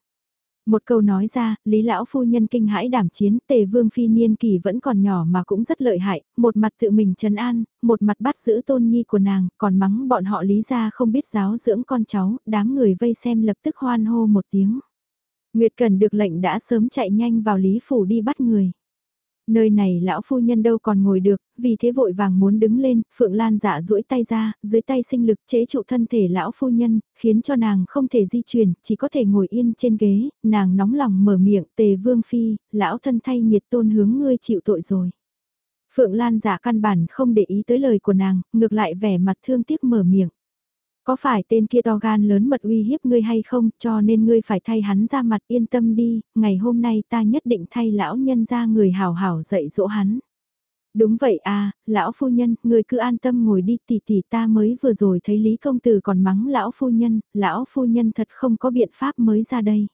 Một câu nói ra, Lý Lão Phu Nhân kinh hãi đảm chiến, tề vương phi niên kỳ vẫn còn nhỏ mà cũng rất lợi hại, một mặt tự mình trấn an, một mặt bắt giữ tôn nhi của nàng, còn mắng bọn họ Lý ra không biết giáo dưỡng con cháu, đám người vây xem lập tức hoan hô một tiếng. Nguyệt Cần được lệnh đã sớm chạy nhanh vào Lý Phủ đi bắt người. Nơi này lão phu nhân đâu còn ngồi được, vì thế vội vàng muốn đứng lên, Phượng Lan dạ duỗi tay ra, dưới tay sinh lực chế trụ thân thể lão phu nhân, khiến cho nàng không thể di chuyển, chỉ có thể ngồi yên trên ghế, nàng nóng lòng mở miệng, tề vương phi, lão thân thay nhiệt tôn hướng ngươi chịu tội rồi. Phượng Lan giả căn bản không để ý tới lời của nàng, ngược lại vẻ mặt thương tiếc mở miệng. Có phải tên kia to gan lớn mật uy hiếp ngươi hay không, cho nên ngươi phải thay hắn ra mặt yên tâm đi, ngày hôm nay ta nhất định thay lão nhân ra người hảo hảo dạy dỗ hắn. Đúng vậy à, lão phu nhân, người cứ an tâm ngồi đi tỷ tỷ ta mới vừa rồi thấy Lý Công Tử còn mắng lão phu nhân, lão phu nhân thật không có biện pháp mới ra đây.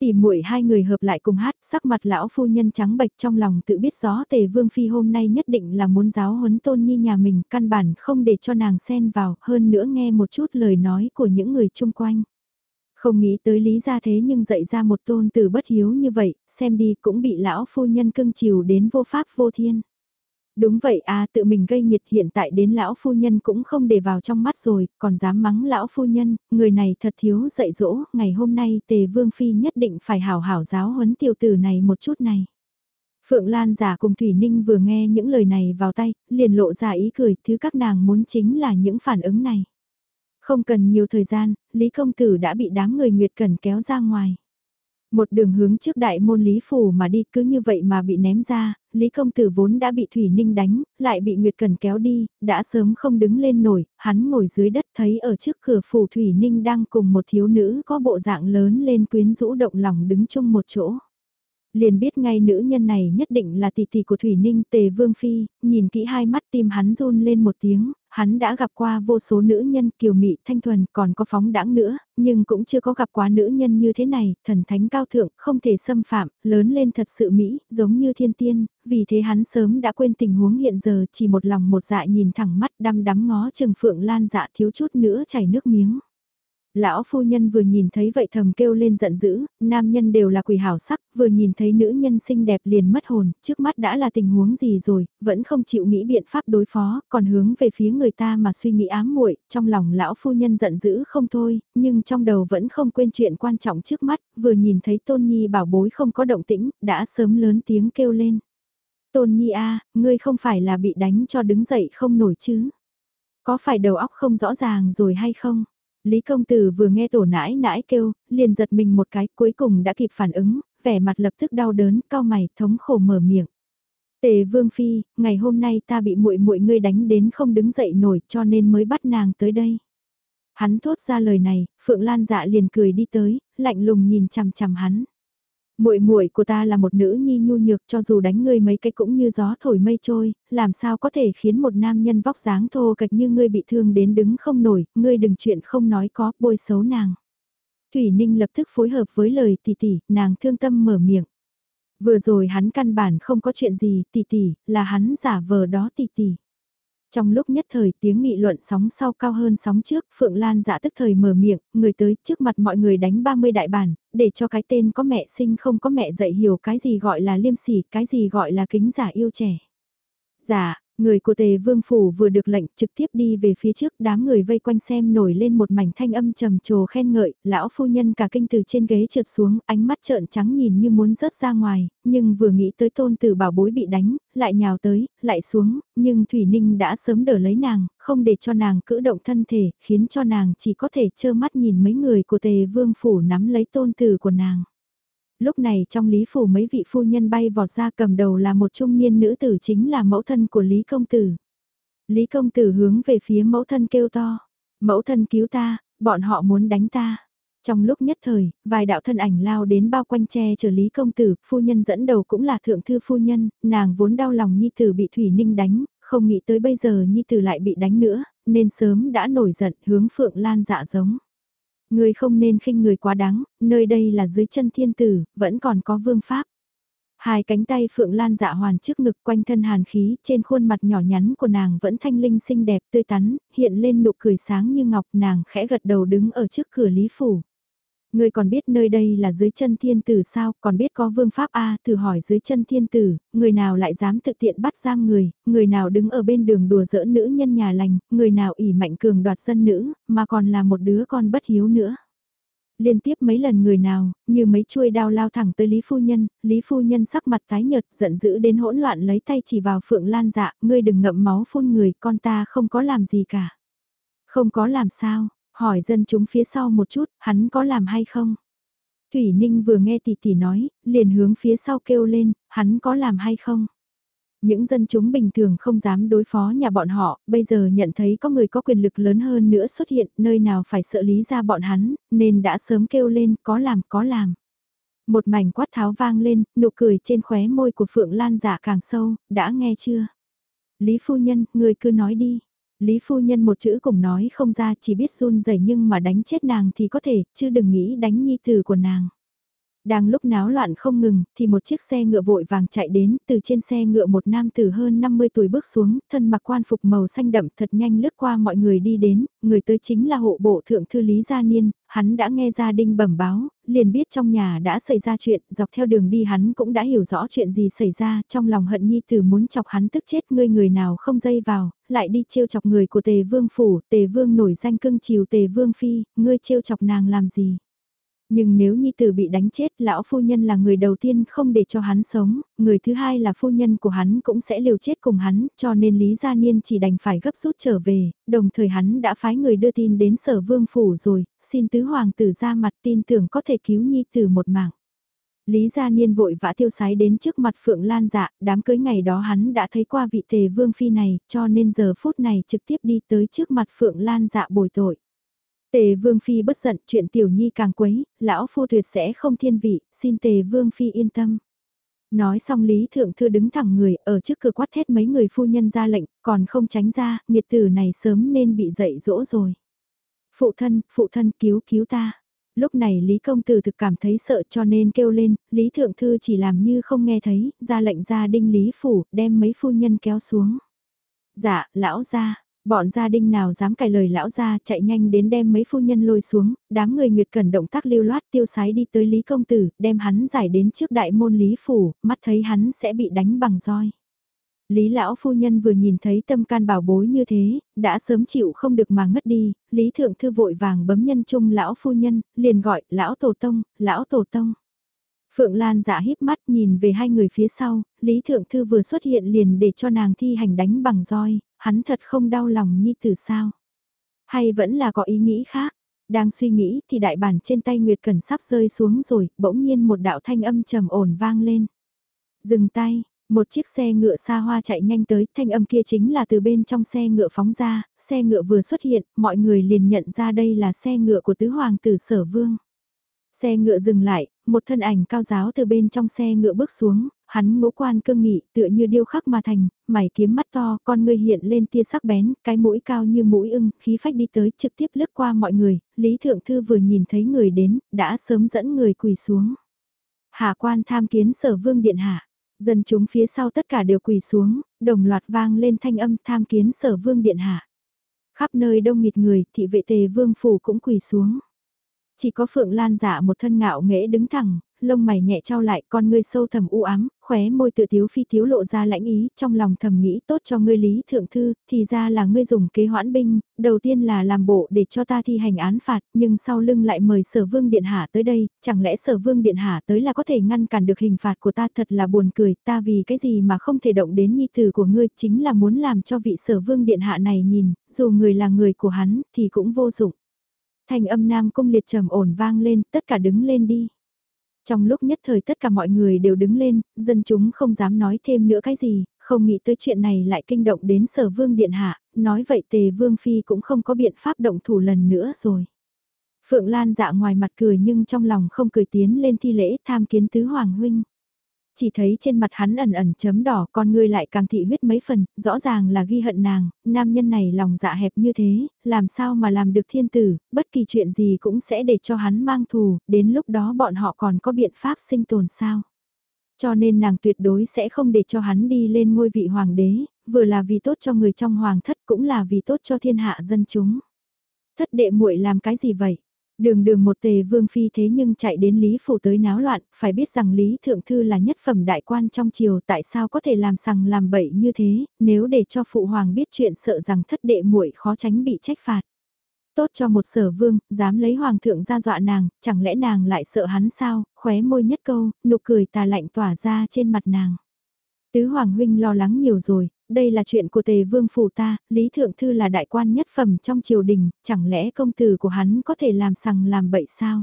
Tỉ muội hai người hợp lại cùng hát, sắc mặt lão phu nhân trắng bệch trong lòng tự biết rõ tề vương phi hôm nay nhất định là muốn giáo huấn tôn nhi nhà mình, căn bản không để cho nàng xen vào, hơn nữa nghe một chút lời nói của những người chung quanh. Không nghĩ tới lý ra thế nhưng dạy ra một tôn từ bất hiếu như vậy, xem đi cũng bị lão phu nhân cưng chiều đến vô pháp vô thiên. Đúng vậy à tự mình gây nhiệt hiện tại đến lão phu nhân cũng không để vào trong mắt rồi, còn dám mắng lão phu nhân, người này thật thiếu dạy dỗ, ngày hôm nay tề vương phi nhất định phải hảo hảo giáo huấn tiểu tử này một chút này. Phượng Lan giả cùng Thủy Ninh vừa nghe những lời này vào tay, liền lộ ra ý cười, thứ các nàng muốn chính là những phản ứng này. Không cần nhiều thời gian, Lý Công Tử đã bị đám người Nguyệt Cần kéo ra ngoài. Một đường hướng trước đại môn Lý Phủ mà đi cứ như vậy mà bị ném ra, Lý Công Tử vốn đã bị Thủy Ninh đánh, lại bị Nguyệt Cần kéo đi, đã sớm không đứng lên nổi, hắn ngồi dưới đất thấy ở trước cửa phủ Thủy Ninh đang cùng một thiếu nữ có bộ dạng lớn lên quyến rũ động lòng đứng chung một chỗ. Liền biết ngay nữ nhân này nhất định là tỷ tỷ của Thủy Ninh Tề Vương Phi, nhìn kỹ hai mắt tim hắn run lên một tiếng, hắn đã gặp qua vô số nữ nhân kiều mị thanh thuần còn có phóng đãng nữa, nhưng cũng chưa có gặp quá nữ nhân như thế này, thần thánh cao thượng, không thể xâm phạm, lớn lên thật sự mỹ, giống như thiên tiên, vì thế hắn sớm đã quên tình huống hiện giờ chỉ một lòng một dạ nhìn thẳng mắt đăm đắm ngó chừng phượng lan dạ thiếu chút nữa chảy nước miếng. Lão phu nhân vừa nhìn thấy vậy thầm kêu lên giận dữ, nam nhân đều là quỷ hảo sắc, vừa nhìn thấy nữ nhân xinh đẹp liền mất hồn, trước mắt đã là tình huống gì rồi, vẫn không chịu nghĩ biện pháp đối phó, còn hướng về phía người ta mà suy nghĩ ám muội, trong lòng lão phu nhân giận dữ không thôi, nhưng trong đầu vẫn không quên chuyện quan trọng trước mắt, vừa nhìn thấy Tôn Nhi bảo bối không có động tĩnh, đã sớm lớn tiếng kêu lên. Tôn Nhi a, ngươi không phải là bị đánh cho đứng dậy không nổi chứ? Có phải đầu óc không rõ ràng rồi hay không? Lý công tử vừa nghe tổ nãi nãi kêu, liền giật mình một cái cuối cùng đã kịp phản ứng, vẻ mặt lập tức đau đớn, cao mày, thống khổ mở miệng. Tề Vương Phi, ngày hôm nay ta bị muội muội ngươi đánh đến không đứng dậy nổi cho nên mới bắt nàng tới đây. Hắn thốt ra lời này, Phượng Lan dạ liền cười đi tới, lạnh lùng nhìn chằm chằm hắn muội muội của ta là một nữ nhi nhu nhược cho dù đánh ngươi mấy cái cũng như gió thổi mây trôi, làm sao có thể khiến một nam nhân vóc dáng thô kệch như ngươi bị thương đến đứng không nổi, ngươi đừng chuyện không nói có, bôi xấu nàng. Thủy Ninh lập tức phối hợp với lời tỷ tỷ, nàng thương tâm mở miệng. Vừa rồi hắn căn bản không có chuyện gì, tỷ tỷ, là hắn giả vờ đó tỷ tỷ. Trong lúc nhất thời tiếng nghị luận sóng sau cao hơn sóng trước, Phượng Lan dạ tức thời mở miệng, người tới trước mặt mọi người đánh 30 đại bản, để cho cái tên có mẹ sinh không có mẹ dạy hiểu cái gì gọi là liêm sỉ, cái gì gọi là kính giả yêu trẻ. Dạ, Người của tề vương phủ vừa được lệnh trực tiếp đi về phía trước đám người vây quanh xem nổi lên một mảnh thanh âm trầm trồ khen ngợi, lão phu nhân cả kinh từ trên ghế trượt xuống, ánh mắt trợn trắng nhìn như muốn rớt ra ngoài, nhưng vừa nghĩ tới tôn tử bảo bối bị đánh, lại nhào tới, lại xuống, nhưng Thủy Ninh đã sớm đỡ lấy nàng, không để cho nàng cử động thân thể, khiến cho nàng chỉ có thể trơ mắt nhìn mấy người của tề vương phủ nắm lấy tôn tử của nàng. Lúc này trong Lý Phủ mấy vị phu nhân bay vọt ra cầm đầu là một trung niên nữ tử chính là mẫu thân của Lý Công Tử. Lý Công Tử hướng về phía mẫu thân kêu to. Mẫu thân cứu ta, bọn họ muốn đánh ta. Trong lúc nhất thời, vài đạo thân ảnh lao đến bao quanh che chở Lý Công Tử, phu nhân dẫn đầu cũng là thượng thư phu nhân, nàng vốn đau lòng Nhi Tử bị Thủy Ninh đánh, không nghĩ tới bây giờ Nhi Tử lại bị đánh nữa, nên sớm đã nổi giận hướng Phượng Lan dạ giống. Người không nên khinh người quá đáng, nơi đây là dưới chân thiên tử, vẫn còn có vương pháp. Hai cánh tay Phượng Lan dạ hoàn trước ngực quanh thân hàn khí, trên khuôn mặt nhỏ nhắn của nàng vẫn thanh linh xinh đẹp tươi tắn, hiện lên nụ cười sáng như ngọc nàng khẽ gật đầu đứng ở trước cửa Lý Phủ. Ngươi còn biết nơi đây là dưới chân thiên tử sao, còn biết có vương pháp A, thử hỏi dưới chân thiên tử, người nào lại dám thực tiện bắt giam người, người nào đứng ở bên đường đùa giỡn nữ nhân nhà lành, người nào ỉ mạnh cường đoạt dân nữ, mà còn là một đứa con bất hiếu nữa. Liên tiếp mấy lần người nào, như mấy chuôi đao lao thẳng tới Lý Phu Nhân, Lý Phu Nhân sắc mặt tái nhợt giận dữ đến hỗn loạn lấy tay chỉ vào Phượng Lan dạ, ngươi đừng ngậm máu phun người, con ta không có làm gì cả. Không có làm sao, Hỏi dân chúng phía sau một chút, hắn có làm hay không? Thủy Ninh vừa nghe tỷ tỷ nói, liền hướng phía sau kêu lên, hắn có làm hay không? Những dân chúng bình thường không dám đối phó nhà bọn họ, bây giờ nhận thấy có người có quyền lực lớn hơn nữa xuất hiện, nơi nào phải sợ lý ra bọn hắn, nên đã sớm kêu lên, có làm, có làm. Một mảnh quát tháo vang lên, nụ cười trên khóe môi của Phượng Lan giả càng sâu, đã nghe chưa? Lý phu nhân, người cứ nói đi. Lý phu nhân một chữ cùng nói không ra chỉ biết run rẩy nhưng mà đánh chết nàng thì có thể, chứ đừng nghĩ đánh nhi tử của nàng. Đang lúc náo loạn không ngừng, thì một chiếc xe ngựa vội vàng chạy đến, từ trên xe ngựa một nam tử hơn 50 tuổi bước xuống, thân mặc quan phục màu xanh đậm thật nhanh lướt qua mọi người đi đến, người tới chính là hộ bộ thượng thư Lý Gia Niên, hắn đã nghe gia đình bẩm báo, liền biết trong nhà đã xảy ra chuyện, dọc theo đường đi hắn cũng đã hiểu rõ chuyện gì xảy ra, trong lòng hận nhi tử muốn chọc hắn tức chết ngươi người nào không dây vào, lại đi trêu chọc người của tề vương phủ, tề vương nổi danh cưng chiều tề vương phi, ngươi trêu chọc nàng làm gì. Nhưng nếu nhi tử bị đánh chết, lão phu nhân là người đầu tiên không để cho hắn sống, người thứ hai là phu nhân của hắn cũng sẽ liều chết cùng hắn, cho nên Lý Gia Niên chỉ đành phải gấp rút trở về, đồng thời hắn đã phái người đưa tin đến sở vương phủ rồi, xin tứ hoàng tử ra mặt tin tưởng có thể cứu nhi tử một mạng. Lý Gia Niên vội vã tiêu sái đến trước mặt Phượng Lan dạ, đám cưới ngày đó hắn đã thấy qua vị tề vương phi này, cho nên giờ phút này trực tiếp đi tới trước mặt Phượng Lan dạ bồi tội. Tề Vương Phi bất giận chuyện tiểu nhi càng quấy, lão phu tuyệt sẽ không thiên vị, xin Tề Vương Phi yên tâm. Nói xong Lý Thượng Thư đứng thẳng người ở trước cửa quát thét mấy người phu nhân ra lệnh, còn không tránh ra, nghiệt tử này sớm nên bị dậy dỗ rồi. Phụ thân, phụ thân cứu cứu ta. Lúc này Lý Công Tử thực cảm thấy sợ cho nên kêu lên, Lý Thượng Thư chỉ làm như không nghe thấy, ra lệnh ra đinh Lý Phủ, đem mấy phu nhân kéo xuống. Dạ, lão ra, Bọn gia đình nào dám cài lời lão ra chạy nhanh đến đem mấy phu nhân lôi xuống, đám người Nguyệt Cần động tác lưu loát tiêu sái đi tới Lý Công Tử, đem hắn giải đến trước đại môn Lý Phủ, mắt thấy hắn sẽ bị đánh bằng roi. Lý lão phu nhân vừa nhìn thấy tâm can bảo bối như thế, đã sớm chịu không được mà ngất đi, Lý thượng thư vội vàng bấm nhân chung lão phu nhân, liền gọi, lão tổ tông, lão tổ tông. Phượng Lan dạ híp mắt nhìn về hai người phía sau, Lý Thượng Thư vừa xuất hiện liền để cho nàng thi hành đánh bằng roi, hắn thật không đau lòng nhi tử sao. Hay vẫn là có ý nghĩ khác, đang suy nghĩ thì đại bản trên tay Nguyệt Cẩn sắp rơi xuống rồi, bỗng nhiên một đạo thanh âm trầm ổn vang lên. Dừng tay, một chiếc xe ngựa xa hoa chạy nhanh tới, thanh âm kia chính là từ bên trong xe ngựa phóng ra, xe ngựa vừa xuất hiện, mọi người liền nhận ra đây là xe ngựa của tứ hoàng tử sở vương. Xe ngựa dừng lại, một thân ảnh cao giáo từ bên trong xe ngựa bước xuống, hắn ngũ quan cương nghị tựa như điêu khắc mà thành, mày kiếm mắt to, con ngươi hiện lên tia sắc bén, cái mũi cao như mũi ưng, khí phách đi tới trực tiếp lướt qua mọi người, Lý Thượng Thư vừa nhìn thấy người đến, đã sớm dẫn người quỳ xuống. Hạ quan tham kiến sở vương điện hạ, dân chúng phía sau tất cả đều quỳ xuống, đồng loạt vang lên thanh âm tham kiến sở vương điện hạ. Khắp nơi đông nghịt người, thị vệ tề vương phủ cũng quỳ xuống. Chỉ có Phượng Lan giả một thân ngạo nghễ đứng thẳng, lông mày nhẹ trao lại con ngươi sâu thầm u ám, khóe môi tự thiếu phi thiếu lộ ra lãnh ý, trong lòng thầm nghĩ tốt cho ngươi lý thượng thư, thì ra là ngươi dùng kế hoãn binh, đầu tiên là làm bộ để cho ta thi hành án phạt, nhưng sau lưng lại mời sở vương điện hạ tới đây, chẳng lẽ sở vương điện hạ tới là có thể ngăn cản được hình phạt của ta thật là buồn cười, ta vì cái gì mà không thể động đến nhi tử của ngươi, chính là muốn làm cho vị sở vương điện hạ này nhìn, dù người là người của hắn, thì cũng vô dụng thanh âm nam cung liệt trầm ổn vang lên, tất cả đứng lên đi. Trong lúc nhất thời tất cả mọi người đều đứng lên, dân chúng không dám nói thêm nữa cái gì, không nghĩ tới chuyện này lại kinh động đến sở vương điện hạ, nói vậy tề vương phi cũng không có biện pháp động thủ lần nữa rồi. Phượng Lan dạ ngoài mặt cười nhưng trong lòng không cười tiến lên thi lễ tham kiến tứ hoàng huynh chỉ thấy trên mặt hắn ẩn ẩn chấm đỏ con ngươi lại càng thị huyết mấy phần, rõ ràng là ghi hận nàng, nam nhân này lòng dạ hẹp như thế, làm sao mà làm được thiên tử, bất kỳ chuyện gì cũng sẽ để cho hắn mang thù, đến lúc đó bọn họ còn có biện pháp sinh tồn sao. Cho nên nàng tuyệt đối sẽ không để cho hắn đi lên ngôi vị hoàng đế, vừa là vì tốt cho người trong hoàng thất cũng là vì tốt cho thiên hạ dân chúng. Thất đệ muội làm cái gì vậy? Đường đường một tề vương phi thế nhưng chạy đến Lý Phủ tới náo loạn, phải biết rằng Lý Thượng Thư là nhất phẩm đại quan trong triều tại sao có thể làm sằng làm bậy như thế, nếu để cho Phụ Hoàng biết chuyện sợ rằng thất đệ muội khó tránh bị trách phạt. Tốt cho một sở vương, dám lấy Hoàng thượng ra dọa nàng, chẳng lẽ nàng lại sợ hắn sao, khóe môi nhất câu, nụ cười tà lạnh tỏa ra trên mặt nàng. Tứ Hoàng Huynh lo lắng nhiều rồi, đây là chuyện của tề vương phủ ta, Lý Thượng Thư là đại quan nhất phẩm trong triều đình, chẳng lẽ công tử của hắn có thể làm sằng làm bậy sao?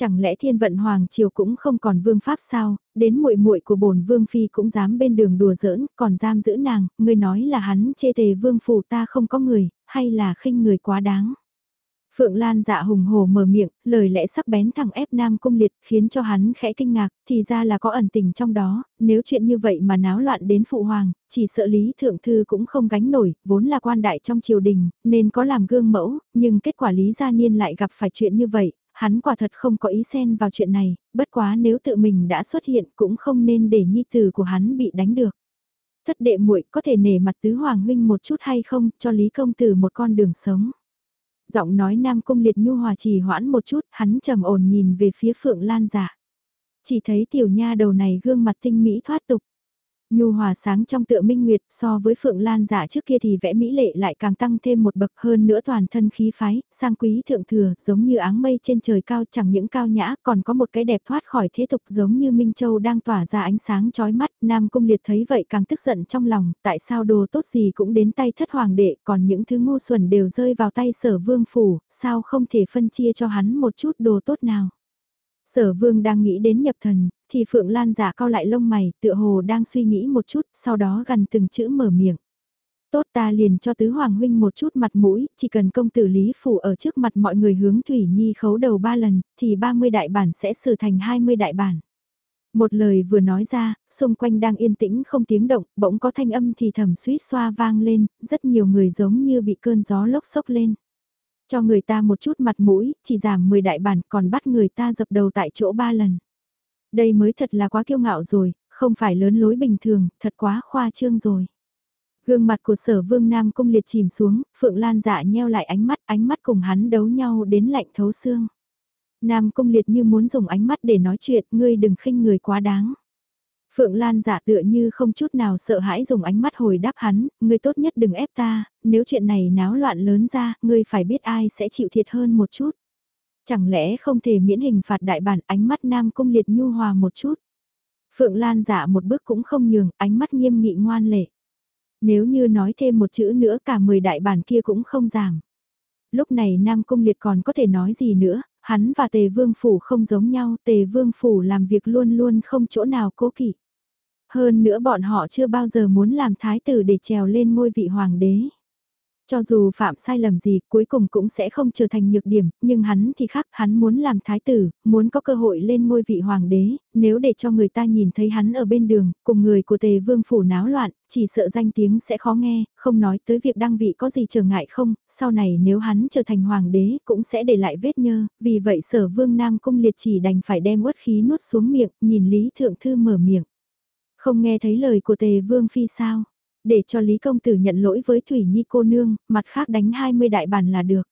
Chẳng lẽ thiên vận hoàng triều cũng không còn vương pháp sao, đến muội muội của bổn vương phi cũng dám bên đường đùa giỡn, còn giam giữ nàng, người nói là hắn chê tề vương phủ ta không có người, hay là khinh người quá đáng. Phượng Lan dạ hùng hồ mở miệng, lời lẽ sắc bén thẳng ép Nam Cung Liệt khiến cho hắn khẽ kinh ngạc, thì ra là có ẩn tình trong đó, nếu chuyện như vậy mà náo loạn đến Phụ Hoàng, chỉ sợ Lý Thượng Thư cũng không gánh nổi, vốn là quan đại trong triều đình, nên có làm gương mẫu, nhưng kết quả Lý Gia Niên lại gặp phải chuyện như vậy, hắn quả thật không có ý xen vào chuyện này, bất quá nếu tự mình đã xuất hiện cũng không nên để nhi tử của hắn bị đánh được. Thất đệ muội có thể nể mặt tứ hoàng huynh một chút hay không, cho Lý Công Tử một con đường sống. Giọng nói Nam Cung Liệt Nhu hòa trì hoãn một chút, hắn trầm ổn nhìn về phía Phượng Lan giả. Chỉ thấy tiểu nha đầu này gương mặt tinh mỹ thoát tục. Nhu hòa sáng trong tựa minh nguyệt so với Phượng Lan giả trước kia thì vẽ mỹ lệ lại càng tăng thêm một bậc hơn nữa toàn thân khí phái, sang quý thượng thừa giống như áng mây trên trời cao chẳng những cao nhã còn có một cái đẹp thoát khỏi thế tục giống như Minh Châu đang tỏa ra ánh sáng chói mắt. Nam Cung Liệt thấy vậy càng tức giận trong lòng, tại sao đồ tốt gì cũng đến tay thất hoàng đệ còn những thứ ngu xuẩn đều rơi vào tay sở vương phủ, sao không thể phân chia cho hắn một chút đồ tốt nào. Sở vương đang nghĩ đến nhập thần, thì Phượng Lan giả cao lại lông mày, tựa hồ đang suy nghĩ một chút, sau đó gần từng chữ mở miệng. Tốt ta liền cho tứ hoàng huynh một chút mặt mũi, chỉ cần công tử Lý Phủ ở trước mặt mọi người hướng Thủy Nhi khấu đầu ba lần, thì 30 đại bản sẽ sửa thành 20 đại bản. Một lời vừa nói ra, xung quanh đang yên tĩnh không tiếng động, bỗng có thanh âm thì thầm suýt xoa vang lên, rất nhiều người giống như bị cơn gió lốc sốc lên. Cho người ta một chút mặt mũi, chỉ giảm 10 đại bản còn bắt người ta dập đầu tại chỗ ba lần. Đây mới thật là quá kiêu ngạo rồi, không phải lớn lối bình thường, thật quá khoa trương rồi. Gương mặt của sở vương Nam Cung liệt chìm xuống, Phượng Lan dạ nheo lại ánh mắt, ánh mắt cùng hắn đấu nhau đến lạnh thấu xương. Nam Cung liệt như muốn dùng ánh mắt để nói chuyện, ngươi đừng khinh người quá đáng. Phượng Lan giả tựa như không chút nào sợ hãi dùng ánh mắt hồi đáp hắn, ngươi tốt nhất đừng ép ta, nếu chuyện này náo loạn lớn ra, ngươi phải biết ai sẽ chịu thiệt hơn một chút. Chẳng lẽ không thể miễn hình phạt đại bản ánh mắt Nam Cung liệt nhu hòa một chút. Phượng Lan giả một bước cũng không nhường, ánh mắt nghiêm nghị ngoan lệ. Nếu như nói thêm một chữ nữa cả 10 đại bản kia cũng không giảm. Lúc này Nam Cung Liệt còn có thể nói gì nữa, hắn và Tề Vương Phủ không giống nhau, Tề Vương Phủ làm việc luôn luôn không chỗ nào cố kỵ. Hơn nữa bọn họ chưa bao giờ muốn làm thái tử để trèo lên ngôi vị hoàng đế. Cho dù phạm sai lầm gì cuối cùng cũng sẽ không trở thành nhược điểm, nhưng hắn thì khác, hắn muốn làm thái tử, muốn có cơ hội lên ngôi vị hoàng đế, nếu để cho người ta nhìn thấy hắn ở bên đường, cùng người của tề vương phủ náo loạn, chỉ sợ danh tiếng sẽ khó nghe, không nói tới việc đăng vị có gì trở ngại không, sau này nếu hắn trở thành hoàng đế cũng sẽ để lại vết nhơ, vì vậy sở vương Nam Cung liệt chỉ đành phải đem uất khí nuốt xuống miệng, nhìn Lý Thượng Thư mở miệng. Không nghe thấy lời của tề vương phi sao? để cho Lý Công Tử nhận lỗi với Thủy Nhi cô nương, mặt khác đánh 20 đại bản là được.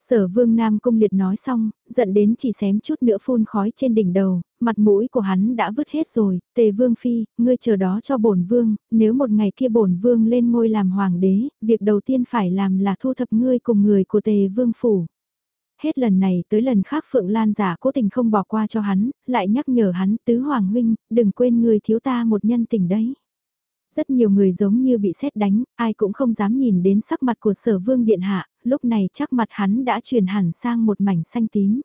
Sở vương Nam Cung Liệt nói xong, giận đến chỉ xém chút nữa phun khói trên đỉnh đầu, mặt mũi của hắn đã vứt hết rồi, tề vương phi, ngươi chờ đó cho bổn vương, nếu một ngày kia bổn vương lên ngôi làm hoàng đế, việc đầu tiên phải làm là thu thập ngươi cùng người của tề vương phủ. Hết lần này tới lần khác Phượng Lan giả cố tình không bỏ qua cho hắn, lại nhắc nhở hắn tứ hoàng huynh, đừng quên người thiếu ta một nhân tình đấy. Rất nhiều người giống như bị xét đánh, ai cũng không dám nhìn đến sắc mặt của sở vương điện hạ, lúc này chắc mặt hắn đã chuyển hẳn sang một mảnh xanh tím.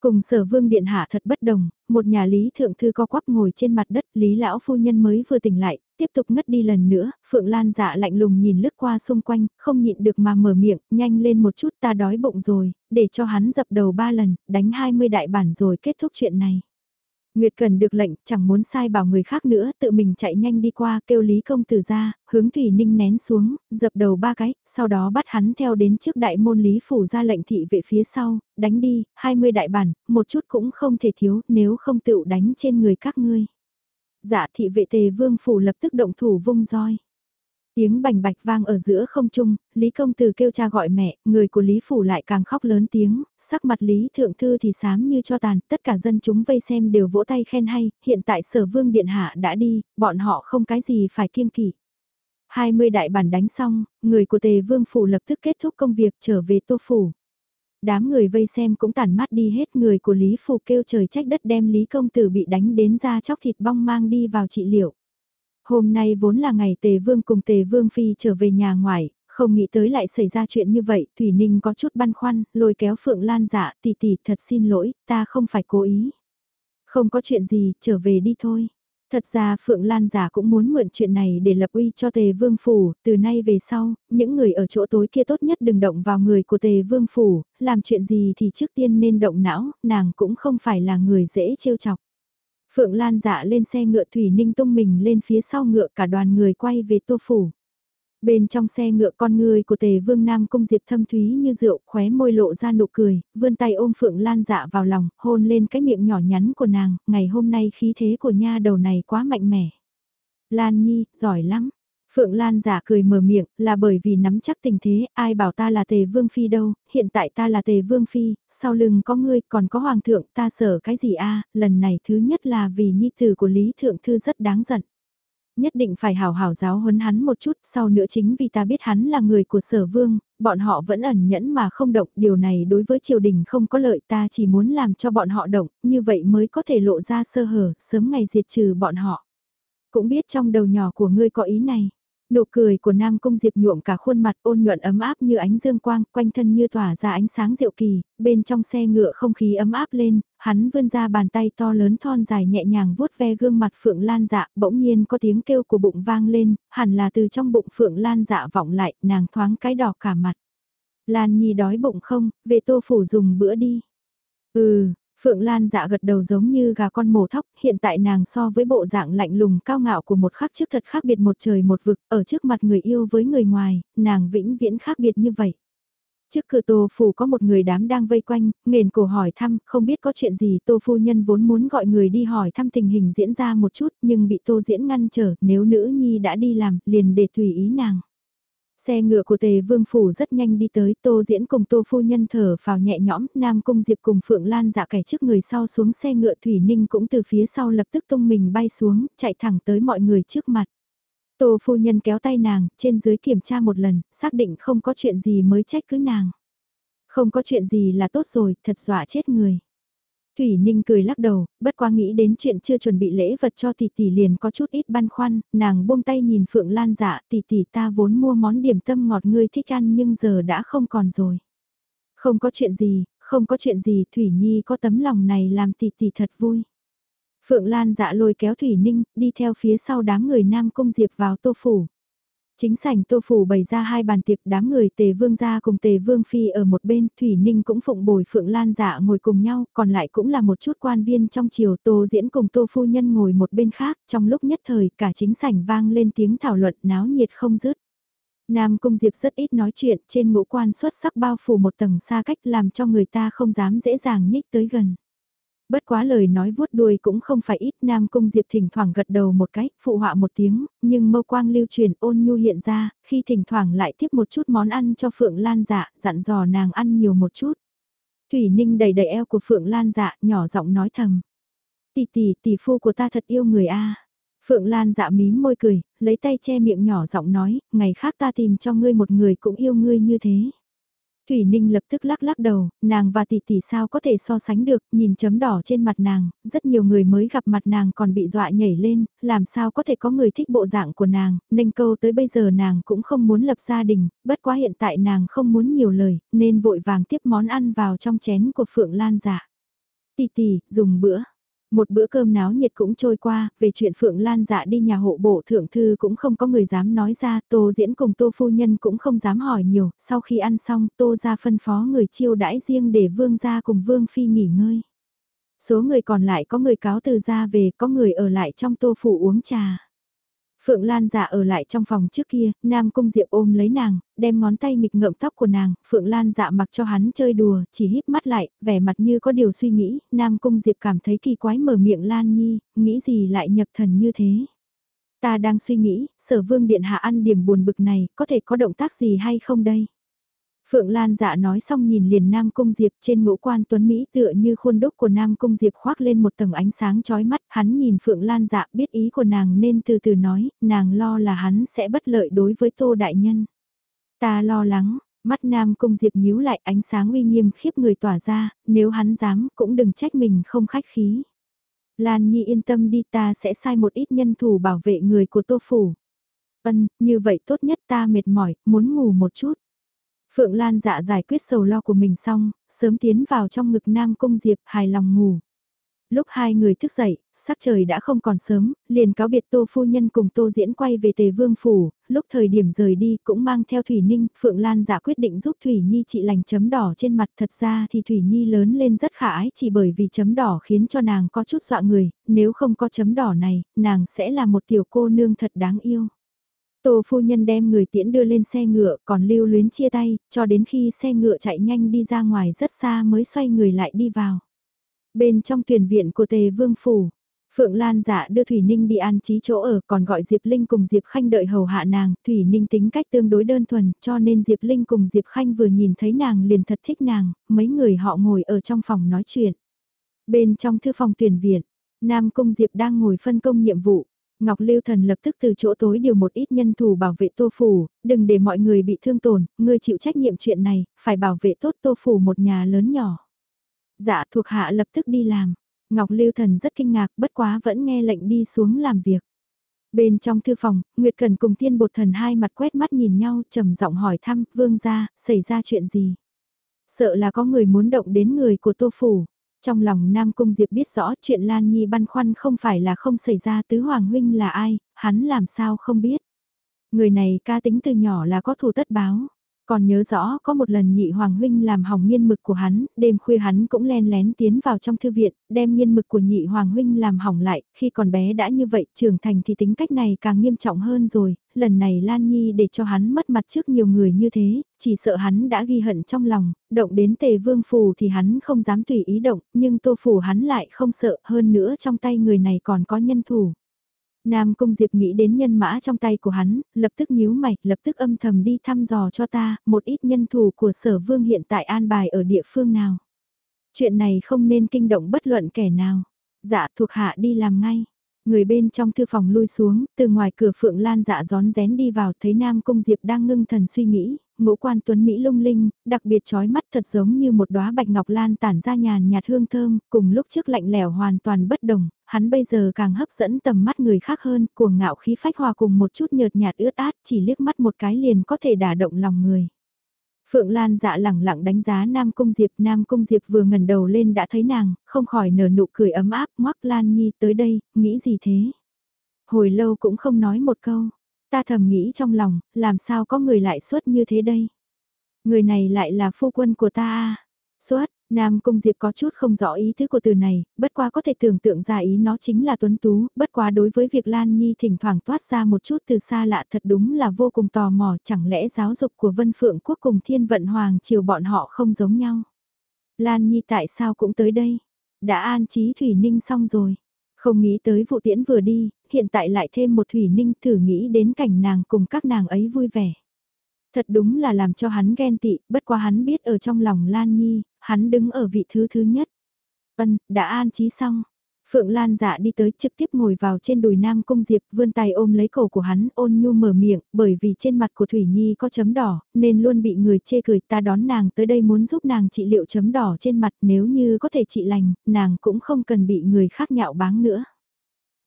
Cùng sở vương điện hạ thật bất đồng, một nhà lý thượng thư co quắp ngồi trên mặt đất, lý lão phu nhân mới vừa tỉnh lại, tiếp tục ngất đi lần nữa, phượng lan dạ lạnh lùng nhìn lướt qua xung quanh, không nhịn được mà mở miệng, nhanh lên một chút ta đói bụng rồi, để cho hắn dập đầu ba lần, đánh 20 đại bản rồi kết thúc chuyện này. Nguyệt Cần được lệnh, chẳng muốn sai bảo người khác nữa, tự mình chạy nhanh đi qua, kêu Lý Công Tử ra, hướng Thủy Ninh nén xuống, dập đầu ba cái, sau đó bắt hắn theo đến trước đại môn Lý Phủ ra lệnh thị vệ phía sau, đánh đi, 20 đại bản, một chút cũng không thể thiếu, nếu không tự đánh trên người các ngươi. Dạ thị vệ tề vương phủ lập tức động thủ vung roi. Tiếng bành bạch vang ở giữa không trung, Lý Công Tử kêu cha gọi mẹ, người của Lý Phủ lại càng khóc lớn tiếng, sắc mặt Lý Thượng Thư thì xám như cho tàn, tất cả dân chúng vây xem đều vỗ tay khen hay, hiện tại sở vương điện hạ đã đi, bọn họ không cái gì phải kiêng kỵ. 20 đại bản đánh xong, người của Tề Vương Phủ lập tức kết thúc công việc trở về Tô Phủ. Đám người vây xem cũng tản mát đi hết người của Lý Phù kêu trời trách đất đem Lý Công Tử bị đánh đến ra chóc thịt bong mang đi vào trị liệu. Hôm nay vốn là ngày Tề Vương cùng Tề Vương Phi trở về nhà ngoài, không nghĩ tới lại xảy ra chuyện như vậy, Thủy Ninh có chút băn khoăn, lôi kéo Phượng Lan dạ, tỷ tỷ thật xin lỗi, ta không phải cố ý. Không có chuyện gì, trở về đi thôi. Thật ra Phượng Lan giả cũng muốn mượn chuyện này để lập uy cho Tề Vương Phủ, từ nay về sau, những người ở chỗ tối kia tốt nhất đừng động vào người của Tề Vương Phủ, làm chuyện gì thì trước tiên nên động não, nàng cũng không phải là người dễ trêu chọc. Phượng Lan dạ lên xe ngựa Thủy Ninh tung mình lên phía sau ngựa cả đoàn người quay về Tô Phủ. Bên trong xe ngựa con người của tề vương Nam Cung Diệp thâm thúy như rượu, khóe môi lộ ra nụ cười, vươn tay ôm Phượng Lan dạ vào lòng, hôn lên cái miệng nhỏ nhắn của nàng, ngày hôm nay khí thế của nha đầu này quá mạnh mẽ. Lan Nhi, giỏi lắm, Phượng Lan giả cười mở miệng, là bởi vì nắm chắc tình thế, ai bảo ta là tề vương phi đâu, hiện tại ta là tề vương phi, sau lưng có ngươi, còn có hoàng thượng, ta sợ cái gì a lần này thứ nhất là vì nhi tử của Lý Thượng Thư rất đáng giận. Nhất định phải hào hào giáo huấn hắn một chút, sau nữa chính vì ta biết hắn là người của sở vương, bọn họ vẫn ẩn nhẫn mà không động, điều này đối với triều đình không có lợi ta chỉ muốn làm cho bọn họ động, như vậy mới có thể lộ ra sơ hở, sớm ngày diệt trừ bọn họ. Cũng biết trong đầu nhỏ của ngươi có ý này. Nụ cười của Nam Cung Diệp nhuộm cả khuôn mặt ôn nhuận ấm áp như ánh dương quang, quanh thân như tỏa ra ánh sáng diệu kỳ, bên trong xe ngựa không khí ấm áp lên, hắn vươn ra bàn tay to lớn thon dài nhẹ nhàng vuốt ve gương mặt Phượng Lan dạ, bỗng nhiên có tiếng kêu của bụng vang lên, hẳn là từ trong bụng Phượng Lan dạ vọng lại, nàng thoáng cái đỏ cả mặt. Lan Nhi đói bụng không, về tô phủ dùng bữa đi. Ừ, Phượng Lan dạ gật đầu giống như gà con mổ thóc, hiện tại nàng so với bộ dạng lạnh lùng cao ngạo của một khắc trước thật khác biệt một trời một vực, ở trước mặt người yêu với người ngoài, nàng vĩnh viễn khác biệt như vậy. Trước cửa tô phủ có một người đám đang vây quanh, nghền cổ hỏi thăm, không biết có chuyện gì tô phu nhân vốn muốn gọi người đi hỏi thăm tình hình diễn ra một chút nhưng bị tô diễn ngăn trở, nếu nữ nhi đã đi làm, liền để tùy ý nàng. Xe ngựa của tề vương phủ rất nhanh đi tới, tô diễn cùng tô phu nhân thở vào nhẹ nhõm, nam cung diệp cùng phượng lan dạ kẻ trước người sau xuống xe ngựa thủy ninh cũng từ phía sau lập tức tung mình bay xuống, chạy thẳng tới mọi người trước mặt. Tô phu nhân kéo tay nàng, trên dưới kiểm tra một lần, xác định không có chuyện gì mới trách cứ nàng. Không có chuyện gì là tốt rồi, thật dọa chết người. Thủy Ninh cười lắc đầu, bất quá nghĩ đến chuyện chưa chuẩn bị lễ vật cho tỷ tỷ liền có chút ít băn khoăn, nàng buông tay nhìn Phượng Lan dạ tỷ tỷ ta vốn mua món điểm tâm ngọt ngươi thích ăn nhưng giờ đã không còn rồi. Không có chuyện gì, không có chuyện gì, Thủy Nhi có tấm lòng này làm tỷ tỷ thật vui. Phượng Lan dạ lôi kéo Thủy Ninh, đi theo phía sau đám người Nam Cung Diệp vào tô phủ. Chính sảnh tô phủ bày ra hai bàn tiệc đám người tề vương gia cùng tề vương phi ở một bên, Thủy Ninh cũng phụng bồi Phượng Lan dạ ngồi cùng nhau, còn lại cũng là một chút quan viên trong triều tô diễn cùng tô phu nhân ngồi một bên khác, trong lúc nhất thời cả chính sảnh vang lên tiếng thảo luận náo nhiệt không dứt. Nam Cung Diệp rất ít nói chuyện, trên ngũ quan xuất sắc bao phủ một tầng xa cách làm cho người ta không dám dễ dàng nhích tới gần. Bất quá lời nói vuốt đuôi cũng không phải ít Nam Cung Diệp thỉnh thoảng gật đầu một cái, phụ họa một tiếng, nhưng mâu quang lưu truyền ôn nhu hiện ra, khi thỉnh thoảng lại tiếp một chút món ăn cho Phượng Lan dạ, dặn dò nàng ăn nhiều một chút. Thủy Ninh đầy đầy eo của Phượng Lan dạ, nhỏ giọng nói thầm. Tỷ tỷ, tỷ phu của ta thật yêu người a. Phượng Lan dạ mím môi cười, lấy tay che miệng nhỏ giọng nói, ngày khác ta tìm cho ngươi một người cũng yêu ngươi như thế. Thủy Ninh lập tức lắc lắc đầu, nàng và tỷ tỷ sao có thể so sánh được, nhìn chấm đỏ trên mặt nàng, rất nhiều người mới gặp mặt nàng còn bị dọa nhảy lên, làm sao có thể có người thích bộ dạng của nàng, nên câu tới bây giờ nàng cũng không muốn lập gia đình, bất quá hiện tại nàng không muốn nhiều lời, nên vội vàng tiếp món ăn vào trong chén của Phượng Lan giả. Tỷ tỷ, dùng bữa. Một bữa cơm náo nhiệt cũng trôi qua, về chuyện Phượng Lan dạ đi nhà hộ bộ thượng thư cũng không có người dám nói ra, Tô Diễn cùng Tô Phu Nhân cũng không dám hỏi nhiều, sau khi ăn xong Tô ra phân phó người chiêu đãi riêng để Vương ra cùng Vương Phi nghỉ ngơi. Số người còn lại có người cáo từ ra về, có người ở lại trong Tô Phủ uống trà. Phượng Lan giả ở lại trong phòng trước kia, Nam Cung Diệp ôm lấy nàng, đem ngón tay nghịch ngợm tóc của nàng, Phượng Lan dạ mặc cho hắn chơi đùa, chỉ híp mắt lại, vẻ mặt như có điều suy nghĩ, Nam Cung Diệp cảm thấy kỳ quái mở miệng Lan Nhi, nghĩ gì lại nhập thần như thế. Ta đang suy nghĩ, sở vương điện hạ ăn điểm buồn bực này, có thể có động tác gì hay không đây? Phượng Lan dạ nói xong nhìn liền Nam Cung Diệp trên ngũ quan tuấn Mỹ tựa như khuôn đúc của Nam Cung Diệp khoác lên một tầng ánh sáng chói mắt, hắn nhìn Phượng Lan dạ biết ý của nàng nên từ từ nói, nàng lo là hắn sẽ bất lợi đối với Tô Đại Nhân. Ta lo lắng, mắt Nam Cung Diệp nhíu lại ánh sáng uy nghiêm khiếp người tỏa ra, nếu hắn dám cũng đừng trách mình không khách khí. Lan Nhi yên tâm đi ta sẽ sai một ít nhân thủ bảo vệ người của Tô Phủ. Ân, như vậy tốt nhất ta mệt mỏi, muốn ngủ một chút. Phượng Lan dạ giải quyết sầu lo của mình xong, sớm tiến vào trong ngực Nam Cung Diệp hài lòng ngủ. Lúc hai người thức dậy, sắc trời đã không còn sớm, liền cáo biệt Tô Phu Nhân cùng Tô Diễn quay về Tề Vương Phủ, lúc thời điểm rời đi cũng mang theo Thủy Ninh, Phượng Lan giả quyết định giúp Thủy Nhi trị lành chấm đỏ trên mặt thật ra thì Thủy Nhi lớn lên rất khả ái chỉ bởi vì chấm đỏ khiến cho nàng có chút dọa người, nếu không có chấm đỏ này, nàng sẽ là một tiểu cô nương thật đáng yêu. Tô phu nhân đem người tiễn đưa lên xe ngựa còn lưu luyến chia tay, cho đến khi xe ngựa chạy nhanh đi ra ngoài rất xa mới xoay người lại đi vào. Bên trong tuyển viện của tề vương phủ, Phượng Lan dạ đưa Thủy Ninh đi an trí chỗ ở còn gọi Diệp Linh cùng Diệp Khanh đợi hầu hạ nàng, Thủy Ninh tính cách tương đối đơn thuần cho nên Diệp Linh cùng Diệp Khanh vừa nhìn thấy nàng liền thật thích nàng, mấy người họ ngồi ở trong phòng nói chuyện. Bên trong thư phòng tuyển viện, Nam Cung Diệp đang ngồi phân công nhiệm vụ, Ngọc Lưu Thần lập tức từ chỗ tối điều một ít nhân thủ bảo vệ Tô Phủ, đừng để mọi người bị thương tổn, ngươi chịu trách nhiệm chuyện này, phải bảo vệ tốt Tô Phủ một nhà lớn nhỏ. Dạ thuộc hạ lập tức đi làm. Ngọc Lưu Thần rất kinh ngạc bất quá vẫn nghe lệnh đi xuống làm việc. Bên trong thư phòng, Nguyệt Cần cùng Tiên Bột Thần hai mặt quét mắt nhìn nhau trầm giọng hỏi thăm, vương gia, xảy ra chuyện gì? Sợ là có người muốn động đến người của Tô Phủ. Trong lòng Nam Cung Diệp biết rõ chuyện Lan Nhi băn khoăn không phải là không xảy ra tứ Hoàng Huynh là ai, hắn làm sao không biết. Người này ca tính từ nhỏ là có thù tất báo. Còn nhớ rõ có một lần nhị hoàng huynh làm hỏng nghiên mực của hắn, đêm khuya hắn cũng len lén tiến vào trong thư viện, đem nghiên mực của nhị hoàng huynh làm hỏng lại, khi còn bé đã như vậy, trưởng thành thì tính cách này càng nghiêm trọng hơn rồi, lần này Lan Nhi để cho hắn mất mặt trước nhiều người như thế, chỉ sợ hắn đã ghi hận trong lòng, động đến tề vương phù thì hắn không dám tùy ý động, nhưng tô phủ hắn lại không sợ, hơn nữa trong tay người này còn có nhân thủ. Nam Cung Diệp nghĩ đến nhân mã trong tay của hắn, lập tức nhíu mày, lập tức âm thầm đi thăm dò cho ta, một ít nhân thủ của sở vương hiện tại an bài ở địa phương nào. Chuyện này không nên kinh động bất luận kẻ nào. Dạ thuộc hạ đi làm ngay. Người bên trong thư phòng lui xuống, từ ngoài cửa Phượng Lan dạ gión rén đi vào thấy Nam Cung Diệp đang ngưng thần suy nghĩ, ngũ quan tuấn Mỹ lung linh, đặc biệt trói mắt thật giống như một đóa bạch ngọc lan tản ra nhàn nhạt hương thơm, cùng lúc trước lạnh lẽo hoàn toàn bất đồng, hắn bây giờ càng hấp dẫn tầm mắt người khác hơn, cuồng ngạo khí phách hòa cùng một chút nhợt nhạt ướt át, chỉ liếc mắt một cái liền có thể đả động lòng người. Phượng Lan dạ lẳng lặng đánh giá Nam Cung Diệp, Nam Cung Diệp vừa ngẩng đầu lên đã thấy nàng, không khỏi nở nụ cười ấm áp, ngoắc Lan Nhi tới đây, nghĩ gì thế? Hồi lâu cũng không nói một câu, ta thầm nghĩ trong lòng, làm sao có người lại xuất như thế đây? Người này lại là phu quân của ta à? Xuất, Nam Cung Diệp có chút không rõ ý thứ của từ này, bất quá có thể tưởng tượng ra ý nó chính là tuấn tú, bất quá đối với việc Lan Nhi thỉnh thoảng toát ra một chút từ xa lạ thật đúng là vô cùng tò mò, chẳng lẽ giáo dục của Vân Phượng Quốc cùng Thiên Vận Hoàng chiều bọn họ không giống nhau. Lan Nhi tại sao cũng tới đây? Đã an trí Thủy Ninh xong rồi. Không nghĩ tới vụ tiễn vừa đi, hiện tại lại thêm một Thủy Ninh thử nghĩ đến cảnh nàng cùng các nàng ấy vui vẻ. Thật đúng là làm cho hắn ghen tị, bất quá hắn biết ở trong lòng Lan Nhi, hắn đứng ở vị thứ thứ nhất. Ân, đã an trí xong. Phượng Lan dạ đi tới trực tiếp ngồi vào trên đùi Nam Cung Diệp vươn tay ôm lấy cổ của hắn ôn nhu mở miệng bởi vì trên mặt của Thủy Nhi có chấm đỏ nên luôn bị người chê cười ta đón nàng tới đây muốn giúp nàng trị liệu chấm đỏ trên mặt nếu như có thể trị lành nàng cũng không cần bị người khác nhạo báng nữa.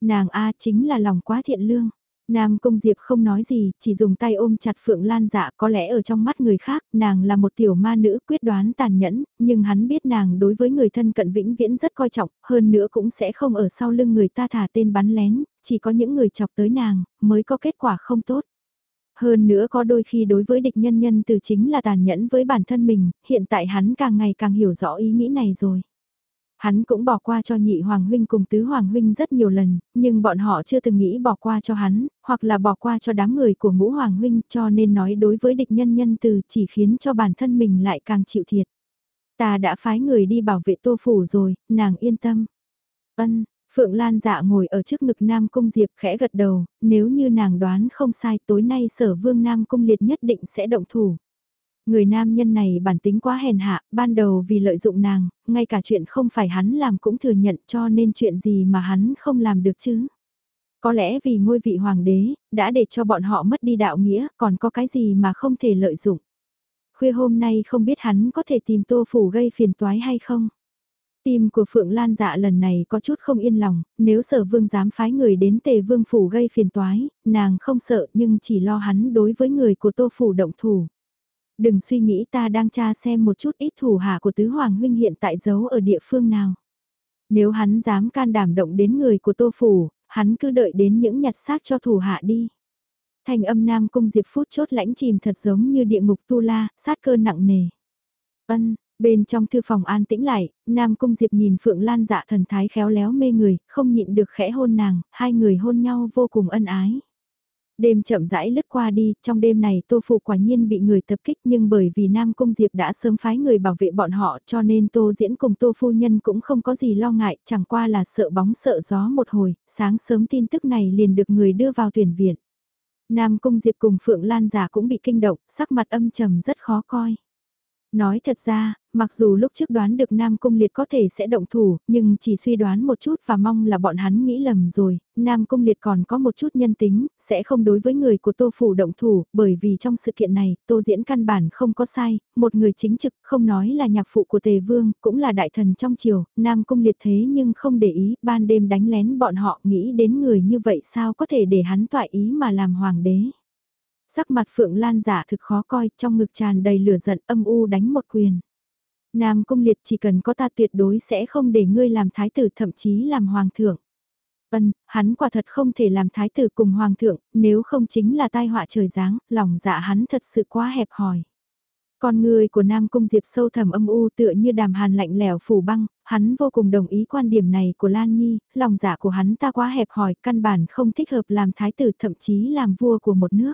Nàng A chính là lòng quá thiện lương. Nam Cung Diệp không nói gì, chỉ dùng tay ôm chặt Phượng Lan dạ có lẽ ở trong mắt người khác, nàng là một tiểu ma nữ quyết đoán tàn nhẫn, nhưng hắn biết nàng đối với người thân cận vĩnh viễn rất coi trọng, hơn nữa cũng sẽ không ở sau lưng người ta thả tên bắn lén, chỉ có những người chọc tới nàng, mới có kết quả không tốt. Hơn nữa có đôi khi đối với địch nhân nhân từ chính là tàn nhẫn với bản thân mình, hiện tại hắn càng ngày càng hiểu rõ ý nghĩ này rồi. Hắn cũng bỏ qua cho nhị hoàng huynh cùng tứ hoàng huynh rất nhiều lần, nhưng bọn họ chưa từng nghĩ bỏ qua cho hắn, hoặc là bỏ qua cho đám người của ngũ hoàng huynh cho nên nói đối với địch nhân nhân từ chỉ khiến cho bản thân mình lại càng chịu thiệt. Ta đã phái người đi bảo vệ tô phủ rồi, nàng yên tâm. Ân, Phượng Lan dạ ngồi ở trước ngực Nam Cung Diệp khẽ gật đầu, nếu như nàng đoán không sai tối nay sở vương Nam Cung liệt nhất định sẽ động thủ. Người nam nhân này bản tính quá hèn hạ, ban đầu vì lợi dụng nàng, ngay cả chuyện không phải hắn làm cũng thừa nhận cho nên chuyện gì mà hắn không làm được chứ. Có lẽ vì ngôi vị hoàng đế, đã để cho bọn họ mất đi đạo nghĩa, còn có cái gì mà không thể lợi dụng. Khuya hôm nay không biết hắn có thể tìm tô phủ gây phiền toái hay không. Tim của Phượng Lan dạ lần này có chút không yên lòng, nếu sở vương dám phái người đến tề vương phủ gây phiền toái, nàng không sợ nhưng chỉ lo hắn đối với người của tô phủ động thủ đừng suy nghĩ ta đang tra xem một chút ít thủ hạ của tứ hoàng huynh hiện tại giấu ở địa phương nào. Nếu hắn dám can đảm động đến người của tô phủ, hắn cứ đợi đến những nhặt xác cho thủ hạ đi. Thành âm nam cung diệp phút chốt lãnh chìm thật giống như địa ngục tu la, sát cơ nặng nề. Ân, bên trong thư phòng an tĩnh lại, nam cung diệp nhìn phượng lan dạ thần thái khéo léo mê người, không nhịn được khẽ hôn nàng, hai người hôn nhau vô cùng ân ái. Đêm chậm rãi lướt qua đi, trong đêm này Tô Phụ quả nhiên bị người tập kích nhưng bởi vì Nam Cung Diệp đã sớm phái người bảo vệ bọn họ cho nên Tô Diễn cùng Tô Phu Nhân cũng không có gì lo ngại, chẳng qua là sợ bóng sợ gió một hồi, sáng sớm tin tức này liền được người đưa vào tuyển viện. Nam Cung Diệp cùng Phượng Lan giả cũng bị kinh động, sắc mặt âm trầm rất khó coi. Nói thật ra, mặc dù lúc trước đoán được Nam Cung Liệt có thể sẽ động thủ, nhưng chỉ suy đoán một chút và mong là bọn hắn nghĩ lầm rồi, Nam Cung Liệt còn có một chút nhân tính, sẽ không đối với người của Tô Phủ động thủ, bởi vì trong sự kiện này, Tô Diễn căn bản không có sai, một người chính trực, không nói là nhạc phụ của Tề Vương, cũng là đại thần trong triều, Nam Cung Liệt thế nhưng không để ý, ban đêm đánh lén bọn họ nghĩ đến người như vậy sao có thể để hắn toại ý mà làm hoàng đế. Sắc mặt Phượng Lan giả thực khó coi, trong ngực tràn đầy lửa giận âm u đánh một quyền. Nam Cung Liệt chỉ cần có ta tuyệt đối sẽ không để ngươi làm thái tử thậm chí làm hoàng thượng. Ân, hắn quả thật không thể làm thái tử cùng hoàng thượng, nếu không chính là tai họa trời giáng, lòng dạ hắn thật sự quá hẹp hòi. Con người của Nam Cung Diệp sâu thẳm âm u tựa như đàm hàn lạnh lẽo phủ băng, hắn vô cùng đồng ý quan điểm này của Lan Nhi, lòng dạ của hắn ta quá hẹp hòi, căn bản không thích hợp làm thái tử thậm chí làm vua của một nước.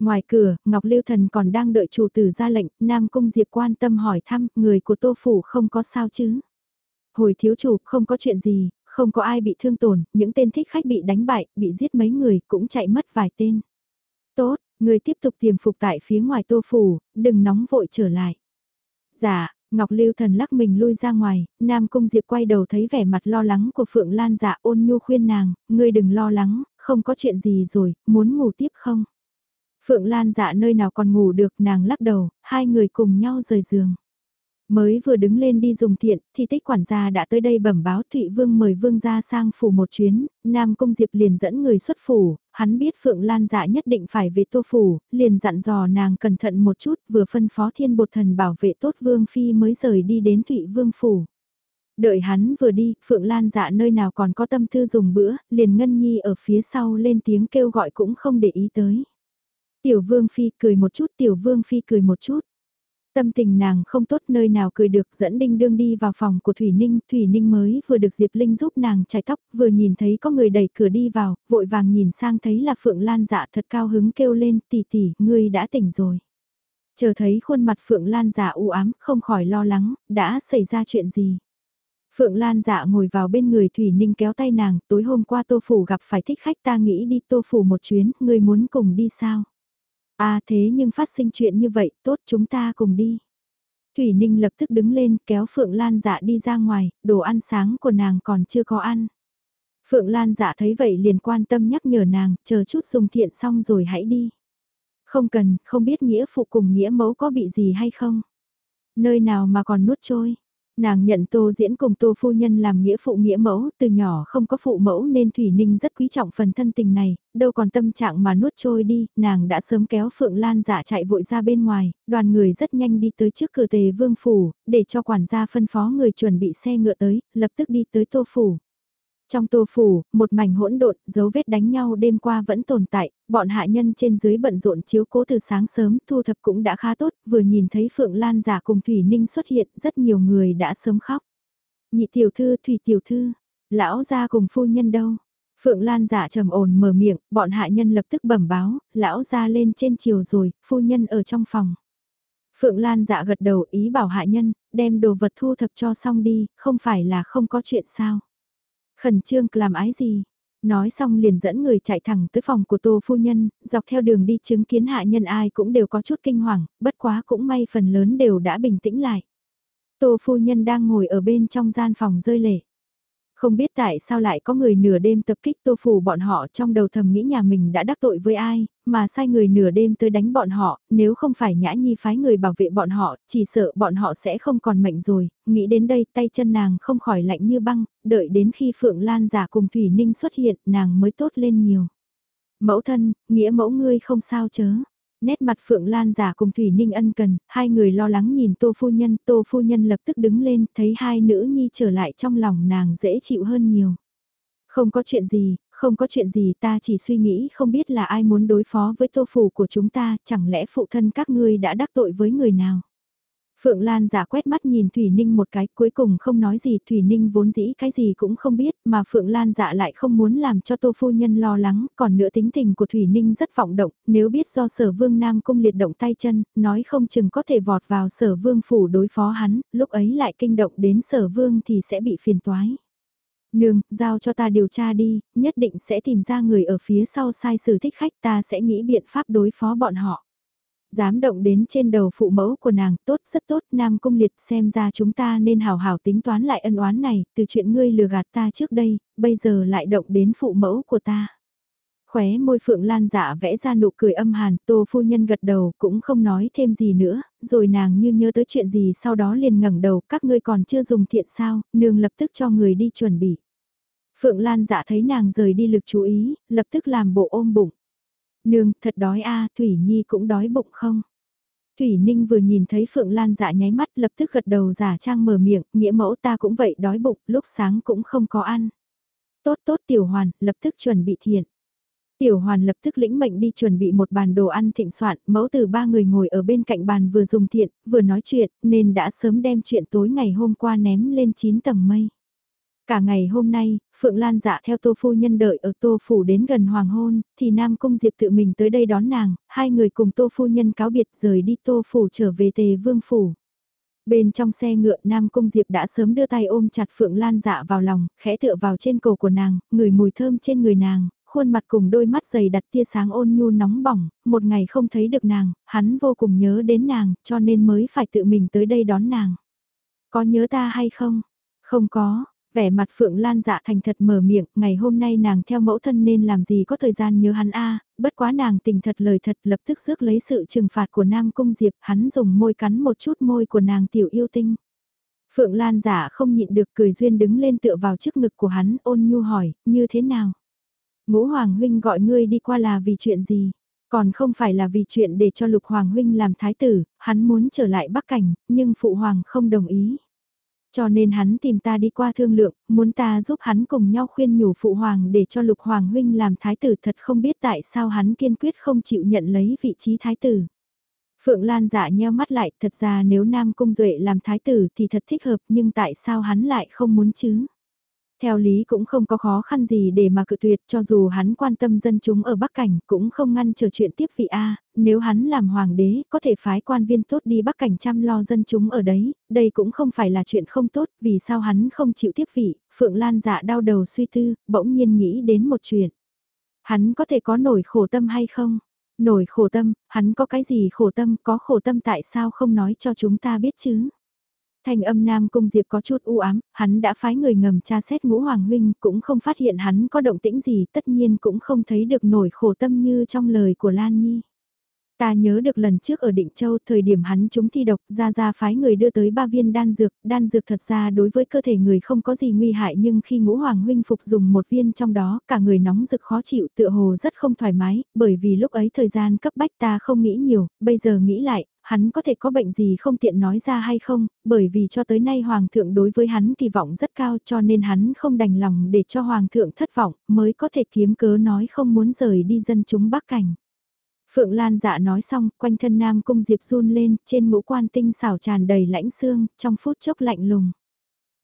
Ngoài cửa, Ngọc Lưu Thần còn đang đợi chủ tử ra lệnh, Nam Cung Diệp quan tâm hỏi thăm, người của Tô Phủ không có sao chứ. Hồi thiếu chủ, không có chuyện gì, không có ai bị thương tổn, những tên thích khách bị đánh bại, bị giết mấy người, cũng chạy mất vài tên. Tốt, người tiếp tục tiềm phục tại phía ngoài Tô Phủ, đừng nóng vội trở lại. Dạ, Ngọc Lưu Thần lắc mình lui ra ngoài, Nam Cung Diệp quay đầu thấy vẻ mặt lo lắng của Phượng Lan dạ ôn nhu khuyên nàng, ngươi đừng lo lắng, không có chuyện gì rồi, muốn ngủ tiếp không? Phượng Lan dạ nơi nào còn ngủ được nàng lắc đầu, hai người cùng nhau rời giường. Mới vừa đứng lên đi dùng thiện, thì tích quản gia đã tới đây bẩm báo Thụy Vương mời Vương ra sang phủ một chuyến, Nam Cung Diệp liền dẫn người xuất phủ, hắn biết Phượng Lan dạ nhất định phải về tô phủ, liền dặn dò nàng cẩn thận một chút vừa phân phó thiên bột thần bảo vệ tốt Vương Phi mới rời đi đến Thụy Vương phủ. Đợi hắn vừa đi, Phượng Lan dạ nơi nào còn có tâm tư dùng bữa, liền Ngân Nhi ở phía sau lên tiếng kêu gọi cũng không để ý tới. Tiểu Vương Phi cười một chút, Tiểu Vương Phi cười một chút. Tâm tình nàng không tốt nơi nào cười được dẫn Đinh Đương đi vào phòng của Thủy Ninh, Thủy Ninh mới vừa được Diệp Linh giúp nàng chải tóc, vừa nhìn thấy có người đẩy cửa đi vào, vội vàng nhìn sang thấy là Phượng Lan dạ thật cao hứng kêu lên tỷ tỷ, ngươi đã tỉnh rồi. Chờ thấy khuôn mặt Phượng Lan dạ u ám, không khỏi lo lắng, đã xảy ra chuyện gì. Phượng Lan dạ ngồi vào bên người Thủy Ninh kéo tay nàng, tối hôm qua Tô Phủ gặp phải thích khách ta nghĩ đi Tô Phủ một chuyến, ngươi muốn cùng đi sao? À thế nhưng phát sinh chuyện như vậy, tốt chúng ta cùng đi. Thủy Ninh lập tức đứng lên kéo Phượng Lan dạ đi ra ngoài, đồ ăn sáng của nàng còn chưa có ăn. Phượng Lan dạ thấy vậy liền quan tâm nhắc nhở nàng, chờ chút dùng thiện xong rồi hãy đi. Không cần, không biết nghĩa phụ cùng nghĩa mẫu có bị gì hay không. Nơi nào mà còn nuốt trôi. Nàng nhận tô diễn cùng tô phu nhân làm nghĩa phụ nghĩa mẫu, từ nhỏ không có phụ mẫu nên Thủy Ninh rất quý trọng phần thân tình này, đâu còn tâm trạng mà nuốt trôi đi, nàng đã sớm kéo Phượng Lan giả chạy vội ra bên ngoài, đoàn người rất nhanh đi tới trước cửa tề vương phủ, để cho quản gia phân phó người chuẩn bị xe ngựa tới, lập tức đi tới tô phủ. Trong tô phủ, một mảnh hỗn độn, dấu vết đánh nhau đêm qua vẫn tồn tại, bọn hạ nhân trên dưới bận rộn chiếu cố từ sáng sớm, thu thập cũng đã khá tốt, vừa nhìn thấy Phượng Lan giả cùng Thủy Ninh xuất hiện, rất nhiều người đã sớm khóc. Nhị tiểu thư, Thủy tiểu thư, lão gia cùng phu nhân đâu? Phượng Lan giả trầm ổn mở miệng, bọn hạ nhân lập tức bẩm báo, lão gia lên trên chiều rồi, phu nhân ở trong phòng. Phượng Lan dạ gật đầu ý bảo hạ nhân, đem đồ vật thu thập cho xong đi, không phải là không có chuyện sao. Khẩn trương làm ái gì? Nói xong liền dẫn người chạy thẳng tới phòng của tô phu nhân, dọc theo đường đi chứng kiến hạ nhân ai cũng đều có chút kinh hoàng, bất quá cũng may phần lớn đều đã bình tĩnh lại. Tô phu nhân đang ngồi ở bên trong gian phòng rơi lệ. Không biết tại sao lại có người nửa đêm tập kích tô phủ bọn họ trong đầu thầm nghĩ nhà mình đã đắc tội với ai, mà sai người nửa đêm tới đánh bọn họ, nếu không phải nhã nhi phái người bảo vệ bọn họ, chỉ sợ bọn họ sẽ không còn mệnh rồi, nghĩ đến đây tay chân nàng không khỏi lạnh như băng, đợi đến khi Phượng Lan giả cùng Thủy Ninh xuất hiện nàng mới tốt lên nhiều. Mẫu thân, nghĩa mẫu ngươi không sao chớ, Nét mặt Phượng Lan giả cùng Thủy Ninh ân cần, hai người lo lắng nhìn Tô Phu Nhân, Tô Phu Nhân lập tức đứng lên, thấy hai nữ nhi trở lại trong lòng nàng dễ chịu hơn nhiều. Không có chuyện gì, không có chuyện gì ta chỉ suy nghĩ không biết là ai muốn đối phó với tô phủ của chúng ta, chẳng lẽ phụ thân các ngươi đã đắc tội với người nào. Phượng Lan giả quét mắt nhìn Thủy Ninh một cái cuối cùng không nói gì Thủy Ninh vốn dĩ cái gì cũng không biết mà Phượng Lan dạ lại không muốn làm cho Tô Phu Nhân lo lắng còn nữa tính tình của Thủy Ninh rất vọng động nếu biết do sở vương Nam Cung liệt động tay chân nói không chừng có thể vọt vào sở vương phủ đối phó hắn lúc ấy lại kinh động đến sở vương thì sẽ bị phiền toái. Nương, giao cho ta điều tra đi, nhất định sẽ tìm ra người ở phía sau sai sử thích khách ta sẽ nghĩ biện pháp đối phó bọn họ. Dám động đến trên đầu phụ mẫu của nàng, tốt rất tốt, Nam Cung Liệt xem ra chúng ta nên hào hào tính toán lại ân oán này, từ chuyện ngươi lừa gạt ta trước đây, bây giờ lại động đến phụ mẫu của ta. Khóe môi Phượng Lan dạ vẽ ra nụ cười âm hàn, tô phu nhân gật đầu cũng không nói thêm gì nữa, rồi nàng như nhớ tới chuyện gì sau đó liền ngẩng đầu, các ngươi còn chưa dùng thiện sao, nương lập tức cho người đi chuẩn bị. Phượng Lan dạ thấy nàng rời đi lực chú ý, lập tức làm bộ ôm bụng. Nương, thật đói a Thủy Nhi cũng đói bụng không? Thủy Ninh vừa nhìn thấy Phượng Lan dạ nháy mắt lập tức gật đầu giả trang mở miệng, nghĩa mẫu ta cũng vậy đói bụng, lúc sáng cũng không có ăn. Tốt tốt tiểu hoàn, lập tức chuẩn bị thiện. Tiểu hoàn lập tức lĩnh mệnh đi chuẩn bị một bàn đồ ăn thịnh soạn, mẫu từ ba người ngồi ở bên cạnh bàn vừa dùng thiện, vừa nói chuyện, nên đã sớm đem chuyện tối ngày hôm qua ném lên 9 tầng mây. Cả ngày hôm nay, Phượng Lan dạ theo Tô Phu Nhân đợi ở Tô Phủ đến gần hoàng hôn, thì Nam Cung Diệp tự mình tới đây đón nàng, hai người cùng Tô Phu Nhân cáo biệt rời đi Tô Phủ trở về Tề Vương Phủ. Bên trong xe ngựa Nam Cung Diệp đã sớm đưa tay ôm chặt Phượng Lan dạ vào lòng, khẽ tựa vào trên cổ của nàng, ngửi mùi thơm trên người nàng, khuôn mặt cùng đôi mắt dày đặt tia sáng ôn nhu nóng bỏng, một ngày không thấy được nàng, hắn vô cùng nhớ đến nàng, cho nên mới phải tự mình tới đây đón nàng. Có nhớ ta hay không? Không có, vẻ mặt Phượng Lan dạ thành thật mở miệng, ngày hôm nay nàng theo mẫu thân nên làm gì có thời gian nhớ hắn a bất quá nàng tình thật lời thật lập tức rước lấy sự trừng phạt của Nam Cung Diệp, hắn dùng môi cắn một chút môi của nàng tiểu yêu tinh. Phượng Lan giả dạ không nhịn được cười duyên đứng lên tựa vào trước ngực của hắn ôn nhu hỏi, như thế nào? Ngũ Hoàng Huynh gọi ngươi đi qua là vì chuyện gì? Còn không phải là vì chuyện để cho Lục Hoàng Huynh làm thái tử, hắn muốn trở lại Bắc Cảnh, nhưng Phụ Hoàng không đồng ý. Cho nên hắn tìm ta đi qua thương lượng, muốn ta giúp hắn cùng nhau khuyên nhủ Phụ Hoàng để cho Lục Hoàng Huynh làm thái tử thật không biết tại sao hắn kiên quyết không chịu nhận lấy vị trí thái tử. Phượng Lan dạ nheo mắt lại, thật ra nếu Nam Cung Duệ làm thái tử thì thật thích hợp nhưng tại sao hắn lại không muốn chứ? Theo lý cũng không có khó khăn gì để mà cự tuyệt cho dù hắn quan tâm dân chúng ở Bắc Cảnh cũng không ngăn trở chuyện tiếp vị A, nếu hắn làm hoàng đế có thể phái quan viên tốt đi Bắc Cảnh chăm lo dân chúng ở đấy, đây cũng không phải là chuyện không tốt vì sao hắn không chịu tiếp vị, Phượng Lan dạ đau đầu suy tư, bỗng nhiên nghĩ đến một chuyện. Hắn có thể có nổi khổ tâm hay không? Nổi khổ tâm, hắn có cái gì khổ tâm, có khổ tâm tại sao không nói cho chúng ta biết chứ? Thanh âm Nam Cung Diệp có chút u ám, hắn đã phái người ngầm tra xét ngũ hoàng huynh, cũng không phát hiện hắn có động tĩnh gì, tất nhiên cũng không thấy được nổi khổ tâm như trong lời của Lan Nhi. Ta nhớ được lần trước ở Định Châu, thời điểm hắn chúng thi độc, ra ra phái người đưa tới ba viên đan dược, đan dược thật ra đối với cơ thể người không có gì nguy hại nhưng khi ngũ hoàng huynh phục dùng một viên trong đó, cả người nóng rực khó chịu tựa hồ rất không thoải mái, bởi vì lúc ấy thời gian cấp bách ta không nghĩ nhiều, bây giờ nghĩ lại, hắn có thể có bệnh gì không tiện nói ra hay không, bởi vì cho tới nay Hoàng thượng đối với hắn kỳ vọng rất cao cho nên hắn không đành lòng để cho Hoàng thượng thất vọng mới có thể kiếm cớ nói không muốn rời đi dân chúng Bắc Cảnh. Phượng Lan dạ nói xong, quanh thân Nam Cung Diệp run lên, trên ngũ quan tinh xảo tràn đầy lãnh xương, trong phút chốc lạnh lùng.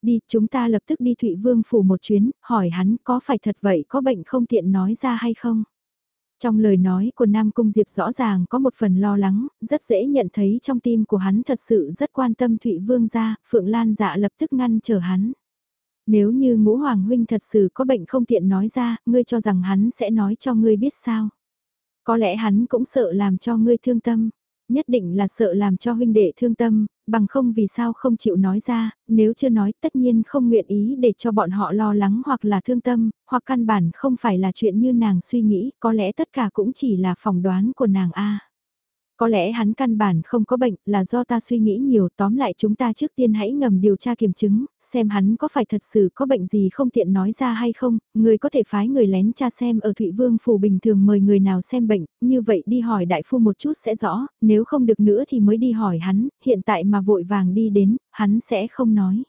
Đi, chúng ta lập tức đi Thụy Vương phủ một chuyến, hỏi hắn có phải thật vậy có bệnh không tiện nói ra hay không? Trong lời nói của Nam Cung Diệp rõ ràng có một phần lo lắng, rất dễ nhận thấy trong tim của hắn thật sự rất quan tâm Thụy Vương gia, Phượng Lan dạ lập tức ngăn trở hắn. Nếu như ngũ hoàng huynh thật sự có bệnh không tiện nói ra, ngươi cho rằng hắn sẽ nói cho ngươi biết sao. Có lẽ hắn cũng sợ làm cho ngươi thương tâm, nhất định là sợ làm cho huynh đệ thương tâm, bằng không vì sao không chịu nói ra, nếu chưa nói tất nhiên không nguyện ý để cho bọn họ lo lắng hoặc là thương tâm, hoặc căn bản không phải là chuyện như nàng suy nghĩ, có lẽ tất cả cũng chỉ là phỏng đoán của nàng A. Có lẽ hắn căn bản không có bệnh là do ta suy nghĩ nhiều tóm lại chúng ta trước tiên hãy ngầm điều tra kiểm chứng, xem hắn có phải thật sự có bệnh gì không tiện nói ra hay không, người có thể phái người lén tra xem ở Thụy Vương Phủ bình thường mời người nào xem bệnh, như vậy đi hỏi đại phu một chút sẽ rõ, nếu không được nữa thì mới đi hỏi hắn, hiện tại mà vội vàng đi đến, hắn sẽ không nói.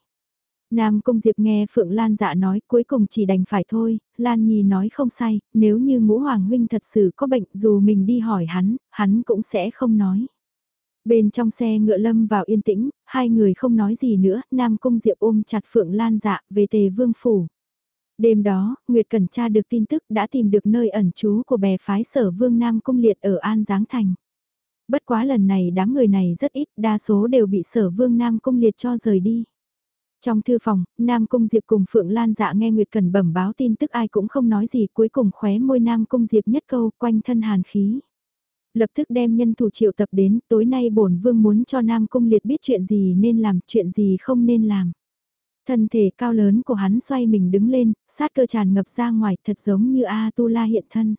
Nam Cung Diệp nghe Phượng Lan dạ nói cuối cùng chỉ đành phải thôi, Lan Nhi nói không sai, nếu như ngũ hoàng huynh thật sự có bệnh dù mình đi hỏi hắn, hắn cũng sẽ không nói. Bên trong xe ngựa lâm vào yên tĩnh, hai người không nói gì nữa, Nam Cung Diệp ôm chặt Phượng Lan dạ về tề vương phủ. Đêm đó, Nguyệt Cẩn tra được tin tức đã tìm được nơi ẩn trú của bè phái sở vương Nam Cung Liệt ở An Giáng Thành. Bất quá lần này đám người này rất ít, đa số đều bị sở vương Nam Cung Liệt cho rời đi. Trong thư phòng, Nam Cung Diệp cùng Phượng Lan dạ nghe Nguyệt Cần bẩm báo tin tức ai cũng không nói gì cuối cùng khóe môi Nam Cung Diệp nhất câu quanh thân hàn khí. Lập tức đem nhân thủ triệu tập đến, tối nay bổn vương muốn cho Nam Cung Liệt biết chuyện gì nên làm, chuyện gì không nên làm. Thân thể cao lớn của hắn xoay mình đứng lên, sát cơ tràn ngập ra ngoài thật giống như A-tu-la hiện thân.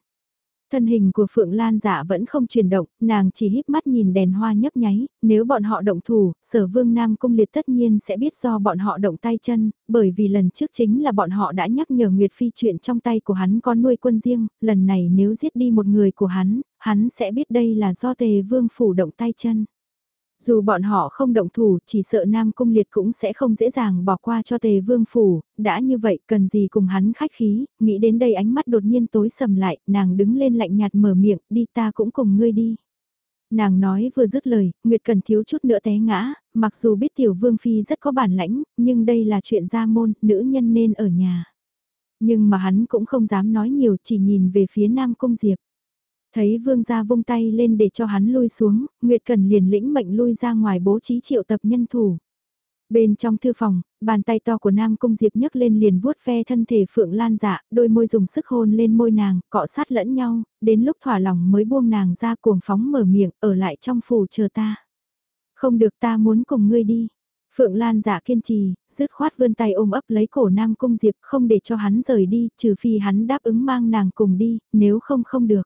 Thân hình của Phượng Lan dạ vẫn không chuyển động, nàng chỉ híp mắt nhìn đèn hoa nhấp nháy, nếu bọn họ động thủ, sở vương Nam Cung Liệt tất nhiên sẽ biết do bọn họ động tay chân, bởi vì lần trước chính là bọn họ đã nhắc nhở Nguyệt Phi chuyện trong tay của hắn có nuôi quân riêng, lần này nếu giết đi một người của hắn, hắn sẽ biết đây là do tề vương phủ động tay chân. Dù bọn họ không động thủ, chỉ sợ Nam Cung Liệt cũng sẽ không dễ dàng bỏ qua cho tề vương phủ, đã như vậy cần gì cùng hắn khách khí, nghĩ đến đây ánh mắt đột nhiên tối sầm lại, nàng đứng lên lạnh nhạt mở miệng, đi ta cũng cùng ngươi đi. Nàng nói vừa dứt lời, Nguyệt Cần thiếu chút nữa té ngã, mặc dù biết tiểu vương phi rất có bản lãnh, nhưng đây là chuyện gia môn, nữ nhân nên ở nhà. Nhưng mà hắn cũng không dám nói nhiều, chỉ nhìn về phía Nam Cung Diệp. Thấy vương gia vung tay lên để cho hắn lui xuống, Nguyệt Cần liền lĩnh mệnh lui ra ngoài bố trí triệu tập nhân thủ. Bên trong thư phòng, bàn tay to của Nam Cung Diệp nhấc lên liền vuốt ve thân thể Phượng Lan dạ, đôi môi dùng sức hôn lên môi nàng, cọ sát lẫn nhau, đến lúc thỏa lòng mới buông nàng ra cuồng phóng mở miệng, ở lại trong phủ chờ ta. Không được ta muốn cùng ngươi đi. Phượng Lan dạ kiên trì, dứt khoát vươn tay ôm ấp lấy cổ Nam Cung Diệp không để cho hắn rời đi, trừ phi hắn đáp ứng mang nàng cùng đi, nếu không không được.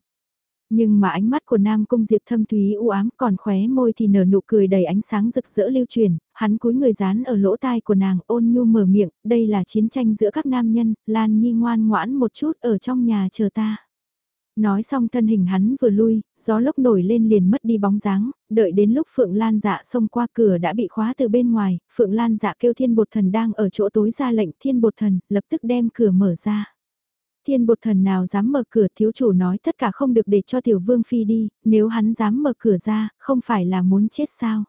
Nhưng mà ánh mắt của Nam Cung Diệp thâm thúy u ám còn khóe môi thì nở nụ cười đầy ánh sáng rực rỡ lưu truyền, hắn cúi người dán ở lỗ tai của nàng ôn nhu mở miệng, đây là chiến tranh giữa các nam nhân, Lan Nhi ngoan ngoãn một chút ở trong nhà chờ ta. Nói xong thân hình hắn vừa lui, gió lốc nổi lên liền mất đi bóng dáng, đợi đến lúc Phượng Lan dạ xông qua cửa đã bị khóa từ bên ngoài, Phượng Lan dạ kêu thiên bột thần đang ở chỗ tối ra lệnh thiên bột thần, lập tức đem cửa mở ra. Thiên bột thần nào dám mở cửa thiếu chủ nói tất cả không được để cho tiểu vương phi đi, nếu hắn dám mở cửa ra, không phải là muốn chết sao.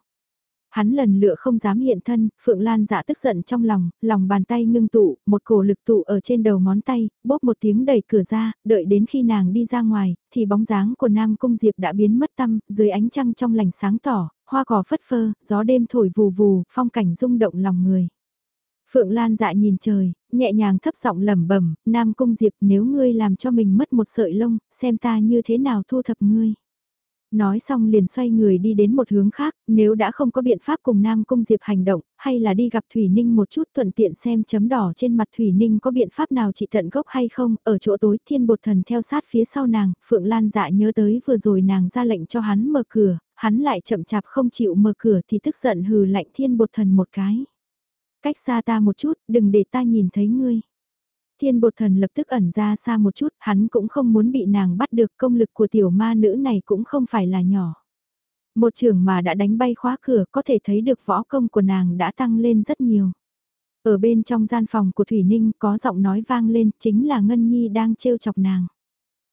Hắn lần lựa không dám hiện thân, Phượng Lan dạ tức giận trong lòng, lòng bàn tay ngưng tụ, một cổ lực tụ ở trên đầu ngón tay, bóp một tiếng đẩy cửa ra, đợi đến khi nàng đi ra ngoài, thì bóng dáng của Nam Cung Diệp đã biến mất tâm, dưới ánh trăng trong lành sáng tỏ, hoa cỏ phất phơ, gió đêm thổi vù vù, phong cảnh rung động lòng người. Phượng Lan dạ nhìn trời, nhẹ nhàng thấp giọng lẩm bẩm, Nam Cung Diệp nếu ngươi làm cho mình mất một sợi lông, xem ta như thế nào thu thập ngươi. Nói xong liền xoay người đi đến một hướng khác, nếu đã không có biện pháp cùng Nam Cung Diệp hành động, hay là đi gặp Thủy Ninh một chút thuận tiện xem chấm đỏ trên mặt Thủy Ninh có biện pháp nào trị tận gốc hay không, ở chỗ tối thiên bột thần theo sát phía sau nàng, Phượng Lan dạ nhớ tới vừa rồi nàng ra lệnh cho hắn mở cửa, hắn lại chậm chạp không chịu mở cửa thì tức giận hừ lạnh thiên bột thần một cái. Cách xa ta một chút, đừng để ta nhìn thấy ngươi. Thiên bột thần lập tức ẩn ra xa một chút, hắn cũng không muốn bị nàng bắt được công lực của tiểu ma nữ này cũng không phải là nhỏ. Một trường mà đã đánh bay khóa cửa có thể thấy được võ công của nàng đã tăng lên rất nhiều. Ở bên trong gian phòng của Thủy Ninh có giọng nói vang lên chính là Ngân Nhi đang trêu chọc nàng.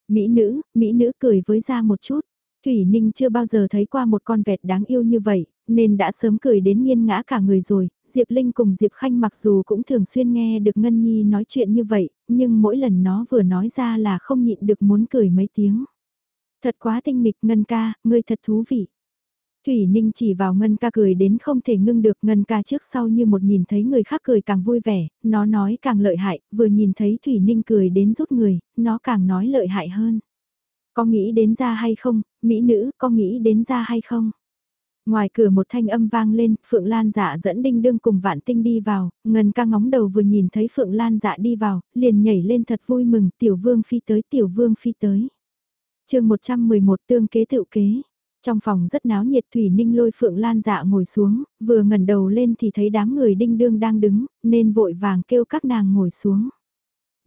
Mỹ nữ, Mỹ nữ cười với ra một chút. Thủy Ninh chưa bao giờ thấy qua một con vẹt đáng yêu như vậy, nên đã sớm cười đến nghiêng ngã cả người rồi, Diệp Linh cùng Diệp Khanh mặc dù cũng thường xuyên nghe được Ngân Nhi nói chuyện như vậy, nhưng mỗi lần nó vừa nói ra là không nhịn được muốn cười mấy tiếng. Thật quá tinh nghịch Ngân ca, ngươi thật thú vị. Thủy Ninh chỉ vào Ngân ca cười đến không thể ngưng được Ngân ca trước sau như một nhìn thấy người khác cười càng vui vẻ, nó nói càng lợi hại, vừa nhìn thấy Thủy Ninh cười đến rút người, nó càng nói lợi hại hơn. Có nghĩ đến ra hay không, mỹ nữ, có nghĩ đến ra hay không? Ngoài cửa một thanh âm vang lên, Phượng Lan dạ dẫn đinh đương cùng vạn tinh đi vào, ngân ca ngóng đầu vừa nhìn thấy Phượng Lan dạ đi vào, liền nhảy lên thật vui mừng, tiểu vương phi tới, tiểu vương phi tới. chương 111 tương kế tự kế. Trong phòng rất náo nhiệt Thủy Ninh lôi Phượng Lan dạ ngồi xuống, vừa ngẩn đầu lên thì thấy đám người đinh đương đang đứng, nên vội vàng kêu các nàng ngồi xuống.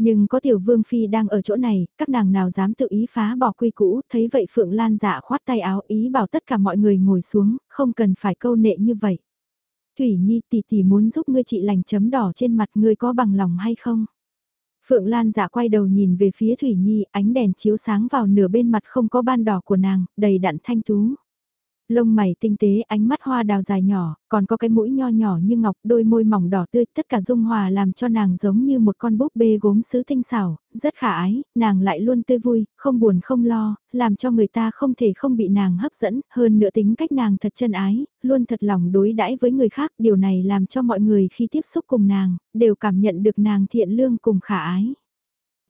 Nhưng có tiểu vương phi đang ở chỗ này, các nàng nào dám tự ý phá bỏ quy cũ, thấy vậy Phượng Lan dạ khoát tay áo ý bảo tất cả mọi người ngồi xuống, không cần phải câu nệ như vậy. Thủy Nhi tỷ tỷ muốn giúp ngươi trị lành chấm đỏ trên mặt ngươi có bằng lòng hay không? Phượng Lan dạ quay đầu nhìn về phía Thủy Nhi, ánh đèn chiếu sáng vào nửa bên mặt không có ban đỏ của nàng, đầy đặn thanh tú lông mày tinh tế, ánh mắt hoa đào dài nhỏ, còn có cái mũi nho nhỏ như ngọc, đôi môi mỏng đỏ tươi, tất cả dung hòa làm cho nàng giống như một con búp bê gốm sứ tinh xảo, rất khả ái, nàng lại luôn tươi vui, không buồn không lo, làm cho người ta không thể không bị nàng hấp dẫn, hơn nữa tính cách nàng thật chân ái, luôn thật lòng đối đãi với người khác, điều này làm cho mọi người khi tiếp xúc cùng nàng, đều cảm nhận được nàng thiện lương cùng khả ái.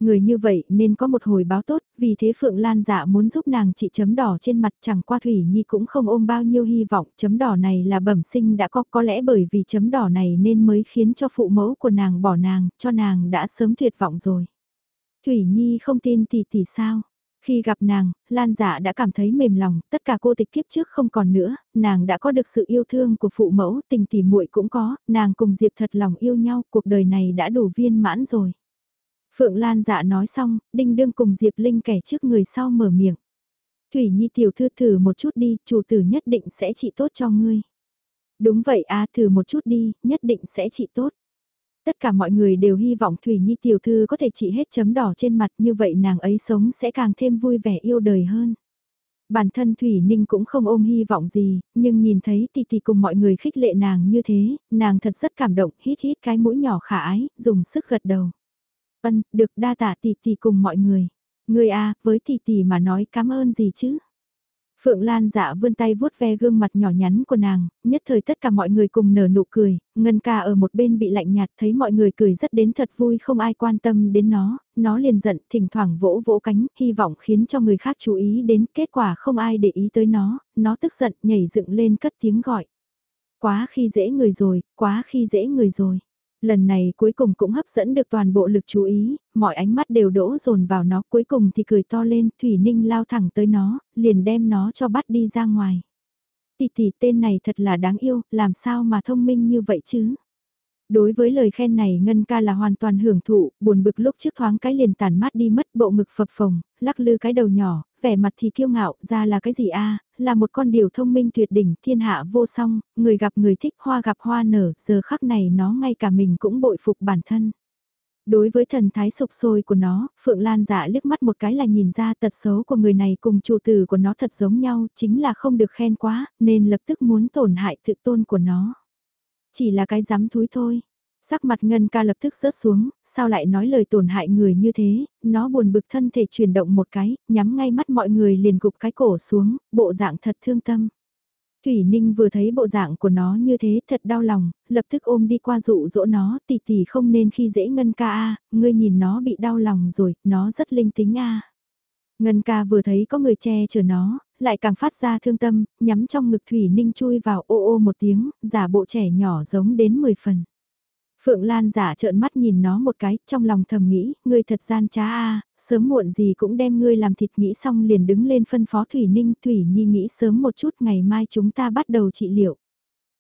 Người như vậy nên có một hồi báo tốt, vì thế Phượng Lan dạ muốn giúp nàng trị chấm đỏ trên mặt chẳng qua Thủy Nhi cũng không ôm bao nhiêu hy vọng, chấm đỏ này là bẩm sinh đã có có lẽ bởi vì chấm đỏ này nên mới khiến cho phụ mẫu của nàng bỏ nàng, cho nàng đã sớm tuyệt vọng rồi. Thủy Nhi không tin thì thì sao? Khi gặp nàng, Lan dạ đã cảm thấy mềm lòng, tất cả cô tịch kiếp trước không còn nữa, nàng đã có được sự yêu thương của phụ mẫu, tình tỉ muội cũng có, nàng cùng Diệp thật lòng yêu nhau, cuộc đời này đã đủ viên mãn rồi. Phượng Lan dạ nói xong, đinh đương cùng Diệp Linh kẻ trước người sau mở miệng. Thủy Nhi tiểu thư thử một chút đi, chủ tử nhất định sẽ trị tốt cho ngươi. Đúng vậy à, thử một chút đi, nhất định sẽ trị tốt. Tất cả mọi người đều hy vọng Thủy Nhi tiểu thư có thể trị hết chấm đỏ trên mặt như vậy nàng ấy sống sẽ càng thêm vui vẻ yêu đời hơn. Bản thân Thủy Ninh cũng không ôm hy vọng gì, nhưng nhìn thấy tỷ tỷ cùng mọi người khích lệ nàng như thế, nàng thật rất cảm động, hít hít cái mũi nhỏ khả ái, dùng sức gật đầu. Ân, được đa tạ tỷ tỷ cùng mọi người. Người a, với tỷ tỷ mà nói cảm ơn gì chứ? Phượng Lan dạ vươn tay vuốt ve gương mặt nhỏ nhắn của nàng, nhất thời tất cả mọi người cùng nở nụ cười, Ngân ca ở một bên bị lạnh nhạt thấy mọi người cười rất đến thật vui không ai quan tâm đến nó, nó liền giận, thỉnh thoảng vỗ vỗ cánh, hy vọng khiến cho người khác chú ý đến, kết quả không ai để ý tới nó, nó tức giận nhảy dựng lên cất tiếng gọi. Quá khi dễ người rồi, quá khi dễ người rồi. Lần này cuối cùng cũng hấp dẫn được toàn bộ lực chú ý, mọi ánh mắt đều đổ dồn vào nó cuối cùng thì cười to lên, Thủy Ninh lao thẳng tới nó, liền đem nó cho bắt đi ra ngoài. Tỷ tỷ tên này thật là đáng yêu, làm sao mà thông minh như vậy chứ? Đối với lời khen này Ngân ca là hoàn toàn hưởng thụ, buồn bực lúc trước thoáng cái liền tàn mát đi mất bộ ngực phập phồng, lắc lư cái đầu nhỏ, vẻ mặt thì kiêu ngạo, ra là cái gì a là một con điều thông minh tuyệt đỉnh, thiên hạ vô song, người gặp người thích hoa gặp hoa nở, giờ khắc này nó ngay cả mình cũng bội phục bản thân. Đối với thần thái sụp sôi của nó, Phượng Lan dạ liếc mắt một cái là nhìn ra tật xấu của người này cùng chủ tử của nó thật giống nhau, chính là không được khen quá, nên lập tức muốn tổn hại tự tôn của nó. Chỉ là cái dám thúi thôi. Sắc mặt Ngân ca lập tức rớt xuống, sao lại nói lời tổn hại người như thế, nó buồn bực thân thể chuyển động một cái, nhắm ngay mắt mọi người liền gục cái cổ xuống, bộ dạng thật thương tâm. Thủy Ninh vừa thấy bộ dạng của nó như thế thật đau lòng, lập tức ôm đi qua dụ dỗ nó, tỷ tỷ không nên khi dễ Ngân ca a, ngươi nhìn nó bị đau lòng rồi, nó rất linh tính a. Ngân ca vừa thấy có người che chở nó, lại càng phát ra thương tâm, nhắm trong ngực Thủy Ninh chui vào ô ô một tiếng, giả bộ trẻ nhỏ giống đến 10 phần. Phượng Lan giả trợn mắt nhìn nó một cái, trong lòng thầm nghĩ, ngươi thật gian trá a, sớm muộn gì cũng đem ngươi làm thịt nghĩ xong liền đứng lên phân phó Thủy Ninh, Thủy Nhi nghĩ sớm một chút ngày mai chúng ta bắt đầu trị liệu.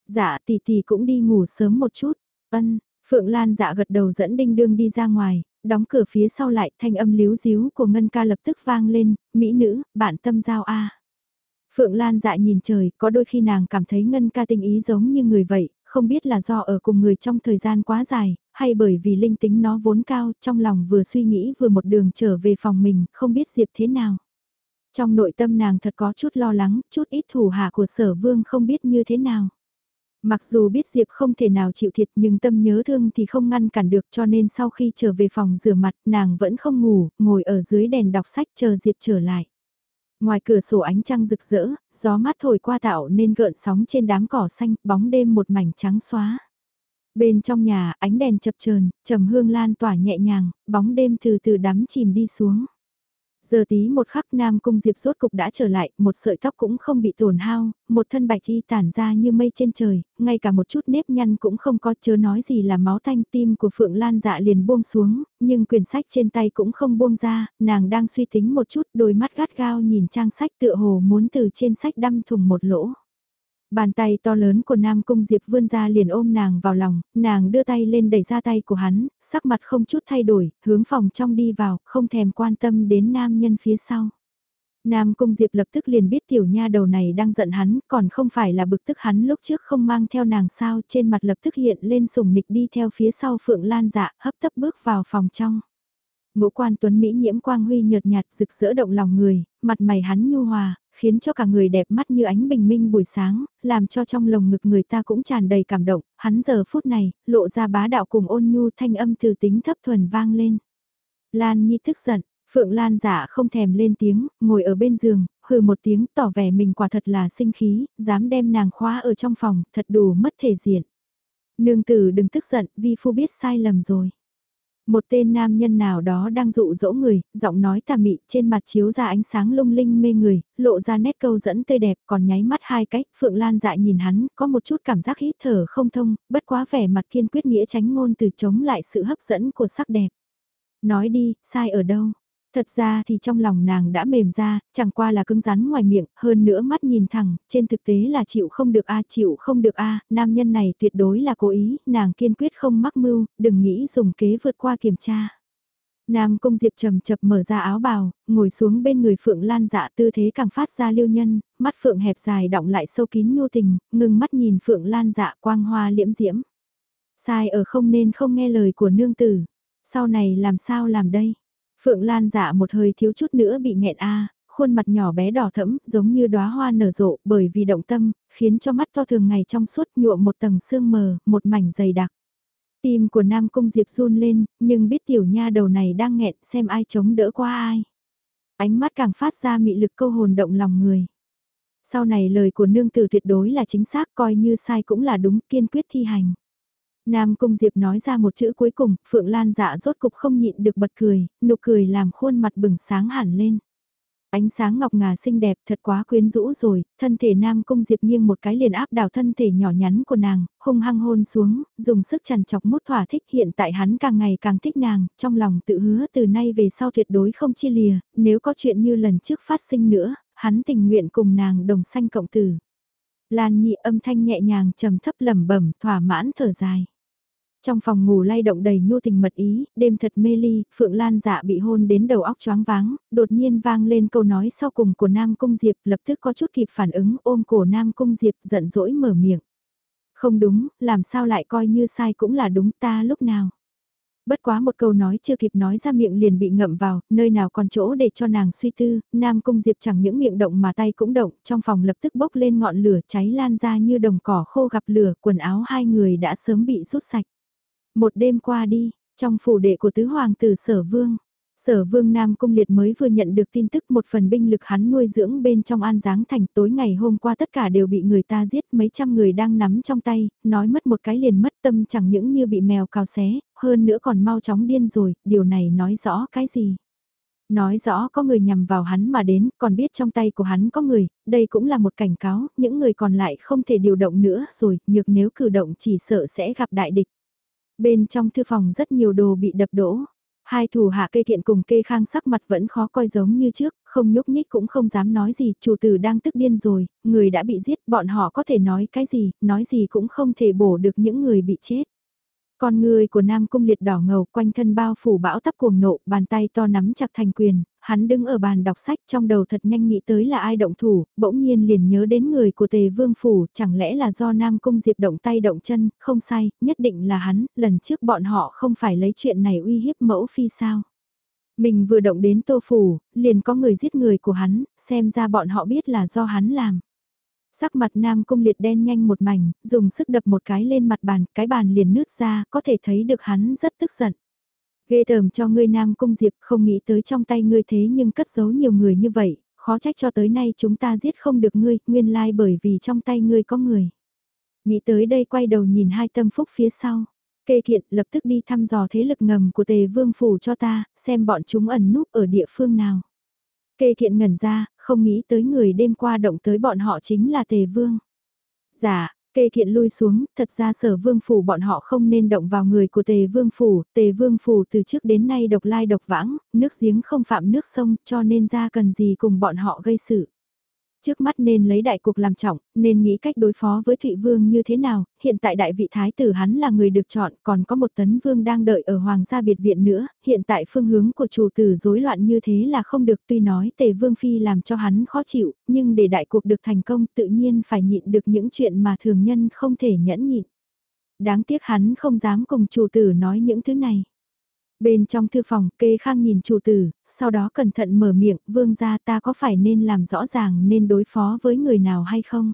Dạ tỷ tỷ cũng đi ngủ sớm một chút, ân, Phượng Lan dạ gật đầu dẫn đinh đương đi ra ngoài, đóng cửa phía sau lại thanh âm líu díu của Ngân ca lập tức vang lên, mỹ nữ, bạn tâm giao a. Phượng Lan dạ nhìn trời, có đôi khi nàng cảm thấy Ngân ca tình ý giống như người vậy, không biết là do ở cùng người trong thời gian quá dài, hay bởi vì linh tính nó vốn cao, trong lòng vừa suy nghĩ vừa một đường trở về phòng mình, không biết Diệp thế nào. Trong nội tâm nàng thật có chút lo lắng, chút ít thủ hạ của sở vương không biết như thế nào. Mặc dù biết Diệp không thể nào chịu thiệt nhưng tâm nhớ thương thì không ngăn cản được cho nên sau khi trở về phòng rửa mặt nàng vẫn không ngủ, ngồi ở dưới đèn đọc sách chờ Diệp trở lại. Ngoài cửa sổ ánh trăng rực rỡ, gió mát thổi qua tạo nên gợn sóng trên đám cỏ xanh, bóng đêm một mảnh trắng xóa. Bên trong nhà, ánh đèn chập chờn, trầm hương lan tỏa nhẹ nhàng, bóng đêm từ từ đắm chìm đi xuống. Giờ tí một khắc Nam Cung Diệp rốt cục đã trở lại, một sợi tóc cũng không bị tổn hao, một thân bạch y tản ra như mây trên trời, ngay cả một chút nếp nhăn cũng không có chớ nói gì là máu thanh tim của Phượng Lan dạ liền buông xuống, nhưng quyển sách trên tay cũng không buông ra, nàng đang suy tính một chút đôi mắt gắt gao nhìn trang sách tựa hồ muốn từ trên sách đâm thùng một lỗ. Bàn tay to lớn của Nam Cung Diệp vươn ra liền ôm nàng vào lòng, nàng đưa tay lên đẩy ra tay của hắn, sắc mặt không chút thay đổi, hướng phòng trong đi vào, không thèm quan tâm đến nam nhân phía sau. Nam Cung Diệp lập tức liền biết tiểu nha đầu này đang giận hắn, còn không phải là bực tức hắn lúc trước không mang theo nàng sao, trên mặt lập tức hiện lên sùng nịch đi theo phía sau Phượng Lan dạ, hấp tấp bước vào phòng trong. Ngũ quan tuấn Mỹ nhiễm quang huy nhợt nhạt rực rỡ động lòng người, mặt mày hắn nhu hòa, khiến cho cả người đẹp mắt như ánh bình minh buổi sáng, làm cho trong lồng ngực người ta cũng tràn đầy cảm động, hắn giờ phút này, lộ ra bá đạo cùng ôn nhu thanh âm từ tính thấp thuần vang lên. Lan Nhi tức giận, Phượng Lan giả không thèm lên tiếng, ngồi ở bên giường, hừ một tiếng tỏ vẻ mình quả thật là sinh khí, dám đem nàng khóa ở trong phòng, thật đủ mất thể diện. Nương tử đừng tức giận, vi phu biết sai lầm rồi. Một tên nam nhân nào đó đang dụ dỗ người, giọng nói tà mị trên mặt chiếu ra ánh sáng lung linh mê người, lộ ra nét câu dẫn tươi đẹp còn nháy mắt hai cách, Phượng Lan dại nhìn hắn, có một chút cảm giác hít thở không thông, bất quá vẻ mặt kiên quyết nghĩa tránh ngôn từ chống lại sự hấp dẫn của sắc đẹp. Nói đi, sai ở đâu? Thật ra thì trong lòng nàng đã mềm ra, chẳng qua là cứng rắn ngoài miệng, hơn nữa mắt nhìn thẳng, trên thực tế là chịu không được a chịu không được a nam nhân này tuyệt đối là cố ý, nàng kiên quyết không mắc mưu, đừng nghĩ dùng kế vượt qua kiểm tra. Nam công Diệp trầm chập mở ra áo bào, ngồi xuống bên người Phượng Lan dạ tư thế càng phát ra liêu nhân, mắt Phượng hẹp dài động lại sâu kín nhu tình, ngừng mắt nhìn Phượng Lan dạ quang hoa liễm diễm. Sai ở không nên không nghe lời của nương tử, sau này làm sao làm đây? Phượng Lan dạ một hơi thiếu chút nữa bị nghẹn a khuôn mặt nhỏ bé đỏ thẫm giống như đóa hoa nở rộ bởi vì động tâm, khiến cho mắt to thường ngày trong suốt nhuộm một tầng sương mờ, một mảnh dày đặc. Tim của Nam Cung Diệp run lên, nhưng biết tiểu nha đầu này đang nghẹn xem ai chống đỡ qua ai. Ánh mắt càng phát ra mị lực câu hồn động lòng người. Sau này lời của nương tử tuyệt đối là chính xác coi như sai cũng là đúng kiên quyết thi hành. Nam Cung Diệp nói ra một chữ cuối cùng, Phượng Lan dạ rốt cục không nhịn được bật cười, nụ cười làm khuôn mặt bừng sáng hẳn lên. Ánh sáng ngọc ngà xinh đẹp thật quá quyến rũ rồi, thân thể Nam Cung Diệp nghiêng một cái liền áp đảo thân thể nhỏ nhắn của nàng, hung hăng hôn xuống, dùng sức chằn chọc mút thỏa thích hiện tại hắn càng ngày càng thích nàng, trong lòng tự hứa từ nay về sau tuyệt đối không chia lìa, nếu có chuyện như lần trước phát sinh nữa, hắn tình nguyện cùng nàng đồng sanh cộng tử. Lan nhị âm thanh nhẹ nhàng trầm thấp lẩm bẩm thỏa mãn thở dài. Trong phòng ngủ lay động đầy nhu tình mật ý, đêm thật mê ly, Phượng Lan dạ bị hôn đến đầu óc choáng váng, đột nhiên vang lên câu nói sau cùng của Nam Cung Diệp lập tức có chút kịp phản ứng ôm cổ Nam Cung Diệp giận dỗi mở miệng. Không đúng, làm sao lại coi như sai cũng là đúng ta lúc nào. Bất quá một câu nói chưa kịp nói ra miệng liền bị ngậm vào, nơi nào còn chỗ để cho nàng suy tư, Nam Cung Diệp chẳng những miệng động mà tay cũng động, trong phòng lập tức bốc lên ngọn lửa cháy lan ra như đồng cỏ khô gặp lửa, quần áo hai người đã sớm bị rút sạch. Một đêm qua đi, trong phủ đệ của tứ hoàng tử sở vương, Sở Vương Nam Cung Liệt mới vừa nhận được tin tức một phần binh lực hắn nuôi dưỡng bên trong An Giáng Thành tối ngày hôm qua tất cả đều bị người ta giết mấy trăm người đang nắm trong tay, nói mất một cái liền mất tâm chẳng những như bị mèo cào xé, hơn nữa còn mau chóng điên rồi, điều này nói rõ cái gì? Nói rõ có người nhằm vào hắn mà đến, còn biết trong tay của hắn có người, đây cũng là một cảnh cáo, những người còn lại không thể điều động nữa rồi, nhược nếu cử động chỉ sợ sẽ gặp đại địch. Bên trong thư phòng rất nhiều đồ bị đập đổ. Hai thủ hạ kê thiện cùng kê khang sắc mặt vẫn khó coi giống như trước, không nhúc nhích cũng không dám nói gì, chủ tử đang tức điên rồi, người đã bị giết, bọn họ có thể nói cái gì, nói gì cũng không thể bổ được những người bị chết. Con người của Nam Cung liệt đỏ ngầu quanh thân bao phủ bão tắp cuồng nộ, bàn tay to nắm chặt thành quyền, hắn đứng ở bàn đọc sách trong đầu thật nhanh nghĩ tới là ai động thủ, bỗng nhiên liền nhớ đến người của tề vương phủ, chẳng lẽ là do Nam Cung Diệp động tay động chân, không sai, nhất định là hắn, lần trước bọn họ không phải lấy chuyện này uy hiếp mẫu phi sao. Mình vừa động đến tô phủ, liền có người giết người của hắn, xem ra bọn họ biết là do hắn làm. Sắc mặt Nam Cung liệt đen nhanh một mảnh, dùng sức đập một cái lên mặt bàn, cái bàn liền nứt ra, có thể thấy được hắn rất tức giận. Ghê tởm cho ngươi Nam Cung Diệp không nghĩ tới trong tay ngươi thế nhưng cất giấu nhiều người như vậy, khó trách cho tới nay chúng ta giết không được ngươi, nguyên lai bởi vì trong tay ngươi có người. Nghĩ tới đây quay đầu nhìn hai tâm phúc phía sau. Kê kiện lập tức đi thăm dò thế lực ngầm của tề vương phủ cho ta, xem bọn chúng ẩn núp ở địa phương nào. Kê thiện ngẩn ra, không nghĩ tới người đêm qua động tới bọn họ chính là tề vương. Dạ, Kê thiện lui xuống, thật ra sở vương phủ bọn họ không nên động vào người của tề vương phủ, tề vương phủ từ trước đến nay độc lai độc vãng, nước giếng không phạm nước sông cho nên ra cần gì cùng bọn họ gây sự. Trước mắt nên lấy đại cục làm trọng, nên nghĩ cách đối phó với Thụy Vương như thế nào, hiện tại đại vị thái tử hắn là người được chọn, còn có một tấn vương đang đợi ở Hoàng gia biệt viện nữa, hiện tại phương hướng của chủ tử rối loạn như thế là không được tuy nói tề vương phi làm cho hắn khó chịu, nhưng để đại cuộc được thành công tự nhiên phải nhịn được những chuyện mà thường nhân không thể nhẫn nhịn. Đáng tiếc hắn không dám cùng chủ tử nói những thứ này. Bên trong thư phòng, kê khang nhìn chủ tử, sau đó cẩn thận mở miệng, vương gia ta có phải nên làm rõ ràng nên đối phó với người nào hay không?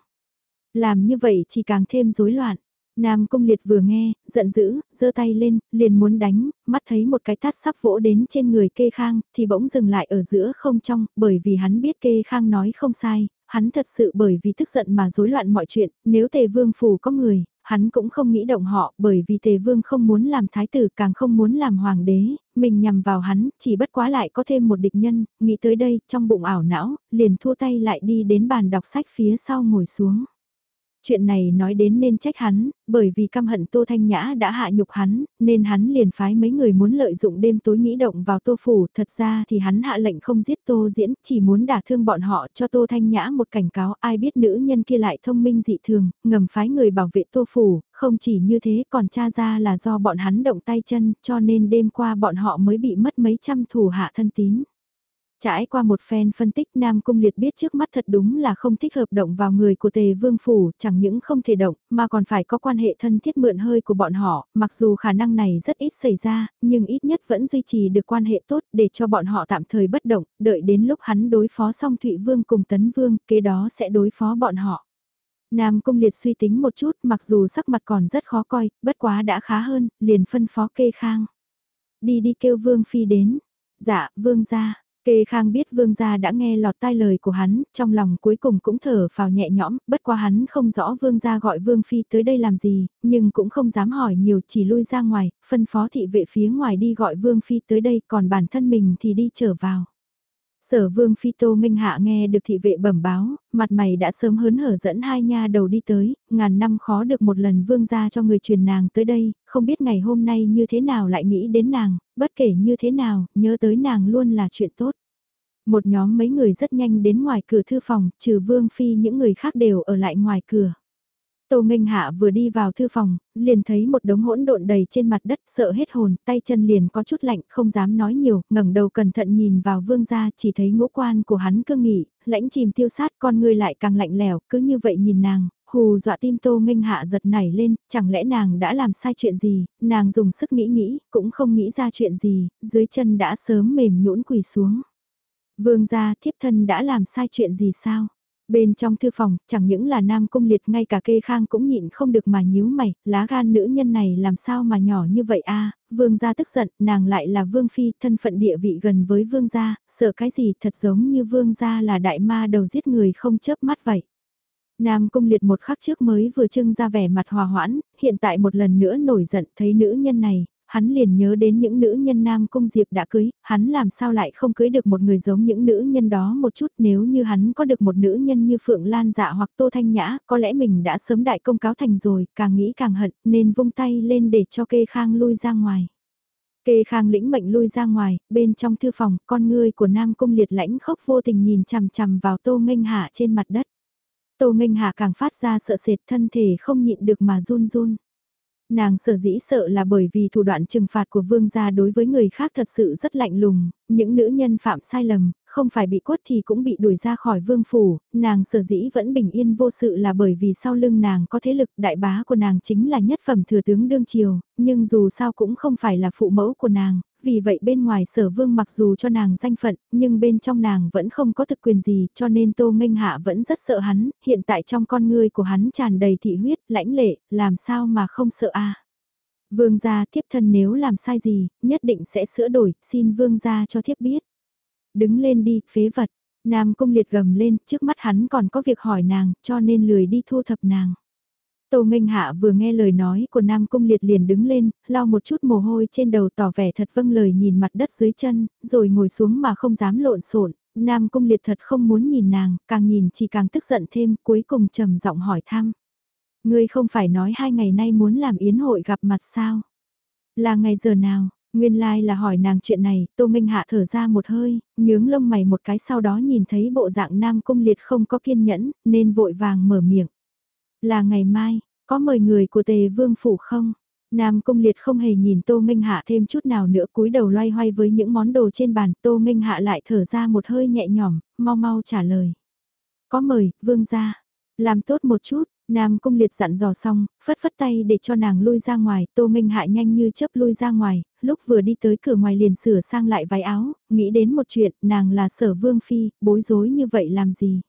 Làm như vậy chỉ càng thêm rối loạn. Nam Cung Liệt vừa nghe, giận dữ, giơ tay lên, liền muốn đánh, mắt thấy một cái tát sắp vỗ đến trên người kê khang, thì bỗng dừng lại ở giữa không trong, bởi vì hắn biết kê khang nói không sai, hắn thật sự bởi vì tức giận mà rối loạn mọi chuyện, nếu tề vương phủ có người, hắn cũng không nghĩ động họ bởi vì tề vương không muốn làm thái tử càng không muốn làm hoàng đế, mình nhằm vào hắn, chỉ bất quá lại có thêm một địch nhân, nghĩ tới đây, trong bụng ảo não, liền thua tay lại đi đến bàn đọc sách phía sau ngồi xuống. Chuyện này nói đến nên trách hắn, bởi vì căm hận Tô Thanh Nhã đã hạ nhục hắn, nên hắn liền phái mấy người muốn lợi dụng đêm tối nghĩ động vào Tô Phủ. Thật ra thì hắn hạ lệnh không giết Tô Diễn, chỉ muốn đả thương bọn họ cho Tô Thanh Nhã một cảnh cáo ai biết nữ nhân kia lại thông minh dị thường, ngầm phái người bảo vệ Tô Phủ, không chỉ như thế còn tra ra là do bọn hắn động tay chân cho nên đêm qua bọn họ mới bị mất mấy trăm thủ hạ thân tín. Trải qua một phen phân tích Nam Cung Liệt biết trước mắt thật đúng là không thích hợp động vào người của Tề Vương Phủ, chẳng những không thể động, mà còn phải có quan hệ thân thiết mượn hơi của bọn họ, mặc dù khả năng này rất ít xảy ra, nhưng ít nhất vẫn duy trì được quan hệ tốt để cho bọn họ tạm thời bất động, đợi đến lúc hắn đối phó xong Thụy Vương cùng Tấn Vương, kế đó sẽ đối phó bọn họ. Nam Cung Liệt suy tính một chút, mặc dù sắc mặt còn rất khó coi, bất quá đã khá hơn, liền phân phó kê khang. Đi đi kêu Vương Phi đến. Dạ, Vương ra. Kê Khang biết vương gia đã nghe lọt tai lời của hắn, trong lòng cuối cùng cũng thở vào nhẹ nhõm, bất quá hắn không rõ vương gia gọi vương phi tới đây làm gì, nhưng cũng không dám hỏi nhiều chỉ lui ra ngoài, phân phó thị vệ phía ngoài đi gọi vương phi tới đây còn bản thân mình thì đi trở vào. Sở vương phi tô minh hạ nghe được thị vệ bẩm báo, mặt mày đã sớm hớn hở dẫn hai nha đầu đi tới, ngàn năm khó được một lần vương gia cho người truyền nàng tới đây, không biết ngày hôm nay như thế nào lại nghĩ đến nàng, bất kể như thế nào, nhớ tới nàng luôn là chuyện tốt. Một nhóm mấy người rất nhanh đến ngoài cửa thư phòng, trừ vương phi những người khác đều ở lại ngoài cửa. Tô Minh Hạ vừa đi vào thư phòng, liền thấy một đống hỗn độn đầy trên mặt đất, sợ hết hồn, tay chân liền có chút lạnh, không dám nói nhiều, ngẩng đầu cẩn thận nhìn vào vương gia, chỉ thấy ngũ quan của hắn cương nghị, lãnh chìm tiêu sát, con người lại càng lạnh lẽo, cứ như vậy nhìn nàng, hù dọa tim Tô Minh Hạ giật nảy lên, chẳng lẽ nàng đã làm sai chuyện gì, nàng dùng sức nghĩ nghĩ, cũng không nghĩ ra chuyện gì, dưới chân đã sớm mềm nhũn quỳ xuống. Vương gia thiếp thân đã làm sai chuyện gì sao? Bên trong thư phòng, chẳng những là nam cung liệt ngay cả kê khang cũng nhịn không được mà nhíu mày, lá gan nữ nhân này làm sao mà nhỏ như vậy a vương gia tức giận, nàng lại là vương phi, thân phận địa vị gần với vương gia, sợ cái gì thật giống như vương gia là đại ma đầu giết người không chớp mắt vậy. Nam cung liệt một khắc trước mới vừa trưng ra vẻ mặt hòa hoãn, hiện tại một lần nữa nổi giận thấy nữ nhân này, hắn liền nhớ đến những nữ nhân Nam Cung Diệp đã cưới, hắn làm sao lại không cưới được một người giống những nữ nhân đó một chút nếu như hắn có được một nữ nhân như Phượng Lan dạ hoặc Tô Thanh Nhã, có lẽ mình đã sớm đại công cáo thành rồi, càng nghĩ càng hận, nên vung tay lên để cho kê khang lui ra ngoài. Kê khang lĩnh mệnh lui ra ngoài, bên trong thư phòng, con ngươi của Nam Cung liệt lãnh khốc vô tình nhìn chằm chằm vào Tô Nghênh Hạ trên mặt đất. Tô Nghênh Hạ càng phát ra sợ sệt thân thể không nhịn được mà run run. Nàng sở dĩ sợ là bởi vì thủ đoạn trừng phạt của vương gia đối với người khác thật sự rất lạnh lùng, những nữ nhân phạm sai lầm, không phải bị quất thì cũng bị đuổi ra khỏi vương phủ, nàng sở dĩ vẫn bình yên vô sự là bởi vì sau lưng nàng có thế lực đại bá của nàng chính là nhất phẩm thừa tướng đương triều, nhưng dù sao cũng không phải là phụ mẫu của nàng, vì vậy bên ngoài sở vương mặc dù cho nàng danh phận, nhưng bên trong nàng vẫn không có thực quyền gì cho nên Tô Minh Hạ vẫn rất sợ hắn, hiện tại trong con ngươi của hắn tràn đầy thị huyết, lãnh lệ, làm sao mà không sợ a Vương gia thiếp thân nếu làm sai gì, nhất định sẽ sửa đổi, xin vương gia cho thiếp biết. Đứng lên đi, phế vật. Nam cung liệt gầm lên, trước mắt hắn còn có việc hỏi nàng, cho nên lười đi thu thập nàng. Tô Minh Hạ vừa nghe lời nói của Nam Cung Liệt liền đứng lên, lau một chút mồ hôi trên đầu tỏ vẻ thật vâng lời nhìn mặt đất dưới chân, rồi ngồi xuống mà không dám lộn xộn. Nam Cung Liệt thật không muốn nhìn nàng, càng nhìn chỉ càng tức giận thêm, cuối cùng trầm giọng hỏi thăm. Ngươi không phải nói hai ngày nay muốn làm yến hội gặp mặt sao? Là ngày giờ nào? Nguyên lai like là hỏi nàng chuyện này, Tô Minh Hạ thở ra một hơi, nhướng lông mày một cái sau đó nhìn thấy bộ dạng Nam Cung Liệt không có kiên nhẫn, nên vội vàng mở miệng. Là ngày mai, có mời người của tề vương phủ không? Nam Cung Liệt không hề nhìn Tô Minh Hạ thêm chút nào nữa cúi đầu loay hoay với những món đồ trên bàn. Tô Minh Hạ lại thở ra một hơi nhẹ nhõm, mau mau trả lời. Có mời, vương ra. Làm tốt một chút, Nam Cung Liệt dặn dò xong, phất phất tay để cho nàng lui ra ngoài, Tô Minh Hạ nhanh như chớp lui ra ngoài, lúc vừa đi tới cửa ngoài liền sửa sang lại váy áo, nghĩ đến một chuyện, nàng là sở vương phi, bối rối như vậy làm gì.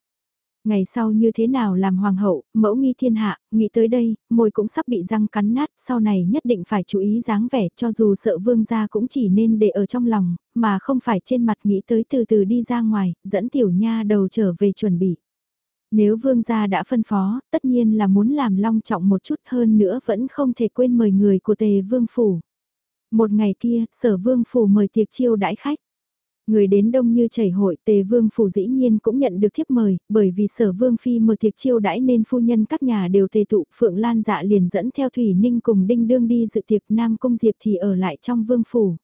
Ngày sau như thế nào làm hoàng hậu, mẫu nghi thiên hạ, nghĩ tới đây, môi cũng sắp bị răng cắn nát, sau này nhất định phải chú ý dáng vẻ cho dù sợ vương gia cũng chỉ nên để ở trong lòng, mà không phải trên mặt nghĩ tới từ từ đi ra ngoài, dẫn tiểu nha đầu trở về chuẩn bị. Nếu vương gia đã phân phó, tất nhiên là muốn làm long trọng một chút hơn nữa vẫn không thể quên mời người của tề vương phủ. Một ngày kia, sở vương phủ mời tiệc chiêu đãi khách. Người đến đông như chảy hội tề vương phủ dĩ nhiên cũng nhận được thiếp mời, bởi vì sở vương phi mở tiệc chiêu đãi nên phu nhân các nhà đều tề tụ, Phượng Lan dạ liền dẫn theo Thủy Ninh cùng Đinh Đương đi dự tiệc Nam Cung Diệp thì ở lại trong vương phủ.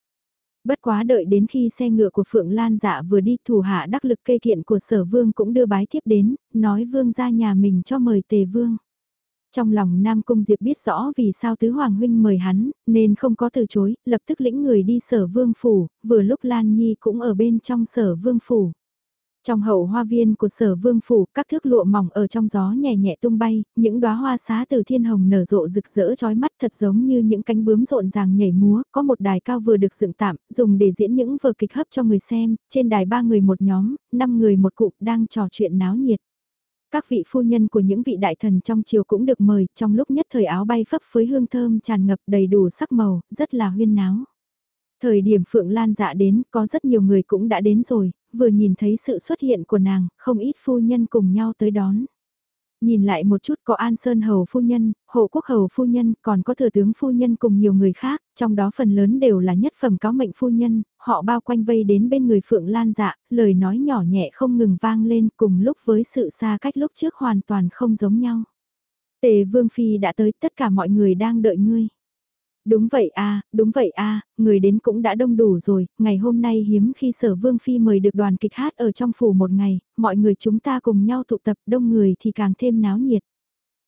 Bất quá đợi đến khi xe ngựa của Phượng Lan dạ vừa đi thủ hạ đắc lực cây kiện của sở vương cũng đưa bái thiếp đến, nói vương ra nhà mình cho mời tề vương. Trong lòng Nam Cung Diệp biết rõ vì sao Tứ Hoàng Huynh mời hắn, nên không có từ chối, lập tức lĩnh người đi sở vương phủ, vừa lúc Lan Nhi cũng ở bên trong sở vương phủ. Trong hậu hoa viên của sở vương phủ, các thước lụa mỏng ở trong gió nhẹ nhẹ tung bay, những đóa hoa xá từ thiên hồng nở rộ rực rỡ chói mắt thật giống như những cánh bướm rộn ràng nhảy múa, có một đài cao vừa được dựng tạm, dùng để diễn những vở kịch hấp cho người xem, trên đài ba người một nhóm, năm người một cụm đang trò chuyện náo nhiệt. Các vị phu nhân của những vị đại thần trong triều cũng được mời, trong lúc nhất thời áo bay phấp phới hương thơm tràn ngập đầy đủ sắc màu, rất là huyên náo. Thời điểm Phượng Lan dạ đến, có rất nhiều người cũng đã đến rồi, vừa nhìn thấy sự xuất hiện của nàng, không ít phu nhân cùng nhau tới đón. Nhìn lại một chút có An Sơn Hầu Phu Nhân, Hộ Quốc Hầu Phu Nhân, còn có Thừa tướng Phu Nhân cùng nhiều người khác, trong đó phần lớn đều là nhất phẩm cáo mệnh Phu Nhân, họ bao quanh vây đến bên người Phượng Lan dạ, lời nói nhỏ nhẹ không ngừng vang lên cùng lúc với sự xa cách lúc trước hoàn toàn không giống nhau. Tề Vương Phi đã tới tất cả mọi người đang đợi ngươi. Đúng vậy a đúng vậy a người đến cũng đã đông đủ rồi, ngày hôm nay hiếm khi sở vương phi mời được đoàn kịch hát ở trong phủ một ngày, mọi người chúng ta cùng nhau tụ tập đông người thì càng thêm náo nhiệt.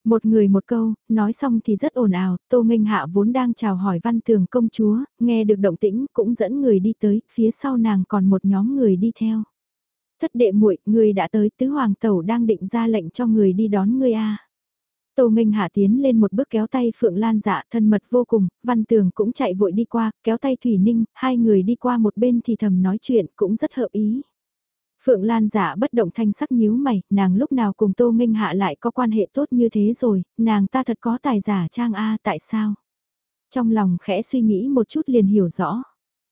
Một người một câu, nói xong thì rất ồn ào, Tô minh Hạ vốn đang chào hỏi văn tường công chúa, nghe được động tĩnh cũng dẫn người đi tới, phía sau nàng còn một nhóm người đi theo. Thất đệ muội, người đã tới, tứ hoàng tẩu đang định ra lệnh cho người đi đón người a. Tô Minh Hạ tiến lên một bước kéo tay Phượng Lan dạ thân mật vô cùng, Văn Tường cũng chạy vội đi qua, kéo tay Thủy Ninh, hai người đi qua một bên thì thầm nói chuyện cũng rất hợp ý. Phượng Lan dạ bất động thanh sắc nhíu mày, nàng lúc nào cùng Tô Minh Hạ lại có quan hệ tốt như thế rồi, nàng ta thật có tài giả trang A tại sao? Trong lòng khẽ suy nghĩ một chút liền hiểu rõ.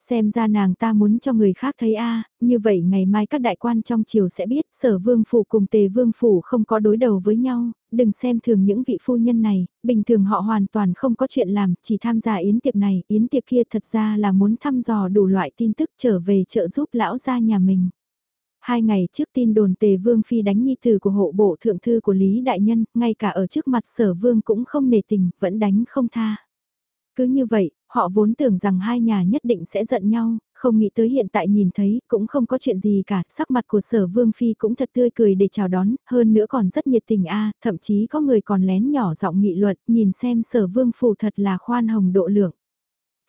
Xem ra nàng ta muốn cho người khác thấy a như vậy ngày mai các đại quan trong triều sẽ biết sở vương phủ cùng tề vương phủ không có đối đầu với nhau, đừng xem thường những vị phu nhân này, bình thường họ hoàn toàn không có chuyện làm, chỉ tham gia yến tiệc này, yến tiệc kia thật ra là muốn thăm dò đủ loại tin tức trở về trợ giúp lão gia nhà mình. Hai ngày trước tin đồn tề vương phi đánh nhi tử của hộ bộ thượng thư của Lý Đại Nhân, ngay cả ở trước mặt sở vương cũng không nề tình, vẫn đánh không tha. Cứ như vậy, họ vốn tưởng rằng hai nhà nhất định sẽ giận nhau, không nghĩ tới hiện tại nhìn thấy cũng không có chuyện gì cả, sắc mặt của sở vương phi cũng thật tươi cười để chào đón, hơn nữa còn rất nhiệt tình a thậm chí có người còn lén nhỏ giọng nghị luận, nhìn xem sở vương phủ thật là khoan hồng độ lượng.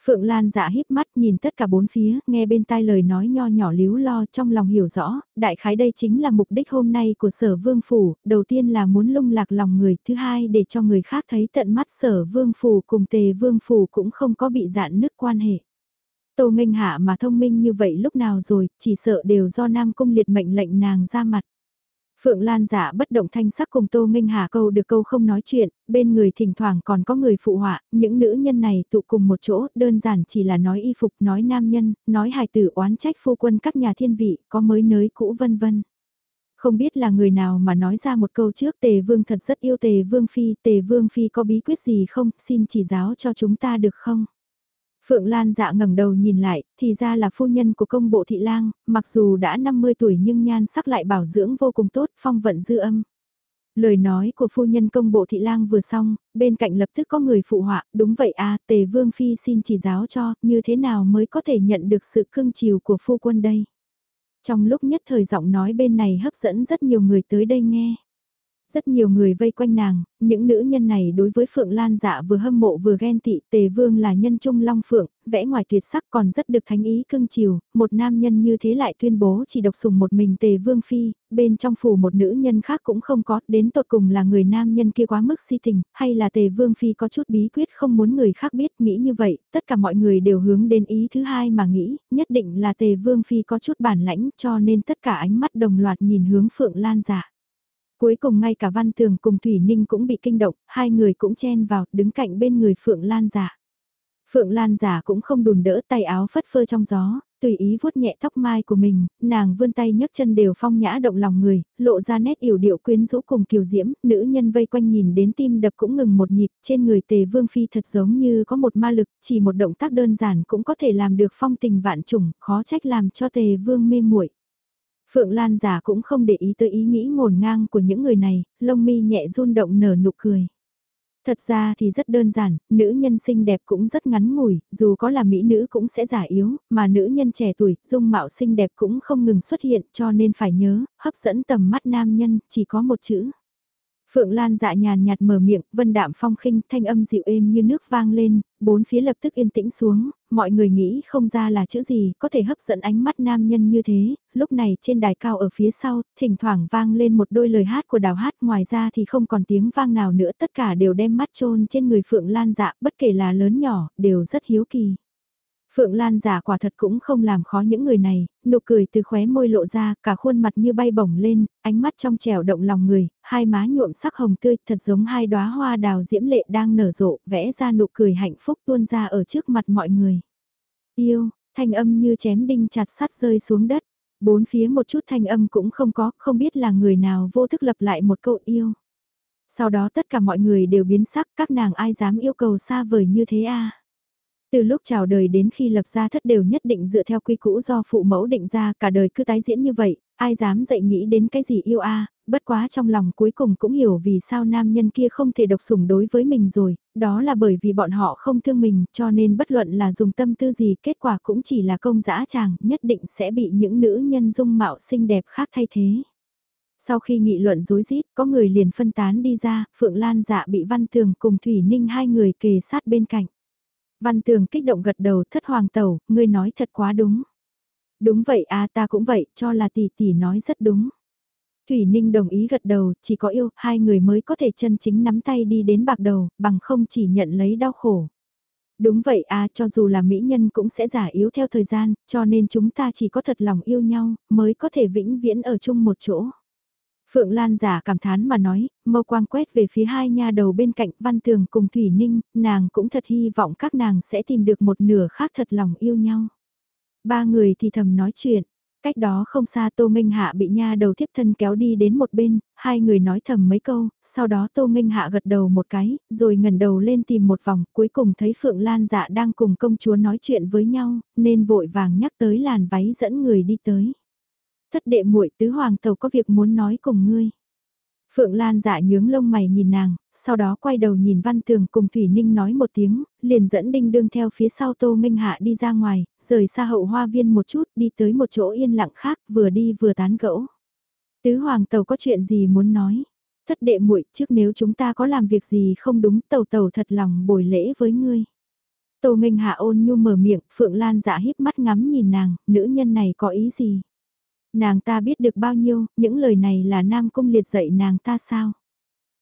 Phượng Lan dạ híp mắt nhìn tất cả bốn phía, nghe bên tai lời nói nho nhỏ líu lo trong lòng hiểu rõ, đại khái đây chính là mục đích hôm nay của sở vương phủ, đầu tiên là muốn lung lạc lòng người, thứ hai để cho người khác thấy tận mắt sở vương phủ cùng tề vương phủ cũng không có bị dạn nứt quan hệ. Tô nghênh hạ mà thông minh như vậy lúc nào rồi, chỉ sợ đều do Nam Cung liệt mệnh lệnh nàng ra mặt. Phượng Lan giả bất động thanh sắc cùng Tô Minh Hà câu được câu không nói chuyện, bên người thỉnh thoảng còn có người phụ họa, những nữ nhân này tụ cùng một chỗ, đơn giản chỉ là nói y phục, nói nam nhân, nói hài tử oán trách phu quân các nhà thiên vị, có mới nới cũ vân vân. Không biết là người nào mà nói ra một câu trước tề vương thật rất yêu tề vương phi, tề vương phi có bí quyết gì không, xin chỉ giáo cho chúng ta được không? Phượng Lan dạ ngẩng đầu nhìn lại, thì ra là phu nhân của công bộ thị lang, mặc dù đã 50 tuổi nhưng nhan sắc lại bảo dưỡng vô cùng tốt, phong vận dư âm. Lời nói của phu nhân công bộ thị lang vừa xong, bên cạnh lập tức có người phụ họa, đúng vậy à, tề vương phi xin chỉ giáo cho, như thế nào mới có thể nhận được sự cưng chiều của phu quân đây. Trong lúc nhất thời giọng nói bên này hấp dẫn rất nhiều người tới đây nghe. Rất nhiều người vây quanh nàng, những nữ nhân này đối với Phượng Lan dạ vừa hâm mộ vừa ghen tị, Tề Vương là nhân trung long phượng, vẽ ngoài tuyệt sắc còn rất được thánh ý cưng chiều, một nam nhân như thế lại tuyên bố chỉ độc sùng một mình Tề Vương Phi, bên trong phủ một nữ nhân khác cũng không có, đến tột cùng là người nam nhân kia quá mức si tình, hay là Tề Vương Phi có chút bí quyết không muốn người khác biết, nghĩ như vậy, tất cả mọi người đều hướng đến ý thứ hai mà nghĩ, nhất định là Tề Vương Phi có chút bản lãnh cho nên tất cả ánh mắt đồng loạt nhìn hướng Phượng Lan dạ. Cuối cùng ngay cả Văn Tường cùng Thủy Ninh cũng bị kinh động, hai người cũng chen vào, đứng cạnh bên người Phượng Lan giả. Phượng Lan giả cũng không đùn đỡ tay áo phất phơ trong gió, tùy ý vuốt nhẹ tóc mai của mình, nàng vươn tay nhấc chân đều phong nhã động lòng người, lộ ra nét yểu điệu quyến rũ cùng kiều diễm, nữ nhân vây quanh nhìn đến tim đập cũng ngừng một nhịp, trên người tề vương phi thật giống như có một ma lực, chỉ một động tác đơn giản cũng có thể làm được phong tình vạn trùng, khó trách làm cho tề vương mê muội. Phượng Lan giả cũng không để ý tới ý nghĩ ngổn ngang của những người này, lông mi nhẹ run động nở nụ cười. Thật ra thì rất đơn giản, nữ nhân xinh đẹp cũng rất ngắn ngủi, dù có là mỹ nữ cũng sẽ giả yếu, mà nữ nhân trẻ tuổi, dung mạo xinh đẹp cũng không ngừng xuất hiện cho nên phải nhớ, hấp dẫn tầm mắt nam nhân, chỉ có một chữ. Phượng Lan dạ nhàn nhạt mở miệng, vân đạm phong khinh, thanh âm dịu êm như nước vang lên, bốn phía lập tức yên tĩnh xuống, mọi người nghĩ không ra là chữ gì có thể hấp dẫn ánh mắt nam nhân như thế, lúc này trên đài cao ở phía sau, thỉnh thoảng vang lên một đôi lời hát của đào hát, ngoài ra thì không còn tiếng vang nào nữa, tất cả đều đem mắt trôn trên người Phượng Lan dạ, bất kể là lớn nhỏ, đều rất hiếu kỳ. Phượng Lan giả quả thật cũng không làm khó những người này, nụ cười từ khóe môi lộ ra, cả khuôn mặt như bay bổng lên, ánh mắt trong trẻo động lòng người, hai má nhuộm sắc hồng tươi, thật giống hai đóa hoa đào diễm lệ đang nở rộ, vẽ ra nụ cười hạnh phúc tuôn ra ở trước mặt mọi người. Yêu, thanh âm như chém đinh chặt sắt rơi xuống đất, bốn phía một chút thanh âm cũng không có, không biết là người nào vô thức lập lại một câu yêu. Sau đó tất cả mọi người đều biến sắc, các nàng ai dám yêu cầu xa vời như thế à? Từ lúc chào đời đến khi lập ra thất đều nhất định dựa theo quy cũ do phụ mẫu định ra cả đời cứ tái diễn như vậy, ai dám dậy nghĩ đến cái gì yêu a bất quá trong lòng cuối cùng cũng hiểu vì sao nam nhân kia không thể độc sủng đối với mình rồi, đó là bởi vì bọn họ không thương mình cho nên bất luận là dùng tâm tư gì kết quả cũng chỉ là công dã chàng nhất định sẽ bị những nữ nhân dung mạo xinh đẹp khác thay thế. Sau khi nghị luận dối rít có người liền phân tán đi ra, Phượng Lan dạ bị Văn Tường cùng Thủy Ninh hai người kề sát bên cạnh. Văn tường kích động gật đầu thất hoàng tẩu, ngươi nói thật quá đúng. Đúng vậy à ta cũng vậy, cho là tỷ tỷ nói rất đúng. Thủy Ninh đồng ý gật đầu, chỉ có yêu, hai người mới có thể chân chính nắm tay đi đến bạc đầu, bằng không chỉ nhận lấy đau khổ. Đúng vậy à, cho dù là mỹ nhân cũng sẽ giả yếu theo thời gian, cho nên chúng ta chỉ có thật lòng yêu nhau, mới có thể vĩnh viễn ở chung một chỗ. Phượng Lan giả cảm thán mà nói, mâu quang quét về phía hai nha đầu bên cạnh Văn Tường cùng Thủy Ninh, nàng cũng thật hy vọng các nàng sẽ tìm được một nửa khác thật lòng yêu nhau. Ba người thì thầm nói chuyện, cách đó không xa Tô Minh Hạ bị nha đầu tiếp thân kéo đi đến một bên, hai người nói thầm mấy câu, sau đó Tô Minh Hạ gật đầu một cái, rồi ngẩng đầu lên tìm một vòng, cuối cùng thấy Phượng Lan dạ đang cùng công chúa nói chuyện với nhau, nên vội vàng nhắc tới làn váy dẫn người đi tới thất đệ muội tứ hoàng tàu có việc muốn nói cùng ngươi. Phượng Lan dạ nhướng lông mày nhìn nàng, sau đó quay đầu nhìn Văn Tường cùng Thủy Ninh nói một tiếng, liền dẫn Đinh Đương theo phía sau Tô Minh Hạ đi ra ngoài, rời xa hậu hoa viên một chút đi tới một chỗ yên lặng khác vừa đi vừa tán gẫu. Tứ Hoàng Tàu có chuyện gì muốn nói? Thất đệ muội trước nếu chúng ta có làm việc gì không đúng tàu tàu thật lòng bồi lễ với ngươi. Tô Minh Hạ ôn nhu mở miệng, Phượng Lan dạ híp mắt ngắm nhìn nàng, nữ nhân này có ý gì? Nàng ta biết được bao nhiêu, những lời này là Nam Cung liệt dạy nàng ta sao?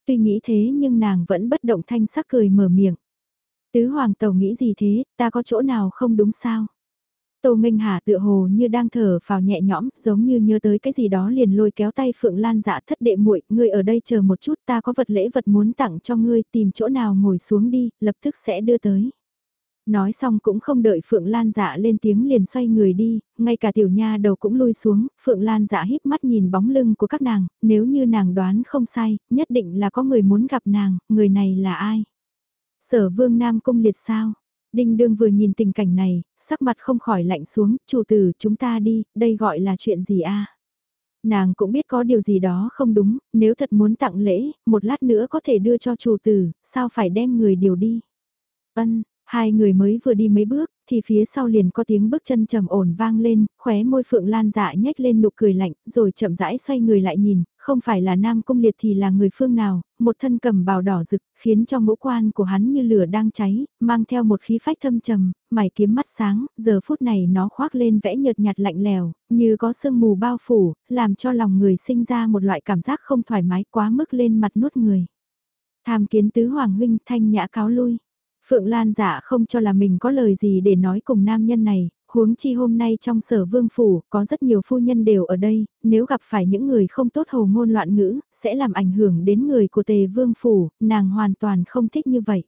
Tuy nghĩ thế nhưng nàng vẫn bất động thanh sắc cười mở miệng. Tứ Hoàng Tàu nghĩ gì thế, ta có chỗ nào không đúng sao? Tô Minh Hà tựa hồ như đang thở vào nhẹ nhõm, giống như nhớ tới cái gì đó liền lôi kéo tay Phượng Lan dạ thất đệ muội, ngươi ở đây chờ một chút, ta có vật lễ vật muốn tặng cho ngươi, tìm chỗ nào ngồi xuống đi, lập tức sẽ đưa tới. Nói xong cũng không đợi Phượng Lan dạ lên tiếng liền xoay người đi, ngay cả tiểu nha đầu cũng lui xuống, Phượng Lan dạ híp mắt nhìn bóng lưng của các nàng, nếu như nàng đoán không sai, nhất định là có người muốn gặp nàng, người này là ai? Sở vương Nam Cung liệt sao? Đinh đương vừa nhìn tình cảnh này, sắc mặt không khỏi lạnh xuống, chủ tử chúng ta đi, đây gọi là chuyện gì a? Nàng cũng biết có điều gì đó không đúng, nếu thật muốn tặng lễ, một lát nữa có thể đưa cho chủ tử, sao phải đem người điều đi? Ân, Hai người mới vừa đi mấy bước, thì phía sau liền có tiếng bước chân trầm ổn vang lên, khóe môi Phượng Lan dạ nhếch lên nụ cười lạnh, rồi chậm rãi xoay người lại nhìn, không phải là Nam Cung Liệt thì là người phương nào, một thân cầm bào đỏ rực, khiến cho ngũ quan của hắn như lửa đang cháy, mang theo một khí phách thâm trầm, mày kiếm mắt sáng, giờ phút này nó khoác lên vẽ nhợt nhạt lạnh lèo, như có sương mù bao phủ, làm cho lòng người sinh ra một loại cảm giác không thoải mái quá mức lên mặt nuốt người. Tham kiến tứ hoàng huynh thanh nhã cáo lui. Phượng Lan dạ không cho là mình có lời gì để nói cùng nam nhân này, huống chi hôm nay trong sở vương phủ có rất nhiều phu nhân đều ở đây, nếu gặp phải những người không tốt hồ ngôn loạn ngữ, sẽ làm ảnh hưởng đến người của tề vương phủ, nàng hoàn toàn không thích như vậy.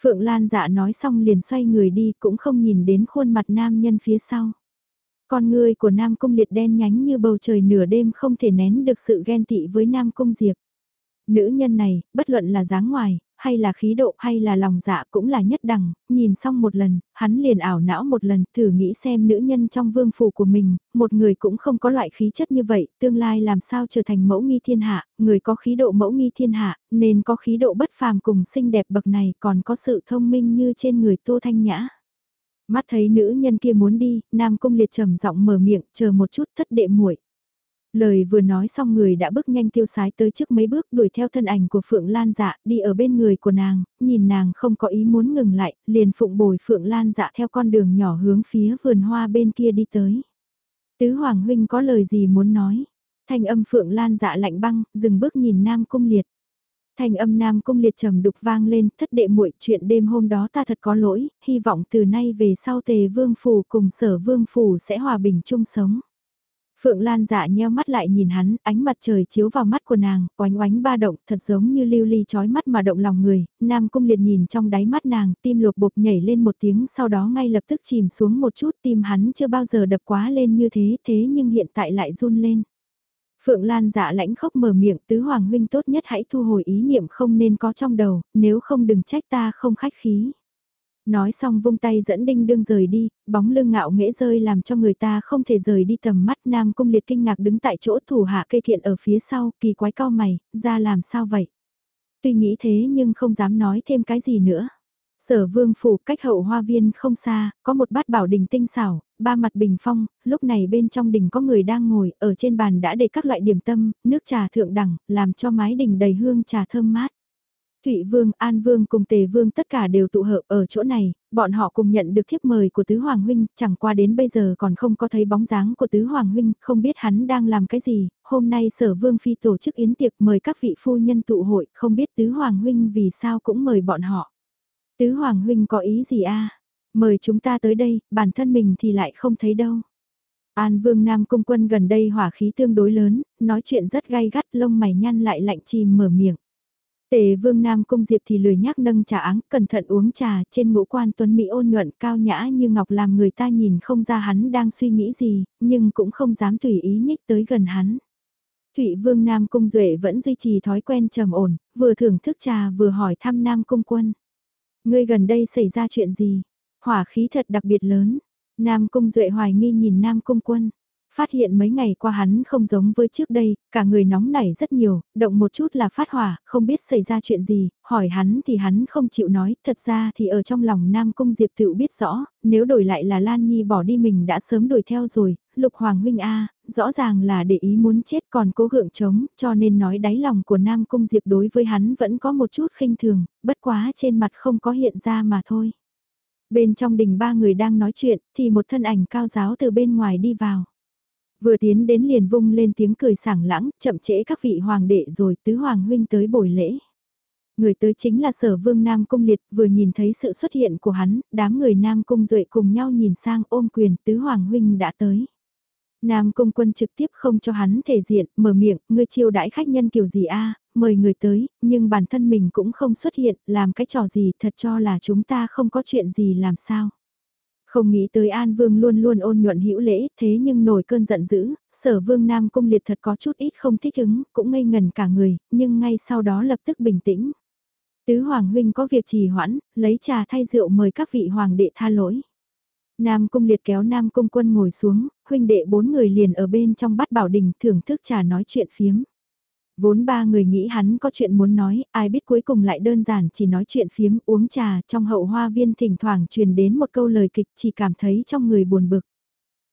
Phượng Lan dạ nói xong liền xoay người đi cũng không nhìn đến khuôn mặt nam nhân phía sau. Con người của Nam Cung Liệt đen nhánh như bầu trời nửa đêm không thể nén được sự ghen tị với Nam Cung Diệp. Nữ nhân này, bất luận là dáng ngoài, hay là khí độ hay là lòng dạ cũng là nhất đẳng, nhìn xong một lần, hắn liền ảo não một lần, thử nghĩ xem nữ nhân trong vương phủ của mình, một người cũng không có loại khí chất như vậy, tương lai làm sao trở thành mẫu nghi thiên hạ, người có khí độ mẫu nghi thiên hạ, nên có khí độ bất phàm cùng xinh đẹp bậc này còn có sự thông minh như trên người Tô Thanh Nhã. Mắt thấy nữ nhân kia muốn đi, Nam Cung Liệt trầm giọng mở miệng, chờ một chút thất đệ muội. Lời vừa nói xong người đã bước nhanh tiêu sái tới trước mấy bước đuổi theo thân ảnh của Phượng Lan dạ đi ở bên người của nàng, nhìn nàng không có ý muốn ngừng lại, liền phụng bồi Phượng Lan dạ theo con đường nhỏ hướng phía vườn hoa bên kia đi tới. Tứ Hoàng Huynh có lời gì muốn nói? Thanh âm Phượng Lan dạ lạnh băng, dừng bước nhìn Nam Cung Liệt. Thanh âm Nam Cung Liệt trầm đục vang lên, thất đệ muội chuyện đêm hôm đó ta thật có lỗi, hy vọng từ nay về sau tề vương phủ cùng sở vương phủ sẽ hòa bình chung sống. Phượng Lan dạ nheo mắt lại nhìn hắn, ánh mặt trời chiếu vào mắt của nàng, oánh oánh ba động, thật giống như lưu ly chói mắt mà động lòng người, Nam Cung liệt nhìn trong đáy mắt nàng, tim lột bột nhảy lên một tiếng sau đó ngay lập tức chìm xuống một chút, tim hắn chưa bao giờ đập quá lên như thế, thế nhưng hiện tại lại run lên. Phượng Lan dạ lãnh khốc mở miệng, tứ hoàng huynh tốt nhất hãy thu hồi ý niệm không nên có trong đầu, nếu không đừng trách ta không khách khí. Nói xong vung tay dẫn đinh đương rời đi, bóng lưng ngạo nghễ rơi làm cho người ta không thể rời đi tầm mắt Nam Cung Liệt kinh ngạc đứng tại chỗ thủ hạ cây kiện ở phía sau, kỳ quái cao mày, ra làm sao vậy? Tuy nghĩ thế nhưng không dám nói thêm cái gì nữa. Sở vương phủ cách hậu hoa viên không xa, có một bát bảo đình tinh xảo, ba mặt bình phong, lúc này bên trong đình có người đang ngồi, ở trên bàn đã để các loại điểm tâm, nước trà thượng đẳng, làm cho mái đình đầy hương trà thơm mát. Thụy Vương, An Vương cùng Tề Vương tất cả đều tụ hợp ở chỗ này, bọn họ cùng nhận được thiếp mời của Tứ Hoàng Huynh, chẳng qua đến bây giờ còn không có thấy bóng dáng của Tứ Hoàng Huynh, không biết hắn đang làm cái gì, hôm nay sở Vương Phi tổ chức yến tiệc mời các vị phu nhân tụ hội, không biết Tứ Hoàng Huynh vì sao cũng mời bọn họ. Tứ Hoàng Huynh có ý gì a Mời chúng ta tới đây, bản thân mình thì lại không thấy đâu. An Vương Nam Cung Quân gần đây hỏa khí tương đối lớn, nói chuyện rất gay gắt lông mày nhăn lại lạnh chìm mở miệng. Tề vương Nam Cung Diệp thì lười nhác nâng trà áng, cẩn thận uống trà, trên ngũ quan tuấn Mỹ ôn nhuận cao nhã như ngọc làm người ta nhìn không ra hắn đang suy nghĩ gì, nhưng cũng không dám tùy ý nhích tới gần hắn. Thụy vương Nam Cung Duệ vẫn duy trì thói quen trầm ổn, vừa thưởng thức trà vừa hỏi thăm Nam Cung Quân. Ngươi gần đây xảy ra chuyện gì? Hỏa khí thật đặc biệt lớn. Nam Cung Duệ hoài nghi nhìn Nam Cung Quân. Phát hiện mấy ngày qua hắn không giống với trước đây, cả người nóng nảy rất nhiều, động một chút là phát hỏa, không biết xảy ra chuyện gì, hỏi hắn thì hắn không chịu nói, thật ra thì ở trong lòng Nam Cung Diệp tự biết rõ, nếu đổi lại là Lan Nhi bỏ đi mình đã sớm đuổi theo rồi, Lục Hoàng Huynh A, rõ ràng là để ý muốn chết còn cố gượng chống, cho nên nói đáy lòng của Nam Cung Diệp đối với hắn vẫn có một chút khinh thường, bất quá trên mặt không có hiện ra mà thôi. Bên trong đình ba người đang nói chuyện, thì một thân ảnh cao giáo từ bên ngoài đi vào. Vừa tiến đến liền vung lên tiếng cười sảng lãng, chậm trễ các vị hoàng đệ rồi tứ hoàng huynh tới bồi lễ. Người tới chính là sở vương Nam Cung Liệt, vừa nhìn thấy sự xuất hiện của hắn, đám người Nam Cung Duệ cùng nhau nhìn sang ôm quyền tứ hoàng huynh đã tới. Nam Cung Quân trực tiếp không cho hắn thể diện, mở miệng, ngươi chiêu đãi khách nhân kiểu gì a mời người tới, nhưng bản thân mình cũng không xuất hiện, làm cái trò gì thật cho là chúng ta không có chuyện gì làm sao. Không nghĩ tới An Vương luôn luôn ôn nhuận hữu lễ, thế nhưng nổi cơn giận dữ, sở vương Nam Cung liệt thật có chút ít không thích ứng, cũng ngây ngần cả người, nhưng ngay sau đó lập tức bình tĩnh. Tứ Hoàng Huynh có việc trì hoãn, lấy trà thay rượu mời các vị Hoàng đệ tha lỗi. Nam Cung liệt kéo Nam Cung quân ngồi xuống, huynh đệ bốn người liền ở bên trong bắt bảo đình thưởng thức trà nói chuyện phiếm. Vốn ba người nghĩ hắn có chuyện muốn nói, ai biết cuối cùng lại đơn giản chỉ nói chuyện phiếm uống trà trong hậu hoa viên thỉnh thoảng truyền đến một câu lời kịch chỉ cảm thấy trong người buồn bực.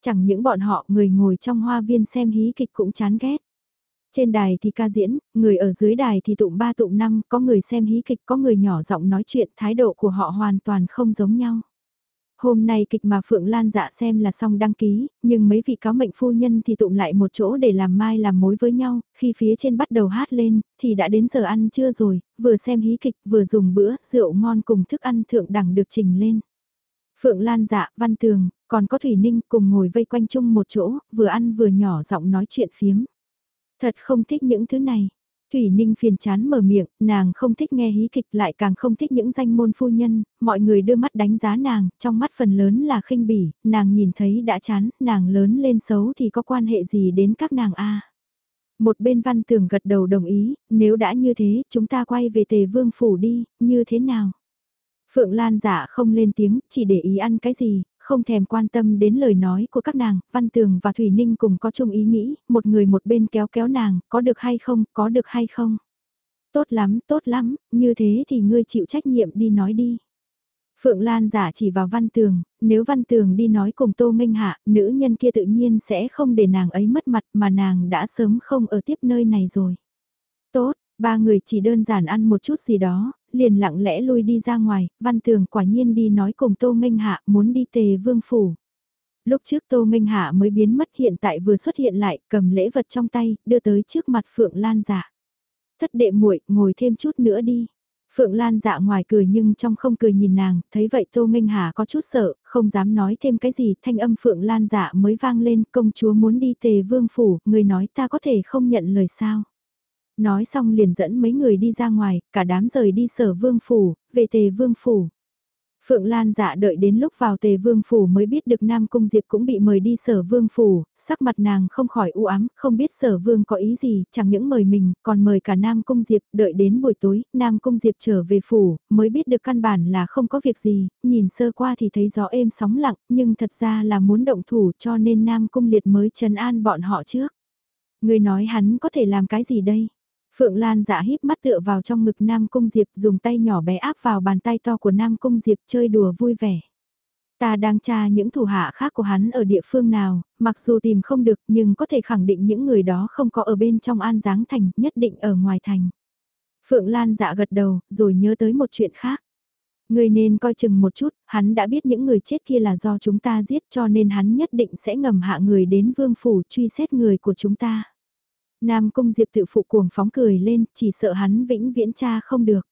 Chẳng những bọn họ người ngồi trong hoa viên xem hí kịch cũng chán ghét. Trên đài thì ca diễn, người ở dưới đài thì tụng ba tụng năm, có người xem hí kịch, có người nhỏ giọng nói chuyện, thái độ của họ hoàn toàn không giống nhau. Hôm nay kịch mà Phượng Lan dạ xem là xong đăng ký, nhưng mấy vị cáo mệnh phu nhân thì tụng lại một chỗ để làm mai làm mối với nhau, khi phía trên bắt đầu hát lên, thì đã đến giờ ăn trưa rồi, vừa xem hí kịch vừa dùng bữa, rượu ngon cùng thức ăn thượng đẳng được trình lên. Phượng Lan dạ, Văn Tường, còn có Thủy Ninh cùng ngồi vây quanh chung một chỗ, vừa ăn vừa nhỏ giọng nói chuyện phiếm. Thật không thích những thứ này. Thủy Ninh phiền chán mở miệng, nàng không thích nghe hí kịch lại càng không thích những danh môn phu nhân, mọi người đưa mắt đánh giá nàng, trong mắt phần lớn là khinh bỉ, nàng nhìn thấy đã chán, nàng lớn lên xấu thì có quan hệ gì đến các nàng a Một bên văn tường gật đầu đồng ý, nếu đã như thế, chúng ta quay về tề vương phủ đi, như thế nào? Phượng Lan giả không lên tiếng, chỉ để ý ăn cái gì, không thèm quan tâm đến lời nói của các nàng, Văn Tường và Thủy Ninh cùng có chung ý nghĩ, một người một bên kéo kéo nàng, có được hay không, có được hay không. Tốt lắm, tốt lắm, như thế thì ngươi chịu trách nhiệm đi nói đi. Phượng Lan giả chỉ vào Văn Tường, nếu Văn Tường đi nói cùng Tô Minh Hạ, nữ nhân kia tự nhiên sẽ không để nàng ấy mất mặt mà nàng đã sớm không ở tiếp nơi này rồi. Tốt, ba người chỉ đơn giản ăn một chút gì đó, liền lặng lẽ lui đi ra ngoài, văn tường quả nhiên đi nói cùng Tô Nghênh Hạ muốn đi tề vương phủ. Lúc trước Tô Nghênh Hạ mới biến mất hiện tại vừa xuất hiện lại, cầm lễ vật trong tay, đưa tới trước mặt Phượng Lan dạ. Thất đệ muội ngồi thêm chút nữa đi. Phượng Lan dạ ngoài cười nhưng trong không cười nhìn nàng, thấy vậy Tô Nghênh Hà có chút sợ, không dám nói thêm cái gì, thanh âm Phượng Lan dạ mới vang lên, công chúa muốn đi tề vương phủ, người nói ta có thể không nhận lời sao. Nói xong liền dẫn mấy người đi ra ngoài, cả đám rời đi sở vương phủ, về tề vương phủ. Phượng Lan dạ đợi đến lúc vào tề vương phủ mới biết được Nam Cung Diệp cũng bị mời đi sở vương phủ, sắc mặt nàng không khỏi u ám, không biết sở vương có ý gì, chẳng những mời mình, còn mời cả Nam Cung Diệp, đợi đến buổi tối, Nam Cung Diệp trở về phủ, mới biết được căn bản là không có việc gì, nhìn sơ qua thì thấy gió êm sóng lặng, nhưng thật ra là muốn động thủ cho nên Nam Cung Liệt mới trấn an bọn họ trước. Người nói hắn có thể làm cái gì đây? Phượng Lan dạ híp mắt tựa vào trong ngực Nam Cung Diệp dùng tay nhỏ bé áp vào bàn tay to của Nam Cung Diệp chơi đùa vui vẻ. Ta đang tra những thủ hạ khác của hắn ở địa phương nào, mặc dù tìm không được nhưng có thể khẳng định những người đó không có ở bên trong An Giáng Thành, nhất định ở ngoài thành. Phượng Lan dạ gật đầu, rồi nhớ tới một chuyện khác. Người nên coi chừng một chút, hắn đã biết những người chết kia là do chúng ta giết cho nên hắn nhất định sẽ ngầm hạ người đến vương phủ truy xét người của chúng ta. Nam Cung Diệp tự phụ cuồng phóng cười lên, chỉ sợ hắn vĩnh viễn cha không được.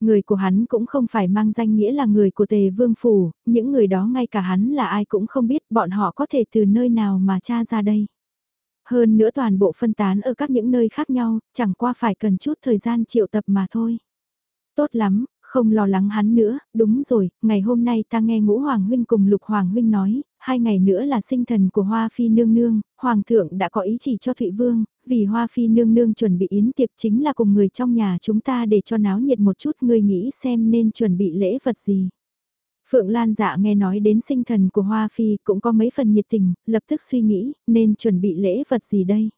Người của hắn cũng không phải mang danh nghĩa là người của tề vương phủ, những người đó ngay cả hắn là ai cũng không biết bọn họ có thể từ nơi nào mà cha ra đây. Hơn nữa toàn bộ phân tán ở các những nơi khác nhau, chẳng qua phải cần chút thời gian triệu tập mà thôi. Tốt lắm, không lo lắng hắn nữa, đúng rồi, ngày hôm nay ta nghe ngũ Hoàng Huynh cùng Lục Hoàng Huynh nói, hai ngày nữa là sinh thần của Hoa Phi Nương Nương, Hoàng thượng đã có ý chỉ cho Thụy Vương, vì Hoa Phi Nương Nương chuẩn bị yến tiệc chính là cùng người trong nhà chúng ta để cho náo nhiệt một chút ngươi nghĩ xem nên chuẩn bị lễ vật gì. Phượng Lan dạ nghe nói đến sinh thần của Hoa Phi cũng có mấy phần nhiệt tình, lập tức suy nghĩ nên chuẩn bị lễ vật gì đây.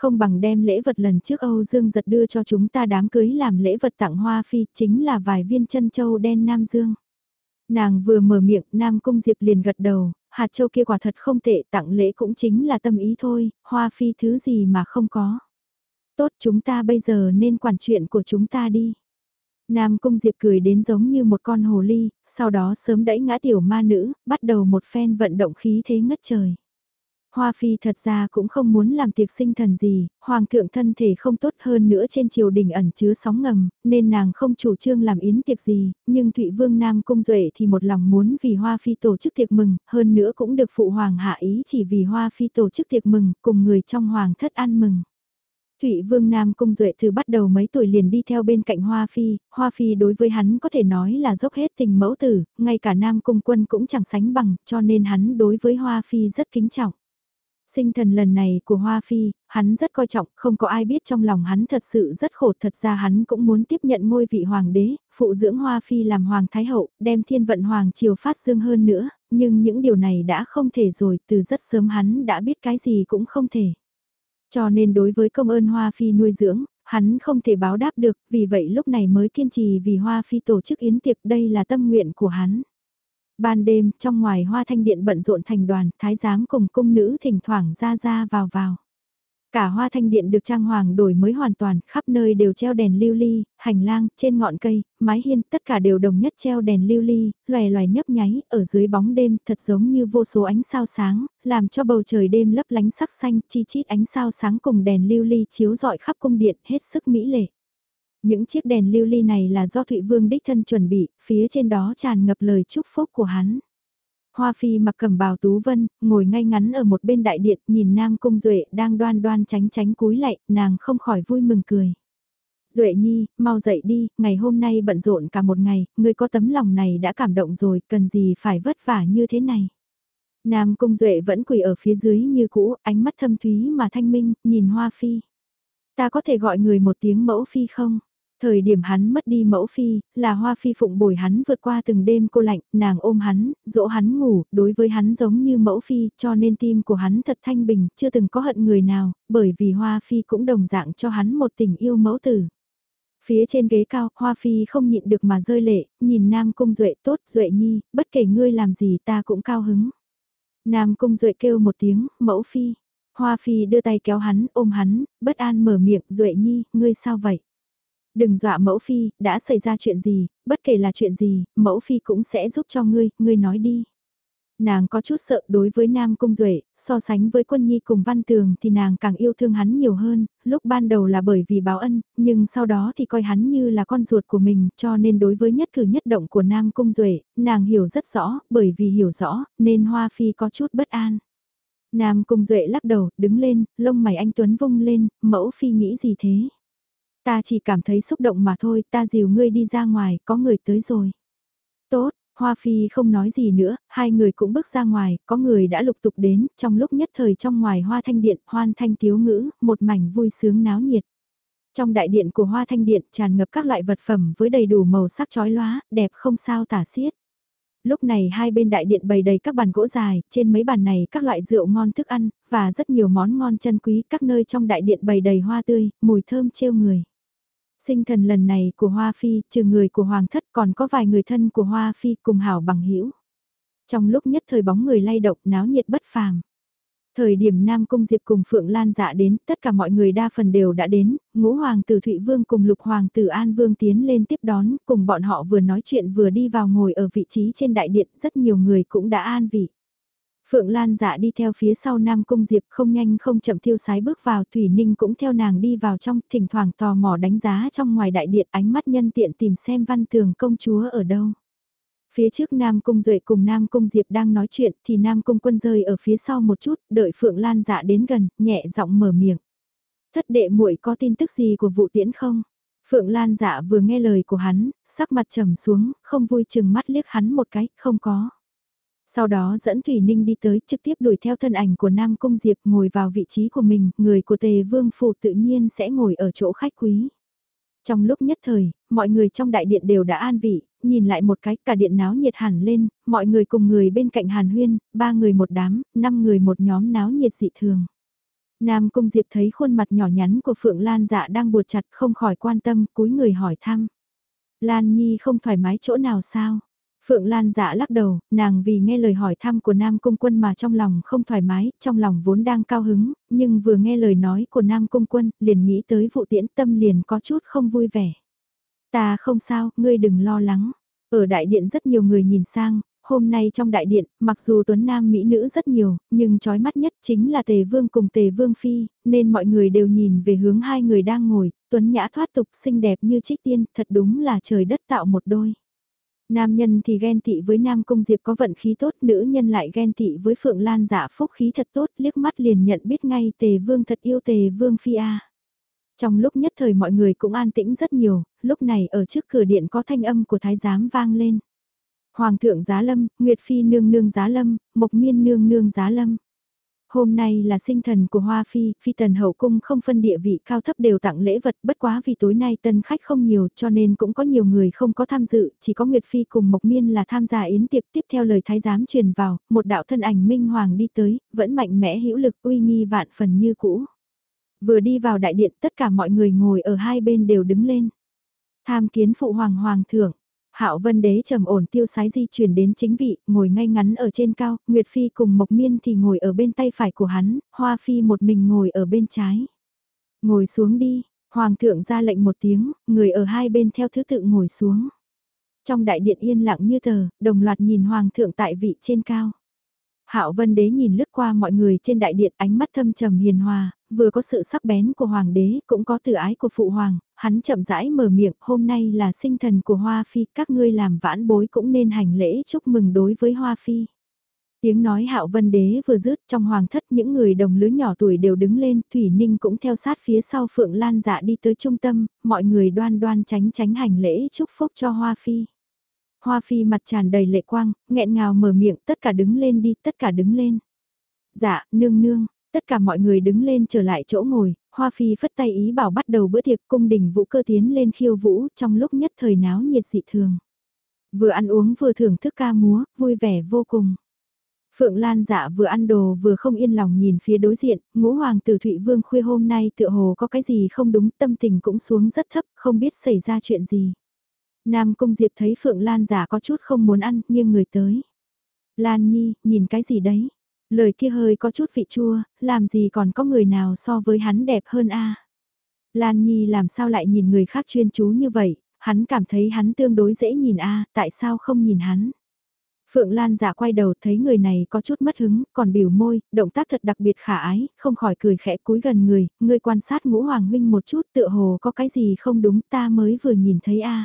Không bằng đem lễ vật lần trước Âu Dương giật đưa cho chúng ta đám cưới làm lễ vật tặng Hoa Phi chính là vài viên chân châu đen Nam Dương. Nàng vừa mở miệng Nam Cung Diệp liền gật đầu, hạt châu kia quả thật không tệ tặng lễ cũng chính là tâm ý thôi, Hoa Phi thứ gì mà không có. Tốt chúng ta bây giờ nên quản chuyện của chúng ta đi. Nam Cung Diệp cười đến giống như một con hồ ly, sau đó sớm đẩy ngã tiểu ma nữ, bắt đầu một phen vận động khí thế ngất trời. Hoa Phi thật ra cũng không muốn làm tiệc sinh thần gì, Hoàng thượng thân thể không tốt hơn nữa trên triều đình ẩn chứa sóng ngầm, nên nàng không chủ trương làm yến tiệc gì, nhưng Thụy Vương Nam Cung Duệ thì một lòng muốn vì Hoa Phi tổ chức tiệc mừng, hơn nữa cũng được Phụ Hoàng hạ ý chỉ vì Hoa Phi tổ chức tiệc mừng, cùng người trong Hoàng thất ăn mừng. Thụy Vương Nam Cung Duệ từ bắt đầu mấy tuổi liền đi theo bên cạnh Hoa Phi, Hoa Phi đối với hắn có thể nói là dốc hết tình mẫu tử, ngay cả Nam Cung Quân cũng chẳng sánh bằng, cho nên hắn đối với Hoa Phi rất kính trọng. Sinh thần lần này của Hoa Phi, hắn rất coi trọng, không có ai biết trong lòng hắn thật sự rất khổ. Thật ra hắn cũng muốn tiếp nhận ngôi vị hoàng đế, phụ dưỡng Hoa Phi làm hoàng thái hậu, đem thiên vận hoàng triều phát dương hơn nữa, nhưng những điều này đã không thể rồi, từ rất sớm hắn đã biết cái gì cũng không thể. Cho nên đối với công ơn Hoa Phi nuôi dưỡng, hắn không thể báo đáp được, vì vậy lúc này mới kiên trì vì Hoa Phi tổ chức yến tiệc đây là tâm nguyện của hắn. Ban đêm, trong ngoài hoa thanh điện bận rộn thành đoàn, thái giám cùng cung nữ thỉnh thoảng ra ra vào vào. Cả hoa thanh điện được trang hoàng đổi mới hoàn toàn, khắp nơi đều treo đèn lưu ly, hành lang, trên ngọn cây, mái hiên, tất cả đều đồng nhất treo đèn lưu ly, loài loài nhấp nháy, ở dưới bóng đêm, thật giống như vô số ánh sao sáng, làm cho bầu trời đêm lấp lánh sắc xanh, chi chít ánh sao sáng cùng đèn lưu ly chiếu rọi khắp cung điện, hết sức mỹ lệ. Những chiếc đèn lưu ly này là do Thụy Vương đích thân chuẩn bị, phía trên đó tràn ngập lời chúc phúc của hắn. Hoa Phi mặc cầm bào tú vân, ngồi ngay ngắn ở một bên đại điện, nhìn Nam Cung Duệ đang đoan đoan tránh tránh cúi lạy, nàng không khỏi vui mừng cười. Duệ Nhi, mau dậy đi, ngày hôm nay bận rộn cả một ngày, ngươi có tấm lòng này đã cảm động rồi, cần gì phải vất vả như thế này. Nam Cung Duệ vẫn quỳ ở phía dưới như cũ, ánh mắt thâm thúy mà thanh minh, nhìn Hoa Phi. Ta có thể gọi người một tiếng mẫu Phi không? Thời điểm hắn mất đi mẫu phi, là hoa phi phụng bồi hắn vượt qua từng đêm cô lạnh, nàng ôm hắn, dỗ hắn ngủ, đối với hắn giống như mẫu phi, cho nên tim của hắn thật thanh bình, chưa từng có hận người nào, bởi vì hoa phi cũng đồng dạng cho hắn một tình yêu mẫu tử. Phía trên ghế cao, hoa phi không nhịn được mà rơi lệ, nhìn nam cung duệ tốt duệ nhi, bất kể ngươi làm gì ta cũng cao hứng. Nam cung duệ kêu một tiếng, mẫu phi. Hoa phi đưa tay kéo hắn, ôm hắn, bất an mở miệng, duệ nhi, ngươi sao vậy? Đừng dọa mẫu phi, đã xảy ra chuyện gì, bất kể là chuyện gì, mẫu phi cũng sẽ giúp cho ngươi, ngươi nói đi. Nàng có chút sợ đối với Nam Cung Duệ, so sánh với quân nhi cùng văn tường thì nàng càng yêu thương hắn nhiều hơn, lúc ban đầu là bởi vì báo ân, nhưng sau đó thì coi hắn như là con ruột của mình, cho nên đối với nhất cử nhất động của Nam Cung Duệ, nàng hiểu rất rõ, bởi vì hiểu rõ, nên Hoa Phi có chút bất an. Nam Cung Duệ lắc đầu, đứng lên, lông mày anh Tuấn vung lên, mẫu Phi nghĩ gì thế? Ta chỉ cảm thấy xúc động mà thôi, ta dìu ngươi đi ra ngoài, có người tới rồi. Tốt, Hoa Phi không nói gì nữa, hai người cũng bước ra ngoài, có người đã lục tục đến, trong lúc nhất thời trong ngoài Hoa Thanh Điện, hoan thanh tiếu ngữ, một mảnh vui sướng náo nhiệt. Trong đại điện của Hoa Thanh Điện tràn ngập các loại vật phẩm với đầy đủ màu sắc chói lóa, đẹp không sao tả xiết. Lúc này hai bên đại điện bày đầy các bàn gỗ dài, trên mấy bàn này các loại rượu ngon thức ăn, và rất nhiều món ngon chân quý, các nơi trong đại điện bày đầy hoa tươi, mùi thơm trêu người. Sinh thần lần này của Hoa Phi, trừ người của Hoàng thất còn có vài người thân của Hoa Phi cùng hảo bằng hữu Trong lúc nhất thời bóng người lay động náo nhiệt bất phàm. Thời điểm Nam Cung Diệp cùng Phượng Lan dạ đến, tất cả mọi người đa phần đều đã đến, ngũ hoàng tử Thụy Vương cùng lục hoàng tử An Vương tiến lên tiếp đón, cùng bọn họ vừa nói chuyện vừa đi vào ngồi ở vị trí trên đại điện, rất nhiều người cũng đã an vị. Phượng Lan dạ đi theo phía sau Nam Cung Diệp không nhanh không chậm thiêu sái bước vào Thủy Ninh cũng theo nàng đi vào trong thỉnh thoảng tò mò đánh giá trong ngoài đại điện ánh mắt nhân tiện tìm xem văn tường công chúa ở đâu. Phía trước Nam Cung Duệ cùng Nam Cung Diệp đang nói chuyện thì Nam Cung quân rơi ở phía sau một chút đợi Phượng Lan dạ đến gần nhẹ giọng mở miệng. Thất đệ muội có tin tức gì của vụ tiễn không? Phượng Lan dạ vừa nghe lời của hắn, sắc mặt trầm xuống, không vui chừng mắt liếc hắn một cái, không có. Sau đó dẫn Thủy Ninh đi tới trực tiếp đuổi theo thân ảnh của Nam Cung Diệp ngồi vào vị trí của mình, người của Tề Vương Phủ tự nhiên sẽ ngồi ở chỗ khách quý. Trong lúc nhất thời, mọi người trong đại điện đều đã an vị, nhìn lại một cái cả điện náo nhiệt hẳn lên, mọi người cùng người bên cạnh Hàn Huyên, ba người một đám, năm người một nhóm náo nhiệt dị thường. Nam Cung Diệp thấy khuôn mặt nhỏ nhắn của Phượng Lan dạ đang buộc chặt không khỏi quan tâm, cúi người hỏi thăm. Lan Nhi không thoải mái chỗ nào sao? Phượng Lan dạ lắc đầu, nàng vì nghe lời hỏi thăm của Nam Cung Quân mà trong lòng không thoải mái, trong lòng vốn đang cao hứng, nhưng vừa nghe lời nói của Nam Cung Quân, liền nghĩ tới vụ tiễn tâm liền có chút không vui vẻ. Ta không sao, ngươi đừng lo lắng. Ở đại điện rất nhiều người nhìn sang, hôm nay trong đại điện, mặc dù tuấn nam mỹ nữ rất nhiều, nhưng chói mắt nhất chính là Tề Vương cùng Tề Vương Phi, nên mọi người đều nhìn về hướng hai người đang ngồi, tuấn nhã thoát tục xinh đẹp như trích tiên, thật đúng là trời đất tạo một đôi. Nam nhân thì ghen tị với Nam Cung Diệp có vận khí tốt, nữ nhân lại ghen tị với Phượng Lan giả phúc khí thật tốt, liếc mắt liền nhận biết ngay Tề Vương thật yêu Tề Vương Phi A. Trong lúc nhất thời mọi người cũng an tĩnh rất nhiều, lúc này ở trước cửa điện có thanh âm của thái giám vang lên. Hoàng thượng giá lâm, Nguyệt Phi nương nương giá lâm, Mộc Miên nương nương giá lâm. Hôm nay là sinh thần của Hoa Phi, Phi tần hậu cung không phân địa vị cao thấp đều tặng lễ vật bất quá vì tối nay tân khách không nhiều cho nên cũng có nhiều người không có tham dự, chỉ có Nguyệt Phi cùng Mộc Miên là tham gia yến tiệc tiếp theo lời thái giám truyền vào, một đạo thân ảnh minh hoàng đi tới, vẫn mạnh mẽ hữu lực uy nghi vạn phần như cũ. Vừa đi vào đại điện tất cả mọi người ngồi ở hai bên đều đứng lên. Tham kiến phụ hoàng hoàng thượng, Hạo Vân Đế trầm ổn tiêu sái di chuyển đến chính vị, ngồi ngay ngắn ở trên cao, Nguyệt Phi cùng Mộc Miên thì ngồi ở bên tay phải của hắn, Hoa Phi một mình ngồi ở bên trái. Ngồi xuống đi, Hoàng thượng ra lệnh một tiếng, người ở hai bên theo thứ tự ngồi xuống. Trong đại điện yên lặng như tờ, đồng loạt nhìn Hoàng thượng tại vị trên cao. Hạo Vân Đế nhìn lướt qua mọi người trên đại điện ánh mắt thâm trầm hiền hòa, vừa có sự sắc bén của hoàng đế, cũng có từ ái của phụ hoàng, hắn chậm rãi mở miệng, hôm nay là sinh thần của Hoa Phi, các ngươi làm vãn bối cũng nên hành lễ chúc mừng đối với Hoa Phi. Tiếng nói hạo vân đế vừa dứt trong hoàng thất những người đồng lứa nhỏ tuổi đều đứng lên, Thủy Ninh cũng theo sát phía sau Phượng Lan dạ đi tới trung tâm, mọi người đoan đoan tránh tránh hành lễ chúc phúc cho Hoa Phi. Hoa Phi mặt tràn đầy lệ quang, nghẹn ngào mở miệng tất cả đứng lên đi, tất cả đứng lên. Dạ, nương nương, tất cả mọi người đứng lên trở lại chỗ ngồi, Hoa Phi phất tay ý bảo bắt đầu bữa tiệc cung đình vũ cơ tiến lên khiêu vũ trong lúc nhất thời náo nhiệt dị thường. Vừa ăn uống vừa thưởng thức ca múa, vui vẻ vô cùng. Phượng Lan dạ vừa ăn đồ vừa không yên lòng nhìn phía đối diện, ngũ hoàng tử Thụy Vương khuya hôm nay tựa hồ có cái gì không đúng tâm tình cũng xuống rất thấp, không biết xảy ra chuyện gì. Nam Cung Diệp thấy Phượng Lan giả có chút không muốn ăn, nhưng người tới. Lan Nhi, nhìn cái gì đấy? Lời kia hơi có chút vị chua, làm gì còn có người nào so với hắn đẹp hơn a? Lan Nhi làm sao lại nhìn người khác chuyên chú như vậy, hắn cảm thấy hắn tương đối dễ nhìn a, tại sao không nhìn hắn? Phượng Lan giả quay đầu thấy người này có chút mất hứng, còn biểu môi, động tác thật đặc biệt khả ái, không khỏi cười khẽ cúi gần người, người quan sát ngũ hoàng huynh một chút tựa hồ có cái gì không đúng ta mới vừa nhìn thấy a.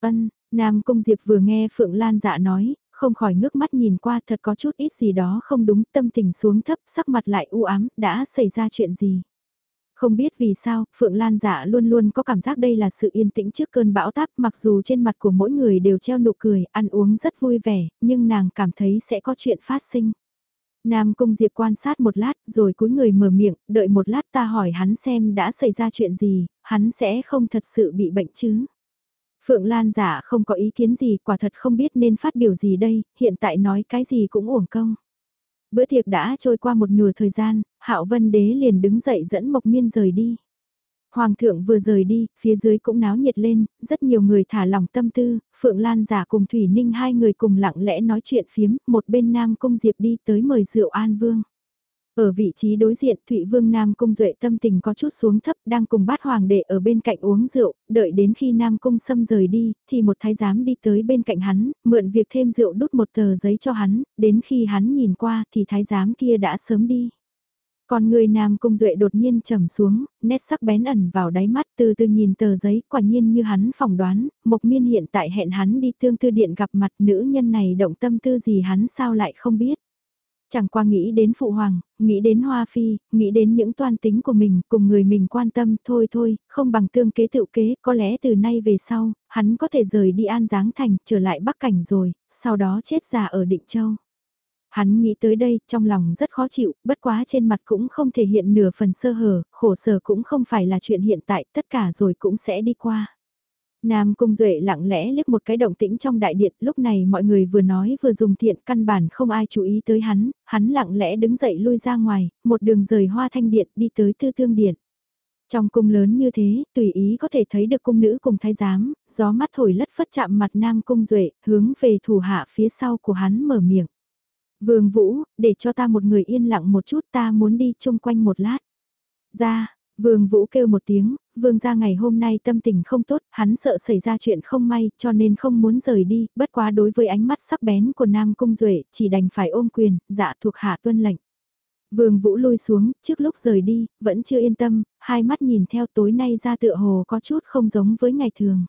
Ân, Nam Cung Diệp vừa nghe Phượng Lan dạ nói, không khỏi ngước mắt nhìn qua thật có chút ít gì đó không đúng, tâm tình xuống thấp, sắc mặt lại u ám, đã xảy ra chuyện gì. Không biết vì sao, Phượng Lan dạ luôn luôn có cảm giác đây là sự yên tĩnh trước cơn bão táp, mặc dù trên mặt của mỗi người đều treo nụ cười, ăn uống rất vui vẻ, nhưng nàng cảm thấy sẽ có chuyện phát sinh. Nam Cung Diệp quan sát một lát, rồi cúi người mở miệng, đợi một lát ta hỏi hắn xem đã xảy ra chuyện gì, hắn sẽ không thật sự bị bệnh chứ. Phượng Lan giả không có ý kiến gì, quả thật không biết nên phát biểu gì đây, hiện tại nói cái gì cũng uổng công. Bữa tiệc đã trôi qua một nửa thời gian, Hạo Vân Đế liền đứng dậy dẫn Mộc Miên rời đi. Hoàng thượng vừa rời đi, phía dưới cũng náo nhiệt lên, rất nhiều người thả lòng tâm tư, Phượng Lan giả cùng Thủy Ninh hai người cùng lặng lẽ nói chuyện phiếm, một bên Nam Cung Diệp đi tới mời rượu An Vương. Ở vị trí đối diện Thụy Vương Nam Cung Duệ tâm tình có chút xuống thấp đang cùng bát hoàng đệ ở bên cạnh uống rượu, đợi đến khi Nam Cung xâm rời đi, thì một thái giám đi tới bên cạnh hắn, mượn việc thêm rượu đút một tờ giấy cho hắn, đến khi hắn nhìn qua thì thái giám kia đã sớm đi. Còn người Nam Cung Duệ đột nhiên trầm xuống, nét sắc bén ẩn vào đáy mắt từ từ nhìn tờ giấy, quả nhiên như hắn phỏng đoán, Mộc Miên hiện tại hẹn hắn đi tương tư điện gặp mặt nữ nhân này động tâm tư gì hắn sao lại không biết. Chẳng qua nghĩ đến phụ hoàng, nghĩ đến hoa phi, nghĩ đến những toan tính của mình cùng người mình quan tâm thôi thôi, không bằng tương kế tự kế, có lẽ từ nay về sau, hắn có thể rời đi An Giáng Thành, trở lại Bắc Cảnh rồi, sau đó chết già ở Định Châu. Hắn nghĩ tới đây, trong lòng rất khó chịu, bất quá trên mặt cũng không thể hiện nửa phần sơ hở, khổ sở cũng không phải là chuyện hiện tại, tất cả rồi cũng sẽ đi qua. Nam Cung Duệ lặng lẽ liếc một cái động tĩnh trong đại điện, lúc này mọi người vừa nói vừa dùng thiện căn bản không ai chú ý tới hắn, hắn lặng lẽ đứng dậy lui ra ngoài, một đường rời hoa thanh điện đi tới tư thương điện. Trong cung lớn như thế, tùy ý có thể thấy được cung nữ cùng thái giám, gió mắt thổi lất phất chạm mặt Nam Cung Duệ, hướng về thủ hạ phía sau của hắn mở miệng. Vương Vũ, để cho ta một người yên lặng một chút ta muốn đi chung quanh một lát. Ra, Vương Vũ kêu một tiếng, Vương gia ngày hôm nay tâm tình không tốt, hắn sợ xảy ra chuyện không may cho nên không muốn rời đi, bất quá đối với ánh mắt sắc bén của Nam Cung Duệ chỉ đành phải ôm quyền, dạ thuộc hạ tuân lệnh. Vương Vũ lui xuống, trước lúc rời đi, vẫn chưa yên tâm, hai mắt nhìn theo tối nay ra tựa hồ có chút không giống với ngày thường.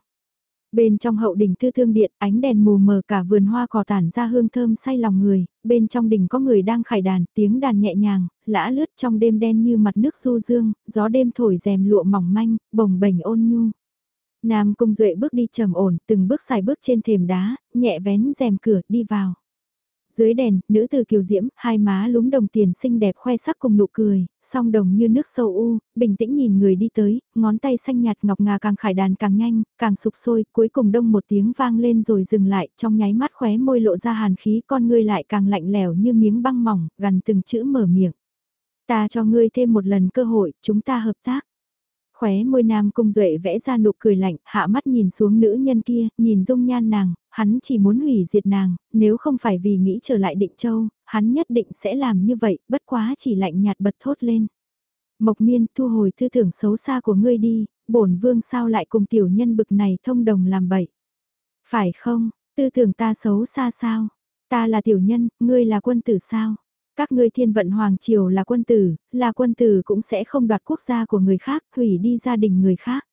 Bên trong hậu đỉnh thư thương điện, ánh đèn mù mờ cả vườn hoa cỏ tản ra hương thơm say lòng người, bên trong đỉnh có người đang khải đàn, tiếng đàn nhẹ nhàng, lã lướt trong đêm đen như mặt nước du dương, gió đêm thổi rèm lụa mỏng manh, bồng bềnh ôn nhu. Nam Cung Duệ bước đi trầm ổn, từng bước xài bước trên thềm đá, nhẹ vén rèm cửa, đi vào. Dưới đèn, nữ từ kiều diễm, hai má lúm đồng tiền xinh đẹp khoe sắc cùng nụ cười, song đồng như nước sâu u, bình tĩnh nhìn người đi tới, ngón tay xanh nhạt ngọc ngà càng khải đàn càng nhanh, càng sụp sôi, cuối cùng đông một tiếng vang lên rồi dừng lại, trong nháy mắt khóe môi lộ ra hàn khí, con ngươi lại càng lạnh lẽo như miếng băng mỏng, gần từng chữ mở miệng. Ta cho ngươi thêm một lần cơ hội, chúng ta hợp tác khóe môi nam cung duệ vẽ ra nụ cười lạnh, hạ mắt nhìn xuống nữ nhân kia, nhìn dung nhan nàng, hắn chỉ muốn hủy diệt nàng, nếu không phải vì nghĩ trở lại định châu, hắn nhất định sẽ làm như vậy, bất quá chỉ lạnh nhạt bật thốt lên. Mộc miên thu hồi tư tưởng xấu xa của ngươi đi, bổn vương sao lại cùng tiểu nhân bực này thông đồng làm bậy. Phải không, tư tưởng ta xấu xa sao? Ta là tiểu nhân, ngươi là quân tử sao? Các ngươi thiên vận hoàng triều là quân tử, là quân tử cũng sẽ không đoạt quốc gia của người khác, hủy đi gia đình người khác.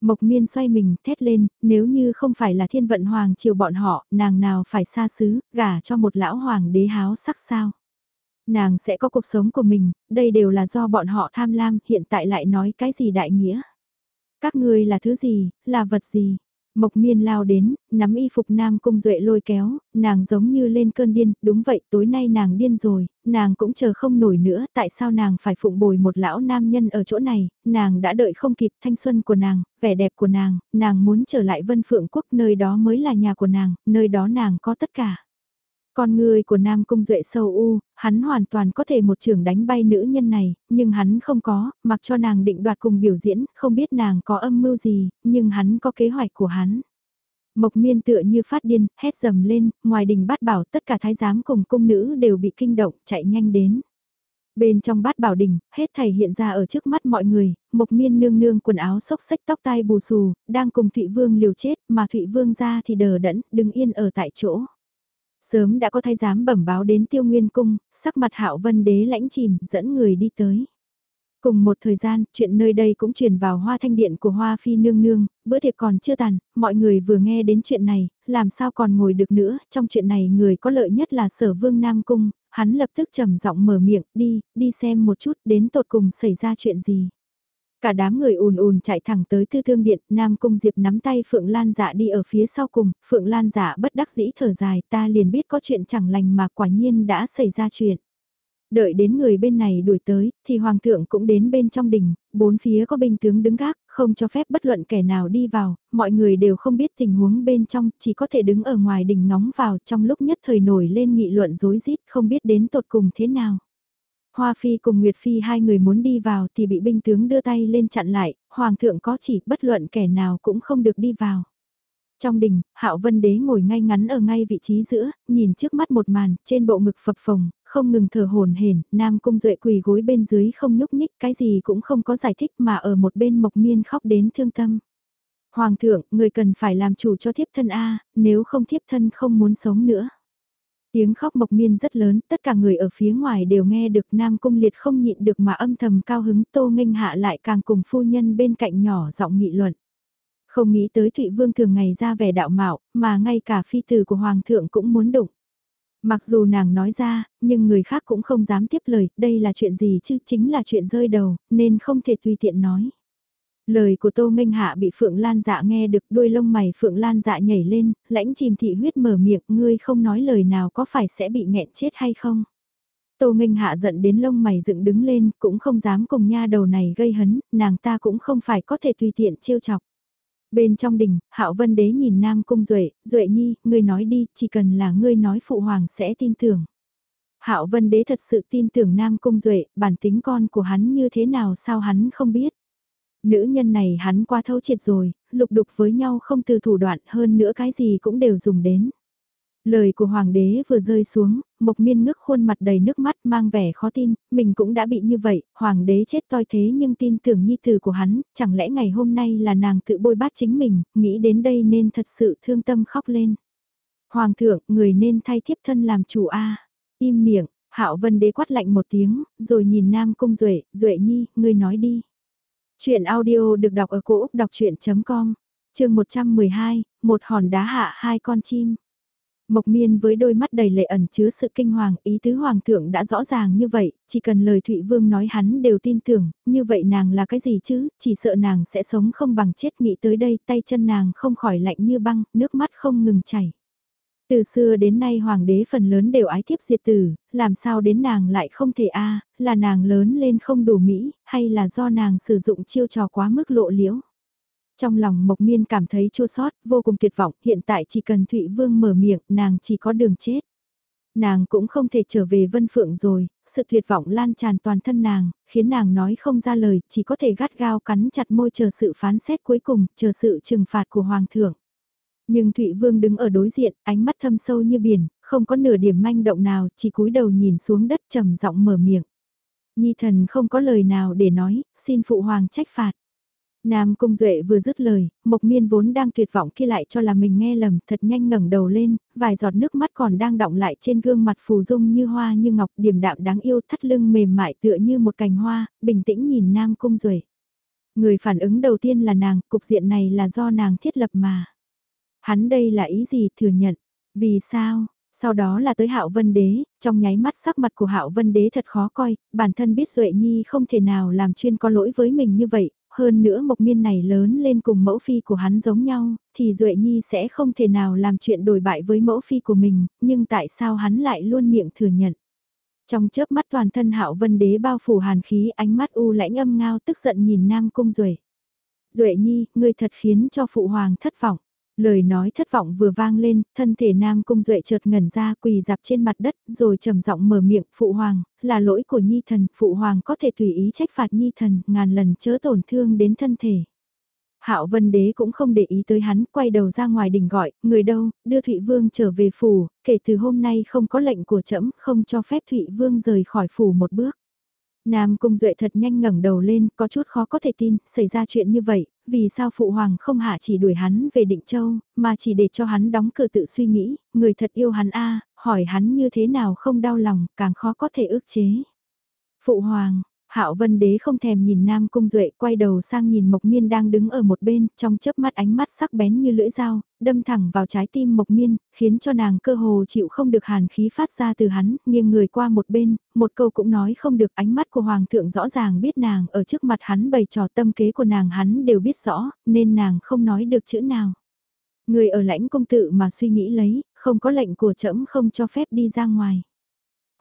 Mộc miên xoay mình, thét lên, nếu như không phải là thiên vận hoàng triều bọn họ, nàng nào phải xa xứ, gả cho một lão hoàng đế háo sắc sao. Nàng sẽ có cuộc sống của mình, đây đều là do bọn họ tham lam, hiện tại lại nói cái gì đại nghĩa. Các ngươi là thứ gì, là vật gì, Mộc miên lao đến, nắm y phục nam cung duệ lôi kéo, nàng giống như lên cơn điên, đúng vậy tối nay nàng điên rồi, nàng cũng chờ không nổi nữa, tại sao nàng phải phụng bồi một lão nam nhân ở chỗ này, nàng đã đợi không kịp thanh xuân của nàng, vẻ đẹp của nàng, nàng muốn trở lại vân phượng quốc nơi đó mới là nhà của nàng, nơi đó nàng có tất cả. Con người của Nam Cung Duệ sâu u, hắn hoàn toàn có thể một trường đánh bay nữ nhân này, nhưng hắn không có, mặc cho nàng định đoạt cùng biểu diễn, không biết nàng có âm mưu gì, nhưng hắn có kế hoạch của hắn. Mộc miên tựa như phát điên, hét dầm lên, ngoài đình bát bảo tất cả thái giám cùng cung nữ đều bị kinh động, chạy nhanh đến. Bên trong bát bảo đình, hết thầy hiện ra ở trước mắt mọi người, mộc miên nương nương quần áo xốc xách tóc tai bù xù, đang cùng Thụy Vương liều chết, mà Thụy Vương ra thì đờ đẫn, đứng yên ở tại chỗ. Sớm đã có thái giám bẩm báo đến tiêu nguyên cung, sắc mặt hạo vân đế lãnh chìm, dẫn người đi tới. Cùng một thời gian, chuyện nơi đây cũng truyền vào hoa thanh điện của hoa phi nương nương, bữa tiệc còn chưa tàn, mọi người vừa nghe đến chuyện này, làm sao còn ngồi được nữa, trong chuyện này người có lợi nhất là sở vương Nam Cung, hắn lập tức trầm giọng mở miệng, đi, đi xem một chút, đến tột cùng xảy ra chuyện gì. Cả đám người ùn ùn chạy thẳng tới tư thương điện, Nam Cung Diệp nắm tay Phượng Lan dạ đi ở phía sau cùng, Phượng Lan dạ bất đắc dĩ thở dài, ta liền biết có chuyện chẳng lành mà quả nhiên đã xảy ra chuyện. Đợi đến người bên này đuổi tới, thì Hoàng thượng cũng đến bên trong đình, bốn phía có binh tướng đứng gác, không cho phép bất luận kẻ nào đi vào, mọi người đều không biết tình huống bên trong, chỉ có thể đứng ở ngoài đình ngóng vào trong lúc nhất thời nổi lên nghị luận dối rít không biết đến tột cùng thế nào. Hoa Phi cùng Nguyệt Phi hai người muốn đi vào thì bị binh tướng đưa tay lên chặn lại, Hoàng thượng có chỉ bất luận kẻ nào cũng không được đi vào. Trong đình, Hạo Vân Đế ngồi ngay ngắn ở ngay vị trí giữa, nhìn trước mắt một màn, trên bộ ngực phập phồng, không ngừng thở hồn hển, Nam Cung Duệ quỳ gối bên dưới không nhúc nhích, cái gì cũng không có giải thích mà ở một bên Mộc Miên khóc đến thương tâm. Hoàng thượng, người cần phải làm chủ cho thiếp thân A, nếu không thiếp thân không muốn sống nữa. Tiếng khóc mộc miên rất lớn, tất cả người ở phía ngoài đều nghe được Nam Cung Liệt không nhịn được mà âm thầm cao hứng Tô Nghênh Hạ lại càng cùng phu nhân bên cạnh nhỏ giọng nghị luận. Không nghĩ tới Thụy Vương thường ngày ra vẻ đạo mạo, mà ngay cả phi tử của Hoàng thượng cũng muốn đụng. Mặc dù nàng nói ra, nhưng người khác cũng không dám tiếp lời, đây là chuyện gì chứ chính là chuyện rơi đầu, nên không thể tùy tiện nói. Lời của Tô Minh Hạ bị Phượng Lan dạ nghe được đuôi lông mày Phượng Lan dạ nhảy lên, lãnh chìm thị huyết mở miệng, ngươi không nói lời nào có phải sẽ bị nghẹn chết hay không? Tô Minh Hạ giận đến lông mày dựng đứng lên, cũng không dám cùng nha đầu này gây hấn, nàng ta cũng không phải có thể tùy tiện trêu chọc. Bên trong đình, Hạo Vân Đế nhìn Nam Cung Duệ, Duệ Nhi, ngươi nói đi, chỉ cần là ngươi nói phụ hoàng sẽ tin tưởng. Hạo Vân Đế thật sự tin tưởng Nam Cung Duệ, bản tính con của hắn như thế nào sao hắn không biết. Nữ nhân này hắn qua thấu triệt rồi, lục đục với nhau không từ thủ đoạn hơn nữa cái gì cũng đều dùng đến. Lời của hoàng đế vừa rơi xuống, mộc miên ngước khuôn mặt đầy nước mắt mang vẻ khó tin, mình cũng đã bị như vậy, hoàng đế chết toi thế nhưng tin tưởng nhi tử của hắn, chẳng lẽ ngày hôm nay là nàng tự bôi bát chính mình, nghĩ đến đây nên thật sự thương tâm khóc lên. Hoàng thượng, người nên thay thiếp thân làm chủ A. Im miệng, hạo vân đế quát lạnh một tiếng, rồi nhìn nam cung duệ duệ nhi, ngươi nói đi. Chuyện audio được đọc ở cổ Úc đọc chuyện.com, trường 112, một hòn đá hạ hai con chim. Mộc miên với đôi mắt đầy lệ ẩn chứa sự kinh hoàng, ý tứ hoàng thượng đã rõ ràng như vậy, chỉ cần lời Thụy Vương nói hắn đều tin tưởng, như vậy nàng là cái gì chứ, chỉ sợ nàng sẽ sống không bằng chết nghĩ tới đây, tay chân nàng không khỏi lạnh như băng, nước mắt không ngừng chảy. Từ xưa đến nay hoàng đế phần lớn đều ái thiếp diệt tử, làm sao đến nàng lại không thể a là nàng lớn lên không đủ mỹ, hay là do nàng sử dụng chiêu trò quá mức lộ liễu. Trong lòng Mộc Miên cảm thấy chua sót, vô cùng tuyệt vọng, hiện tại chỉ cần Thụy Vương mở miệng, nàng chỉ có đường chết. Nàng cũng không thể trở về Vân Phượng rồi, sự tuyệt vọng lan tràn toàn thân nàng, khiến nàng nói không ra lời, chỉ có thể gắt gao cắn chặt môi chờ sự phán xét cuối cùng, chờ sự trừng phạt của Hoàng thượng. Nhưng Thụy Vương đứng ở đối diện, ánh mắt thâm sâu như biển, không có nửa điểm manh động nào, chỉ cúi đầu nhìn xuống đất trầm giọng mở miệng. Nhi thần không có lời nào để nói, xin phụ hoàng trách phạt. Nam Cung Duệ vừa dứt lời, Mộc Miên vốn đang tuyệt vọng khi lại cho là mình nghe lầm, thật nhanh ngẩng đầu lên, vài giọt nước mắt còn đang đọng lại trên gương mặt phù dung như hoa như ngọc, điềm đạm đáng yêu, thắt lưng mềm mại tựa như một cành hoa, bình tĩnh nhìn Nam Cung Duệ. Người phản ứng đầu tiên là nàng, cục diện này là do nàng thiết lập mà. Hắn đây là ý gì thừa nhận, vì sao, sau đó là tới Hạo Vân Đế, trong nháy mắt sắc mặt của Hạo Vân Đế thật khó coi, bản thân biết Duệ Nhi không thể nào làm chuyên có lỗi với mình như vậy, hơn nữa Mộc Miên này lớn lên cùng mẫu phi của hắn giống nhau, thì Duệ Nhi sẽ không thể nào làm chuyện đổi bại với mẫu phi của mình, nhưng tại sao hắn lại luôn miệng thừa nhận? Trong chớp mắt toàn thân Hạo Vân Đế bao phủ hàn khí, ánh mắt u lãnh âm ngao tức giận nhìn Nam Cung Duệ. Duệ Nhi, ngươi thật khiến cho phụ hoàng thất vọng. Lời nói thất vọng vừa vang lên, thân thể Nam Cung Duệ chợt ngẩn ra quỳ dạp trên mặt đất, rồi trầm giọng mở miệng, Phụ Hoàng, là lỗi của Nhi Thần, Phụ Hoàng có thể tùy ý trách phạt Nhi Thần, ngàn lần chớ tổn thương đến thân thể. Hạo Vân Đế cũng không để ý tới hắn, quay đầu ra ngoài đình gọi, người đâu, đưa Thụy Vương trở về phủ, kể từ hôm nay không có lệnh của trẫm, không cho phép Thụy Vương rời khỏi phủ một bước. Nam Cung Duệ thật nhanh ngẩng đầu lên, có chút khó có thể tin, xảy ra chuyện như vậy, vì sao Phụ Hoàng không hạ chỉ đuổi hắn về Định Châu, mà chỉ để cho hắn đóng cửa tự suy nghĩ, người thật yêu hắn a hỏi hắn như thế nào không đau lòng, càng khó có thể ước chế. Phụ Hoàng, Hạo Vân Đế không thèm nhìn Nam Cung Duệ, quay đầu sang nhìn Mộc Miên đang đứng ở một bên, trong chớp mắt ánh mắt sắc bén như lưỡi dao, đâm thẳng vào trái tim Mộc Miên, khiến cho nàng cơ hồ chịu không được hàn khí phát ra từ hắn, nghiêng người qua một bên, một câu cũng nói không được, ánh mắt của hoàng thượng rõ ràng biết nàng ở trước mặt hắn bày trò tâm kế của nàng hắn đều biết rõ, nên nàng không nói được chữ nào. Người ở lãnh công tự mà suy nghĩ lấy, không có lệnh của trẫm không cho phép đi ra ngoài.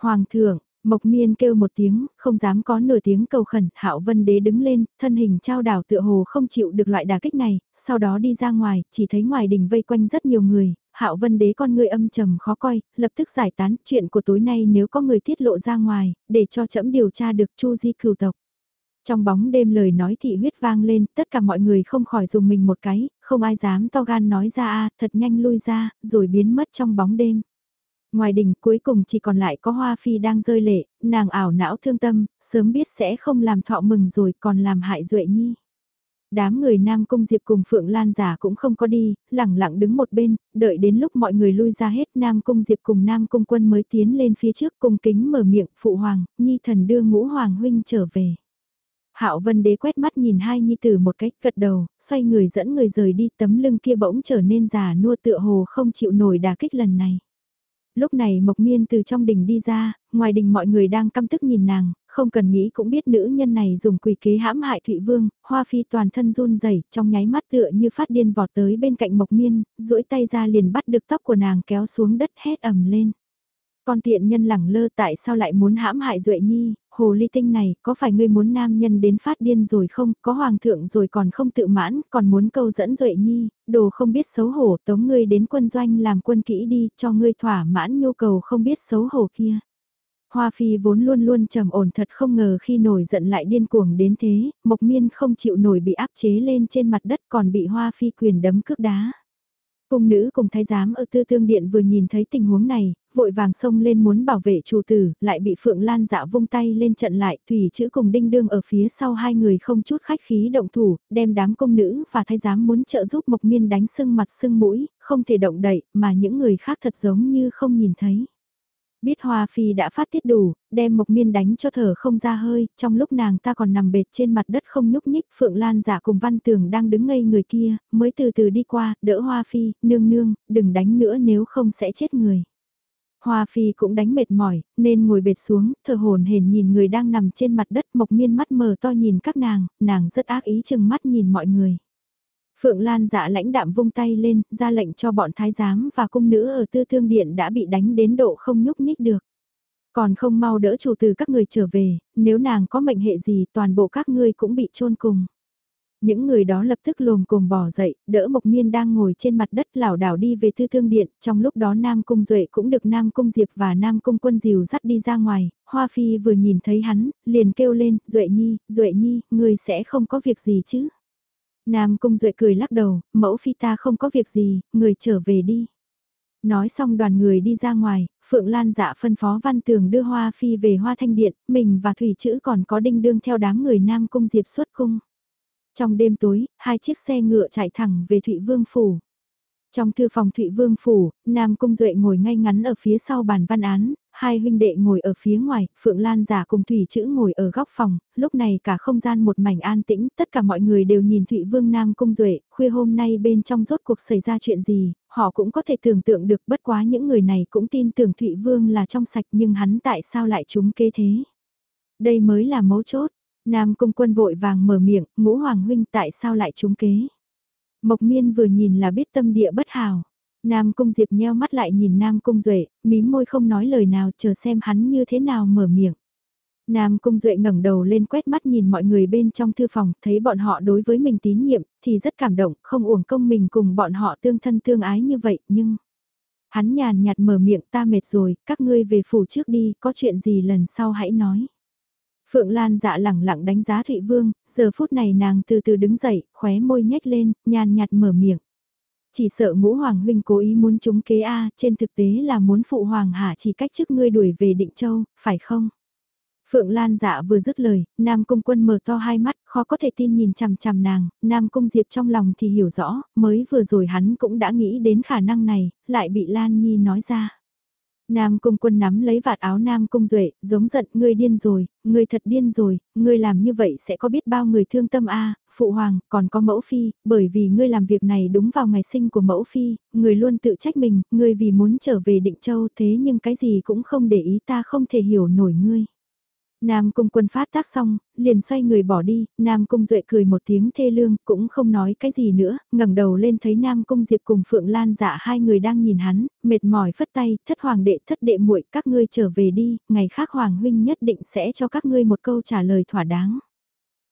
Hoàng thượng, Mộc miên kêu một tiếng, không dám có nửa tiếng cầu khẩn, hạo vân đế đứng lên, thân hình trao đảo tựa hồ không chịu được loại đà kích này, sau đó đi ra ngoài, chỉ thấy ngoài đình vây quanh rất nhiều người, hạo vân đế con người âm trầm khó coi, lập tức giải tán chuyện của tối nay nếu có người tiết lộ ra ngoài, để cho trẫm điều tra được chu di cửu tộc. Trong bóng đêm lời nói thị huyết vang lên, tất cả mọi người không khỏi dùng mình một cái, không ai dám to gan nói ra a thật nhanh lui ra, rồi biến mất trong bóng đêm. Ngoài đình cuối cùng chỉ còn lại có Hoa Phi đang rơi lệ, nàng ảo não thương tâm, sớm biết sẽ không làm thọ mừng rồi còn làm hại Duệ Nhi. Đám người Nam Cung Diệp cùng Phượng Lan giả cũng không có đi, lẳng lặng đứng một bên, đợi đến lúc mọi người lui ra hết Nam Cung Diệp cùng Nam Cung Quân mới tiến lên phía trước cung kính mở miệng Phụ Hoàng, Nhi thần đưa ngũ Hoàng huynh trở về. Hạo Vân Đế quét mắt nhìn hai nhi tử một cách gật đầu, xoay người dẫn người rời đi tấm lưng kia bỗng trở nên già nua tựa hồ không chịu nổi đà kích lần này. Lúc này Mộc Miên từ trong đình đi ra, ngoài đình mọi người đang căm tức nhìn nàng, không cần nghĩ cũng biết nữ nhân này dùng quỷ kế hãm hại Thụy Vương, Hoa Phi toàn thân run rẩy trong nháy mắt tựa như phát điên vọt tới bên cạnh Mộc Miên, duỗi tay ra liền bắt được tóc của nàng kéo xuống đất hét ầm lên. Con tiện nhân lẳng lơ tại sao lại muốn hãm hại Duệ Nhi, hồ ly tinh này, có phải ngươi muốn nam nhân đến phát điên rồi không, có hoàng thượng rồi còn không tự mãn, còn muốn câu dẫn Duệ Nhi, đồ không biết xấu hổ, tống ngươi đến quân doanh làm quân kỹ đi, cho ngươi thỏa mãn nhu cầu không biết xấu hổ kia. Hoa Phi vốn luôn luôn trầm ổn thật không ngờ khi nổi giận lại điên cuồng đến thế, Mộc Miên không chịu nổi bị áp chế lên trên mặt đất còn bị Hoa Phi quyền đấm cước đá. Cung nữ cùng thái giám ở tư thương điện vừa nhìn thấy tình huống này, vội vàng xông lên muốn bảo vệ chủ tử, lại bị Phượng Lan dạ vung tay lên trận lại, thủy chữ cùng đinh đương ở phía sau hai người không chút khách khí động thủ, đem đám công nữ và thái giám muốn trợ giúp Mộc Miên đánh sưng mặt sưng mũi, không thể động đậy, mà những người khác thật giống như không nhìn thấy. Biết Hoa Phi đã phát tiết đủ, đem Mộc Miên đánh cho thở không ra hơi, trong lúc nàng ta còn nằm bệt trên mặt đất không nhúc nhích, Phượng Lan giả cùng Văn Tường đang đứng ngây người kia, mới từ từ đi qua, đỡ Hoa Phi, nương nương, đừng đánh nữa nếu không sẽ chết người. Hoa Phi cũng đánh mệt mỏi, nên ngồi bệt xuống, thở hồn hển nhìn người đang nằm trên mặt đất Mộc Miên mắt mờ to nhìn các nàng, nàng rất ác ý chừng mắt nhìn mọi người. Phượng Lan dạ lãnh đạm vung tay lên, ra lệnh cho bọn thái giám và cung nữ ở tư thương điện đã bị đánh đến độ không nhúc nhích được. Còn không mau đỡ chủ từ các người trở về, nếu nàng có mệnh hệ gì toàn bộ các ngươi cũng bị chôn cùng. Những người đó lập tức lồm cồm bỏ dậy, đỡ Mộc Miên đang ngồi trên mặt đất lảo đảo đi về thư thương điện, trong lúc đó Nam Cung Duệ cũng được Nam Cung Diệp và Nam Cung Quân diều dắt đi ra ngoài, Hoa Phi vừa nhìn thấy hắn, liền kêu lên, Duệ Nhi, Duệ Nhi, người sẽ không có việc gì chứ? Nam Cung Duệ cười lắc đầu, mẫu phi ta không có việc gì, người trở về đi. Nói xong đoàn người đi ra ngoài, Phượng Lan dạ phân phó Văn Tường đưa Hoa Phi về Hoa Thanh Điện, mình và Thủy Chữ còn có đinh đương theo đám người Nam Cung Diệp xuất cung. Trong đêm tối, hai chiếc xe ngựa chạy thẳng về Thụy Vương Phủ. Trong thư phòng Thụy Vương Phủ, Nam Cung Duệ ngồi ngay ngắn ở phía sau bàn văn án, hai huynh đệ ngồi ở phía ngoài, Phượng Lan giả cùng Thủy Chữ ngồi ở góc phòng, lúc này cả không gian một mảnh an tĩnh, tất cả mọi người đều nhìn Thụy Vương Nam Cung Duệ, khuya hôm nay bên trong rốt cuộc xảy ra chuyện gì, họ cũng có thể tưởng tượng được bất quá những người này cũng tin tưởng Thụy Vương là trong sạch nhưng hắn tại sao lại trúng kế thế. Đây mới là mấu chốt, Nam Cung Quân vội vàng mở miệng, ngũ Hoàng Huynh tại sao lại trúng kế. Mộc miên vừa nhìn là biết tâm địa bất hào. Nam Cung Diệp nheo mắt lại nhìn Nam Cung Duệ, mím môi không nói lời nào chờ xem hắn như thế nào mở miệng. Nam Cung Duệ ngẩng đầu lên quét mắt nhìn mọi người bên trong thư phòng, thấy bọn họ đối với mình tín nhiệm, thì rất cảm động, không uổng công mình cùng bọn họ tương thân tương ái như vậy, nhưng... Hắn nhàn nhạt mở miệng ta mệt rồi, các ngươi về phủ trước đi, có chuyện gì lần sau hãy nói. Phượng Lan dạ lẳng lặng đánh giá Thụy Vương, giờ phút này nàng từ từ đứng dậy, khóe môi nhếch lên, nhàn nhạt mở miệng. Chỉ sợ ngũ hoàng huynh cố ý muốn chúng kế A, trên thực tế là muốn phụ hoàng hạ chỉ cách trước ngươi đuổi về định châu, phải không? Phượng Lan dạ vừa dứt lời, Nam Cung Quân mở to hai mắt, khó có thể tin nhìn chằm chằm nàng, Nam Cung Diệp trong lòng thì hiểu rõ, mới vừa rồi hắn cũng đã nghĩ đến khả năng này, lại bị Lan Nhi nói ra. Nam Cung Quân nắm lấy vạt áo Nam Cung Duệ, giống giận, ngươi điên rồi, ngươi thật điên rồi, ngươi làm như vậy sẽ có biết bao người thương tâm a phụ hoàng, còn có mẫu phi, bởi vì ngươi làm việc này đúng vào ngày sinh của mẫu phi, ngươi luôn tự trách mình, ngươi vì muốn trở về định châu thế nhưng cái gì cũng không để ý ta không thể hiểu nổi ngươi. Nam Cung quân phát tác xong, liền xoay người bỏ đi, Nam Cung Duệ cười một tiếng thê lương, cũng không nói cái gì nữa, ngẩng đầu lên thấy Nam Cung Diệp cùng Phượng Lan dạ hai người đang nhìn hắn, mệt mỏi phất tay, thất hoàng đệ thất đệ muội các ngươi trở về đi, ngày khác hoàng huynh nhất định sẽ cho các ngươi một câu trả lời thỏa đáng.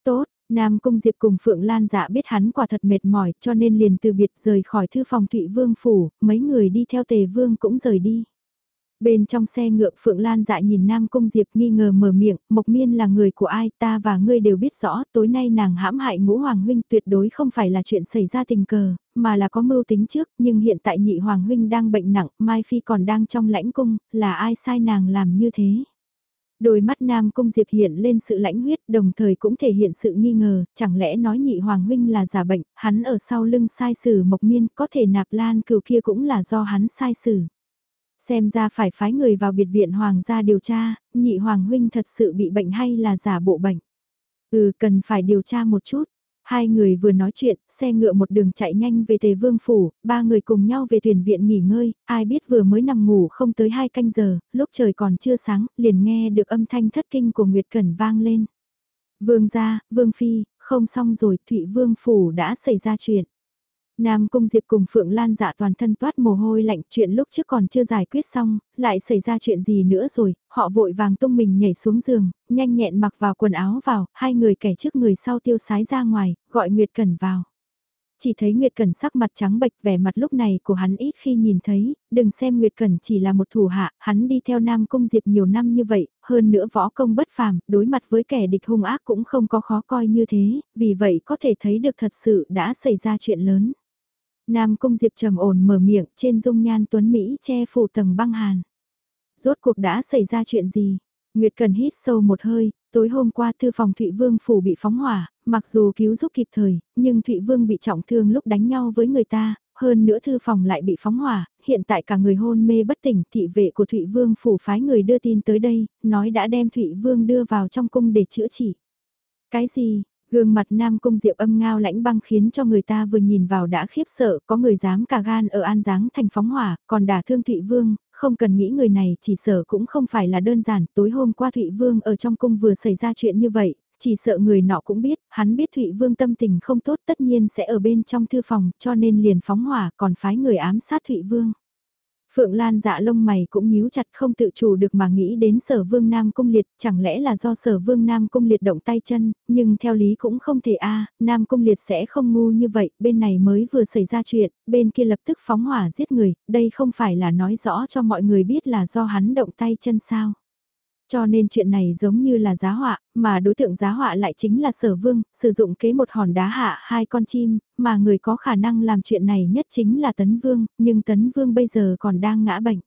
Tốt, Nam Cung Diệp cùng Phượng Lan dạ biết hắn quả thật mệt mỏi cho nên liền từ biệt rời khỏi thư phòng Thụy Vương Phủ, mấy người đi theo Tề Vương cũng rời đi. Bên trong xe ngựa Phượng Lan dại nhìn Nam Cung Diệp nghi ngờ mở miệng, Mộc Miên là người của ai ta và ngươi đều biết rõ, tối nay nàng hãm hại ngũ Hoàng Huynh tuyệt đối không phải là chuyện xảy ra tình cờ, mà là có mưu tính trước, nhưng hiện tại nhị Hoàng Huynh đang bệnh nặng, Mai Phi còn đang trong lãnh cung, là ai sai nàng làm như thế? Đôi mắt Nam Cung Diệp hiện lên sự lãnh huyết đồng thời cũng thể hiện sự nghi ngờ, chẳng lẽ nói nhị Hoàng Huynh là giả bệnh, hắn ở sau lưng sai sử Mộc Miên có thể nạp lan cừu kia cũng là do hắn sai sử. Xem ra phải phái người vào biệt viện hoàng gia điều tra, nhị hoàng huynh thật sự bị bệnh hay là giả bộ bệnh. Ừ cần phải điều tra một chút. Hai người vừa nói chuyện, xe ngựa một đường chạy nhanh về tề vương phủ, ba người cùng nhau về thuyền viện nghỉ ngơi, ai biết vừa mới nằm ngủ không tới hai canh giờ, lúc trời còn chưa sáng, liền nghe được âm thanh thất kinh của Nguyệt Cẩn vang lên. Vương gia, vương phi, không xong rồi, Thụy vương phủ đã xảy ra chuyện. Nam Cung Diệp cùng Phượng Lan dạ toàn thân toát mồ hôi lạnh chuyện lúc trước còn chưa giải quyết xong, lại xảy ra chuyện gì nữa rồi, họ vội vàng tung mình nhảy xuống giường, nhanh nhẹn mặc vào quần áo vào, hai người kẻ trước người sau tiêu sái ra ngoài, gọi Nguyệt Cẩn vào. Chỉ thấy Nguyệt Cẩn sắc mặt trắng bệch vẻ mặt lúc này của hắn ít khi nhìn thấy, đừng xem Nguyệt Cẩn chỉ là một thủ hạ, hắn đi theo Nam Cung Diệp nhiều năm như vậy, hơn nữa võ công bất phàm, đối mặt với kẻ địch hung ác cũng không có khó coi như thế, vì vậy có thể thấy được thật sự đã xảy ra chuyện lớn. Nam Cung Diệp trầm ổn mở miệng trên dung nhan tuấn Mỹ che phủ tầng băng hàn. Rốt cuộc đã xảy ra chuyện gì? Nguyệt Cần hít sâu một hơi, tối hôm qua thư phòng Thụy Vương phủ bị phóng hỏa, mặc dù cứu giúp kịp thời, nhưng Thụy Vương bị trọng thương lúc đánh nhau với người ta, hơn nữa thư phòng lại bị phóng hỏa, hiện tại cả người hôn mê bất tỉnh, thị vệ của Thụy Vương phủ phái người đưa tin tới đây, nói đã đem Thụy Vương đưa vào trong cung để chữa trị. Cái gì, Gương mặt Nam Cung Diệp âm ngao lãnh băng khiến cho người ta vừa nhìn vào đã khiếp sợ, có người dám cả gan ở An Giáng thành phóng hỏa, còn đả thương Thụy Vương, không cần nghĩ người này chỉ sợ cũng không phải là đơn giản, tối hôm qua Thụy Vương ở trong cung vừa xảy ra chuyện như vậy, chỉ sợ người nọ cũng biết, hắn biết Thụy Vương tâm tình không tốt tất nhiên sẽ ở bên trong thư phòng, cho nên liền phóng hỏa còn phái người ám sát Thụy Vương. Phượng Lan dạ lông mày cũng nhíu chặt không tự chủ được mà nghĩ đến sở vương Nam Cung Liệt, chẳng lẽ là do sở vương Nam Cung Liệt động tay chân, nhưng theo lý cũng không thể a Nam Cung Liệt sẽ không ngu như vậy, bên này mới vừa xảy ra chuyện, bên kia lập tức phóng hỏa giết người, đây không phải là nói rõ cho mọi người biết là do hắn động tay chân sao. Cho nên chuyện này giống như là giá họa, mà đối tượng giá họa lại chính là sở vương, sử dụng kế một hòn đá hạ hai con chim, mà người có khả năng làm chuyện này nhất chính là tấn vương, nhưng tấn vương bây giờ còn đang ngã bệnh.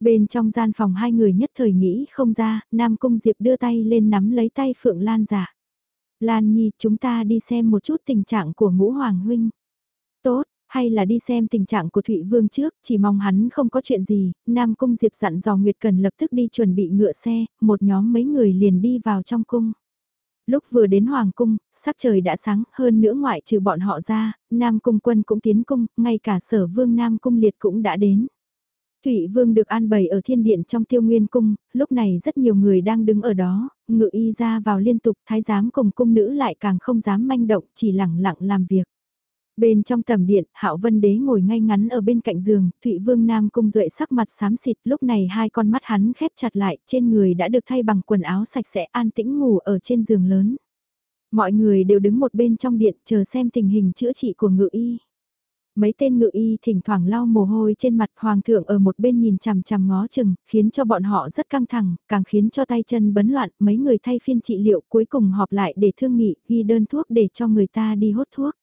Bên trong gian phòng hai người nhất thời nghĩ không ra, Nam Cung Diệp đưa tay lên nắm lấy tay Phượng Lan giả. Lan Nhi chúng ta đi xem một chút tình trạng của ngũ Hoàng Huynh. Tốt, hay là đi xem tình trạng của Thụy Vương trước, chỉ mong hắn không có chuyện gì, Nam Cung Diệp dặn dò Nguyệt Cần lập tức đi chuẩn bị ngựa xe, một nhóm mấy người liền đi vào trong cung. Lúc vừa đến Hoàng Cung, sắc trời đã sáng, hơn nữa ngoại trừ bọn họ ra, Nam Cung quân cũng tiến cung, ngay cả sở vương Nam Cung liệt cũng đã đến. Thụy Vương được an bày ở thiên điện trong tiêu nguyên cung, lúc này rất nhiều người đang đứng ở đó, ngự y ra vào liên tục, thái giám cùng cung nữ lại càng không dám manh động, chỉ lặng lặng làm việc. Bên trong tầm điện, Hạo Vân Đế ngồi ngay ngắn ở bên cạnh giường, Thụy Vương Nam cung duệ sắc mặt xám xịt, lúc này hai con mắt hắn khép chặt lại, trên người đã được thay bằng quần áo sạch sẽ an tĩnh ngủ ở trên giường lớn. Mọi người đều đứng một bên trong điện chờ xem tình hình chữa trị của ngự y. Mấy tên ngự y thỉnh thoảng lau mồ hôi trên mặt hoàng thượng ở một bên nhìn chằm chằm ngó chừng, khiến cho bọn họ rất căng thẳng, càng khiến cho tay chân bấn loạn, mấy người thay phiên trị liệu cuối cùng họp lại để thương nghị, ghi đơn thuốc để cho người ta đi hốt thuốc.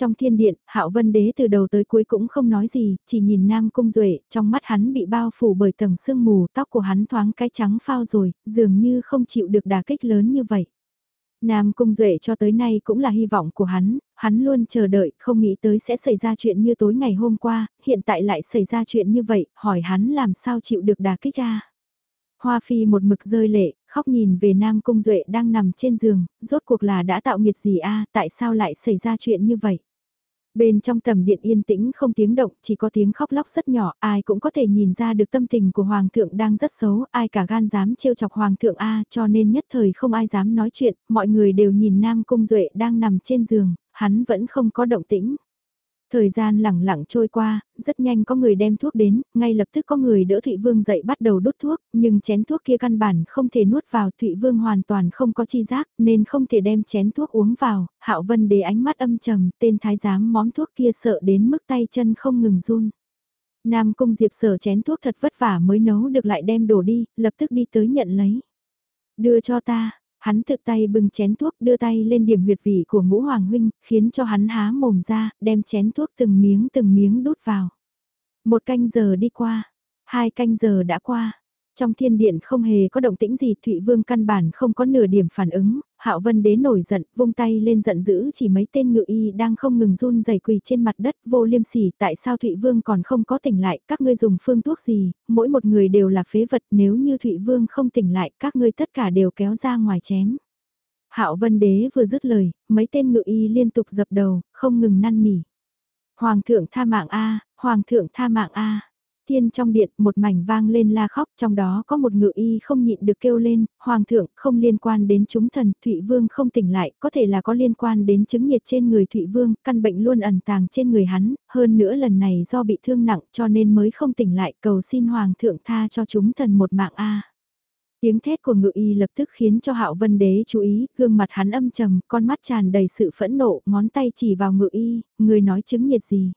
Trong thiên điện, hạo vân đế từ đầu tới cuối cũng không nói gì, chỉ nhìn nam cung duệ trong mắt hắn bị bao phủ bởi tầng sương mù, tóc của hắn thoáng cái trắng phao rồi, dường như không chịu được đà kích lớn như vậy. Nam Cung Duệ cho tới nay cũng là hy vọng của hắn, hắn luôn chờ đợi, không nghĩ tới sẽ xảy ra chuyện như tối ngày hôm qua, hiện tại lại xảy ra chuyện như vậy, hỏi hắn làm sao chịu được đà kích ra. Hoa Phi một mực rơi lệ, khóc nhìn về Nam Cung Duệ đang nằm trên giường, rốt cuộc là đã tạo nghiệt gì a tại sao lại xảy ra chuyện như vậy. Bên trong tầm điện yên tĩnh không tiếng động, chỉ có tiếng khóc lóc rất nhỏ, ai cũng có thể nhìn ra được tâm tình của Hoàng thượng đang rất xấu, ai cả gan dám trêu chọc Hoàng thượng A cho nên nhất thời không ai dám nói chuyện, mọi người đều nhìn Nam Cung Duệ đang nằm trên giường, hắn vẫn không có động tĩnh. Thời gian lẳng lặng trôi qua, rất nhanh có người đem thuốc đến, ngay lập tức có người đỡ Thụy Vương dậy bắt đầu đốt thuốc, nhưng chén thuốc kia căn bản không thể nuốt vào, Thụy Vương hoàn toàn không có chi giác, nên không thể đem chén thuốc uống vào, Hạo Vân để ánh mắt âm trầm, tên thái giám món thuốc kia sợ đến mức tay chân không ngừng run. Nam Cung Diệp sở chén thuốc thật vất vả mới nấu được lại đem đổ đi, lập tức đi tới nhận lấy. Đưa cho ta, Hắn thực tay bưng chén thuốc đưa tay lên điểm huyệt vị của ngũ hoàng huynh, khiến cho hắn há mồm ra, đem chén thuốc từng miếng từng miếng đút vào. Một canh giờ đi qua, hai canh giờ đã qua, trong thiên điện không hề có động tĩnh gì, Thụy Vương căn bản không có nửa điểm phản ứng, Hạo Vân Đế nổi giận, vung tay lên giận dữ chỉ mấy tên ngự y đang không ngừng run rẩy quỳ trên mặt đất, vô liêm sỉ, tại sao Thụy Vương còn không có tỉnh lại, các ngươi dùng phương thuốc gì, mỗi một người đều là phế vật, nếu như Thụy Vương không tỉnh lại, các ngươi tất cả đều kéo ra ngoài chém. Hạo Vân Đế vừa dứt lời, mấy tên ngự y liên tục dập đầu, không ngừng năn nỉ. Hoàng thượng tha mạng a, hoàng thượng tha mạng a. Thiên trong điện một mảnh vang lên la khóc trong đó có một ngự y không nhịn được kêu lên, Hoàng thượng không liên quan đến chúng thần, Thụy Vương không tỉnh lại, có thể là có liên quan đến chứng nhiệt trên người Thụy Vương, căn bệnh luôn ẩn tàng trên người hắn, hơn nữa lần này do bị thương nặng cho nên mới không tỉnh lại cầu xin Hoàng thượng tha cho chúng thần một mạng A. Tiếng thét của ngự y lập tức khiến cho Hạo Vân Đế chú ý, gương mặt hắn âm trầm, con mắt tràn đầy sự phẫn nộ, ngón tay chỉ vào ngự y, người nói chứng nhiệt gì.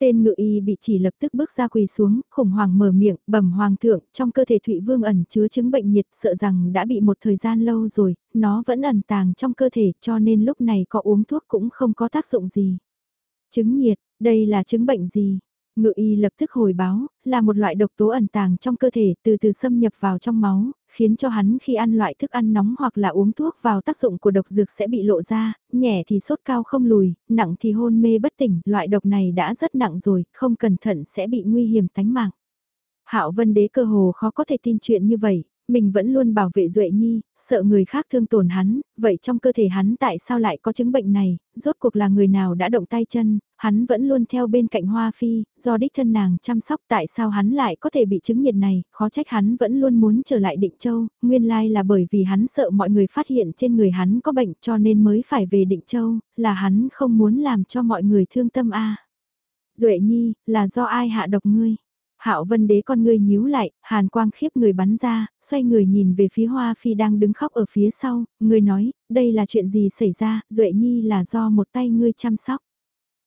Tên ngự y bị chỉ lập tức bước ra quỳ xuống, khủng hoảng mở miệng, bẩm hoàng thượng, trong cơ thể Thụy Vương ẩn chứa chứng bệnh nhiệt sợ rằng đã bị một thời gian lâu rồi, nó vẫn ẩn tàng trong cơ thể cho nên lúc này có uống thuốc cũng không có tác dụng gì. Chứng nhiệt, đây là chứng bệnh gì? Ngự y lập tức hồi báo, là một loại độc tố ẩn tàng trong cơ thể từ từ xâm nhập vào trong máu, khiến cho hắn khi ăn loại thức ăn nóng hoặc là uống thuốc vào tác dụng của độc dược sẽ bị lộ ra, nhẹ thì sốt cao không lùi, nặng thì hôn mê bất tỉnh, loại độc này đã rất nặng rồi, không cẩn thận sẽ bị nguy hiểm tánh mạng. Hạo Vân Đế cơ hồ khó có thể tin chuyện như vậy, mình vẫn luôn bảo vệ Duệ Nhi, sợ người khác thương tổn hắn, vậy trong cơ thể hắn tại sao lại có chứng bệnh này, rốt cuộc là người nào đã động tay chân, hắn vẫn luôn theo bên cạnh Hoa Phi, do đích thân nàng chăm sóc tại sao hắn lại có thể bị chứng nhiệt này, khó trách hắn vẫn luôn muốn trở lại Định Châu, nguyên lai là bởi vì hắn sợ mọi người phát hiện trên người hắn có bệnh cho nên mới phải về Định Châu, là hắn không muốn làm cho mọi người thương tâm a. Duệ Nhi, là do ai hạ độc ngươi? Hạo Vân Đế con ngươi nhíu lại, hàn quang khiếp người bắn ra, xoay người nhìn về phía Hoa Phi đang đứng khóc ở phía sau, người nói, đây là chuyện gì xảy ra, Duệ Nhi là do một tay ngươi chăm sóc.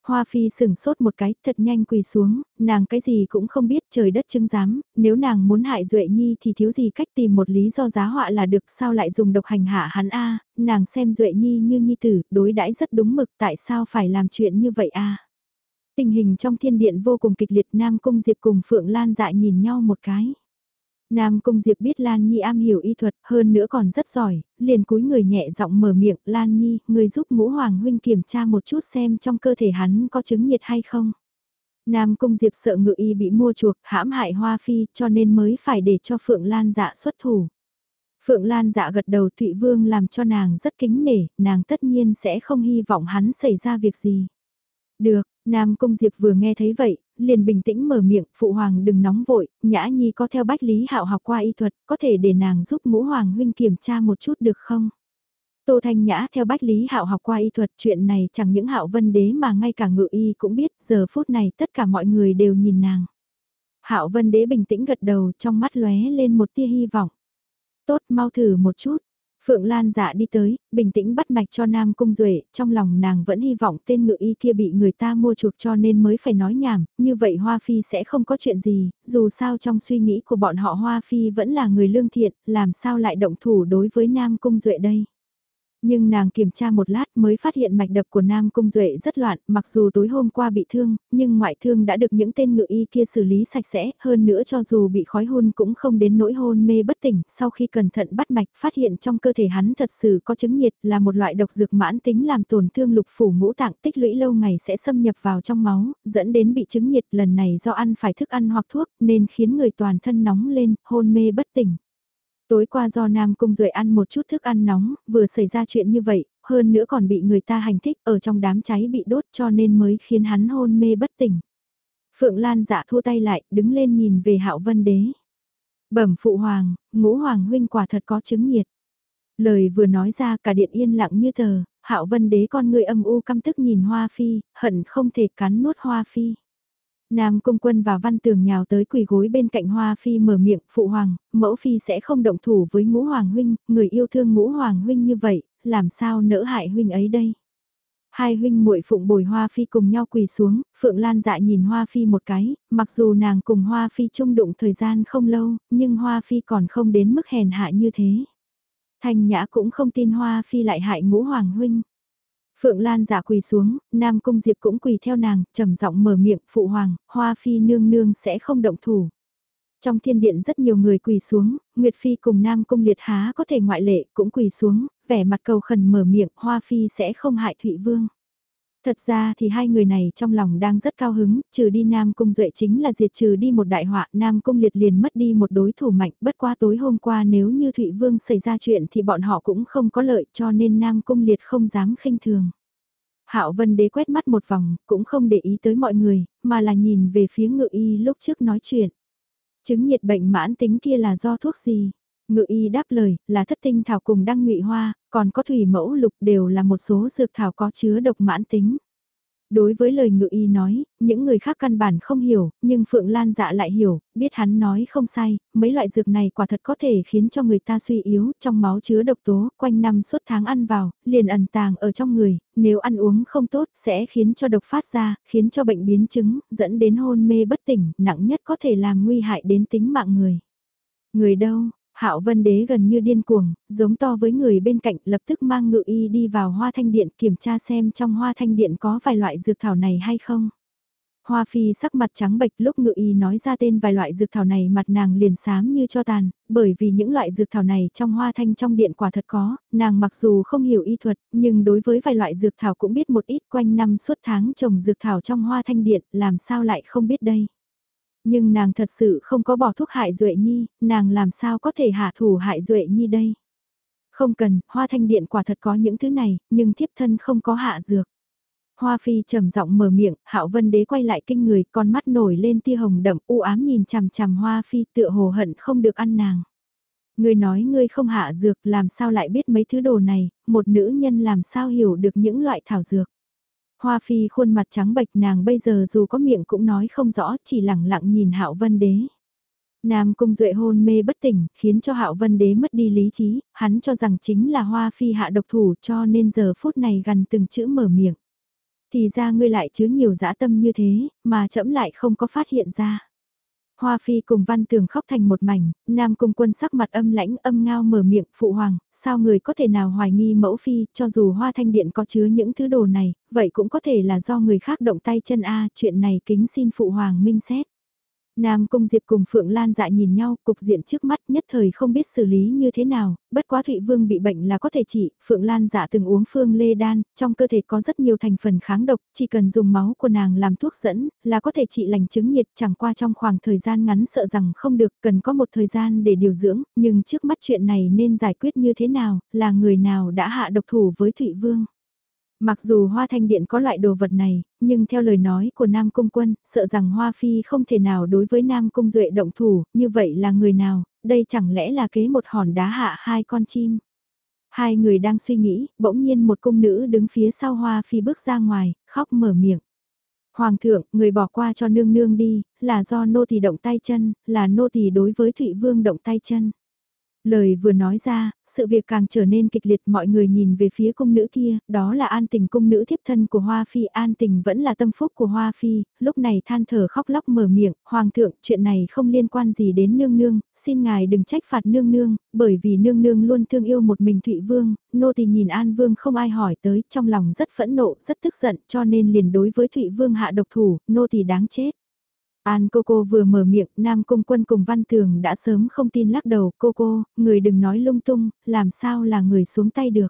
Hoa Phi sừng sốt một cái, thật nhanh quỳ xuống, nàng cái gì cũng không biết trời đất chứng giám, nếu nàng muốn hại Duệ Nhi thì thiếu gì cách tìm một lý do giá họa là được sao lại dùng độc hành hạ hắn a nàng xem Duệ Nhi như Nhi tử, đối đãi rất đúng mực tại sao phải làm chuyện như vậy a Tình hình trong thiên điện vô cùng kịch liệt Nam Cung Diệp cùng Phượng Lan dại nhìn nhau một cái. Nam Cung Diệp biết Lan Nhi am hiểu y thuật, hơn nữa còn rất giỏi, liền cúi người nhẹ giọng mở miệng, Lan Nhi, người giúp ngũ hoàng huynh kiểm tra một chút xem trong cơ thể hắn có chứng nhiệt hay không. Nam Cung Diệp sợ ngự y bị mua chuộc, hãm hại Hoa Phi, cho nên mới phải để cho Phượng Lan dạ xuất thủ. Phượng Lan dạ gật đầu Thụy Vương làm cho nàng rất kính nể, nàng tất nhiên sẽ không hy vọng hắn xảy ra việc gì. Được, Nam Cung Diệp vừa nghe thấy vậy, liền bình tĩnh mở miệng, phụ hoàng đừng nóng vội, Nhã Nhi có theo Bách Lý Hạo học qua y thuật, có thể để nàng giúp ngũ hoàng huynh kiểm tra một chút được không? Tô Thanh Nhã theo Bách Lý Hạo học qua y thuật chuyện này chẳng những Hạo Vân Đế mà ngay cả ngự y cũng biết, giờ phút này tất cả mọi người đều nhìn nàng. Hạo Vân Đế bình tĩnh gật đầu trong mắt lóe lên một tia hy vọng. Tốt mau thử một chút, Phượng Lan dạ đi tới, bình tĩnh bắt mạch cho Nam Cung Duệ, trong lòng nàng vẫn hy vọng tên ngự y kia bị người ta mua chuộc cho nên mới phải nói nhảm, như vậy Hoa Phi sẽ không có chuyện gì, dù sao trong suy nghĩ của bọn họ Hoa Phi vẫn là người lương thiện, làm sao lại động thủ đối với Nam Cung Duệ đây. Nhưng nàng kiểm tra một lát mới phát hiện mạch đập của Nam Cung Duệ rất loạn, mặc dù tối hôm qua bị thương, nhưng ngoại thương đã được những tên ngự y kia xử lý sạch sẽ, hơn nữa cho dù bị khói hôn cũng không đến nỗi hôn mê bất tỉnh, sau khi cẩn thận bắt mạch phát hiện trong cơ thể hắn thật sự có chứng nhiệt là một loại độc dược mãn tính làm tổn thương lục phủ ngũ tạng tích lũy lâu ngày sẽ xâm nhập vào trong máu, dẫn đến bị chứng nhiệt lần này do ăn phải thức ăn hoặc thuốc nên khiến người toàn thân nóng lên, hôn mê bất tỉnh. Tối qua do Nam Cung Duệ ăn một chút thức ăn nóng, vừa xảy ra chuyện như vậy, hơn nữa còn bị người ta hành thích ở trong đám cháy bị đốt cho nên mới khiến hắn hôn mê bất tỉnh. Phượng Lan dạ thua tay lại, đứng lên nhìn về hạo vân đế. Bẩm phụ hoàng, ngũ hoàng huynh quả thật có chứng nhiệt. Lời vừa nói ra cả điện yên lặng như tờ, hạo vân đế con người âm u căm tức nhìn hoa phi, hận không thể cắn nuốt hoa phi. Nam Cung Quân và Văn Tường nhào tới quỳ gối bên cạnh Hoa Phi mở miệng, phụ hoàng, mẫu phi sẽ không động thủ với ngũ hoàng huynh, người yêu thương ngũ hoàng huynh như vậy, làm sao nỡ hại huynh ấy đây? Hai huynh muội phụng bồi Hoa Phi cùng nhau quỳ xuống, Phượng Lan dạ nhìn Hoa Phi một cái, mặc dù nàng cùng Hoa Phi chung đụng thời gian không lâu, nhưng Hoa Phi còn không đến mức hèn hạ như thế. Thanh Nhã cũng không tin Hoa Phi lại hại ngũ hoàng huynh. Phượng Lan giả quỳ xuống, Nam Cung Diệp cũng quỳ theo nàng, trầm giọng mở miệng, phụ hoàng, Hoa Phi nương nương sẽ không động thủ. Trong thiên điện rất nhiều người quỳ xuống, Nguyệt Phi cùng Nam Cung Liệt Há có thể ngoại lệ cũng quỳ xuống, vẻ mặt cầu khẩn mở miệng, Hoa Phi sẽ không hại Thụy Vương. Thật ra thì hai người này trong lòng đang rất cao hứng, trừ đi Nam Cung Duệ chính là diệt trừ đi một đại họa, Nam Cung Liệt liền mất đi một đối thủ mạnh, bất qua tối hôm qua nếu như Thụy Vương xảy ra chuyện thì bọn họ cũng không có lợi cho nên Nam Cung Liệt không dám khinh thường. Hạo Vân Đế quét mắt một vòng, cũng không để ý tới mọi người, mà là nhìn về phía ngự y lúc trước nói chuyện. Chứng nhiệt bệnh mãn tính kia là do thuốc gì? Ngự y đáp lời, là thất tinh thảo cùng đăng ngụy hoa, còn có thủy mẫu lục đều là một số dược thảo có chứa độc mãn tính. Đối với lời ngự y nói, những người khác căn bản không hiểu, nhưng Phượng Lan dạ lại hiểu, biết hắn nói không sai, mấy loại dược này quả thật có thể khiến cho người ta suy yếu, trong máu chứa độc tố, quanh năm suốt tháng ăn vào, liền ẩn tàng ở trong người, nếu ăn uống không tốt sẽ khiến cho độc phát ra, khiến cho bệnh biến chứng, dẫn đến hôn mê bất tỉnh, nặng nhất có thể làm nguy hại đến tính mạng người. Người đâu, Hạo Vân Đế gần như điên cuồng, giống to với người bên cạnh lập tức mang ngự y đi vào hoa thanh điện kiểm tra xem trong hoa thanh điện có vài loại dược thảo này hay không. Hoa Phi sắc mặt trắng bệch lúc ngự y nói ra tên vài loại dược thảo này mặt nàng liền xám như cho tàn, bởi vì những loại dược thảo này trong hoa thanh trong điện quả thật có, nàng mặc dù không hiểu y thuật, nhưng đối với vài loại dược thảo cũng biết một ít quanh năm suốt tháng trồng dược thảo trong hoa thanh điện, làm sao lại không biết đây. Nhưng nàng thật sự không có bỏ thuốc hại Duệ Nhi, nàng làm sao có thể hạ thủ hại Duệ Nhi đây? Không cần, hoa thanh điện quả thật có những thứ này, nhưng thiếp thân không có hạ dược. Hoa phi trầm giọng mở miệng, hạo vân đế quay lại kinh người, con mắt nổi lên tia hồng đậm u ám nhìn chằm chằm hoa phi tựa hồ hận không được ăn nàng. Ngươi nói ngươi không hạ dược làm sao lại biết mấy thứ đồ này, một nữ nhân làm sao hiểu được những loại thảo dược. Hoa Phi khuôn mặt trắng bệch nàng bây giờ dù có miệng cũng nói không rõ, chỉ lẳng lặng nhìn Hạo Vân Đế. Nam Cung Duệ hôn mê bất tỉnh, khiến cho Hạo Vân Đế mất đi lý trí, hắn cho rằng chính là Hoa Phi hạ độc thủ cho nên giờ phút này gần từng chữ mở miệng. Thì ra ngươi lại chứa nhiều dã tâm như thế, mà chậm lại không có phát hiện ra. Hoa Phi cùng Văn Tường khóc thành một mảnh, Nam Cung Quân sắc mặt âm lãnh âm ngao mở miệng, phụ hoàng, sao người có thể nào hoài nghi mẫu Phi, cho dù Hoa Thanh Điện có chứa những thứ đồ này, vậy cũng có thể là do người khác động tay chân A, chuyện này kính xin phụ hoàng minh xét. Nam Cung Diệp cùng Phượng Lan dạ nhìn nhau, cục diện trước mắt nhất thời không biết xử lý như thế nào, bất quá Thụy Vương bị bệnh là có thể trị, Phượng Lan dạ từng uống phương lê đan, trong cơ thể có rất nhiều thành phần kháng độc, chỉ cần dùng máu của nàng làm thuốc dẫn, là có thể trị lành chứng nhiệt chẳng qua trong khoảng thời gian ngắn sợ rằng không được, cần có một thời gian để điều dưỡng, nhưng trước mắt chuyện này nên giải quyết như thế nào, là người nào đã hạ độc thủ với Thụy Vương. Mặc dù hoa thanh điện có loại đồ vật này, nhưng theo lời nói của Nam Cung Quân, sợ rằng Hoa Phi không thể nào đối với Nam Cung Duệ động thủ, như vậy là người nào, đây chẳng lẽ là kế một hòn đá hạ hai con chim. Hai người đang suy nghĩ, bỗng nhiên một cung nữ đứng phía sau Hoa Phi bước ra ngoài, khóc mở miệng. Hoàng thượng, người bỏ qua cho nương nương đi, là do nô tỳ động tay chân, là nô tỳ đối với Thụy Vương động tay chân. Lời vừa nói ra, sự việc càng trở nên kịch liệt mọi người nhìn về phía cung nữ kia, đó là an tình cung nữ thiếp thân của Hoa Phi, an tình vẫn là tâm phúc của Hoa Phi, lúc này than thở khóc lóc mở miệng, Hoàng thượng, chuyện này không liên quan gì đến nương nương, xin ngài đừng trách phạt nương nương, bởi vì nương nương luôn thương yêu một mình Thụy Vương, nô thì nhìn An Vương không ai hỏi tới, trong lòng rất phẫn nộ, rất tức giận, cho nên liền đối với Thụy Vương hạ độc thủ, nô thì đáng chết. An cô cô vừa mở miệng, Nam Cung Quân cùng Văn Tường đã sớm không tin lắc đầu, cô cô, người đừng nói lung tung, làm sao là người xuống tay được.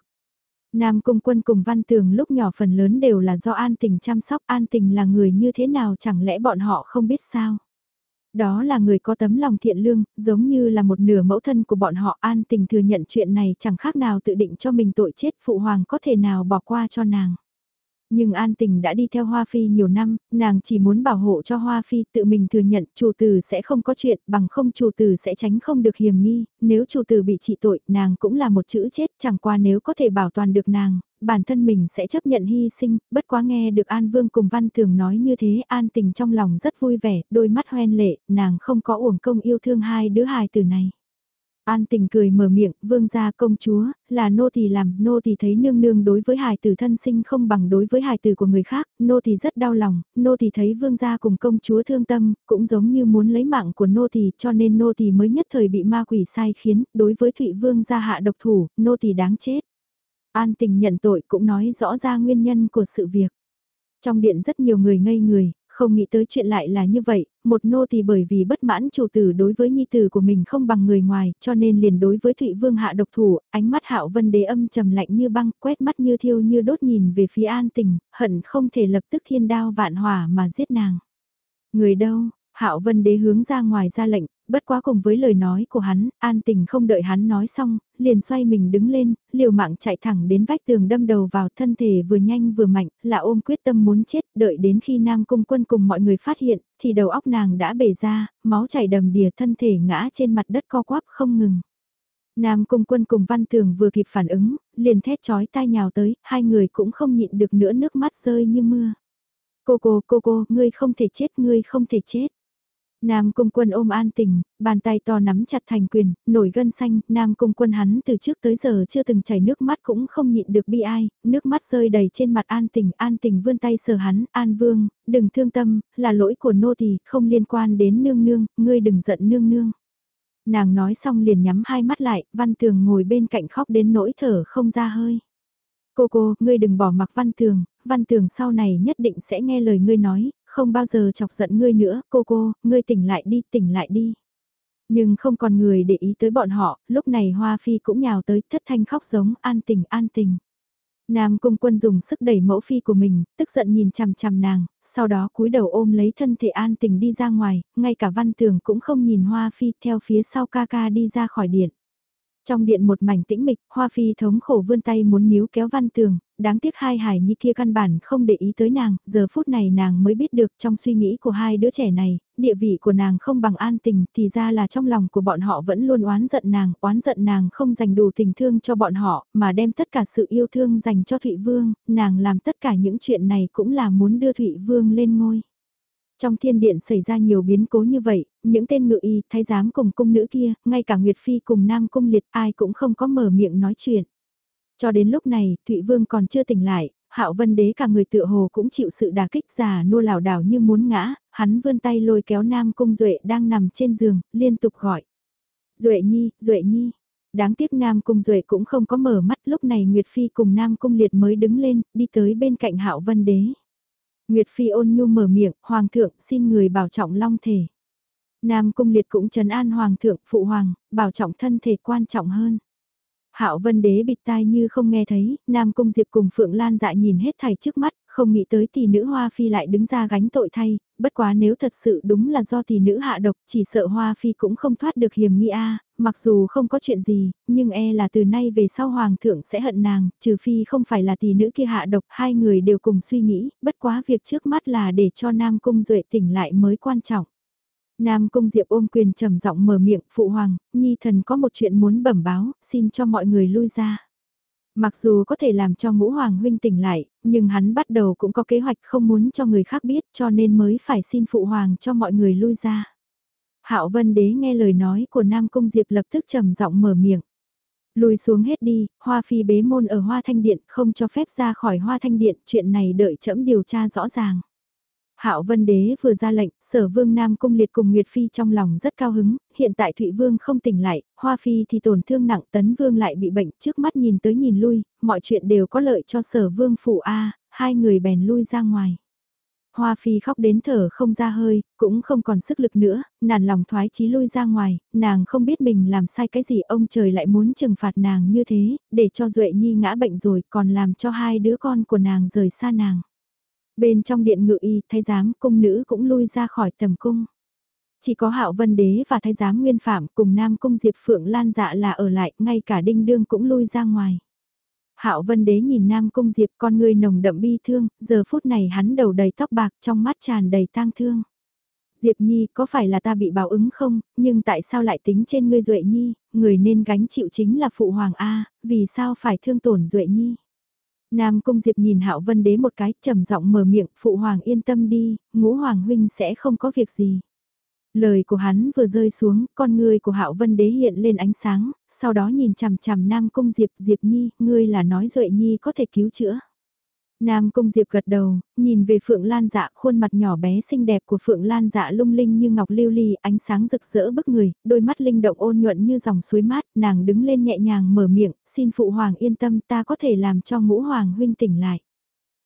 Nam Cung Quân cùng Văn Tường lúc nhỏ phần lớn đều là do An Tình chăm sóc, An Tình là người như thế nào chẳng lẽ bọn họ không biết sao. Đó là người có tấm lòng thiện lương, giống như là một nửa mẫu thân của bọn họ An Tình thừa nhận chuyện này chẳng khác nào tự định cho mình tội chết Phụ Hoàng có thể nào bỏ qua cho nàng. Nhưng An Tình đã đi theo Hoa Phi nhiều năm, nàng chỉ muốn bảo hộ cho Hoa Phi tự mình thừa nhận chủ tử sẽ không có chuyện bằng không chủ tử sẽ tránh không được hiểm nghi, nếu chủ tử bị trị tội nàng cũng là một chữ chết chẳng qua nếu có thể bảo toàn được nàng, bản thân mình sẽ chấp nhận hy sinh, bất quá nghe được An Vương cùng Văn Thường nói như thế An Tình trong lòng rất vui vẻ, đôi mắt hoen lệ, nàng không có uổng công yêu thương hai đứa hài tử này. An tình cười mở miệng, vương gia công chúa, là nô thì làm, nô thì thấy nương nương đối với hài tử thân sinh không bằng đối với hài tử của người khác, nô thì rất đau lòng, nô thì thấy vương gia cùng công chúa thương tâm, cũng giống như muốn lấy mạng của nô thì cho nên nô thì mới nhất thời bị ma quỷ sai khiến, đối với Thụy vương gia hạ độc thủ, nô thì đáng chết. An tình nhận tội cũng nói rõ ra nguyên nhân của sự việc. Trong điện rất nhiều người ngây người, không nghĩ tới chuyện lại là như vậy, một nô thì bởi vì bất mãn chủ tử đối với nhi tử của mình không bằng người ngoài, cho nên liền đối với Thụy Vương hạ độc thủ, ánh mắt Hạo Vân Đế âm trầm lạnh như băng, quét mắt như thiêu như đốt nhìn về phía An Tình, hận không thể lập tức thiên đao vạn hỏa mà giết nàng. Người đâu? Hạo Vân Đế hướng ra ngoài ra lệnh, bất quá cùng với lời nói của hắn, an tình không đợi hắn nói xong, liền xoay mình đứng lên, liều mạng chạy thẳng đến vách tường đâm đầu vào thân thể vừa nhanh vừa mạnh, là ôm quyết tâm muốn chết, đợi đến khi Nam Cung Quân cùng mọi người phát hiện, thì đầu óc nàng đã bể ra, máu chảy đầm đìa thân thể ngã trên mặt đất co quắp không ngừng. Nam Cung Quân cùng Văn Tường vừa kịp phản ứng, liền thét chói tai nhào tới, hai người cũng không nhịn được nữa nước mắt rơi như mưa. Cô cô, cô cô, ngươi không thể chết, ngươi không thể chết. Nam Cung Quân ôm an tình, bàn tay to nắm chặt thành quyền, nổi gân xanh, Nam Cung Quân hắn từ trước tới giờ chưa từng chảy nước mắt cũng không nhịn được bi ai, nước mắt rơi đầy trên mặt an tình, an tình vươn tay sờ hắn, an vương, đừng thương tâm, là lỗi của nô tỳ không liên quan đến nương nương, ngươi đừng giận nương nương. Nàng nói xong liền nhắm hai mắt lại, văn tường ngồi bên cạnh khóc đến nỗi thở không ra hơi. Cô cô, ngươi đừng bỏ mặc văn tường, văn tường sau này nhất định sẽ nghe lời ngươi nói, không bao giờ chọc giận ngươi nữa, cô cô, ngươi tỉnh lại đi, tỉnh lại đi. Nhưng không còn người để ý tới bọn họ, lúc này Hoa Phi cũng nhào tới thất thanh khóc giống an tình an tình. Nam cung quân dùng sức đẩy mẫu phi của mình, tức giận nhìn chằm chằm nàng, sau đó cúi đầu ôm lấy thân thể an tình đi ra ngoài, ngay cả văn tường cũng không nhìn hoa phi theo phía sau ca ca đi ra khỏi điện. Trong điện một mảnh tĩnh mịch, Hoa Phi thống khổ vươn tay muốn níu kéo văn tường, đáng tiếc hai hải nhi kia căn bản không để ý tới nàng, giờ phút này nàng mới biết được trong suy nghĩ của hai đứa trẻ này, địa vị của nàng không bằng an tình, thì ra là trong lòng của bọn họ vẫn luôn oán giận nàng, oán giận nàng không dành đủ tình thương cho bọn họ, mà đem tất cả sự yêu thương dành cho Thụy Vương, nàng làm tất cả những chuyện này cũng là muốn đưa Thụy Vương lên ngôi. Trong thiên điện xảy ra nhiều biến cố như vậy, những tên ngự y, thái giám cùng cung nữ kia, ngay cả Nguyệt Phi cùng Nam Cung Liệt ai cũng không có mở miệng nói chuyện. Cho đến lúc này, Thụy Vương còn chưa tỉnh lại, Hạo Vân Đế cả người tựa hồ cũng chịu sự đả kích già nua lảo đảo như muốn ngã, hắn vươn tay lôi kéo Nam Cung Duệ đang nằm trên giường, liên tục gọi. Duệ Nhi, Duệ Nhi. Đáng tiếc Nam Cung Duệ cũng không có mở mắt lúc này Nguyệt Phi cùng Nam Cung Liệt mới đứng lên, đi tới bên cạnh Hạo Vân Đế. Nguyệt Phi ôn nhu mở miệng, Hoàng thượng xin người bảo trọng long thể. Nam Cung Liệt cũng trấn an Hoàng thượng, Phụ Hoàng, bảo trọng thân thể quan trọng hơn. Hạo Vân Đế bịt tai như không nghe thấy, Nam Cung Diệp cùng Phượng Lan dại nhìn hết thảy trước mắt, không nghĩ tới tỷ nữ Hoa Phi lại đứng ra gánh tội thay, bất quá nếu thật sự đúng là do tỷ nữ hạ độc, chỉ sợ Hoa Phi cũng không thoát được hiểm nghi a, mặc dù không có chuyện gì, nhưng e là từ nay về sau Hoàng thượng sẽ hận nàng, trừ phi không phải là tỷ nữ kia hạ độc, hai người đều cùng suy nghĩ, bất quá việc trước mắt là để cho Nam Cung Duệ tỉnh lại mới quan trọng. Nam Cung Diệp ôm quyền trầm giọng mở miệng, phụ hoàng, nhi thần có một chuyện muốn bẩm báo, xin cho mọi người lui ra. Mặc dù có thể làm cho ngũ hoàng huynh tỉnh lại, nhưng hắn bắt đầu cũng có kế hoạch không muốn cho người khác biết cho nên mới phải xin phụ hoàng cho mọi người lui ra. Hạo Vân Đế nghe lời nói của Nam Cung Diệp lập tức trầm giọng mở miệng. Lùi xuống hết đi, Hoa Phi bế môn ở Hoa Thanh Điện không cho phép ra khỏi Hoa Thanh Điện, chuyện này đợi trẫm điều tra rõ ràng. Hạo Vân Đế vừa ra lệnh, Sở Vương Nam Cung Liệt cùng Nguyệt Phi trong lòng rất cao hứng, hiện tại Thụy Vương không tỉnh lại, Hoa Phi thì tổn thương nặng, Tấn Vương lại bị bệnh, trước mắt nhìn tới nhìn lui, mọi chuyện đều có lợi cho Sở Vương phủ a, hai người bèn lui ra ngoài. Hoa Phi khóc đến thở không ra hơi, cũng không còn sức lực nữa, nản lòng thoái chí lui ra ngoài, nàng không biết mình làm sai cái gì ông trời lại muốn trừng phạt nàng như thế, để cho Duệ Nhi ngã bệnh rồi còn làm cho hai đứa con của nàng rời xa nàng. Bên trong điện ngự y, thái giám, cung nữ cũng lui ra khỏi tầm cung. Chỉ có hạo vân đế và thái giám nguyên phạm cùng nam cung diệp phượng lan dạ là ở lại, ngay cả đinh đương cũng lui ra ngoài. Hạo Vân Đế nhìn Nam Cung Diệp con người nồng đậm bi thương, giờ phút này hắn đầu đầy tóc bạc trong mắt tràn đầy tang thương. Diệp Nhi có phải là ta bị báo ứng không, nhưng tại sao lại tính trên ngươi Duệ Nhi, người nên gánh chịu chính là Phụ Hoàng A, vì sao phải thương tổn Duệ Nhi. Nam Cung Diệp nhìn Hạo Vân Đế một cái, trầm giọng mở miệng, phụ hoàng yên tâm đi, ngũ hoàng huynh sẽ không có việc gì. Lời của hắn vừa rơi xuống, con người của Hạo Vân Đế hiện lên ánh sáng, sau đó nhìn chằm chằm Nam Cung Diệp, Diệp Nhi, ngươi là nói Duệ Nhi có thể cứu chữa. Nam Cung Diệp gật đầu, nhìn về Phượng Lan dạ khuôn mặt nhỏ bé xinh đẹp của Phượng Lan dạ lung linh như ngọc lưu ly ánh sáng rực rỡ bức người, đôi mắt linh động ôn nhuận như dòng suối mát, nàng đứng lên nhẹ nhàng mở miệng, xin Phụ Hoàng yên tâm ta có thể làm cho ngũ Hoàng huynh tỉnh lại.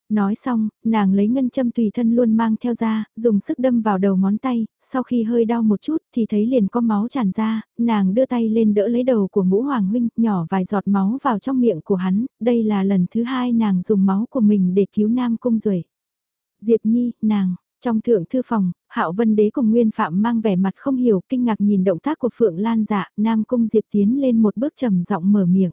Nói xong, nàng lấy ngân châm tùy thân luôn mang theo ra, dùng sức đâm vào đầu ngón tay, sau khi hơi đau một chút thì thấy liền có máu tràn ra, nàng đưa tay lên đỡ lấy đầu của ngũ hoàng huynh, nhỏ vài giọt máu vào trong miệng của hắn, đây là lần thứ hai nàng dùng máu của mình để cứu nam cung rồi. Diệp Nhi, nàng, trong thượng thư phòng, Hạo Vân Đế cùng Nguyên Phạm mang vẻ mặt không hiểu, kinh ngạc nhìn động tác của Phượng Lan dạ, Nam Cung Diệp tiến lên một bước trầm giọng mở miệng.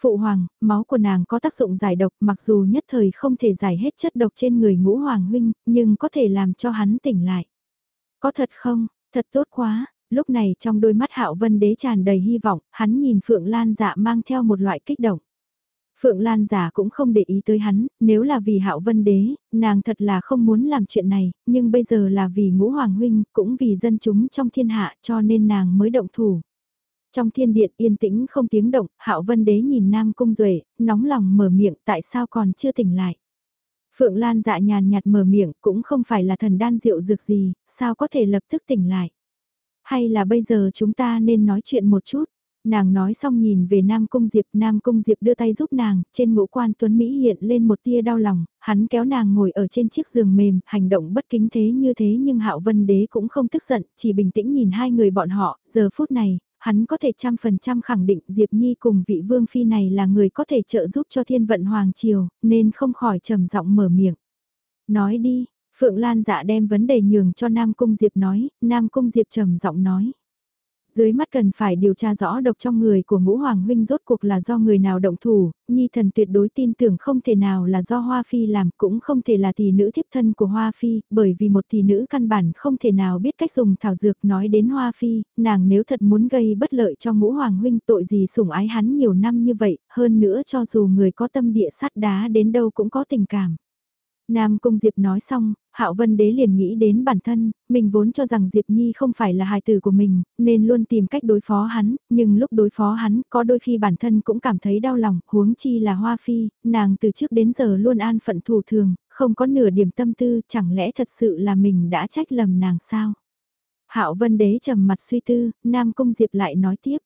Phụ hoàng, máu của nàng có tác dụng giải độc mặc dù nhất thời không thể giải hết chất độc trên người ngũ hoàng huynh, nhưng có thể làm cho hắn tỉnh lại. Có thật không, thật tốt quá, lúc này trong đôi mắt hạo vân đế tràn đầy hy vọng, hắn nhìn Phượng Lan dạ mang theo một loại kích động. Phượng Lan giả cũng không để ý tới hắn, nếu là vì hạo vân đế, nàng thật là không muốn làm chuyện này, nhưng bây giờ là vì ngũ hoàng huynh, cũng vì dân chúng trong thiên hạ cho nên nàng mới động thủ. Trong thiên điện yên tĩnh không tiếng động, Hạo Vân Đế nhìn Nam Cung Duệ, nóng lòng mở miệng tại sao còn chưa tỉnh lại. Phượng Lan dạ nhàn nhạt mở miệng cũng không phải là thần đan rượu dược gì, sao có thể lập tức tỉnh lại. Hay là bây giờ chúng ta nên nói chuyện một chút. Nàng nói xong nhìn về Nam Cung Diệp, Nam Cung Diệp đưa tay giúp nàng, trên ngũ quan Tuấn Mỹ hiện lên một tia đau lòng, hắn kéo nàng ngồi ở trên chiếc giường mềm, hành động bất kính thế như thế nhưng Hạo Vân Đế cũng không tức giận, chỉ bình tĩnh nhìn hai người bọn họ, giờ phút này, hắn có thể trăm phần trăm khẳng định Diệp Nhi cùng vị vương phi này là người có thể trợ giúp cho thiên vận hoàng triều, nên không khỏi trầm giọng mở miệng. Nói đi, Phượng Lan dạ đem vấn đề nhường cho Nam Cung Diệp nói, Nam Cung Diệp trầm giọng nói. Dưới mắt cần phải điều tra rõ độc trong người của ngũ hoàng huynh rốt cuộc là do người nào động thủ, nhi thần tuyệt đối tin tưởng không thể nào là do Hoa Phi làm cũng không thể là tỷ nữ thiếp thân của Hoa Phi, bởi vì một tỷ nữ căn bản không thể nào biết cách dùng thảo dược nói đến Hoa Phi, nàng nếu thật muốn gây bất lợi cho ngũ hoàng huynh tội gì sủng ái hắn nhiều năm như vậy, hơn nữa cho dù người có tâm địa sắt đá đến đâu cũng có tình cảm. Nam Cung Diệp nói xong, Hạo Vân Đế liền nghĩ đến bản thân, mình vốn cho rằng Diệp Nhi không phải là hài tử của mình, nên luôn tìm cách đối phó hắn, nhưng lúc đối phó hắn, có đôi khi bản thân cũng cảm thấy đau lòng, huống chi là Hoa Phi, nàng từ trước đến giờ luôn an phận thủ thường, không có nửa điểm tâm tư, chẳng lẽ thật sự là mình đã trách lầm nàng sao? Hạo Vân Đế trầm mặt suy tư, Nam Cung Diệp lại nói tiếp.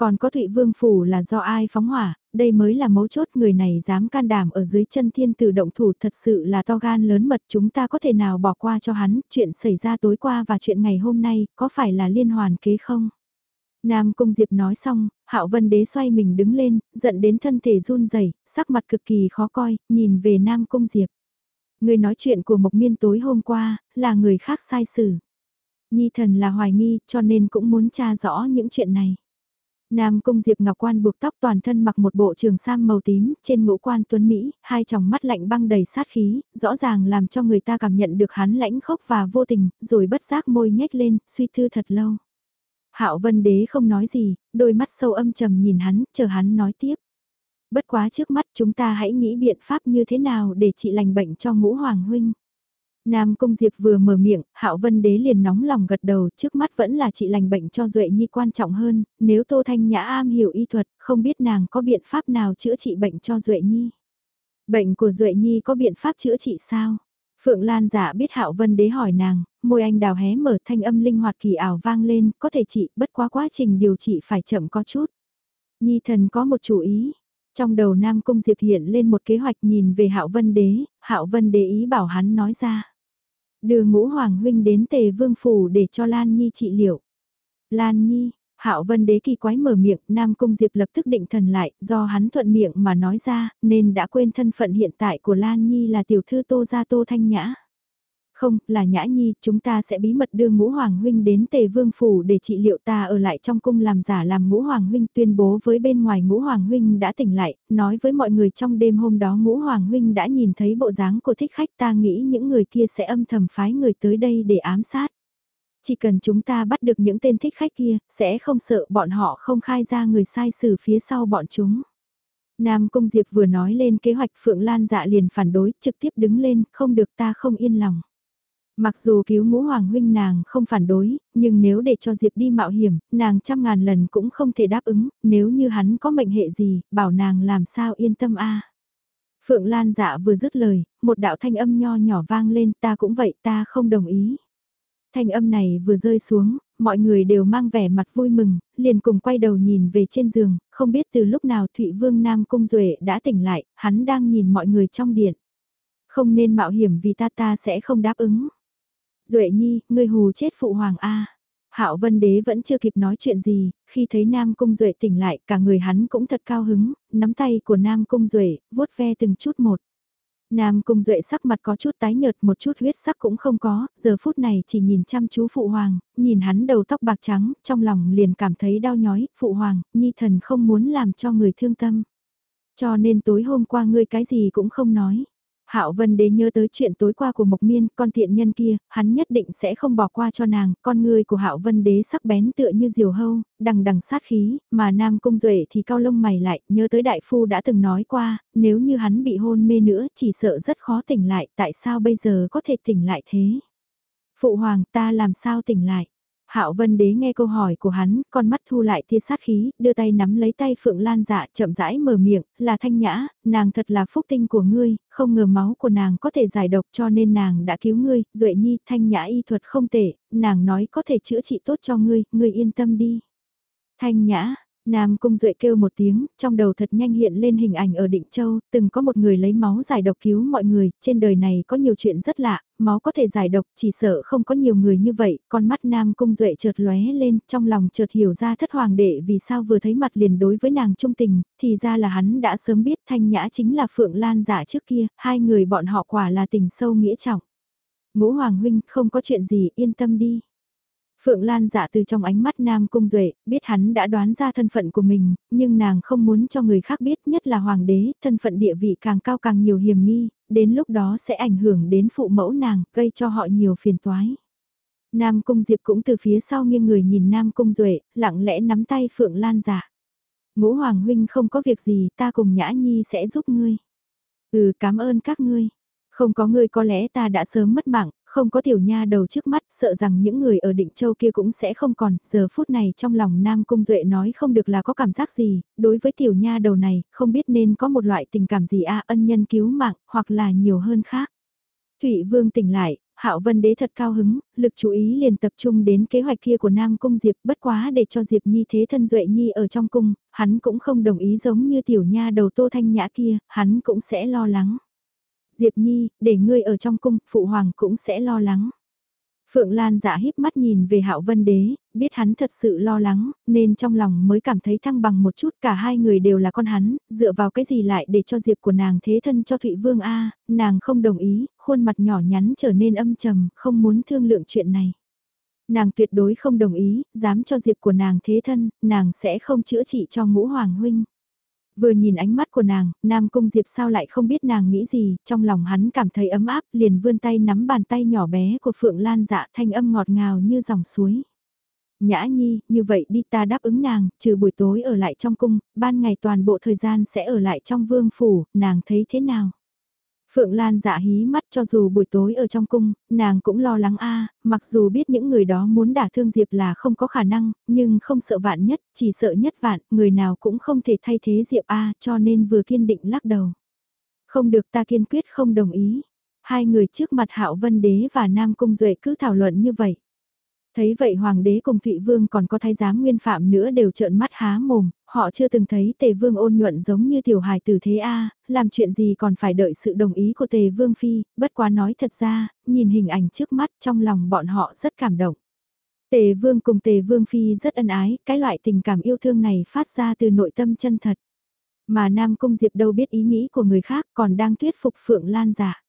Còn có Thụy Vương Phủ là do ai phóng hỏa, đây mới là mấu chốt người này dám can đảm ở dưới chân thiên tử động thủ thật sự là to gan lớn mật chúng ta có thể nào bỏ qua cho hắn, chuyện xảy ra tối qua và chuyện ngày hôm nay có phải là liên hoàn kế không? Nam Cung Diệp nói xong, Hạo Vân Đế xoay mình đứng lên, giận đến thân thể run rẩy, sắc mặt cực kỳ khó coi, nhìn về Nam Cung Diệp. Người nói chuyện của Mộc Miên tối hôm qua, là người khác sai xử. Nhi thần là hoài nghi, cho nên cũng muốn tra rõ những chuyện này. Nam Cung Diệp Ngọc Quan buộc tóc toàn thân mặc một bộ trường sam màu tím, trên ngũ quan tuấn Mỹ, hai tròng mắt lạnh băng đầy sát khí, rõ ràng làm cho người ta cảm nhận được hắn lãnh khốc và vô tình, rồi bất giác môi nhếch lên, suy thư thật lâu. Hạo Vân Đế không nói gì, đôi mắt sâu âm trầm nhìn hắn, chờ hắn nói tiếp. Bất quá trước mắt chúng ta hãy nghĩ biện pháp như thế nào để trị lành bệnh cho ngũ hoàng huynh. Nam Cung Diệp vừa mở miệng, Hạo Vân Đế liền nóng lòng gật đầu, trước mắt vẫn là trị lành bệnh cho Duệ Nhi quan trọng hơn, nếu Tô Thanh Nhã am hiểu y thuật, không biết nàng có biện pháp nào chữa trị bệnh cho Duệ Nhi. Bệnh của Duệ Nhi có biện pháp chữa trị sao? Phượng Lan giả biết Hạo Vân Đế hỏi nàng, môi anh đào hé mở thanh âm linh hoạt kỳ ảo vang lên, có thể trị, bất quá quá trình điều trị phải chậm có chút. Nhi thần có một chủ ý. Trong đầu Nam Cung Diệp hiện lên một kế hoạch nhìn về Hạo Vân Đế, Hạo Vân Đế ý bảo hắn nói ra. Đưa ngũ hoàng huynh đến tề vương phủ để cho Lan Nhi trị liệu. Lan Nhi, Hạo Vân Đế kỳ quái mở miệng, Nam Cung Diệp lập tức định thần lại, do hắn thuận miệng mà nói ra, nên đã quên thân phận hiện tại của Lan Nhi là tiểu thư Tô Gia Tô Thanh Nhã. Không, là Nhã Nhi, chúng ta sẽ bí mật đưa ngũ hoàng huynh đến tề vương phủ để trị liệu ta ở lại trong cung làm giả làm ngũ hoàng huynh tuyên bố với bên ngoài ngũ hoàng huynh đã tỉnh lại, nói với mọi người trong đêm hôm đó ngũ hoàng huynh đã nhìn thấy bộ dáng của thích khách ta nghĩ những người kia sẽ âm thầm phái người tới đây để ám sát. Chỉ cần chúng ta bắt được những tên thích khách kia, sẽ không sợ bọn họ không khai ra người sai xử phía sau bọn chúng. Nam Cung Diệp vừa nói lên kế hoạch Phượng Lan dạ liền phản đối, trực tiếp đứng lên, không được ta không yên lòng. Mặc dù cứu ngũ hoàng huynh nàng không phản đối, nhưng nếu để cho Diệp đi mạo hiểm, nàng trăm ngàn lần cũng không thể đáp ứng, nếu như hắn có mệnh hệ gì, bảo nàng làm sao yên tâm a. Phượng Lan dạ vừa dứt lời, một đạo thanh âm nho nhỏ vang lên ta cũng vậy ta không đồng ý. Thanh âm này vừa rơi xuống, mọi người đều mang vẻ mặt vui mừng, liền cùng quay đầu nhìn về trên giường, không biết từ lúc nào Thụy Vương Nam Cung Duệ đã tỉnh lại, hắn đang nhìn mọi người trong điện. Không nên mạo hiểm vì ta ta sẽ không đáp ứng. Duệ Nhi, ngươi hù chết phụ hoàng A. Hạo Vân Đế vẫn chưa kịp nói chuyện gì, khi thấy Nam Cung Duệ tỉnh lại cả người hắn cũng thật cao hứng, nắm tay của Nam Cung Duệ, vuốt ve từng chút một. Nam Cung Duệ sắc mặt có chút tái nhợt một chút huyết sắc cũng không có, giờ phút này chỉ nhìn chăm chú Phụ Hoàng, nhìn hắn đầu tóc bạc trắng, trong lòng liền cảm thấy đau nhói, Phụ Hoàng, Nhi thần không muốn làm cho người thương tâm. Cho nên tối hôm qua ngươi cái gì cũng không nói. Hạo Vân Đế nhớ tới chuyện tối qua của Mộc Miên, con thiện nhân kia, hắn nhất định sẽ không bỏ qua cho nàng, con người của Hạo Vân Đế sắc bén tựa như diều hâu, đằng đằng sát khí, mà Nam Cung Duệ thì cao lông mày lại, nhớ tới đại phu đã từng nói qua, nếu như hắn bị hôn mê nữa, chỉ sợ rất khó tỉnh lại, tại sao bây giờ có thể tỉnh lại thế? Phụ hoàng, ta làm sao tỉnh lại? Hạo Vân Đế nghe câu hỏi của hắn, con mắt thu lại tia sát khí, đưa tay nắm lấy tay Phượng Lan dạ chậm rãi mở miệng, là thanh nhã, nàng thật là phúc tinh của ngươi, không ngờ máu của nàng có thể giải độc cho nên nàng đã cứu ngươi, Duệ Nhi, thanh nhã y thuật không tệ, nàng nói có thể chữa trị tốt cho ngươi, ngươi yên tâm đi. Thanh nhã, Nam Cung Duệ kêu một tiếng, trong đầu thật nhanh hiện lên hình ảnh ở Định Châu, từng có một người lấy máu giải độc cứu mọi người, trên đời này có nhiều chuyện rất lạ, máu có thể giải độc, chỉ sợ không có nhiều người như vậy, con mắt Nam Cung Duệ chợt lóe lên, trong lòng chợt hiểu ra thất hoàng đệ vì sao vừa thấy mặt liền đối với nàng trung tình, thì ra là hắn đã sớm biết Thanh Nhã chính là Phượng Lan giả trước kia, hai người bọn họ quả là tình sâu nghĩa trọng. Ngũ Hoàng Huynh không có chuyện gì, yên tâm đi. Phượng Lan dạ từ trong ánh mắt Nam Cung Duệ, biết hắn đã đoán ra thân phận của mình, nhưng nàng không muốn cho người khác biết nhất là hoàng đế, thân phận địa vị càng cao càng nhiều hiểm nghi, đến lúc đó sẽ ảnh hưởng đến phụ mẫu nàng, gây cho họ nhiều phiền toái. Nam Cung Diệp cũng từ phía sau nghiêng người nhìn Nam Cung Duệ, lặng lẽ nắm tay Phượng Lan dạ. Ngũ Hoàng Huynh không có việc gì ta cùng Nhã Nhi sẽ giúp ngươi. Ừ cảm ơn các ngươi. Không có ngươi có lẽ ta đã sớm mất mạng, không có tiểu nha đầu trước mắt, sợ rằng những người ở định châu kia cũng sẽ không còn, giờ phút này trong lòng Nam Cung Duệ nói không được là có cảm giác gì, đối với tiểu nha đầu này, không biết nên có một loại tình cảm gì a ân nhân cứu mạng, hoặc là nhiều hơn khác. Thụy Vương tỉnh lại, Hạo Vân Đế thật cao hứng, lực chú ý liền tập trung đến kế hoạch kia của Nam Cung Diệp bất quá để cho Diệp Nhi thế thân Duệ Nhi ở trong cung, hắn cũng không đồng ý giống như tiểu nha đầu Tô Thanh Nhã kia, hắn cũng sẽ lo lắng. Diệp Nhi, để ngươi ở trong cung, Phụ Hoàng cũng sẽ lo lắng. Phượng Lan giả híp mắt nhìn về Hạo Vân Đế, biết hắn thật sự lo lắng, nên trong lòng mới cảm thấy thăng bằng một chút cả hai người đều là con hắn, dựa vào cái gì lại để cho diệp của nàng thế thân cho Thụy Vương A, nàng không đồng ý, khuôn mặt nhỏ nhắn trở nên âm trầm, không muốn thương lượng chuyện này. Nàng tuyệt đối không đồng ý, dám cho diệp của nàng thế thân, nàng sẽ không chữa trị cho ngũ hoàng huynh. Vừa nhìn ánh mắt của nàng, Nam Cung Diệp sao lại không biết nàng nghĩ gì, trong lòng hắn cảm thấy ấm áp, liền vươn tay nắm bàn tay nhỏ bé của Phượng Lan dạ thanh âm ngọt ngào như dòng suối. Nhã Nhi, như vậy đi ta đáp ứng nàng, trừ buổi tối ở lại trong cung, ban ngày toàn bộ thời gian sẽ ở lại trong vương phủ, nàng thấy thế nào? Phượng Lan dạ hí mắt cho dù buổi tối ở trong cung, nàng cũng lo lắng a mặc dù biết những người đó muốn đả thương Diệp là không có khả năng, nhưng không sợ vạn nhất, chỉ sợ nhất vạn, người nào cũng không thể thay thế Diệp a cho nên vừa kiên định lắc đầu. Không được ta kiên quyết không đồng ý. Hai người trước mặt Hạo Vân Đế và Nam Cung Duệ cứ thảo luận như vậy. Thấy vậy Hoàng đế cùng Thụy Vương còn có thái giám nguyên phạm nữa đều trợn mắt há mồm, họ chưa từng thấy Tề Vương ôn nhuận giống như tiểu hài tử thế A, làm chuyện gì còn phải đợi sự đồng ý của Tề Vương Phi, bất quá nói thật ra, nhìn hình ảnh trước mắt trong lòng bọn họ rất cảm động. Tề Vương cùng Tề Vương Phi rất ân ái, cái loại tình cảm yêu thương này phát ra từ nội tâm chân thật. Mà Nam Cung Diệp đâu biết ý nghĩ của người khác còn đang thuyết phục Phượng Lan giả.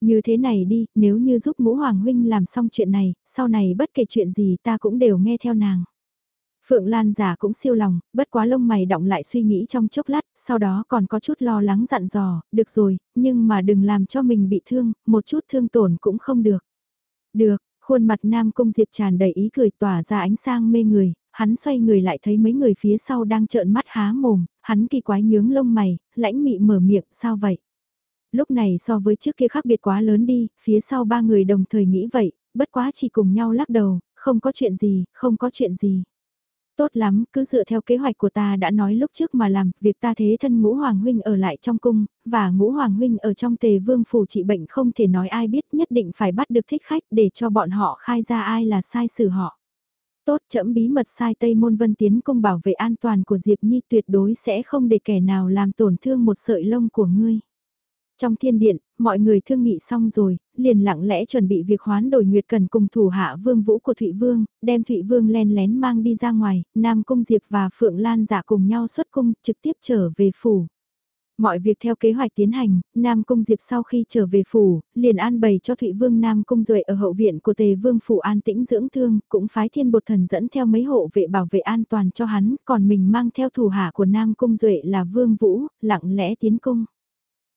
Như thế này đi, nếu như giúp ngũ hoàng huynh làm xong chuyện này, sau này bất kể chuyện gì ta cũng đều nghe theo nàng. Phượng Lan giả cũng siêu lòng, bất quá lông mày động lại suy nghĩ trong chốc lát, sau đó còn có chút lo lắng dặn dò, được rồi, nhưng mà đừng làm cho mình bị thương, một chút thương tổn cũng không được. Được, khuôn mặt Nam Cung Diệp tràn đầy ý cười tỏa ra ánh sang mê người, hắn xoay người lại thấy mấy người phía sau đang trợn mắt há mồm, hắn kỳ quái nhướng lông mày, lãnh mị mở miệng, sao vậy? lúc này so với trước kia khác biệt quá lớn đi, phía sau ba người đồng thời nghĩ vậy, bất quá chỉ cùng nhau lắc đầu, không có chuyện gì, không có chuyện gì. Tốt lắm, cứ dựa theo kế hoạch của ta đã nói lúc trước mà làm, việc ta thế thân ngũ hoàng huynh ở lại trong cung, và ngũ hoàng huynh ở trong tề vương phủ trị bệnh không thể nói ai biết nhất định phải bắt được thích khách để cho bọn họ khai ra ai là sai xử họ. Tốt chậm bí mật sai Tây Môn Vân tiến cung bảo vệ an toàn của Diệp Nhi tuyệt đối sẽ không để kẻ nào làm tổn thương một sợi lông của ngươi. Trong thiên điện, mọi người thương nghị xong rồi, liền lặng lẽ chuẩn bị việc hoán đổi Nguyệt Cần cùng thủ hạ vương vũ của Thụy Vương, đem Thụy Vương len lén mang đi ra ngoài, Nam Cung Diệp và Phượng Lan giả cùng nhau xuất cung, trực tiếp trở về phủ. Mọi việc theo kế hoạch tiến hành, Nam Cung Diệp sau khi trở về phủ, liền an bày cho Thụy Vương Nam Cung Duệ ở hậu viện của Tề Vương phủ an tĩnh dưỡng thương, cũng phái thiên bột thần dẫn theo mấy hộ vệ bảo vệ an toàn cho hắn, còn mình mang theo thủ hạ của Nam Cung Duệ là Vương Vũ, lặng lẽ tiến cung.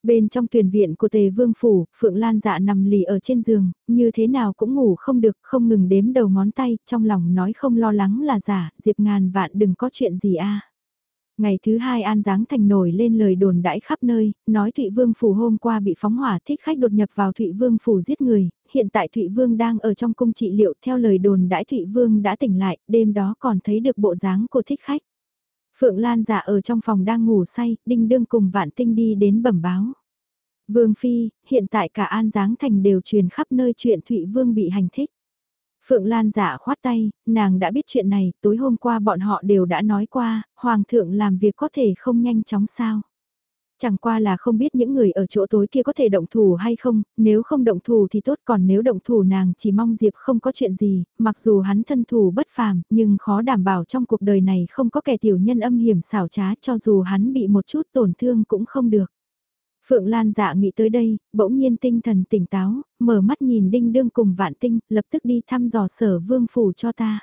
Bên trong tuyển viện của tề vương phủ, Phượng Lan dạ nằm lì ở trên giường, như thế nào cũng ngủ không được, không ngừng đếm đầu ngón tay, trong lòng nói không lo lắng là giả, Diệp ngàn vạn đừng có chuyện gì a. Ngày thứ hai An Giáng Thành nổi lên lời đồn đãi khắp nơi, nói Thụy Vương Phủ hôm qua bị phóng hỏa thích khách đột nhập vào Thụy Vương Phủ giết người, hiện tại Thụy Vương đang ở trong cung trị liệu theo lời đồn đãi Thụy Vương đã tỉnh lại, đêm đó còn thấy được bộ dáng của thích khách. Phượng Lan giả ở trong phòng đang ngủ say, đinh đương cùng vạn tinh đi đến bẩm báo. Vương Phi, hiện tại cả An Giáng Thành đều truyền khắp nơi chuyện Thụy Vương bị hành thích. Phượng Lan giả khoát tay, nàng đã biết chuyện này, tối hôm qua bọn họ đều đã nói qua, Hoàng thượng làm việc có thể không nhanh chóng sao. Chẳng qua là không biết những người ở chỗ tối kia có thể động thủ hay không, nếu không động thủ thì tốt còn nếu động thủ nàng chỉ mong Diệp không có chuyện gì, mặc dù hắn thân thủ bất phàm, nhưng khó đảm bảo trong cuộc đời này không có kẻ tiểu nhân âm hiểm xảo trá cho dù hắn bị một chút tổn thương cũng không được. Phượng Lan dạ nghĩ tới đây, bỗng nhiên tinh thần tỉnh táo, mở mắt nhìn đinh đương cùng vạn tinh, lập tức đi thăm dò sở vương phủ cho ta.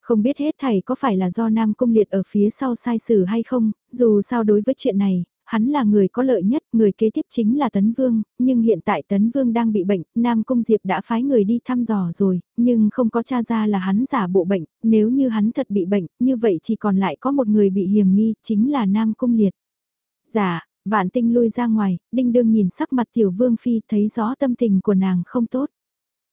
Không biết hết thầy có phải là do Nam Cung Liệt ở phía sau sai sử hay không, dù sao đối với chuyện này, hắn là người có lợi nhất, người kế tiếp chính là Tấn Vương, nhưng hiện tại Tấn Vương đang bị bệnh, Nam Cung Diệp đã phái người đi thăm dò rồi, nhưng không có tra ra là hắn giả bộ bệnh, nếu như hắn thật bị bệnh, như vậy chỉ còn lại có một người bị hiểm nghi, chính là Nam Cung Liệt. Giả, vạn tinh lui ra ngoài, đinh đương nhìn sắc mặt tiểu vương phi thấy rõ tâm tình của nàng không tốt.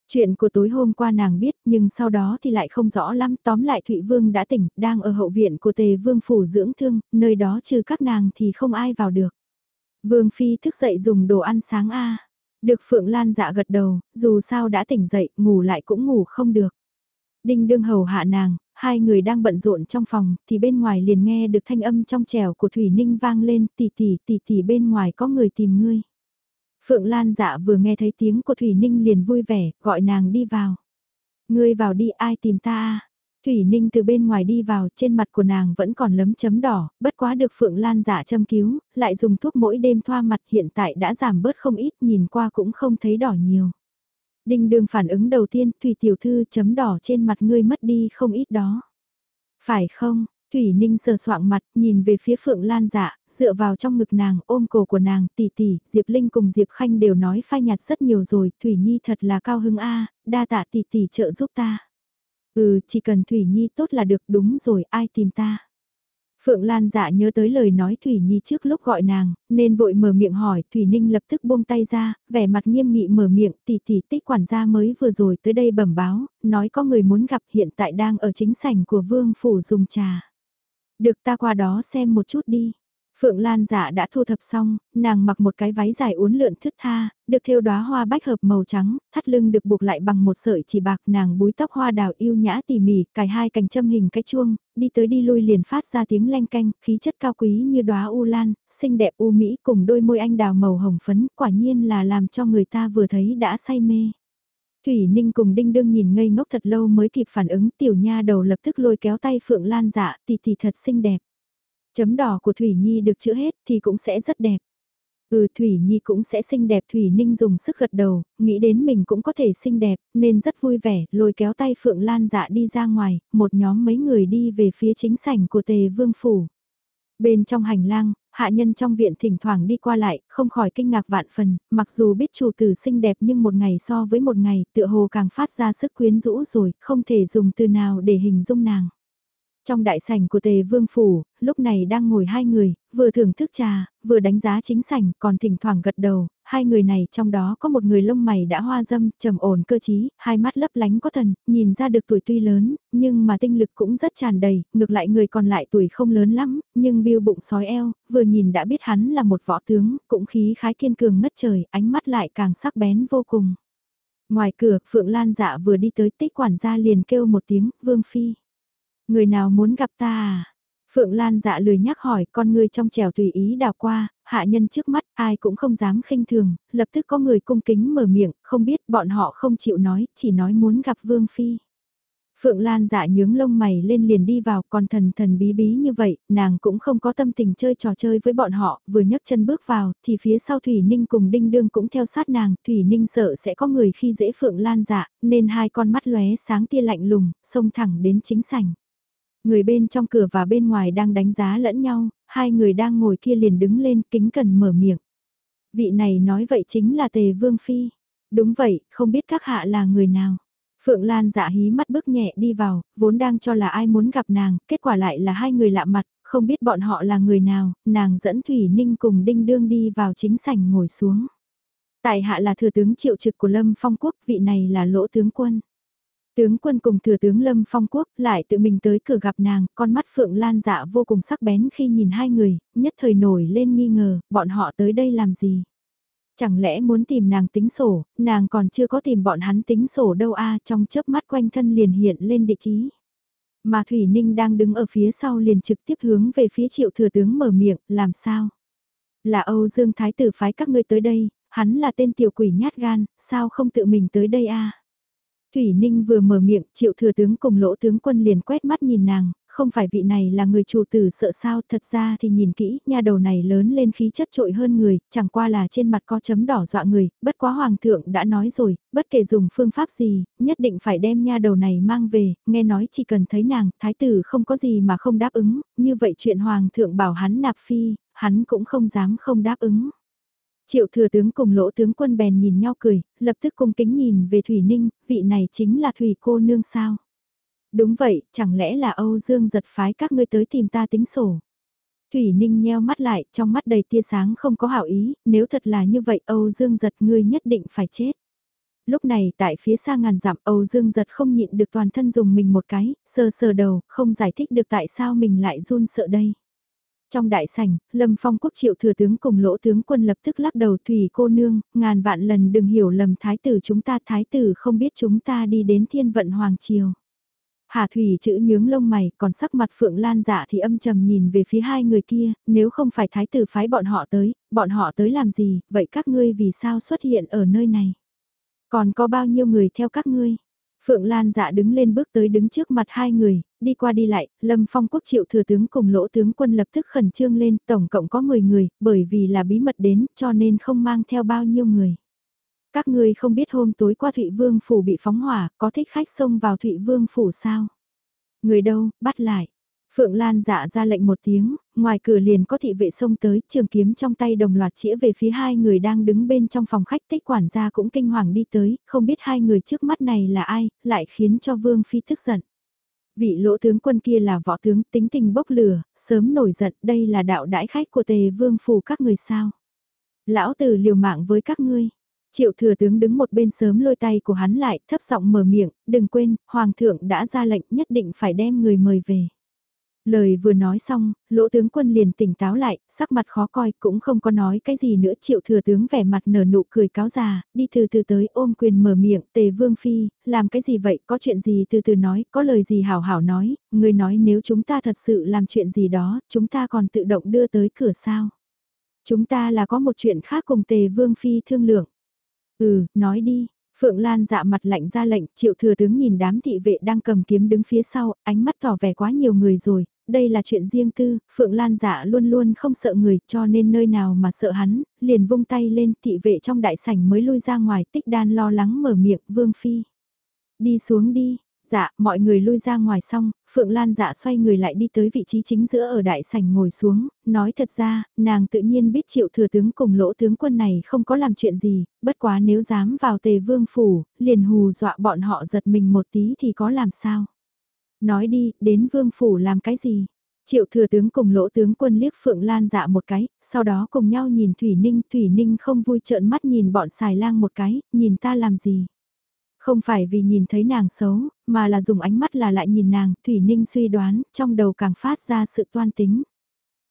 Chuyện của tối hôm qua nàng biết nhưng sau đó thì lại không rõ lắm tóm lại Thụy Vương đã tỉnh, đang ở hậu viện của tề vương phủ dưỡng thương, nơi đó trừ các nàng thì không ai vào được. Vương Phi thức dậy dùng đồ ăn sáng A. Được Phượng Lan dạ gật đầu, dù sao đã tỉnh dậy, ngủ lại cũng ngủ không được. Đinh đương hầu hạ nàng, hai người đang bận rộn trong phòng, thì bên ngoài liền nghe được thanh âm trong trèo của Thủy Ninh vang lên, tỷ tỷ tỷ tỷ bên ngoài có người tìm ngươi. Phượng Lan dạ vừa nghe thấy tiếng của Thủy Ninh liền vui vẻ, gọi nàng đi vào. Ngươi vào đi ai tìm ta à? Thủy Ninh từ bên ngoài đi vào, trên mặt của nàng vẫn còn lấm chấm đỏ, bất quá được Phượng Lan dạ châm cứu, lại dùng thuốc mỗi đêm thoa mặt hiện tại đã giảm bớt không ít, nhìn qua cũng không thấy đỏ nhiều. Đinh đường phản ứng đầu tiên, Thủy Tiểu Thư chấm đỏ trên mặt ngươi mất đi không ít đó. Phải không? Thủy Ninh sờ soạng mặt, nhìn về phía Phượng Lan dạ, dựa vào trong ngực nàng, ôm cổ của nàng, tỷ tỷ, Diệp Linh cùng Diệp Khanh đều nói phai nhạt rất nhiều rồi, Thủy Nhi thật là cao hứng a, đa tạ tỷ tỷ trợ giúp ta. Ừ, chỉ cần Thủy Nhi tốt là được, đúng rồi, ai tìm ta. Phượng Lan dạ nhớ tới lời nói Thủy Nhi trước lúc gọi nàng, nên vội mở miệng hỏi, Thủy Ninh lập tức buông tay ra, vẻ mặt nghiêm nghị mở miệng, tỷ tỷ tích quản gia mới vừa rồi tới đây bẩm báo, nói có người muốn gặp hiện tại đang ở chính sảnh của vương phủ dùng trà. Được ta qua đó xem một chút đi. Phượng Lan dạ đã thu thập xong, nàng mặc một cái váy dài uốn lượn thướt tha, được thêu đóa hoa bách hợp màu trắng, thắt lưng được buộc lại bằng một sợi chỉ bạc nàng búi tóc hoa đào yêu nhã tỉ mỉ, cài hai cành châm hình cái chuông, đi tới đi lui liền phát ra tiếng leng canh, khí chất cao quý như đóa u lan, xinh đẹp u mỹ cùng đôi môi anh đào màu hồng phấn, quả nhiên là làm cho người ta vừa thấy đã say mê. Thủy Ninh cùng Đinh Đương nhìn ngây ngốc thật lâu mới kịp phản ứng tiểu nha đầu lập tức lôi kéo tay Phượng Lan dạ tỷ tỷ thật xinh đẹp. Chấm đỏ của Thủy Nhi được chữa hết thì cũng sẽ rất đẹp. Ừ Thủy Nhi cũng sẽ xinh đẹp Thủy Ninh dùng sức gật đầu, nghĩ đến mình cũng có thể xinh đẹp, nên rất vui vẻ, lôi kéo tay Phượng Lan dạ đi ra ngoài, một nhóm mấy người đi về phía chính sảnh của tề vương phủ. Bên trong hành lang, hạ nhân trong viện thỉnh thoảng đi qua lại, không khỏi kinh ngạc vạn phần, mặc dù biết chủ tử xinh đẹp nhưng một ngày so với một ngày tựa hồ càng phát ra sức quyến rũ rồi, không thể dùng từ nào để hình dung nàng. Trong đại sảnh của tề vương phủ, lúc này đang ngồi hai người, vừa thưởng thức trà, vừa đánh giá chính sảnh, còn thỉnh thoảng gật đầu, hai người này trong đó có một người lông mày đã hoa dâm, trầm ổn cơ trí, hai mắt lấp lánh có thần, nhìn ra được tuổi tuy lớn, nhưng mà tinh lực cũng rất tràn đầy, ngược lại người còn lại tuổi không lớn lắm, nhưng biêu bụng sói eo, vừa nhìn đã biết hắn là một võ tướng, cũng khí khái kiên cường ngất trời, ánh mắt lại càng sắc bén vô cùng. Ngoài cửa, Phượng Lan dạ vừa đi tới tích quản gia liền kêu một tiếng, Vương Phi. Người nào muốn gặp ta à? Phượng Lan dạ lười nhắc hỏi con người trong trèo tùy ý đào qua, hạ nhân trước mắt ai cũng không dám khinh thường, lập tức có người cung kính mở miệng, không biết bọn họ không chịu nói, chỉ nói muốn gặp Vương Phi. Phượng Lan dạ nhướng lông mày lên liền đi vào còn thần thần bí bí như vậy, nàng cũng không có tâm tình chơi trò chơi với bọn họ, vừa nhấc chân bước vào, thì phía sau Thủy Ninh cùng Đinh Đương cũng theo sát nàng, Thủy Ninh sợ sẽ có người khi dễ Phượng Lan dạ, nên hai con mắt lóe sáng tia lạnh lùng, xông thẳng đến chính sảnh. Người bên trong cửa và bên ngoài đang đánh giá lẫn nhau, hai người đang ngồi kia liền đứng lên kính cần mở miệng. Vị này nói vậy chính là Tề Vương Phi. Đúng vậy, không biết các hạ là người nào. Phượng Lan dạ hí mắt bước nhẹ đi vào, vốn đang cho là ai muốn gặp nàng, kết quả lại là hai người lạ mặt, không biết bọn họ là người nào, nàng dẫn Thủy Ninh cùng Đinh Đương đi vào chính sảnh ngồi xuống. Tài hạ là thừa tướng triệu trực của Lâm Phong Quốc, vị này là lỗ tướng quân. Tướng quân cùng thừa tướng Lâm Phong Quốc lại tự mình tới cửa gặp nàng, con mắt Phượng Lan dạ vô cùng sắc bén khi nhìn hai người, nhất thời nổi lên nghi ngờ, bọn họ tới đây làm gì? Chẳng lẽ muốn tìm nàng tính sổ, nàng còn chưa có tìm bọn hắn tính sổ đâu a trong chớp mắt quanh thân liền hiện lên địa ý. Mà Thủy Ninh đang đứng ở phía sau liền trực tiếp hướng về phía triệu thừa tướng mở miệng, làm sao? Là Âu Dương Thái tử phái các ngươi tới đây, hắn là tên tiểu quỷ nhát gan, sao không tự mình tới đây a Thủy Ninh vừa mở miệng, triệu thừa tướng cùng lỗ tướng quân liền quét mắt nhìn nàng, không phải vị này là người chủ tử sợ sao, thật ra thì nhìn kỹ, nha đầu này lớn lên khí chất trội hơn người, chẳng qua là trên mặt có chấm đỏ dọa người, bất quá hoàng thượng đã nói rồi, bất kể dùng phương pháp gì, nhất định phải đem nha đầu này mang về, nghe nói chỉ cần thấy nàng, thái tử không có gì mà không đáp ứng, như vậy chuyện hoàng thượng bảo hắn nạp phi, hắn cũng không dám không đáp ứng. Triệu thừa tướng cùng lỗ tướng quân bèn nhìn nhau cười, lập tức cung kính nhìn về Thủy Ninh, vị này chính là Thủy cô nương sao. Đúng vậy, chẳng lẽ là Âu Dương giật phái các ngươi tới tìm ta tính sổ. Thủy Ninh nheo mắt lại, trong mắt đầy tia sáng không có hảo ý, nếu thật là như vậy Âu Dương giật ngươi nhất định phải chết. Lúc này tại phía xa ngàn dặm Âu Dương giật không nhịn được toàn thân dùng mình một cái, sờ sờ đầu, không giải thích được tại sao mình lại run sợ đây. Trong đại sảnh, Lâm Phong quốc triệu thừa tướng cùng lỗ tướng quân lập tức lắc đầu thủy cô nương, ngàn vạn lần đừng hiểu lầm thái tử chúng ta thái tử không biết chúng ta đi đến thiên vận hoàng triều. Hà Thủy chữ nhướng lông mày, còn sắc mặt Phượng Lan dạ thì âm trầm nhìn về phía hai người kia, nếu không phải thái tử phái bọn họ tới, bọn họ tới làm gì, vậy các ngươi vì sao xuất hiện ở nơi này? Còn có bao nhiêu người theo các ngươi? Phượng Lan dạ đứng lên bước tới đứng trước mặt hai người, đi qua đi lại, Lâm Phong quốc triệu thừa tướng cùng lỗ tướng quân lập tức khẩn trương lên, tổng cộng có 10 người, bởi vì là bí mật đến, cho nên không mang theo bao nhiêu người. Các ngươi không biết hôm tối qua Thụy Vương Phủ bị phóng hỏa, có thích khách xông vào Thụy Vương Phủ sao? Người đâu, bắt lại. Phượng Lan dạ ra lệnh một tiếng, ngoài cửa liền có thị vệ xông tới, trường kiếm trong tay đồng loạt chĩa về phía hai người đang đứng bên trong phòng khách tích quản gia cũng kinh hoàng đi tới, không biết hai người trước mắt này là ai, lại khiến cho Vương Phi tức giận. Vị lỗ tướng quân kia là võ tướng tính tình bốc lửa, sớm nổi giận, đây là đạo đãi khách của tề vương phủ các người sao. Lão tử liều mạng với các ngươi, Triệu thừa tướng đứng một bên sớm lôi tay của hắn lại, thấp giọng mở miệng, đừng quên, hoàng thượng đã ra lệnh nhất định phải đem người mời về. Lời vừa nói xong, lỗ tướng quân liền tỉnh táo lại, sắc mặt khó coi cũng không có nói cái gì nữa triệu thừa tướng vẻ mặt nở nụ cười cáo già, đi từ từ tới ôm quyền mở miệng tề vương phi, làm cái gì vậy, có chuyện gì từ từ nói, có lời gì hảo hảo nói, người nói nếu chúng ta thật sự làm chuyện gì đó, chúng ta còn tự động đưa tới cửa sao. Chúng ta là có một chuyện khác cùng tề vương phi thương lượng. Ừ, nói đi. Phượng Lan dạ mặt lạnh ra lệnh, triệu thừa tướng nhìn đám thị vệ đang cầm kiếm đứng phía sau, ánh mắt tỏ vẻ quá nhiều người rồi, đây là chuyện riêng tư, Phượng Lan dạ luôn luôn không sợ người cho nên nơi nào mà sợ hắn, liền vung tay lên thị vệ trong đại sảnh mới lui ra ngoài tích đan lo lắng mở miệng Vương Phi. Đi xuống đi, Dạ, mọi người lui ra ngoài xong, Phượng Lan dạ xoay người lại đi tới vị trí chính giữa ở đại sảnh ngồi xuống, nói thật ra, nàng tự nhiên biết triệu thừa tướng cùng lỗ tướng quân này không có làm chuyện gì, bất quá nếu dám vào tề vương phủ, liền hù dọa bọn họ giật mình một tí thì có làm sao. Nói đi, đến vương phủ làm cái gì? Triệu thừa tướng cùng lỗ tướng quân liếc Phượng Lan dạ một cái, sau đó cùng nhau nhìn Thủy Ninh, Thủy Ninh không vui trợn mắt nhìn bọn xài lang một cái, nhìn ta làm gì? Không phải vì nhìn thấy nàng xấu, mà là dùng ánh mắt là lại nhìn nàng, Thủy Ninh suy đoán, trong đầu càng phát ra sự toan tính.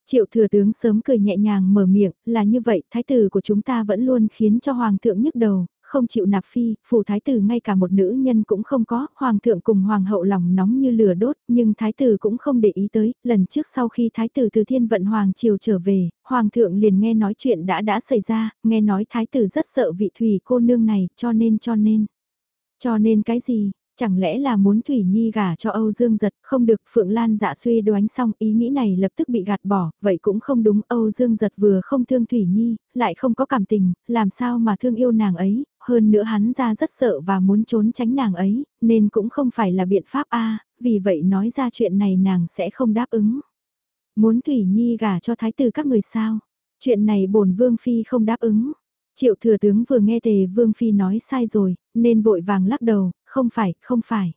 Triệu thừa tướng sớm cười nhẹ nhàng mở miệng, là như vậy, thái tử của chúng ta vẫn luôn khiến cho hoàng thượng nhức đầu, không chịu nạp phi, phủ thái tử ngay cả một nữ nhân cũng không có, hoàng thượng cùng hoàng hậu lòng nóng như lửa đốt, nhưng thái tử cũng không để ý tới, lần trước sau khi thái tử từ thiên vận hoàng triều trở về, hoàng thượng liền nghe nói chuyện đã đã xảy ra, nghe nói thái tử rất sợ vị thủy cô nương này, cho nên cho nên. Cho nên cái gì, chẳng lẽ là muốn Thủy Nhi gả cho Âu Dương Giật, không được Phượng Lan dạ suy đoán xong ý nghĩ này lập tức bị gạt bỏ, vậy cũng không đúng Âu Dương Giật vừa không thương Thủy Nhi, lại không có cảm tình, làm sao mà thương yêu nàng ấy, hơn nữa hắn ra rất sợ và muốn trốn tránh nàng ấy, nên cũng không phải là biện pháp A, vì vậy nói ra chuyện này nàng sẽ không đáp ứng. Muốn Thủy Nhi gả cho thái tử các người sao? Chuyện này bổn Vương Phi không đáp ứng. Triệu thừa tướng vừa nghe tề vương phi nói sai rồi, nên vội vàng lắc đầu, không phải, không phải.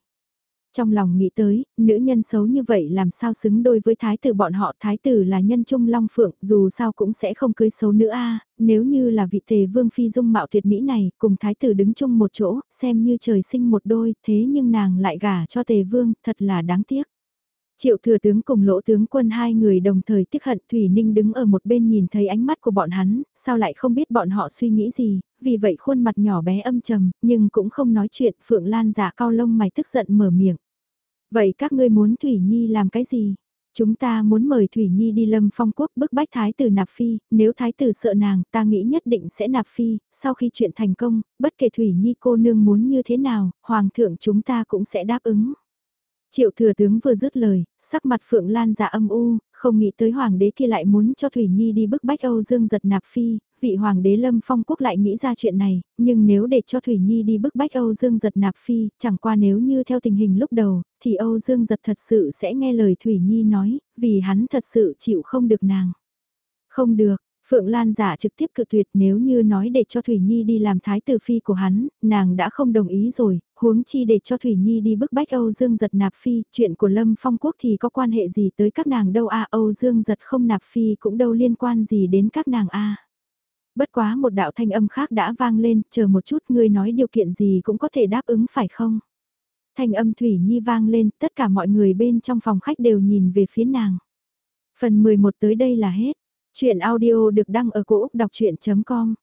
Trong lòng nghĩ tới, nữ nhân xấu như vậy làm sao xứng đôi với thái tử bọn họ thái tử là nhân trung long phượng, dù sao cũng sẽ không cưới xấu nữa a nếu như là vị tề vương phi dung mạo tuyệt mỹ này, cùng thái tử đứng chung một chỗ, xem như trời sinh một đôi, thế nhưng nàng lại gả cho tề vương, thật là đáng tiếc. Triệu thừa tướng cùng lỗ tướng quân hai người đồng thời tiếc hận Thủy Ninh đứng ở một bên nhìn thấy ánh mắt của bọn hắn, sao lại không biết bọn họ suy nghĩ gì, vì vậy khuôn mặt nhỏ bé âm trầm, nhưng cũng không nói chuyện Phượng Lan giả cao lông mày tức giận mở miệng. Vậy các ngươi muốn Thủy Nhi làm cái gì? Chúng ta muốn mời Thủy Nhi đi lâm phong quốc bức bách thái tử nạp phi, nếu thái tử sợ nàng ta nghĩ nhất định sẽ nạp phi, sau khi chuyện thành công, bất kể Thủy Nhi cô nương muốn như thế nào, hoàng thượng chúng ta cũng sẽ đáp ứng. Triệu thừa tướng vừa dứt lời, sắc mặt Phượng Lan giả âm u, không nghĩ tới hoàng đế kia lại muốn cho Thủy Nhi đi bức bách Âu Dương giật nạp phi, vị hoàng đế Lâm Phong Quốc lại nghĩ ra chuyện này, nhưng nếu để cho Thủy Nhi đi bức bách Âu Dương giật nạp phi, chẳng qua nếu như theo tình hình lúc đầu, thì Âu Dương giật thật sự sẽ nghe lời Thủy Nhi nói, vì hắn thật sự chịu không được nàng. Không được, Phượng Lan giả trực tiếp cự tuyệt nếu như nói để cho Thủy Nhi đi làm thái tử phi của hắn, nàng đã không đồng ý rồi, huống chi để cho Thủy Nhi đi bức bách Âu Dương giật nạp phi, chuyện của Lâm Phong Quốc thì có quan hệ gì tới các nàng đâu a Âu Dương giật không nạp phi cũng đâu liên quan gì đến các nàng a Bất quá một đạo thanh âm khác đã vang lên, chờ một chút ngươi nói điều kiện gì cũng có thể đáp ứng phải không? Thanh âm Thủy Nhi vang lên, tất cả mọi người bên trong phòng khách đều nhìn về phía nàng. Phần 11 tới đây là hết. Chuyện audio được đăng ở cổ Úc đọc chuyện.com